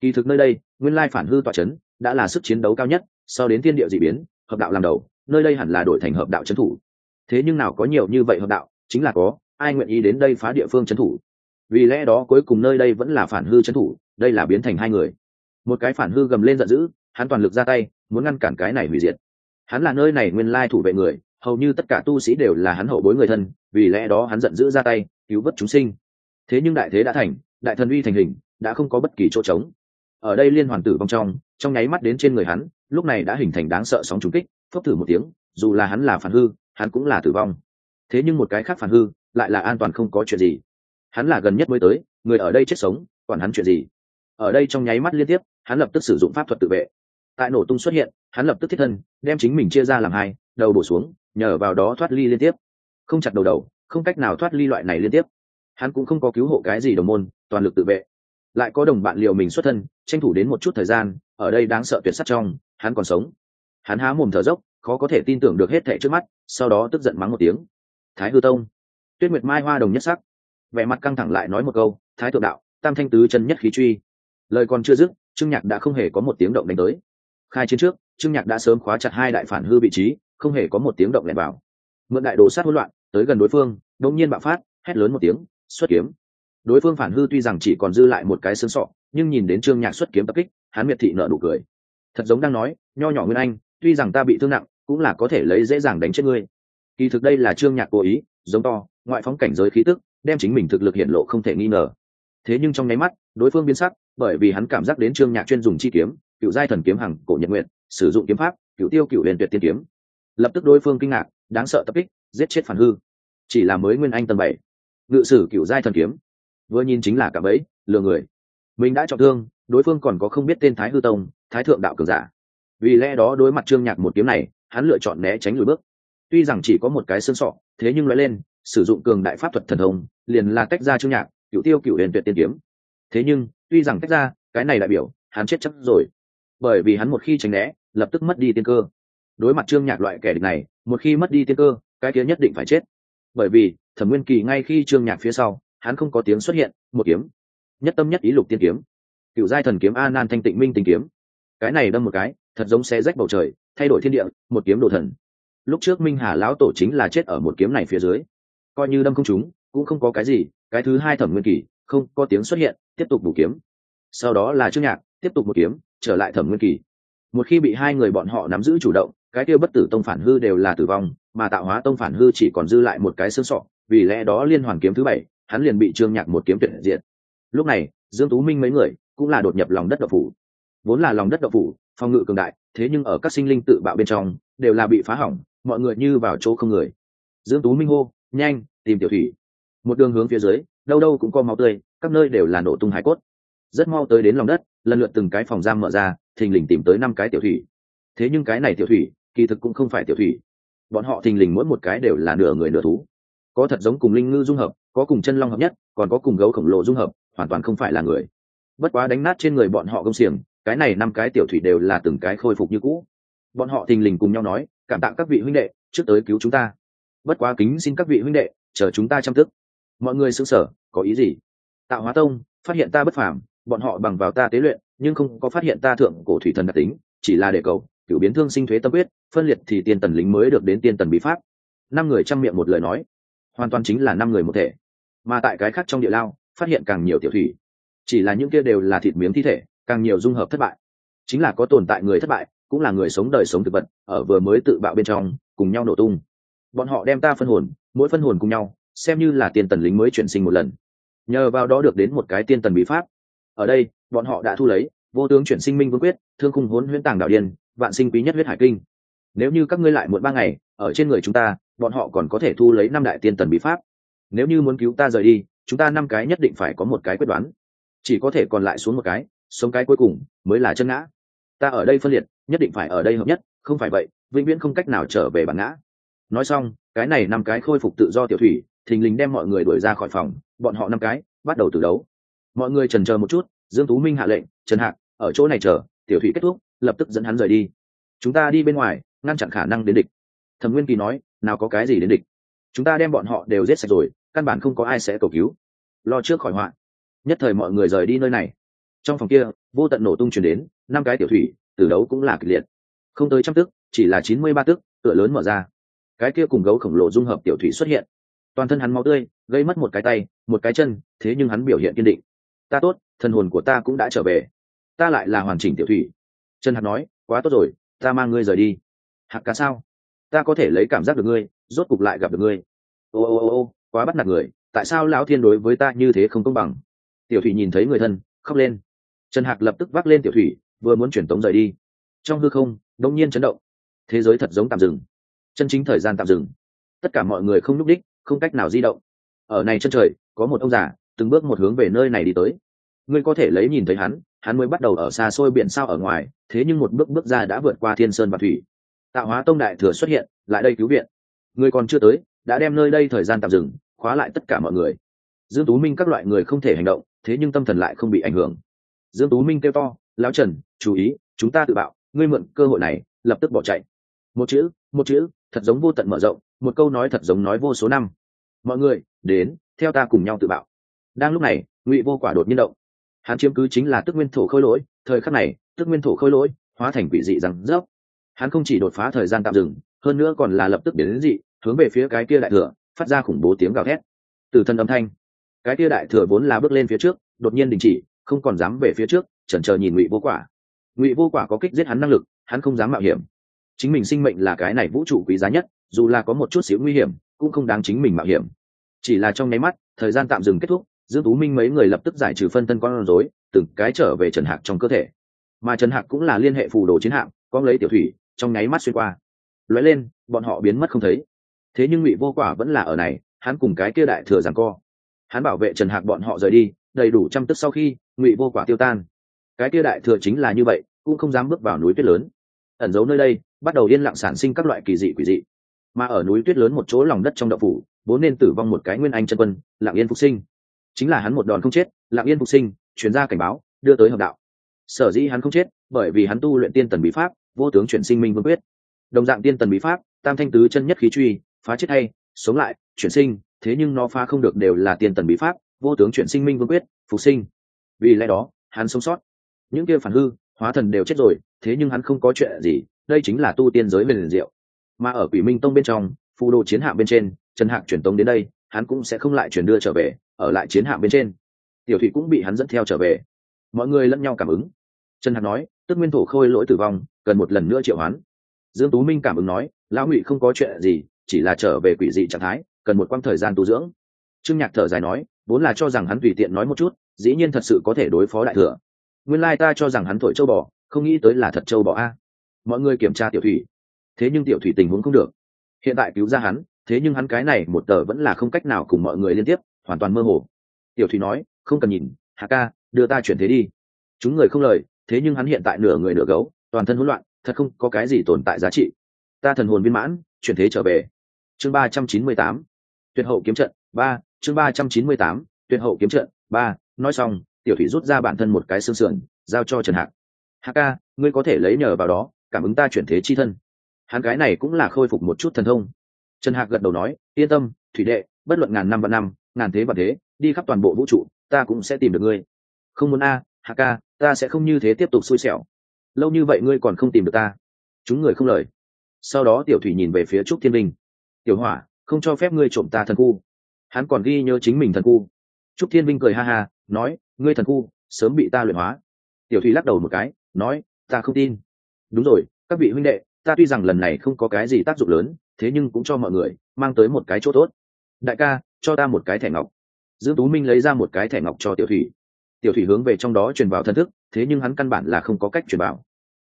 Kỳ thực nơi đây, nguyên lai phản hư tọa c h ấ n đã là sức chiến đấu cao nhất sau đến tiên địa dị biến, hợp đạo làm đầu, nơi đây hẳn là đổi thành hợp đạo trấn thủ. Thế nhưng nào có nhiều như vậy hợp đạo, chính là có, ai nguyện ý đến đây phá địa phương trấn thủ? Vì lẽ đó cuối cùng nơi đây vẫn là phản hư trấn thủ, đây là biến thành hai người. Một cái phản hư gầm lên giận dữ, hắn toàn lực ra tay, muốn ngăn cản cái này hủy diệt. Hắn là nơi này nguyên lai thủ vệ người, hầu như tất cả tu sĩ đều là hắn hậu bối người thân, vì lẽ đó hắn giận dữ ra tay, cứu vớt chúng sinh. Thế nhưng đại thế đã thành, đại thần uy thành hình, đã không có bất kỳ chỗ trống. Ở đây liên hoàn tử vong trong trong nháy mắt đến trên người hắn lúc này đã hình thành đáng sợ sóng trúng kích, phốc thử một tiếng, dù là hắn là phản hư, hắn cũng là tử vong. Thế nhưng một cái khác phản hư lại là an toàn không có chuyện gì. Hắn là gần nhất mới tới, người ở đây chết sống còn hắn chuyện gì? Ở đây trong nháy mắt liên tiếp, hắn lập tức sử dụng pháp thuật tự vệ. Tại nổ tung xuất hiện, hắn lập tức thiết thân, đem chính mình chia ra làm hai, đầu bổ xuống, nhờ vào đó thoát ly liên tiếp. Không chặt đầu đầu, không cách nào thoát ly loại này liên tiếp. Hắn cũng không có cứu hộ cái gì đồng môn, toàn lực tự vệ. Lại có đồng bạn liều mình xuất thân, tranh thủ đến một chút thời gian, ở đây đáng sợ tuyệt sắt trong hắn còn sống. Hắn há mồm thở dốc, khó có thể tin tưởng được hết thệ trước mắt, sau đó tức giận mắng một tiếng. Thái hư tông. Tuyết nguyệt mai hoa đồng nhất sắc. Vẻ mặt căng thẳng lại nói một câu, thái thượng đạo, tam thanh tứ chân nhất khí truy. Lời còn chưa dứt, trương nhạc đã không hề có một tiếng động đánh tới. Khai chiến trước, trương nhạc đã sớm khóa chặt hai đại phản hư vị trí, không hề có một tiếng động lẻn vào. Mượn đại đồ sát hỗn loạn, tới gần đối phương, đột nhiên bạo phát, hét lớn một tiếng, xuất kiếm! Đối phương phản hư tuy rằng chỉ còn dư lại một cái xương sọ, nhưng nhìn đến trương nhạc xuất kiếm tập kích, hắn miệt thị nợ nụ cười thật giống đang nói, nho nhỏ nguyên anh, tuy rằng ta bị thương nặng, cũng là có thể lấy dễ dàng đánh chết ngươi. Kỳ thực đây là trương nhạc cố ý, giống to, ngoại phóng cảnh giới khí tức, đem chính mình thực lực hiện lộ không thể nghi ngờ. Thế nhưng trong nháy mắt, đối phương biến sắc, bởi vì hắn cảm giác đến trương nhạc chuyên dùng chi kiếm, cựu giai thần kiếm hằng, cổ nhật nguyện sử dụng kiếm pháp, cựu tiêu cựu huyền tuyệt tiên kiếm. Lập tức đối phương kinh ngạc, đáng sợ tập kích, giết chết phản hư. Chỉ là mới nguyên anh tầng bảy, ngự sử cựu giai thần kiếm. Vừa nhìn chính là cả bẫy, lừa người. Mình đã trọng thương, đối phương còn có không biết tên thái hư tông thái thượng đạo cường giả. Vì lẽ đó đối mặt trương nhạc một kiếm này, hắn lựa chọn né tránh lùi bước. Tuy rằng chỉ có một cái xương sọ, thế nhưng nói lên, sử dụng cường đại pháp thuật thần thông, liền là tách ra trương nhạc, cựu tiêu cựu huyền tuyệt tiên kiếm. Thế nhưng, tuy rằng tách ra, cái này đại biểu, hắn chết chắc rồi. Bởi vì hắn một khi tránh né, lập tức mất đi tiên cơ. Đối mặt trương nhạc loại kẻ địch này, một khi mất đi tiên cơ, cái kia nhất định phải chết. Bởi vì, thẩm nguyên kỳ ngay khi trương nhạc phía sau, hắn không có tiếng xuất hiện, một kiếm. Nhất tâm nhất ý lục tiên kiếm. Cựu giai thần kiếm a nan thanh tịnh minh tình kiếm cái này đâm một cái, thật giống xe rách bầu trời, thay đổi thiên địa, một kiếm đồ thần. Lúc trước minh hà lão tổ chính là chết ở một kiếm này phía dưới. Coi như đâm không chúng cũng không có cái gì, cái thứ hai thẩm nguyên kỳ, không có tiếng xuất hiện, tiếp tục bù kiếm. Sau đó là trương nhạc, tiếp tục một kiếm, trở lại thẩm nguyên kỳ. Một khi bị hai người bọn họ nắm giữ chủ động, cái tiêu bất tử tông phản hư đều là tử vong, mà tạo hóa tông phản hư chỉ còn dư lại một cái xương sọ, vì lẽ đó liên hoàn kiếm thứ bảy, hắn liền bị trương nhạc một kiếm tuyệt diện lúc này, dương tú minh mấy người cũng là đột nhập lòng đất độc phủ vốn là lòng đất độc phủ, phòng ngự cường đại, thế nhưng ở các sinh linh tự bạo bên trong, đều là bị phá hỏng, mọi người như vào chỗ không người. Dương tú minh hô, nhanh, tìm tiểu thủy. Một đường hướng phía dưới, đâu đâu cũng có máu tươi, các nơi đều là nổ tung hải cốt. Rất mau tới đến lòng đất, lần lượt từng cái phòng giam mở ra, thình lình tìm tới năm cái tiểu thủy. Thế nhưng cái này tiểu thủy, kỳ thực cũng không phải tiểu thủy. Bọn họ thình lình mỗi một cái đều là nửa người nửa thú. Có thật giống cùng linh ngư dung hợp, có cùng chân long hợp nhất, còn có cùng gấu khổng lồ dung hợp, hoàn toàn không phải là người. Bất quá đánh nát trên người bọn họ công xiềng cái này năm cái tiểu thủy đều là từng cái khôi phục như cũ. Bọn họ thình lình cùng nhau nói, cảm tạ các vị huynh đệ, trước tới cứu chúng ta. Bất quá kính xin các vị huynh đệ, chờ chúng ta chăm tức. Mọi người xứng sở có ý gì? Tạo hóa tông, phát hiện ta bất phàm, bọn họ bằng vào ta tế luyện, nhưng không có phát hiện ta thượng cổ thủy thần đặc tính, chỉ là để cầu cựu biến thương sinh thuế tâm quyết, phân liệt thì tiên tần lính mới được đến tiên tần bí pháp. Năm người chăm miệng một lời nói. Hoàn toàn chính là năm người một thể. Mà tại cái khác trong địa lao, phát hiện càng nhiều tiểu thủy. Chỉ là những kia đều là thịt miếng thi thể càng nhiều dung hợp thất bại. Chính là có tồn tại người thất bại, cũng là người sống đời sống thực vật, ở vừa mới tự bạo bên trong, cùng nhau nổ tung. Bọn họ đem ta phân hồn, mỗi phân hồn cùng nhau, xem như là tiên tần lính mới chuyển sinh một lần. Nhờ vào đó được đến một cái tiên tần bí pháp. Ở đây, bọn họ đã thu lấy, vô tướng chuyển sinh minh vương quyết, thương khung hốn huyễn tàng đạo điên, vạn sinh quý nhất huyết hải kinh. Nếu như các ngươi lại muộn ba ngày, ở trên người chúng ta, bọn họ còn có thể thu lấy năm đại tiên tần bí pháp. Nếu như muốn cứu ta rời đi, chúng ta năm cái nhất định phải có một cái quyết đoán. Chỉ có thể còn lại xuống một cái sống cái cuối cùng mới là chân ngã. Ta ở đây phân liệt, nhất định phải ở đây hợp nhất, không phải vậy, vĩnh viễn không cách nào trở về bản ngã. Nói xong, cái này năm cái khôi phục tự do tiểu thủy, thình lình đem mọi người đuổi ra khỏi phòng, bọn họ năm cái bắt đầu từ đấu. Mọi người trần chờ một chút, dương tú minh hạ lệnh, trần hạc, ở chỗ này chờ, tiểu thủy kết thúc, lập tức dẫn hắn rời đi. Chúng ta đi bên ngoài, ngăn chặn khả năng đến địch. Thẩm nguyên kỳ nói, nào có cái gì đến địch? Chúng ta đem bọn họ đều giết sạch rồi, căn bản không có ai sẽ cầu cứu. Lo trước khỏi họa. Nhất thời mọi người rời đi nơi này trong phòng kia, vô tận nổ tung chuyển đến, năm cái tiểu thủy, từ đấu cũng là kịch liệt. Không tới trăm tức, chỉ là chín mươi ba tức, tựa lớn mở ra. Cái kia cùng gấu khổng lồ dung hợp tiểu thủy xuất hiện. Toàn thân hắn máu tươi, gây mất một cái tay, một cái chân, thế nhưng hắn biểu hiện kiên định. Ta tốt, thần hồn của ta cũng đã trở về. Ta lại là hoàn chỉnh tiểu thủy. Chân hắn nói, quá tốt rồi, ta mang ngươi rời đi. Hạc cá sao? Ta có thể lấy cảm giác được ngươi, rốt cục lại gặp được ngươi. Ô ô ô ô, quá bắt nạt người, tại sao lão thiên đối với ta như thế không công bằng? Tiểu thủy nhìn thấy người thân, khóc lên trần hạc lập tức vác lên tiểu thủy, vừa muốn chuyển tống rời đi. Trong hư không đông nhiên chấn động. Thế giới thật giống tạm dừng. Chân chính thời gian tạm dừng. Tất cả mọi người không n ú c đích, không cách nào di động. Ở này chân trời, có một ông già, từng bước một hướng về nơi này đi tới. Ngươi có thể lấy nhìn thấy hắn hắn mới bắt đầu ở xa xôi biển sao ở ngoài, thế nhưng một bước bước ra đã vượt qua thiên sơn và thủy. Tạo hóa tông đại thừa xuất hiện, lại đây cứu viện. Người còn chưa tới, đã đem nơi đây thời gian tạm dừng, khóa lại tất cả mọi người. Dương tú minh các loại người không thể hành động, thế nhưng tâm thần lại không bị ảnh hưởng dương tú minh kêu to, lão trần, chú ý, chúng ta tự bạo, ngươi mượn cơ hội này, lập tức bỏ chạy. Một chữ một chữ, thật giống vô tận mở rộng, một câu nói thật giống nói vô số năm. Mọi người, đến, theo ta cùng nhau tự bạo. Đang lúc này, ngụy vô quả đột nhiên động. Hắn chiếm cứ chính là tức nguyên thổ khôi lỗi, thời khắc này, tức nguyên thổ khôi lỗi hóa thành quỷ dị rằng rớp. Hắn không chỉ đột phá thời gian tạm dừng, hơn nữa còn là lập tức biến đến dị, hướng về phía cái kia đại thừa, phát ra khủng bố tiếng gào thét. Từ thân âm thanh, cái kia đại thừa vốn là bước lên phía trước, đột nhiên đình chỉ không còn dám về phía trước, chần chờ nhìn ngụy vô quả. Ngụy vô quả có kích giết hắn năng lực, hắn không dám mạo hiểm. Chính mình sinh mệnh là cái này vũ trụ quý giá nhất, dù là có một chút xíu nguy hiểm, cũng không đáng chính mình mạo hiểm. Chỉ là trong nháy mắt, thời gian tạm dừng kết thúc, dương tú minh mấy người lập tức giải trừ phân thân con rối, từng cái trở về trần hạc trong cơ thể. Mà trần hạc cũng là liên hệ phù đồ chiến hạm, con lấy tiểu thủy, trong nháy mắt xuyên qua. Lóe lên, bọn họ biến mất không thấy. Thế nhưng ngụy vô quả vẫn là ở này, hắn cùng cái kia đại thừa giằng co. Hắn bảo vệ trần hạc bọn họ rời đi, đầy đủ trăm tức sau khi ngụy vô quả tiêu tan. Cái kia đại thừa chính là như vậy, cũng không dám bước vào núi tuyết lớn. Ẩn giấu nơi đây, bắt đầu yên lặng sản sinh các loại kỳ dị quỷ dị. Mà ở núi tuyết lớn một chỗ lòng đất trong đậu phủ, vốn nên tử vong một cái nguyên anh chân quân, lạng yên phục sinh. Chính là hắn một đòn không chết, lạng yên phục sinh chuyển ra cảnh báo, đưa tới hợp đạo. Sở dĩ hắn không chết, bởi vì hắn tu luyện tiên tần bí pháp, vô tướng chuyển sinh minh vương quyết. Đồng dạng tiên tần bí pháp, tam thanh tứ chân nhất khí truy, phá chết hay, sống lại, chuyển sinh, thế nhưng nó phá không được đều là tiên tần bí pháp, vô tướng chuyển sinh minh vương quyết, phục sinh vì lẽ đó, hắn sống sót. Những kia phản hư, hóa thần đều chết rồi, thế nhưng hắn không có chuyện gì, đây chính là tu tiên giới về liền diệu. Mà ở quỷ minh tông bên trong, phù đồ chiến hạm bên trên, trần hạc truyền tông đến đây, hắn cũng sẽ không lại chuyển đưa trở về, ở lại chiến hạm bên trên. Tiểu thủy cũng bị hắn dẫn theo trở về. Mọi người lẫn nhau cảm ứng. Trần hạc nói, tức nguyên thổ khôi lỗi tử vong, cần một lần nữa triệu hoán. Dương tú minh cảm ứng nói, lão ngụy không có chuyện gì, chỉ là trở về quỷ dị trạng thái, cần một quãng thời gian tu dưỡng. Trương nhạc thở dài nói, vốn là cho rằng hắn tùy tiện nói một chút dĩ nhiên thật sự có thể đối phó đại thừa. Nguyên lai ta cho rằng hắn thổi châu bò, không nghĩ tới là thật châu bò a. Mọi người kiểm tra tiểu thủy. Thế nhưng tiểu thủy tình huống không được. Hiện tại cứu ra hắn, thế nhưng hắn cái này một tờ vẫn là không cách nào cùng mọi người liên tiếp, hoàn toàn mơ hồ. Tiểu thủy nói, không cần nhìn, hạ ca, đưa ta chuyển thế đi. Chúng người không lời, thế nhưng hắn hiện tại nửa người nửa gấu, toàn thân hỗn loạn, thật không có cái gì tồn tại giá trị. Ta thần hồn viên mãn, chuyển thế trở về. Chương ba trăm chín mươi tám. Tuyệt hậu kiếm trận, ba, chương ba trăm chín mươi tám. Tuyệt hậu kiếm trận, ba nói xong tiểu thủy rút ra bản thân một cái xương sườn giao cho trần hạc. Hạc ca ngươi có thể lấy nhờ vào đó cảm ứng ta chuyển thế chi thân. Hắn cái này cũng là khôi phục một chút thần thông. Trần hạc gật đầu nói yên tâm thủy đệ bất luận ngàn năm vạn năm ngàn thế và thế đi khắp toàn bộ vũ trụ ta cũng sẽ tìm được ngươi. Không muốn a à, hạ ca ta sẽ không như thế tiếp tục xui xẻo. Lâu như vậy ngươi còn không tìm được ta. Chúng người không lời. Sau đó tiểu thủy nhìn về phía trúc thiên minh tiểu hỏa không cho phép ngươi trộm ta thần khu. Hắn còn ghi nhớ chính mình thần khu trúc thiên Vinh cười ha ha, nói, ngươi thần khu, sớm bị ta luyện hóa. Tiểu thủy lắc đầu một cái, nói, ta không tin. Đúng rồi, các vị huynh đệ, ta tuy rằng lần này không có cái gì tác dụng lớn, thế nhưng cũng cho mọi người mang tới một cái chỗ tốt. Đại ca, cho ta một cái thẻ ngọc. Dương tú minh lấy ra một cái thẻ ngọc cho tiểu thủy tiểu thủy hướng về trong đó truyền vào thân thức, thế nhưng hắn căn bản là không có cách truyền vào.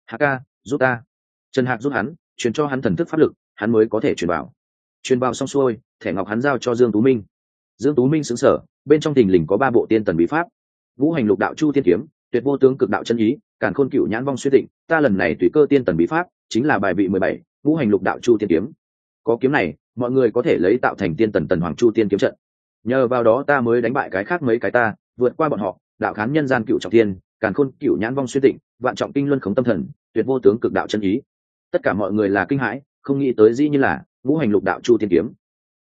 Hạ ca, giúp ta. Trần hạc giúp hắn, truyền cho hắn thần thức pháp lực, hắn mới có thể truyền vào. Truyền vào xong xuôi, thẻ ngọc hắn giao cho dương tú minh. Dương tú minh xứng sở bên trong tình lình có ba bộ tiên tần bí pháp. Vũ hành lục đạo chu tiên kiếm, tuyệt vô tướng cực đạo chân ý, càn khôn cựu nhãn vong suy định ta lần này tùy cơ tiên tần bí pháp, chính là bài vị mười bảy vũ hành lục đạo chu tiên kiếm. Có kiếm này, mọi người có thể lấy tạo thành tiên tần tần hoàng chu tiên kiếm trận. Nhờ vào đó ta mới đánh bại cái khác mấy cái ta, vượt qua bọn họ, đạo khán nhân gian cựu trọng tiên càn khôn cựu nhãn vong suy tịnh, vạn trọng kinh luân khống tâm thần, tuyệt vô tướng cực đạo chân ý. Tất cả mọi người là kinh hãi, không nghĩ tới dĩ như là ngũ hành lục đạo chu tiên kiếm.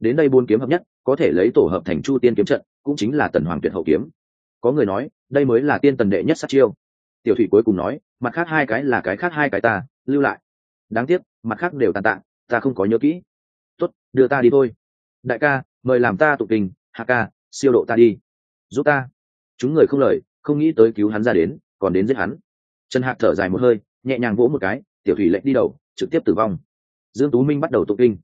Đến đây buôn kiếm hợp nhất, có thể lấy tổ hợp thành chu tiên kiếm trận cũng chính là tần hoàng tuyệt hậu kiếm. Có người nói, đây mới là tiên tần đệ nhất sát chiêu. Tiểu thủy cuối cùng nói, mặt khác hai cái là cái khác hai cái ta, lưu lại. Đáng tiếc, mặt khác đều tàn tạ, ta không có nhớ kỹ. Tốt, đưa ta đi thôi. Đại ca, mời làm ta tụ kinh, hạ ca, siêu độ ta đi. Giúp ta. Chúng người không lời, không nghĩ tới cứu hắn ra đến, còn đến giết hắn. Trần hạc thở dài một hơi, nhẹ nhàng vỗ một cái, tiểu thủy lệnh đi đầu, trực tiếp tử vong. Dương tú minh bắt đầu tụ kinh.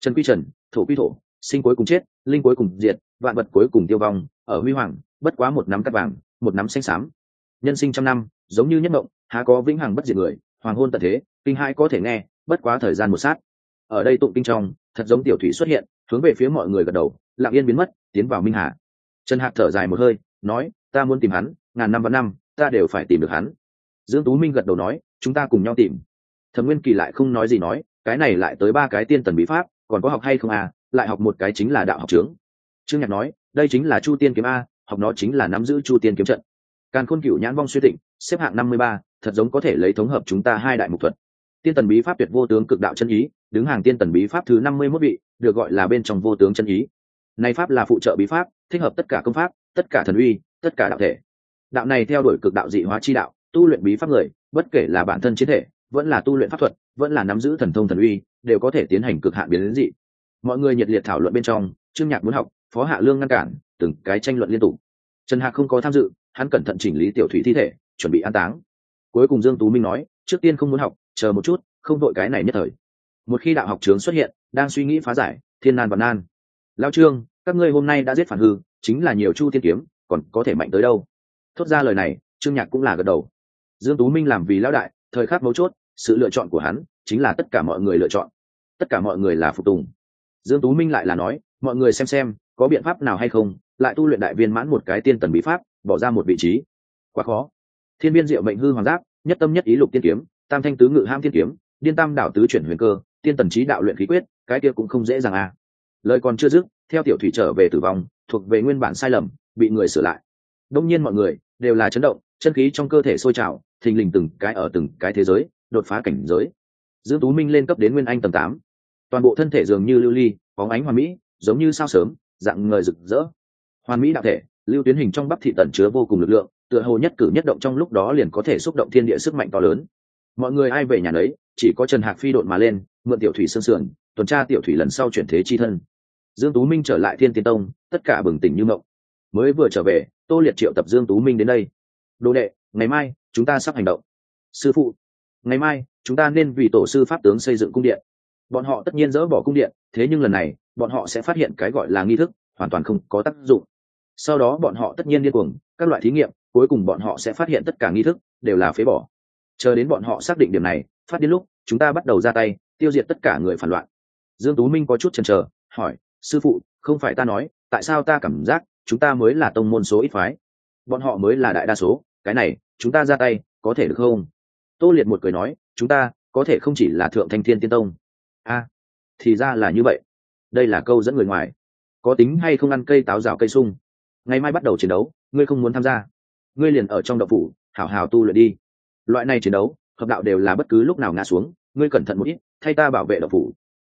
Trần quy trần, thổ quy thổ, sinh cuối cùng chết, linh cuối cùng diệt vạn vật cuối cùng tiêu vong, ở huy hoàng, bất quá một nắm cắt vàng, một nắm xanh xám. Nhân sinh trăm năm, giống như nhất mộng, há có vĩnh hằng bất diệt người, hoàng hôn tận thế, kinh hai có thể nghe, bất quá thời gian một sát. Ở đây tụng kinh trong, thật giống tiểu thủy xuất hiện, hướng về phía mọi người gật đầu, lặng yên biến mất, tiến vào minh hà. Trần hạc thở dài một hơi, nói, ta muốn tìm hắn, ngàn năm và năm, ta đều phải tìm được hắn. Dương tú minh gật đầu nói, chúng ta cùng nhau tìm. Thẩm nguyên kỳ lại không nói gì nói, cái này lại tới ba cái tiên tần bí pháp, còn có học hay không à? Lại học một cái chính là đạo học trưởng trương nhạc nói, đây chính là chu tiên kiếm a, học nó chính là nắm giữ chu tiên kiếm trận. Càn khôn cựu nhãn vong suy tịnh, xếp hạng năm mươi ba, thật giống có thể lấy thống hợp chúng ta hai đại mục thuật. Tiên tần bí pháp tuyệt vô tướng cực đạo chân ý, đứng hàng tiên tần bí pháp thứ năm mươi mốt vị, được gọi là bên trong vô tướng chân ý. Này pháp là phụ trợ bí pháp, thích hợp tất cả công pháp, tất cả thần uy, tất cả đạo thể. Đạo này theo đuổi cực đạo dị hóa chi đạo, tu luyện bí pháp người, bất kể là bản thân chiến thể, vẫn là tu luyện pháp thuật, vẫn là nắm giữ thần thông thần uy, đều có thể tiến hành cực hạn biến đến dị mọi người nhiệt liệt thảo luận bên trong, trương nhạc muốn học, phó hạ lương ngăn cản, từng cái tranh luận liên tục. Trần hạc không có tham dự, hắn cẩn thận chỉnh lý tiểu thủy thi thể, chuẩn bị an táng. Cuối cùng dương tú minh nói, trước tiên không muốn học, chờ một chút, không đội cái này nhất thời. Một khi đạo học trướng xuất hiện, đang suy nghĩ phá giải, thiên nan và nan. Lao trương, các ngươi hôm nay đã giết phản hư, chính là nhiều chu tiên kiếm, còn có thể mạnh tới đâu? Thốt ra lời này, trương nhạc cũng là gật đầu. Dương tú minh làm vì lão đại, thời khắc mấu chốt, sự lựa chọn của hắn chính là tất cả mọi người lựa chọn. Tất cả mọi người là phục tùng dương tú minh lại là nói, mọi người xem xem, có biện pháp nào hay không, lại tu luyện đại viên mãn một cái tiên tần bí pháp, bỏ ra một vị trí. Quá khó. Thiên viên diệu mệnh hư hoàng giáp, nhất tâm nhất ý lục tiên kiếm, tam thanh tứ ngự ham tiên kiếm, điên tam đảo tứ chuyển huyền cơ, tiên tần trí đạo luyện khí quyết, cái kia cũng không dễ dàng à. Lời còn chưa dứt, theo tiểu thủy trở về tử vong, thuộc về nguyên bản sai lầm, bị người sửa lại. Đông nhiên mọi người đều là chấn động, chân khí trong cơ thể sôi trào, thình lình từng cái ở từng cái thế giới, đột phá cảnh giới. Dương tú minh lên cấp đến nguyên anh tầng tám toàn bộ thân thể dường như lưu ly, bóng ánh hoàn mỹ, giống như sao sớm, dạng người rực rỡ. Hoàn mỹ đạo thể, lưu tuyến hình trong bắp thị tẩn chứa vô cùng lực lượng, tựa hồ nhất cử nhất động trong lúc đó liền có thể xúc động thiên địa sức mạnh to lớn. Mọi người ai về nhà đấy chỉ có trần hạc phi đội mà lên, mượn tiểu thủy sơn sườn, tuần tra tiểu thủy lần sau chuyển thế chi thân. Dương tú minh trở lại thiên tiên tông, tất cả bừng tỉnh như mộng. Mới vừa trở về, tô liệt triệu tập dương tú minh đến đây. Đồ đệ, ngày mai, chúng ta sắp hành động. Sư phụ. Ngày mai, chúng ta nên vì tổ sư pháp tướng xây dựng cung điện bọn họ tất nhiên dỡ bỏ cung điện, thế nhưng lần này, bọn họ sẽ phát hiện cái gọi là nghi thức hoàn toàn không có tác dụng. Sau đó bọn họ tất nhiên điên cuồng, các loại thí nghiệm, cuối cùng bọn họ sẽ phát hiện tất cả nghi thức đều là phế bỏ. Chờ đến bọn họ xác định điểm này, phát đến lúc, chúng ta bắt đầu ra tay, tiêu diệt tất cả người phản loạn. Dương tú minh có chút chần chờ, hỏi, sư phụ, không phải ta nói, tại sao ta cảm giác chúng ta mới là tông môn số ít phái? Bọn họ mới là đại đa số, cái này, chúng ta ra tay có thể được không? Tô liệt một cười nói, chúng ta có thể không chỉ là thượng thanh thiên tiên tông a thì ra là như vậy. Đây là câu dẫn người ngoài. Có tính hay không ăn cây táo rào cây sung? Ngày mai bắt đầu chiến đấu, ngươi không muốn tham gia. Ngươi liền ở trong đậu phủ, hảo hảo tu luyện đi. Loại này chiến đấu, hợp đạo đều là bất cứ lúc nào ngã xuống, ngươi cẩn thận một ít, thay ta bảo vệ đậu phủ.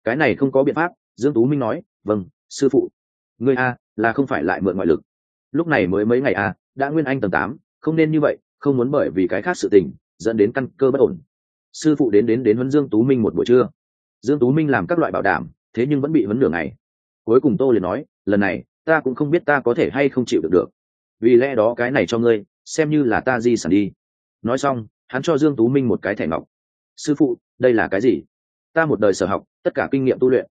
Cái này không có biện pháp, dương tú minh nói vâng sư phụ. Ngươi a, là không phải lại mượn ngoại lực. Lúc này mới mấy ngày a, đã nguyên anh tầng tám, không nên như vậy, không muốn bởi vì cái khác sự tình, dẫn đến căn cơ bất ổn. Sư phụ đến đến đến huấn dương tú minh một buổi trưa dương tú minh làm các loại bảo đảm thế nhưng vẫn bị vấn nửa ngày cuối cùng tô liền nói lần này ta cũng không biết ta có thể hay không chịu được được. Vì lẽ đó cái này cho ngươi xem như là ta di sản đi. Nói xong hắn cho dương tú minh một cái thẻ ngọc. Sư phụ đây là cái gì? Ta một đời sở học tất cả kinh nghiệm tu luyện.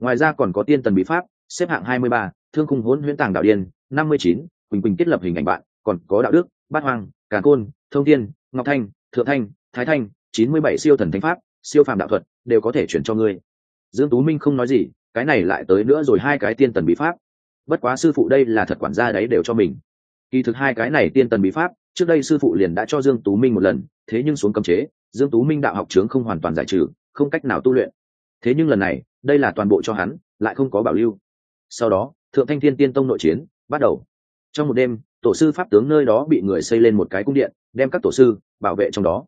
Ngoài ra còn có tiên tần bí pháp xếp hạng hai mươi ba, thương khung hỗn huyễn tàng đạo điên năm mươi chín, quỳnh quỳnh kết lập hình ảnh bạn còn có đạo đức bát hoang càn côn thông Thiên, ngọc thanh thượng thanh thái thanh chín mươi bảy siêu thần thánh pháp siêu phàm đạo thuật, đều có thể chuyển cho ngươi. Dương tú minh không nói gì, cái này lại tới nữa rồi hai cái tiên tần bí pháp. Bất quá sư phụ đây là thật quản gia đấy đều cho mình. Kỳ thực hai cái này tiên tần bí pháp, trước đây sư phụ liền đã cho dương tú minh một lần, thế nhưng xuống cấm chế, dương tú minh đạo học trướng không hoàn toàn giải trừ, không cách nào tu luyện. Thế nhưng lần này, đây là toàn bộ cho hắn, lại không có bảo lưu. Sau đó, thượng thanh thiên tiên tông nội chiến bắt đầu. Trong một đêm, tổ sư pháp tướng nơi đó bị người xây lên một cái cung điện, đem các tổ sư bảo vệ trong đó.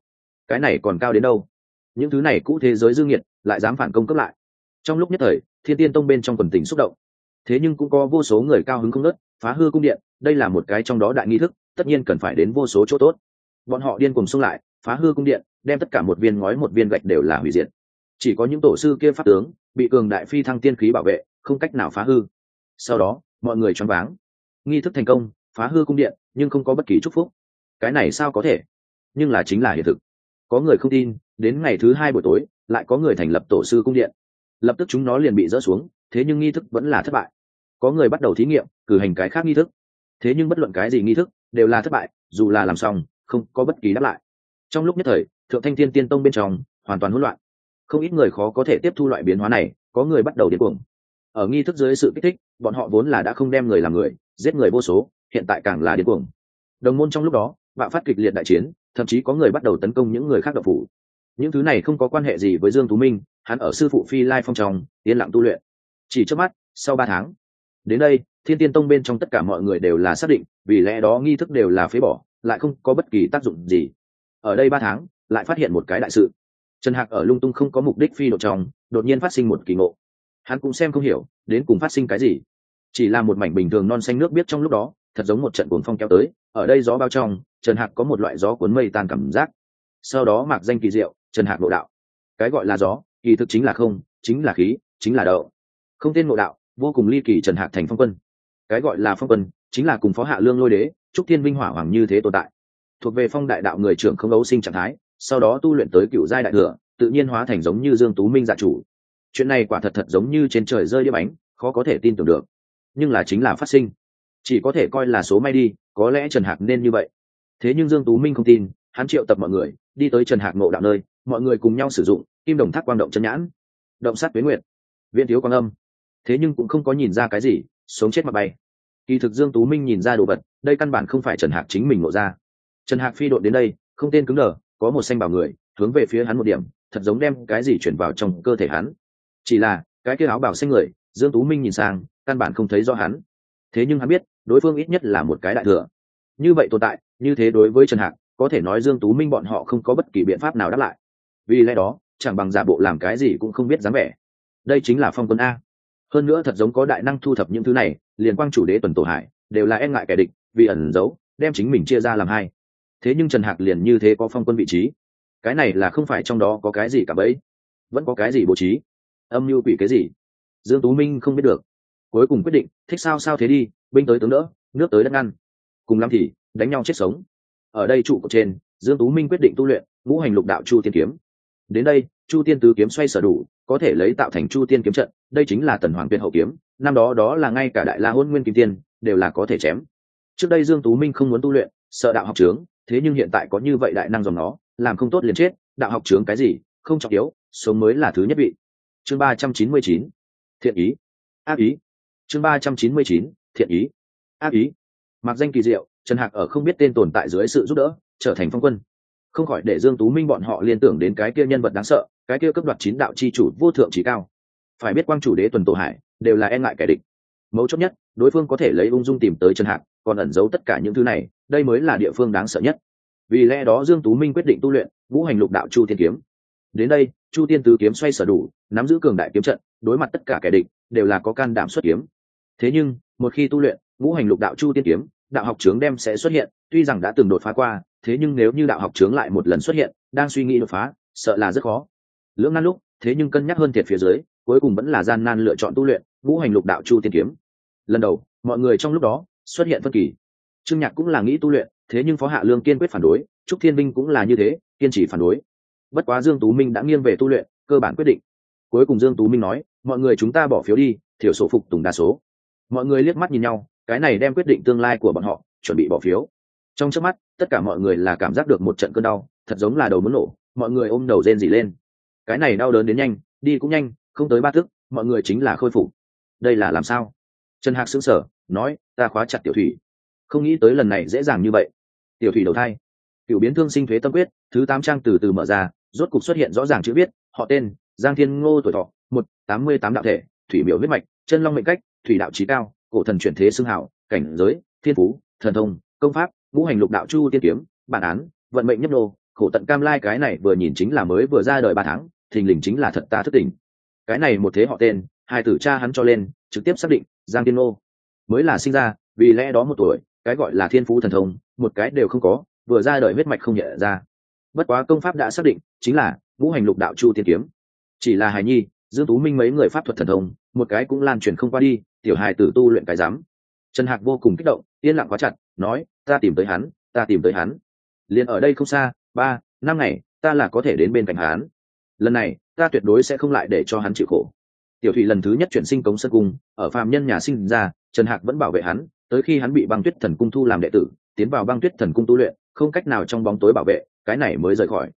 Cái này còn cao đến đâu? Những thứ này cũ thế giới dương nhiệt lại dám phản công cấp lại. Trong lúc nhất thời, thiên tiên tông bên trong quần tình xúc động. Thế nhưng cũng có vô số người cao hứng không nớt phá hư cung điện, đây là một cái trong đó đại nghi thức, tất nhiên cần phải đến vô số chỗ tốt. Bọn họ điên cùng xông lại, phá hư cung điện, đem tất cả một viên ngói một viên gạch đều là hủy diệt. Chỉ có những tổ sư kia pháp tướng, bị cường đại phi thăng tiên khí bảo vệ, không cách nào phá hư. Sau đó, mọi người choáng váng. Nghi thức thành công, phá hư cung điện, nhưng không có bất kỳ chúc phúc. Cái này sao có thể? Nhưng là chính là hiện thực. Có người không tin đến ngày thứ hai buổi tối, lại có người thành lập tổ sư cung điện. Lập tức chúng nó liền bị dỡ xuống, thế nhưng nghi thức vẫn là thất bại. Có người bắt đầu thí nghiệm, cử hành cái khác nghi thức. Thế nhưng bất luận cái gì nghi thức, đều là thất bại, dù là làm xong, không có bất kỳ đáp lại. Trong lúc nhất thời, thượng thanh thiên tiên tông bên trong, hoàn toàn hỗn loạn. Không ít người khó có thể tiếp thu loại biến hóa này, có người bắt đầu điên cuồng. Ở nghi thức dưới sự kích thích, bọn họ vốn là đã không đem người làm người, giết người vô số, hiện tại càng là điên cuồng. Đồng môn trong lúc đó, bạo phát kịch liệt đại chiến, thậm chí có người bắt đầu tấn công những người khác độc phủ những thứ này không có quan hệ gì với dương tú minh, hắn ở sư phụ phi lai phong trong, yên lặng tu luyện. Chỉ trước mắt, sau ba tháng, đến đây, thiên tiên tông bên trong tất cả mọi người đều là xác định, vì lẽ đó nghi thức đều là phế bỏ, lại không có bất kỳ tác dụng gì. Ở đây ba tháng, lại phát hiện một cái đại sự. Trần hạc ở lung tung không có mục đích phi độ trong, đột nhiên phát sinh một kỳ ngộ. Hắn cũng xem không hiểu, đến cùng phát sinh cái gì. Chỉ là một mảnh bình thường non xanh nước biết trong lúc đó, thật giống một trận cuồng phong kéo tới, ở đây gió bao trong, trần hạc có một loại gió cuốn mây tan cảm giác. Sau đó mặc danh kỳ diệu trần hạc nội đạo. Cái gọi là gió, kỳ thực chính là không, chính là khí, chính là đậu. Không tên nội đạo, vô cùng ly kỳ trần hạc thành phong quân. Cái gọi là phong quân, chính là cùng phó hạ lương lôi đế, trúc thiên vinh hỏa hoàng như thế tồn tại. Thuộc về phong đại đạo người trưởng không ấu sinh trạng thái, sau đó tu luyện tới cựu giai đại thừa, tự nhiên hóa thành giống như dương tú minh dạ chủ. Chuyện này quả thật thật giống như trên trời rơi đĩa bánh khó có thể tin tưởng được. Nhưng là chính là phát sinh. Chỉ có thể coi là số may đi, có lẽ trần hạc nên như vậy. Thế nhưng dương tú minh không tin, hắn triệu tập mọi người, đi tới trần hạc ngộ đạo nơi mọi người cùng nhau sử dụng kim đồng tháp quang động chân nhãn động sát tuyến nguyệt, viên thiếu quang âm. Thế nhưng cũng không có nhìn ra cái gì sống chết mà bay. Kỳ thực dương tú minh nhìn ra đồ vật đây căn bản không phải trần hạc chính mình ngộ ra. Trần hạc phi đội đến đây không tên cứng đờ có một xanh bảo người hướng về phía hắn một điểm thật giống đem cái gì chuyển vào trong cơ thể hắn. Chỉ là cái kia áo bảo xanh người dương tú minh nhìn sang căn bản không thấy do hắn. Thế nhưng hắn biết đối phương ít nhất là một cái đại thừa. Như vậy tồn tại như thế đối với trần hạc có thể nói dương tú minh bọn họ không có bất kỳ biện pháp nào đáp lại vì lẽ đó, chẳng bằng giả bộ làm cái gì cũng không biết dáng vẻ. Đây chính là phong quân a. Hơn nữa thật giống có đại năng thu thập những thứ này, liền quang chủ đế tuần tổ hải, đều là e ngại kẻ địch, vì ẩn giấu, đem chính mình chia ra làm hai. Thế nhưng trần hạc liền như thế có phong quân vị trí. Cái này là không phải trong đó có cái gì cả bấy. Vẫn có cái gì bố trí? Âm mưu quỷ cái gì? Dương tú minh không biết được. Cuối cùng quyết định, thích sao sao thế đi, binh tới tướng đỡ, nước tới đất ngăn. Cùng lắm thì, đánh nhau chết sống. Ở đây trụ cột trên, dương tú minh quyết định tu luyện, ngũ hành lục đạo chu tiên kiếm đến đây, chu tiên tứ kiếm xoay sở đủ, có thể lấy tạo thành chu tiên kiếm trận, đây chính là tần hoàng tuyên hậu kiếm, năm đó đó là ngay cả đại la hôn nguyên kim tiên đều là có thể chém. Trước đây dương tú minh không muốn tu luyện, sợ đạo học trướng thế nhưng hiện tại có như vậy đại năng dòng nó, làm không tốt liền chết, đạo học trướng cái gì, không trọng yếu, sống mới là thứ nhất vị. Chương ba trăm chín mươi chín, thiện ý. Ác ý. Chương ba trăm chín mươi chín, thiện ý. Ác ý. Mặc danh kỳ diệu, trần hạc ở không biết tên tồn tại dưới sự giúp đỡ, trở thành phong quân không khỏi để dương tú minh bọn họ liên tưởng đến cái kia nhân vật đáng sợ, cái kia cấp đoạt chín đạo chi chủ vô thượng trí cao. Phải biết quang chủ đế tuần tổ hải, đều là e ngại kẻ địch. Mấu chốt nhất, đối phương có thể lấy ung dung tìm tới chân hạc, còn ẩn giấu tất cả những thứ này, đây mới là địa phương đáng sợ nhất. Vì lẽ đó dương tú minh quyết định tu luyện vũ hành lục đạo chu tiên kiếm. Đến đây, chu tiên tứ kiếm xoay sở đủ, nắm giữ cường đại kiếm trận, đối mặt tất cả kẻ địch, đều là có can đảm xuất kiếm. Thế nhưng, một khi tu luyện, ngũ hành lục đạo chu tiên kiếm đạo học trướng đem sẽ xuất hiện, tuy rằng đã từng đột phá qua, thế nhưng nếu như đạo học trướng lại một lần xuất hiện, đang suy nghĩ đột phá, sợ là rất khó. Lưỡng nan lúc, thế nhưng cân nhắc hơn thiệt phía dưới, cuối cùng vẫn là gian nan lựa chọn tu luyện, ngũ hành lục đạo chu tiên kiếm. Lần đầu, mọi người trong lúc đó, xuất hiện phân kỳ. Trương nhạc cũng là nghĩ tu luyện, thế nhưng phó hạ lương kiên quyết phản đối, trúc thiên minh cũng là như thế, kiên trì phản đối. Bất quá dương tú minh đã nghiêng về tu luyện, cơ bản quyết định. Cuối cùng dương tú minh nói, mọi người chúng ta bỏ phiếu đi, thiểu số phục tùng đa số. Mọi người liếc mắt nhìn nhau cái này đem quyết định tương lai của bọn họ chuẩn bị bỏ phiếu. Trong trước mắt, tất cả mọi người là cảm giác được một trận cơn đau, thật giống là đầu muốn nổ, mọi người ôm đầu rên dỉ lên. Cái này đau đớn đến nhanh, đi cũng nhanh, không tới ba thức mọi người chính là khôi phục. Đây là làm sao? Trần hạc sững sờ, nói, ta khóa chặt tiểu thủy. Không nghĩ tới lần này dễ dàng như vậy. Tiểu thủy đầu thai. Cựu biến thương sinh thuế tâm quyết, thứ tám trang từ từ mở ra, rốt cục xuất hiện rõ ràng chữ viết, họ tên, giang thiên ngô tuổi thọ, một tám mươi tám đạo thể, thủy miểu huyết mạch, chân long mệnh cách, thủy đạo trí cao cổ thần chuyển thế xưng hảo, cảnh giới, thiên phú, thần thông, công pháp, ngũ hành lục đạo chu tiên kiếm, bản án, vận mệnh nhấp nô, khổ tận cam lai cái này vừa nhìn chính là mới vừa ra đời ba tháng, thình lình chính là thật ta thất tình. Cái này một thế họ tên, hai tử cha hắn cho lên, trực tiếp xác định, giang tiên ngô. Mới là sinh ra, vì lẽ đó một tuổi, cái gọi là thiên phú thần thông, một cái đều không có, vừa ra đời huyết mạch không nhận ra. Bất quá công pháp đã xác định, chính là ngũ hành lục đạo chu tiên kiếm. Chỉ là hài nhi, dương tú minh mấy người pháp thuật thần thông, một cái cũng lan truyền không qua đi tiểu hài tử tu luyện cái rắm. Trần hạc vô cùng kích động, yên lặng quá chặt, nói, ta tìm tới hắn, ta tìm tới hắn. Liền ở đây không xa, ba, năm ngày, ta là có thể đến bên cạnh hắn. Lần này, ta tuyệt đối sẽ không lại để cho hắn chịu khổ. Tiểu thủy lần thứ nhất chuyển sinh cống sân cung, ở phàm nhân nhà sinh ra, trần hạc vẫn bảo vệ hắn, tới khi hắn bị băng tuyết thần cung thu làm đệ tử, tiến vào băng tuyết thần cung tu luyện, không cách nào trong bóng tối bảo vệ, cái này mới rời khỏi.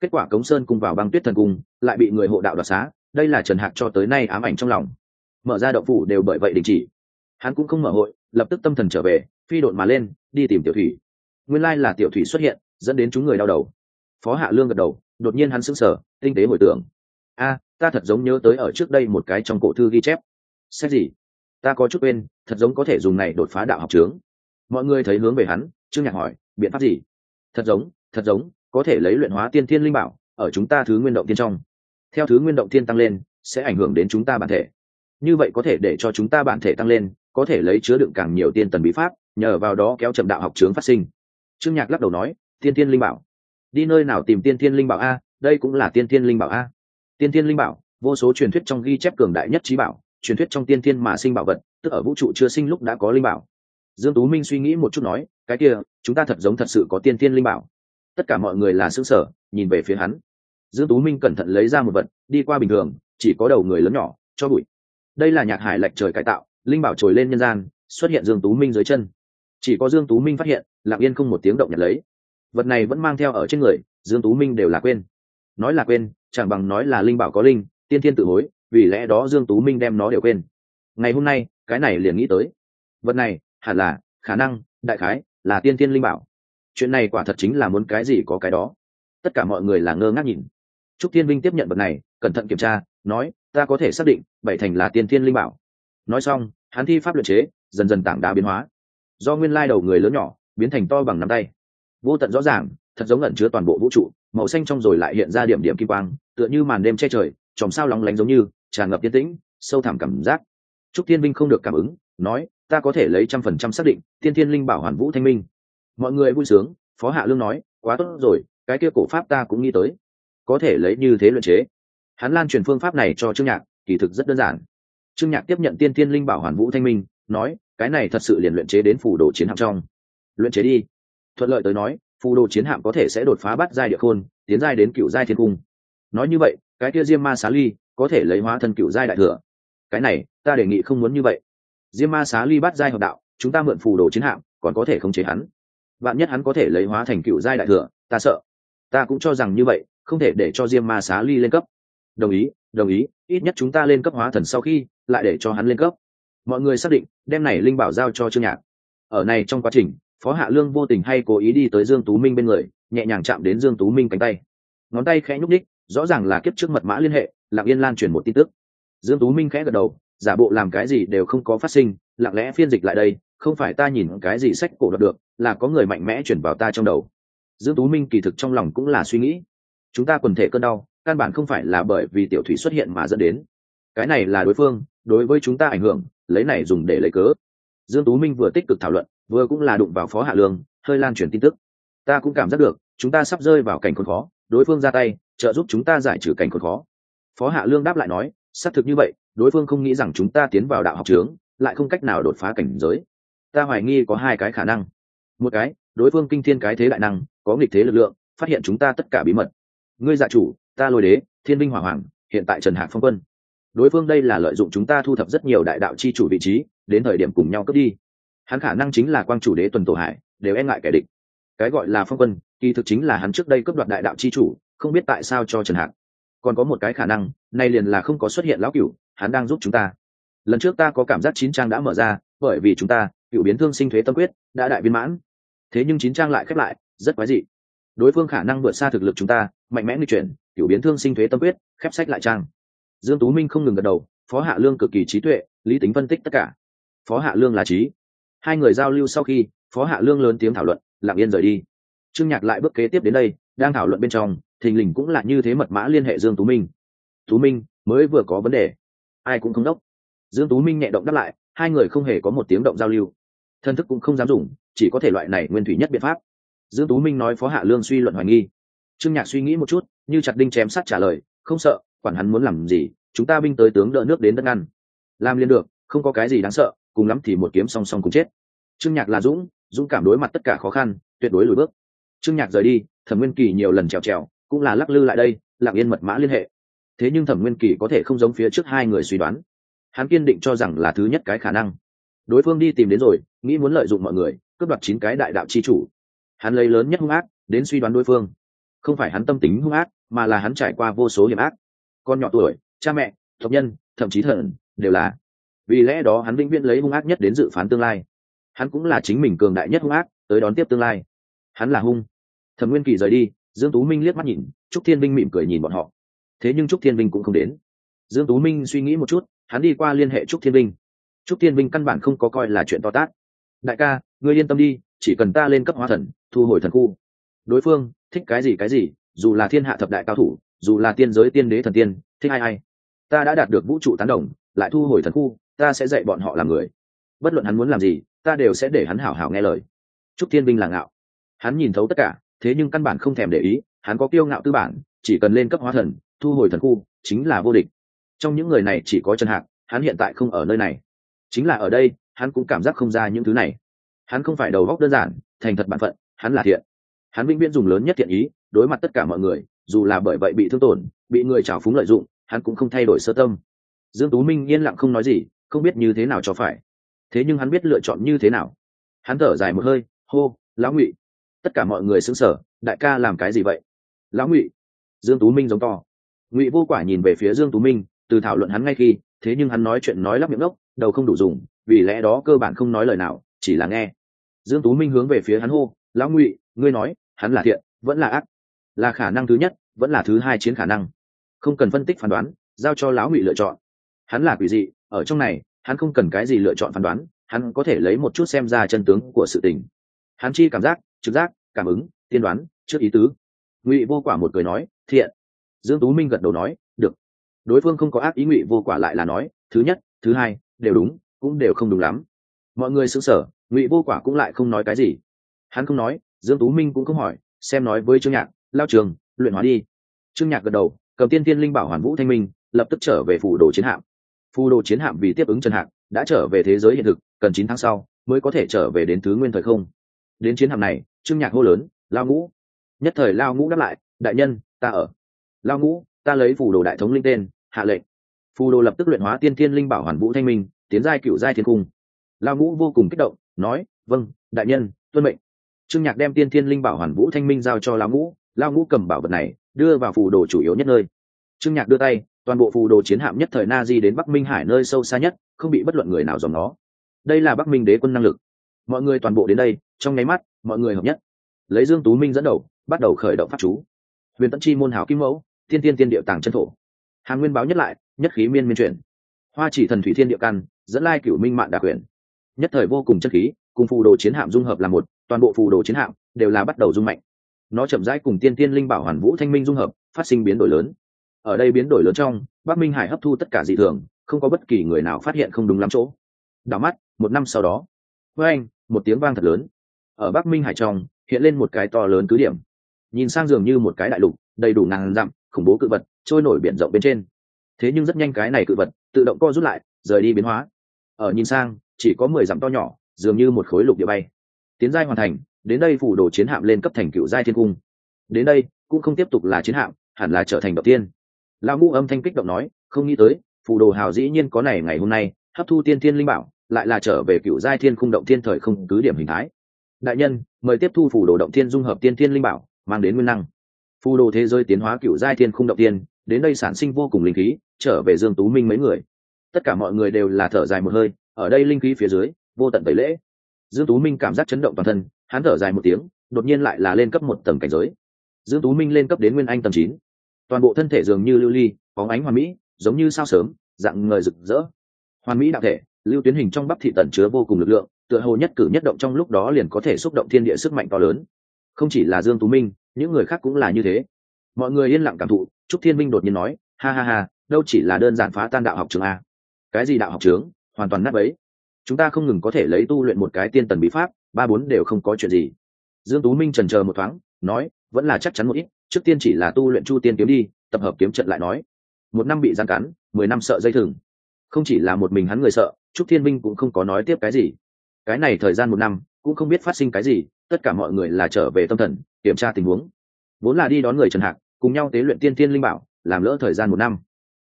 Kết quả cống sơn cung vào băng tuyết thần cung, lại bị người hộ đạo đoạt xá, đây là trần hạc cho tới nay ám ảnh trong lòng mở ra động phủ đều bởi vậy đình chỉ. Hắn cũng không mở hội, lập tức tâm thần trở về, phi độn mà lên, đi tìm tiểu thủy. Nguyên lai là tiểu thủy xuất hiện, dẫn đến chúng người đau đầu. Phó hạ lương gật đầu, đột nhiên hắn sững sờ, tinh tế hồi tưởng. A, ta thật giống nhớ tới ở trước đây một cái trong cổ thư ghi chép. Xét gì? Ta có chút quên, thật giống có thể dùng này đột phá đạo học trướng mọi người thấy hướng về hắn, trương nhạc hỏi, biện pháp gì? Thật giống thật giống, có thể lấy luyện hóa tiên thiên linh bảo, ở chúng ta thứ nguyên động tiên trong. Theo thứ nguyên động tiên tăng lên, sẽ ảnh hưởng đến chúng ta bản thể như vậy có thể để cho chúng ta bản thể tăng lên, có thể lấy chứa đựng càng nhiều tiên tần bí pháp, nhờ vào đó kéo chậm đạo học trướng phát sinh. Trương nhạc lắc đầu nói, tiên tiên linh bảo. Đi nơi nào tìm tiên tiên linh bảo a? Đây cũng là tiên tiên linh bảo a. Tiên tiên linh bảo, vô số truyền thuyết trong ghi chép cường đại nhất trí bảo, truyền thuyết trong tiên tiên mà sinh bảo vật, tức ở vũ trụ chưa sinh lúc đã có linh bảo. Dương tú minh suy nghĩ một chút nói, cái kia, chúng ta thật giống thật sự có tiên tiên linh bảo. Tất cả mọi người là xương sở nhìn về phía hắn. Dương tú minh cẩn thận lấy ra một vật, đi qua bình thường, chỉ có đầu người lớn nhỏ, cho bụi đây là nhạc hải lệch trời cải tạo, linh bảo trồi lên nhân gian, xuất hiện dương tú minh dưới chân. Chỉ có dương tú minh phát hiện, lặng yên không một tiếng động nhận lấy. Vật này vẫn mang theo ở trên người, dương tú minh đều là quên. Nói là quên, chẳng bằng nói là linh bảo có linh, tiên thiên tự hối, vì lẽ đó dương tú minh đem nó đều quên. Ngày hôm nay, cái này liền nghĩ tới. Vật này, hẳn là, khả năng, đại khái, là tiên thiên linh bảo. Chuyện này quả thật chính là muốn cái gì có cái đó. Tất cả mọi người là ngơ ngác nhìn. Trúc thiên vinh tiếp nhận vật này, cẩn thận kiểm tra nói, ta có thể xác định, bảy thành là tiên thiên linh bảo. Nói xong, hắn thi pháp luật chế, dần dần tảng đá biến hóa. Do nguyên lai đầu người lớn nhỏ, biến thành to bằng nắm tay. Vô tận rõ ràng, thật giống ẩn chứa toàn bộ vũ trụ, màu xanh trong rồi lại hiện ra điểm điểm kim quang, tựa như màn đêm che trời, chòm sao lóng lánh giống như, tràn ngập tiên tĩnh, sâu thẳm cảm giác. Trúc thiên minh không được cảm ứng, nói, ta có thể lấy trăm phần trăm xác định, tiên thiên linh bảo hoàn vũ thanh minh. Mọi người vui sướng, phó hạ lương nói, quá tốt rồi, cái kia cổ pháp ta cũng nghĩ tới. Có thể lấy như thế luận chế hắn lan truyền phương pháp này cho trương nhạc, kỳ thực rất đơn giản. Trương nhạc tiếp nhận tiên thiên linh bảo hoàn vũ thanh minh, nói, cái này thật sự liền luyện chế đến phủ đồ chiến hạm trong. Luyện chế đi. Thuận lợi tới nói, phù đồ chiến hạm có thể sẽ đột phá bắt giai địa khôn, tiến giai đến cựu giai thiên cung. Nói như vậy, cái kia diêm ma xá ly có thể lấy hóa thân cựu giai đại thừa. Cái này, ta đề nghị không muốn như vậy. Diêm ma xá ly bắt giai hợp đạo, chúng ta mượn phù đồ chiến hạm, còn có thể khống chế hắn. Bạn nhất hắn có thể lấy hóa thành cựu giai đại thừa, ta sợ. Ta cũng cho rằng như vậy, không thể để cho diêm ma xá ly lên cấp đồng ý đồng ý, ít nhất chúng ta lên cấp hóa thần sau khi lại để cho hắn lên cấp. Mọi người xác định, đem này linh bảo giao cho trương nhạc. Ở này trong quá trình, phó hạ lương vô tình hay cố ý đi tới dương tú minh bên người, nhẹ nhàng chạm đến dương tú minh cánh tay. Ngón tay khẽ nhúc đích rõ ràng là kiếp trước mật mã liên hệ, lặng yên lan truyền một tin tức. Dương tú minh khẽ gật đầu, giả bộ làm cái gì đều không có phát sinh, lặng lẽ phiên dịch lại đây, không phải ta nhìn cái gì sách cổ đọc được, là có người mạnh mẽ chuyển vào ta trong đầu. Dương tú minh kỳ thực trong lòng cũng là suy nghĩ. Chúng ta quần thể cơn đau căn bản không phải là bởi vì tiểu thủy xuất hiện mà dẫn đến. Cái này là đối phương, đối với chúng ta ảnh hưởng, lấy này dùng để lấy cớ. Dương tú minh vừa tích cực thảo luận, vừa cũng là đụng vào phó hạ lương, hơi lan truyền tin tức. Ta cũng cảm giác được, chúng ta sắp rơi vào cảnh khốn khó, đối phương ra tay, trợ giúp chúng ta giải trừ cảnh khốn khó. Phó hạ lương đáp lại nói, xác thực như vậy, đối phương không nghĩ rằng chúng ta tiến vào đạo học trướng, lại không cách nào đột phá cảnh giới. Ta hoài nghi có hai cái khả năng. Một cái, đối phương kinh thiên cái thế đại năng, có nghịch thế lực lượng, phát hiện chúng ta tất cả bí mật. Ngươi dạ chủ ta lôi đế, thiên binh hỏa hoàng, hiện tại trần hạc phong quân. Đối phương đây là lợi dụng chúng ta thu thập rất nhiều đại đạo chi chủ vị trí, đến thời điểm cùng nhau cướp đi. Hắn khả năng chính là quang chủ đế tuần tổ hải, đều e ngại kẻ địch. Cái gọi là phong quân, kỳ thực chính là hắn trước đây cướp đoạt đại đạo chi chủ, không biết tại sao cho trần hạc. Còn có một cái khả năng, nay liền là không có xuất hiện lão cửu, hắn đang giúp chúng ta. Lần trước ta có cảm giác chín trang đã mở ra, bởi vì chúng ta, cựu biến thương sinh thuế tâm quyết, đã đại viên mãn. Thế nhưng chín trang lại khép lại, rất quái dị. Đối phương khả năng vượt xa thực lực chúng ta, mạnh mẽ nguy chuyển tiểu biến thương sinh thuế tâm quyết, khép sách lại trang. Dương tú minh không ngừng gật đầu, phó hạ lương cực kỳ trí tuệ, lý tính phân tích tất cả. Phó hạ lương là trí. Hai người giao lưu sau khi, phó hạ lương lớn tiếng thảo luận, lặng yên rời đi. Trương nhạc lại bước kế tiếp đến đây, đang thảo luận bên trong, thình lình cũng là như thế mật mã liên hệ dương tú minh. Tú minh, mới vừa có vấn đề. Ai cũng không đốc. Dương tú minh nhẹ động đáp lại, hai người không hề có một tiếng động giao lưu. Thân thức cũng không dám dùng, chỉ có thể loại này nguyên thủy nhất biện pháp. Dương tú minh nói phó hạ lương suy luận hoài nghi trương nhạc suy nghĩ một chút, như chặt đinh chém sát trả lời, không sợ, quản hắn muốn làm gì, chúng ta binh tới tướng đỡ nước đến đất ngăn. Làm liên được, không có cái gì đáng sợ, cùng lắm thì một kiếm song song cùng chết. Trương nhạc là dũng dũng cảm đối mặt tất cả khó khăn, tuyệt đối lùi bước. Trương nhạc rời đi, thẩm nguyên kỳ nhiều lần trèo trèo cũng là lắc lư lại đây, lặng yên mật mã liên hệ. Thế nhưng thẩm nguyên kỳ có thể không giống phía trước hai người suy đoán. Hắn kiên định cho rằng là thứ nhất cái khả năng. Đối phương đi tìm đến rồi, nghĩ muốn lợi dụng mọi người, cướp đoạt chín cái đại đạo chi chủ. Hắn lấy lớn nhất hung ác, đến suy đoán đối phương không phải hắn tâm tính hung ác, mà là hắn trải qua vô số hiểm ác. Con nhỏ tuổi, cha mẹ, tộc nhân, thậm chí thần, đều là. Vì lẽ đó hắn vĩnh viễn lấy hung ác nhất đến dự phán tương lai. Hắn cũng là chính mình cường đại nhất hung ác, tới đón tiếp tương lai. Hắn là hung. Thẩm nguyên kỳ rời đi, dương tú minh liếc mắt nhìn, trúc thiên vinh mỉm cười nhìn bọn họ. Thế nhưng trúc thiên vinh cũng không đến. Dương tú minh suy nghĩ một chút, hắn đi qua liên hệ trúc thiên vinh. Trúc thiên vinh căn bản không có coi là chuyện to tát. Đại ca, ngươi yên tâm đi, chỉ cần ta lên cấp hóa thần, thu hồi thần khu đối phương thích cái gì cái gì, dù là thiên hạ thập đại cao thủ, dù là tiên giới tiên đế thần tiên, thích ai ai. Ta đã đạt được vũ trụ tán đồng, lại thu hồi thần khu, ta sẽ dạy bọn họ làm người. Bất luận hắn muốn làm gì, ta đều sẽ để hắn hảo hảo nghe lời. Trúc thiên Binh là ngạo. Hắn nhìn thấu tất cả, thế nhưng căn bản không thèm để ý, hắn có kiêu ngạo tư bản, chỉ cần lên cấp hóa thần, thu hồi thần khu, chính là vô địch. Trong những người này chỉ có chân hạc, hắn hiện tại không ở nơi này. Chính là ở đây, hắn cũng cảm giác không ra những thứ này. Hắn không phải đầu góc đơn giản, thành thật bản phận, hắn là thiện hắn vĩnh viễn dùng lớn nhất thiện ý, đối mặt tất cả mọi người, dù là bởi vậy bị thương tổn, bị người trào phúng lợi dụng, hắn cũng không thay đổi sơ tâm. Dương tú minh yên lặng không nói gì, không biết như thế nào cho phải. Thế nhưng hắn biết lựa chọn như thế nào. Hắn thở dài một hơi, hô, lão ngụy! Tất cả mọi người xứng sở đại ca làm cái gì vậy? Lão ngụy! Dương tú minh giống to. Ngụy vô quả nhìn về phía dương tú minh, từ thảo luận hắn ngay khi, thế nhưng hắn nói chuyện nói lắp miệng ốc đầu không đủ dùng, vì lẽ đó cơ bản không nói lời nào, chỉ là nghe. Dương tú minh hướng về phía hắn hô, lão ngụy, ngươi nói hắn là thiện, vẫn là ác. Là khả năng thứ nhất, vẫn là thứ hai chiến khả năng. Không cần phân tích phán đoán, giao cho lão ngụy lựa chọn. Hắn là quỷ dị, ở trong này, hắn không cần cái gì lựa chọn phán đoán, hắn có thể lấy một chút xem ra chân tướng của sự tình. Hắn chi cảm giác, trực giác, cảm ứng, tiên đoán, trước ý tứ. Ngụy vô quả một cười nói, thiện. Dương tú minh gật đầu nói, được. Đối phương không có ác ý ngụy vô quả lại là nói, thứ nhất, thứ hai, đều đúng, cũng đều không đúng lắm. Mọi người sững sở ngụy vô quả cũng lại không nói cái gì. Hắn không nói dương tú minh cũng không hỏi, xem nói với trương nhạc, lao trường, luyện hóa đi. Trương nhạc gật đầu, cầm tiên tiên linh bảo hoàn vũ thanh minh, lập tức trở về phủ đồ chiến hạm. Phù đồ chiến hạm vì tiếp ứng trần hạc, đã trở về thế giới hiện thực, cần chín tháng sau mới có thể trở về đến thứ nguyên thời không. Đến chiến hạm này, trương nhạc hô lớn, lao ngũ. Nhất thời lao ngũ đáp lại, đại nhân, ta ở. Lao ngũ, ta lấy phù đồ đại thống linh tên, hạ lệnh. Phù đồ lập tức luyện hóa tiên thiên linh bảo hoàn vũ thanh minh, tiến giai cựu giai thiên cung. Lao ngũ vô cùng kích động, nói vâng đại nhân, tuân mệnh trương nhạc đem tiên thiên linh bảo hoàn vũ thanh minh giao cho lão ngũ lao ngũ cầm bảo vật này, đưa vào phù đồ chủ yếu nhất nơi. Trương nhạc đưa tay, toàn bộ phù đồ chiến hạm nhất thời na di đến bắc minh hải nơi sâu xa nhất, không bị bất luận người nào dòng nó đây là bắc minh đế quân năng lực. Mọi người toàn bộ đến đây, trong nháy mắt, mọi người hợp nhất. Lấy dương tú minh dẫn đầu, bắt đầu khởi động pháp chú. Huyền tận chi môn hảo kim mẫu tiên tiên tiên điệu tàng chân thổ. Hàn nguyên báo nhất lại, nhất khí miên miên chuyển. Hoa chỉ thần thủy thiên địa căn, dẫn lai cửu minh mạng đà quyền. Nhất thời vô cùng chân khí, cùng phù đồ chiến hạm dung hợp là một toàn bộ phù đồ chiến hạm đều là bắt đầu rung mạnh. Nó chậm rãi cùng tiên tiên linh bảo hoàn vũ thanh minh dung hợp, phát sinh biến đổi lớn. Ở đây biến đổi lớn trong, bắc minh hải hấp thu tất cả dị thường, không có bất kỳ người nào phát hiện không đúng lắm chỗ. Đảo mắt, một năm sau đó, với anh, một tiếng vang thật lớn. Ở bắc minh hải trong, hiện lên một cái to lớn cứ điểm. Nhìn sang dường như một cái đại lục, đầy đủ ngàn dặm, khủng bố cự vật, trôi nổi biển rộng bên trên. Thế nhưng rất nhanh cái này cự vật, tự động co rút lại, rời đi biến hóa. Ở nhìn sang, chỉ có mười dặm to nhỏ, dường như một khối lục địa bay tiến giai hoàn thành, đến đây phủ đồ chiến hạm lên cấp thành cựu giai thiên cung. Đến đây, cũng không tiếp tục là chiến hạm, hẳn là trở thành đầu tiên. Lão ngũ âm thanh kích động nói, không nghĩ tới phù đồ hào dĩ nhiên có này ngày hôm nay, hấp thu tiên thiên linh bảo, lại là trở về cựu giai thiên khung động thiên thời không cứ điểm hình thái. Đại nhân, mời tiếp thu phù đồ động thiên dung hợp tiên thiên linh bảo, mang đến nguyên năng. Phù đồ thế giới tiến hóa cựu giai thiên khung động thiên đến đây sản sinh vô cùng linh khí, trở về dương tú minh mấy người. Tất cả mọi người đều là thở dài một hơi, ở đây linh khí phía dưới, vô tận tẩy lễ dương tú minh cảm giác chấn động toàn thân, hắn thở dài một tiếng, đột nhiên lại là lên cấp một tầng cảnh giới. Dương tú minh lên cấp đến nguyên anh tầng chín. Toàn bộ thân thể dường như lưu ly, bóng ánh hoàn mỹ, giống như sao sớm, dạng người rực rỡ. Hoàn mỹ đạo thể, lưu tuyến hình trong bắp thị tận chứa vô cùng lực lượng, tựa hồ nhất cử nhất động trong lúc đó liền có thể xúc động thiên địa sức mạnh to lớn. Không chỉ là dương tú minh, những người khác cũng là như thế. Mọi người yên lặng cảm thụ, trúc thiên minh đột nhiên nói, ha ha ha, đâu chỉ là đơn giản phá tan đạo học trường a. Cái gì đạo học trường? Hoàn toàn nát ấy chúng ta không ngừng có thể lấy tu luyện một cái tiên tần bí pháp, ba bốn đều không có chuyện gì. Dương tú minh trần chờ một thoáng, nói, vẫn là chắc chắn một ít, trước tiên chỉ là tu luyện chu tiên kiếm đi, tập hợp kiếm trận lại nói. Một năm bị gian cắn, mười năm sợ dây thừng. Không chỉ là một mình hắn người sợ, trúc thiên minh cũng không có nói tiếp cái gì. Cái này thời gian một năm, cũng không biết phát sinh cái gì, tất cả mọi người là trở về tâm thần, kiểm tra tình huống. Vốn là đi đón người trần hạc, cùng nhau tế luyện tiên tiên linh bảo, làm lỡ thời gian một năm.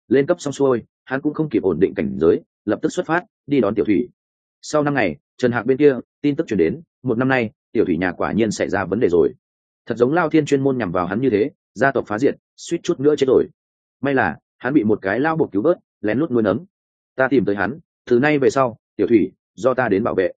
Lên cấp xong xuôi, hắn cũng không kịp ổn định cảnh giới, lập tức xuất phát, đi đón tiểu thủy sau năm ngày trần hạc bên kia tin tức chuyển đến một năm nay tiểu thủy nhà quả nhiên xảy ra vấn đề rồi. Thật giống lao thiên chuyên môn nhằm vào hắn như thế gia tộc phá diệt suýt chút nữa chết rồi. May là hắn bị một cái lao bột cứu vớt, lén lút nuôi nấng. Ta tìm tới hắn từ nay về sau tiểu thủy do ta đến bảo vệ.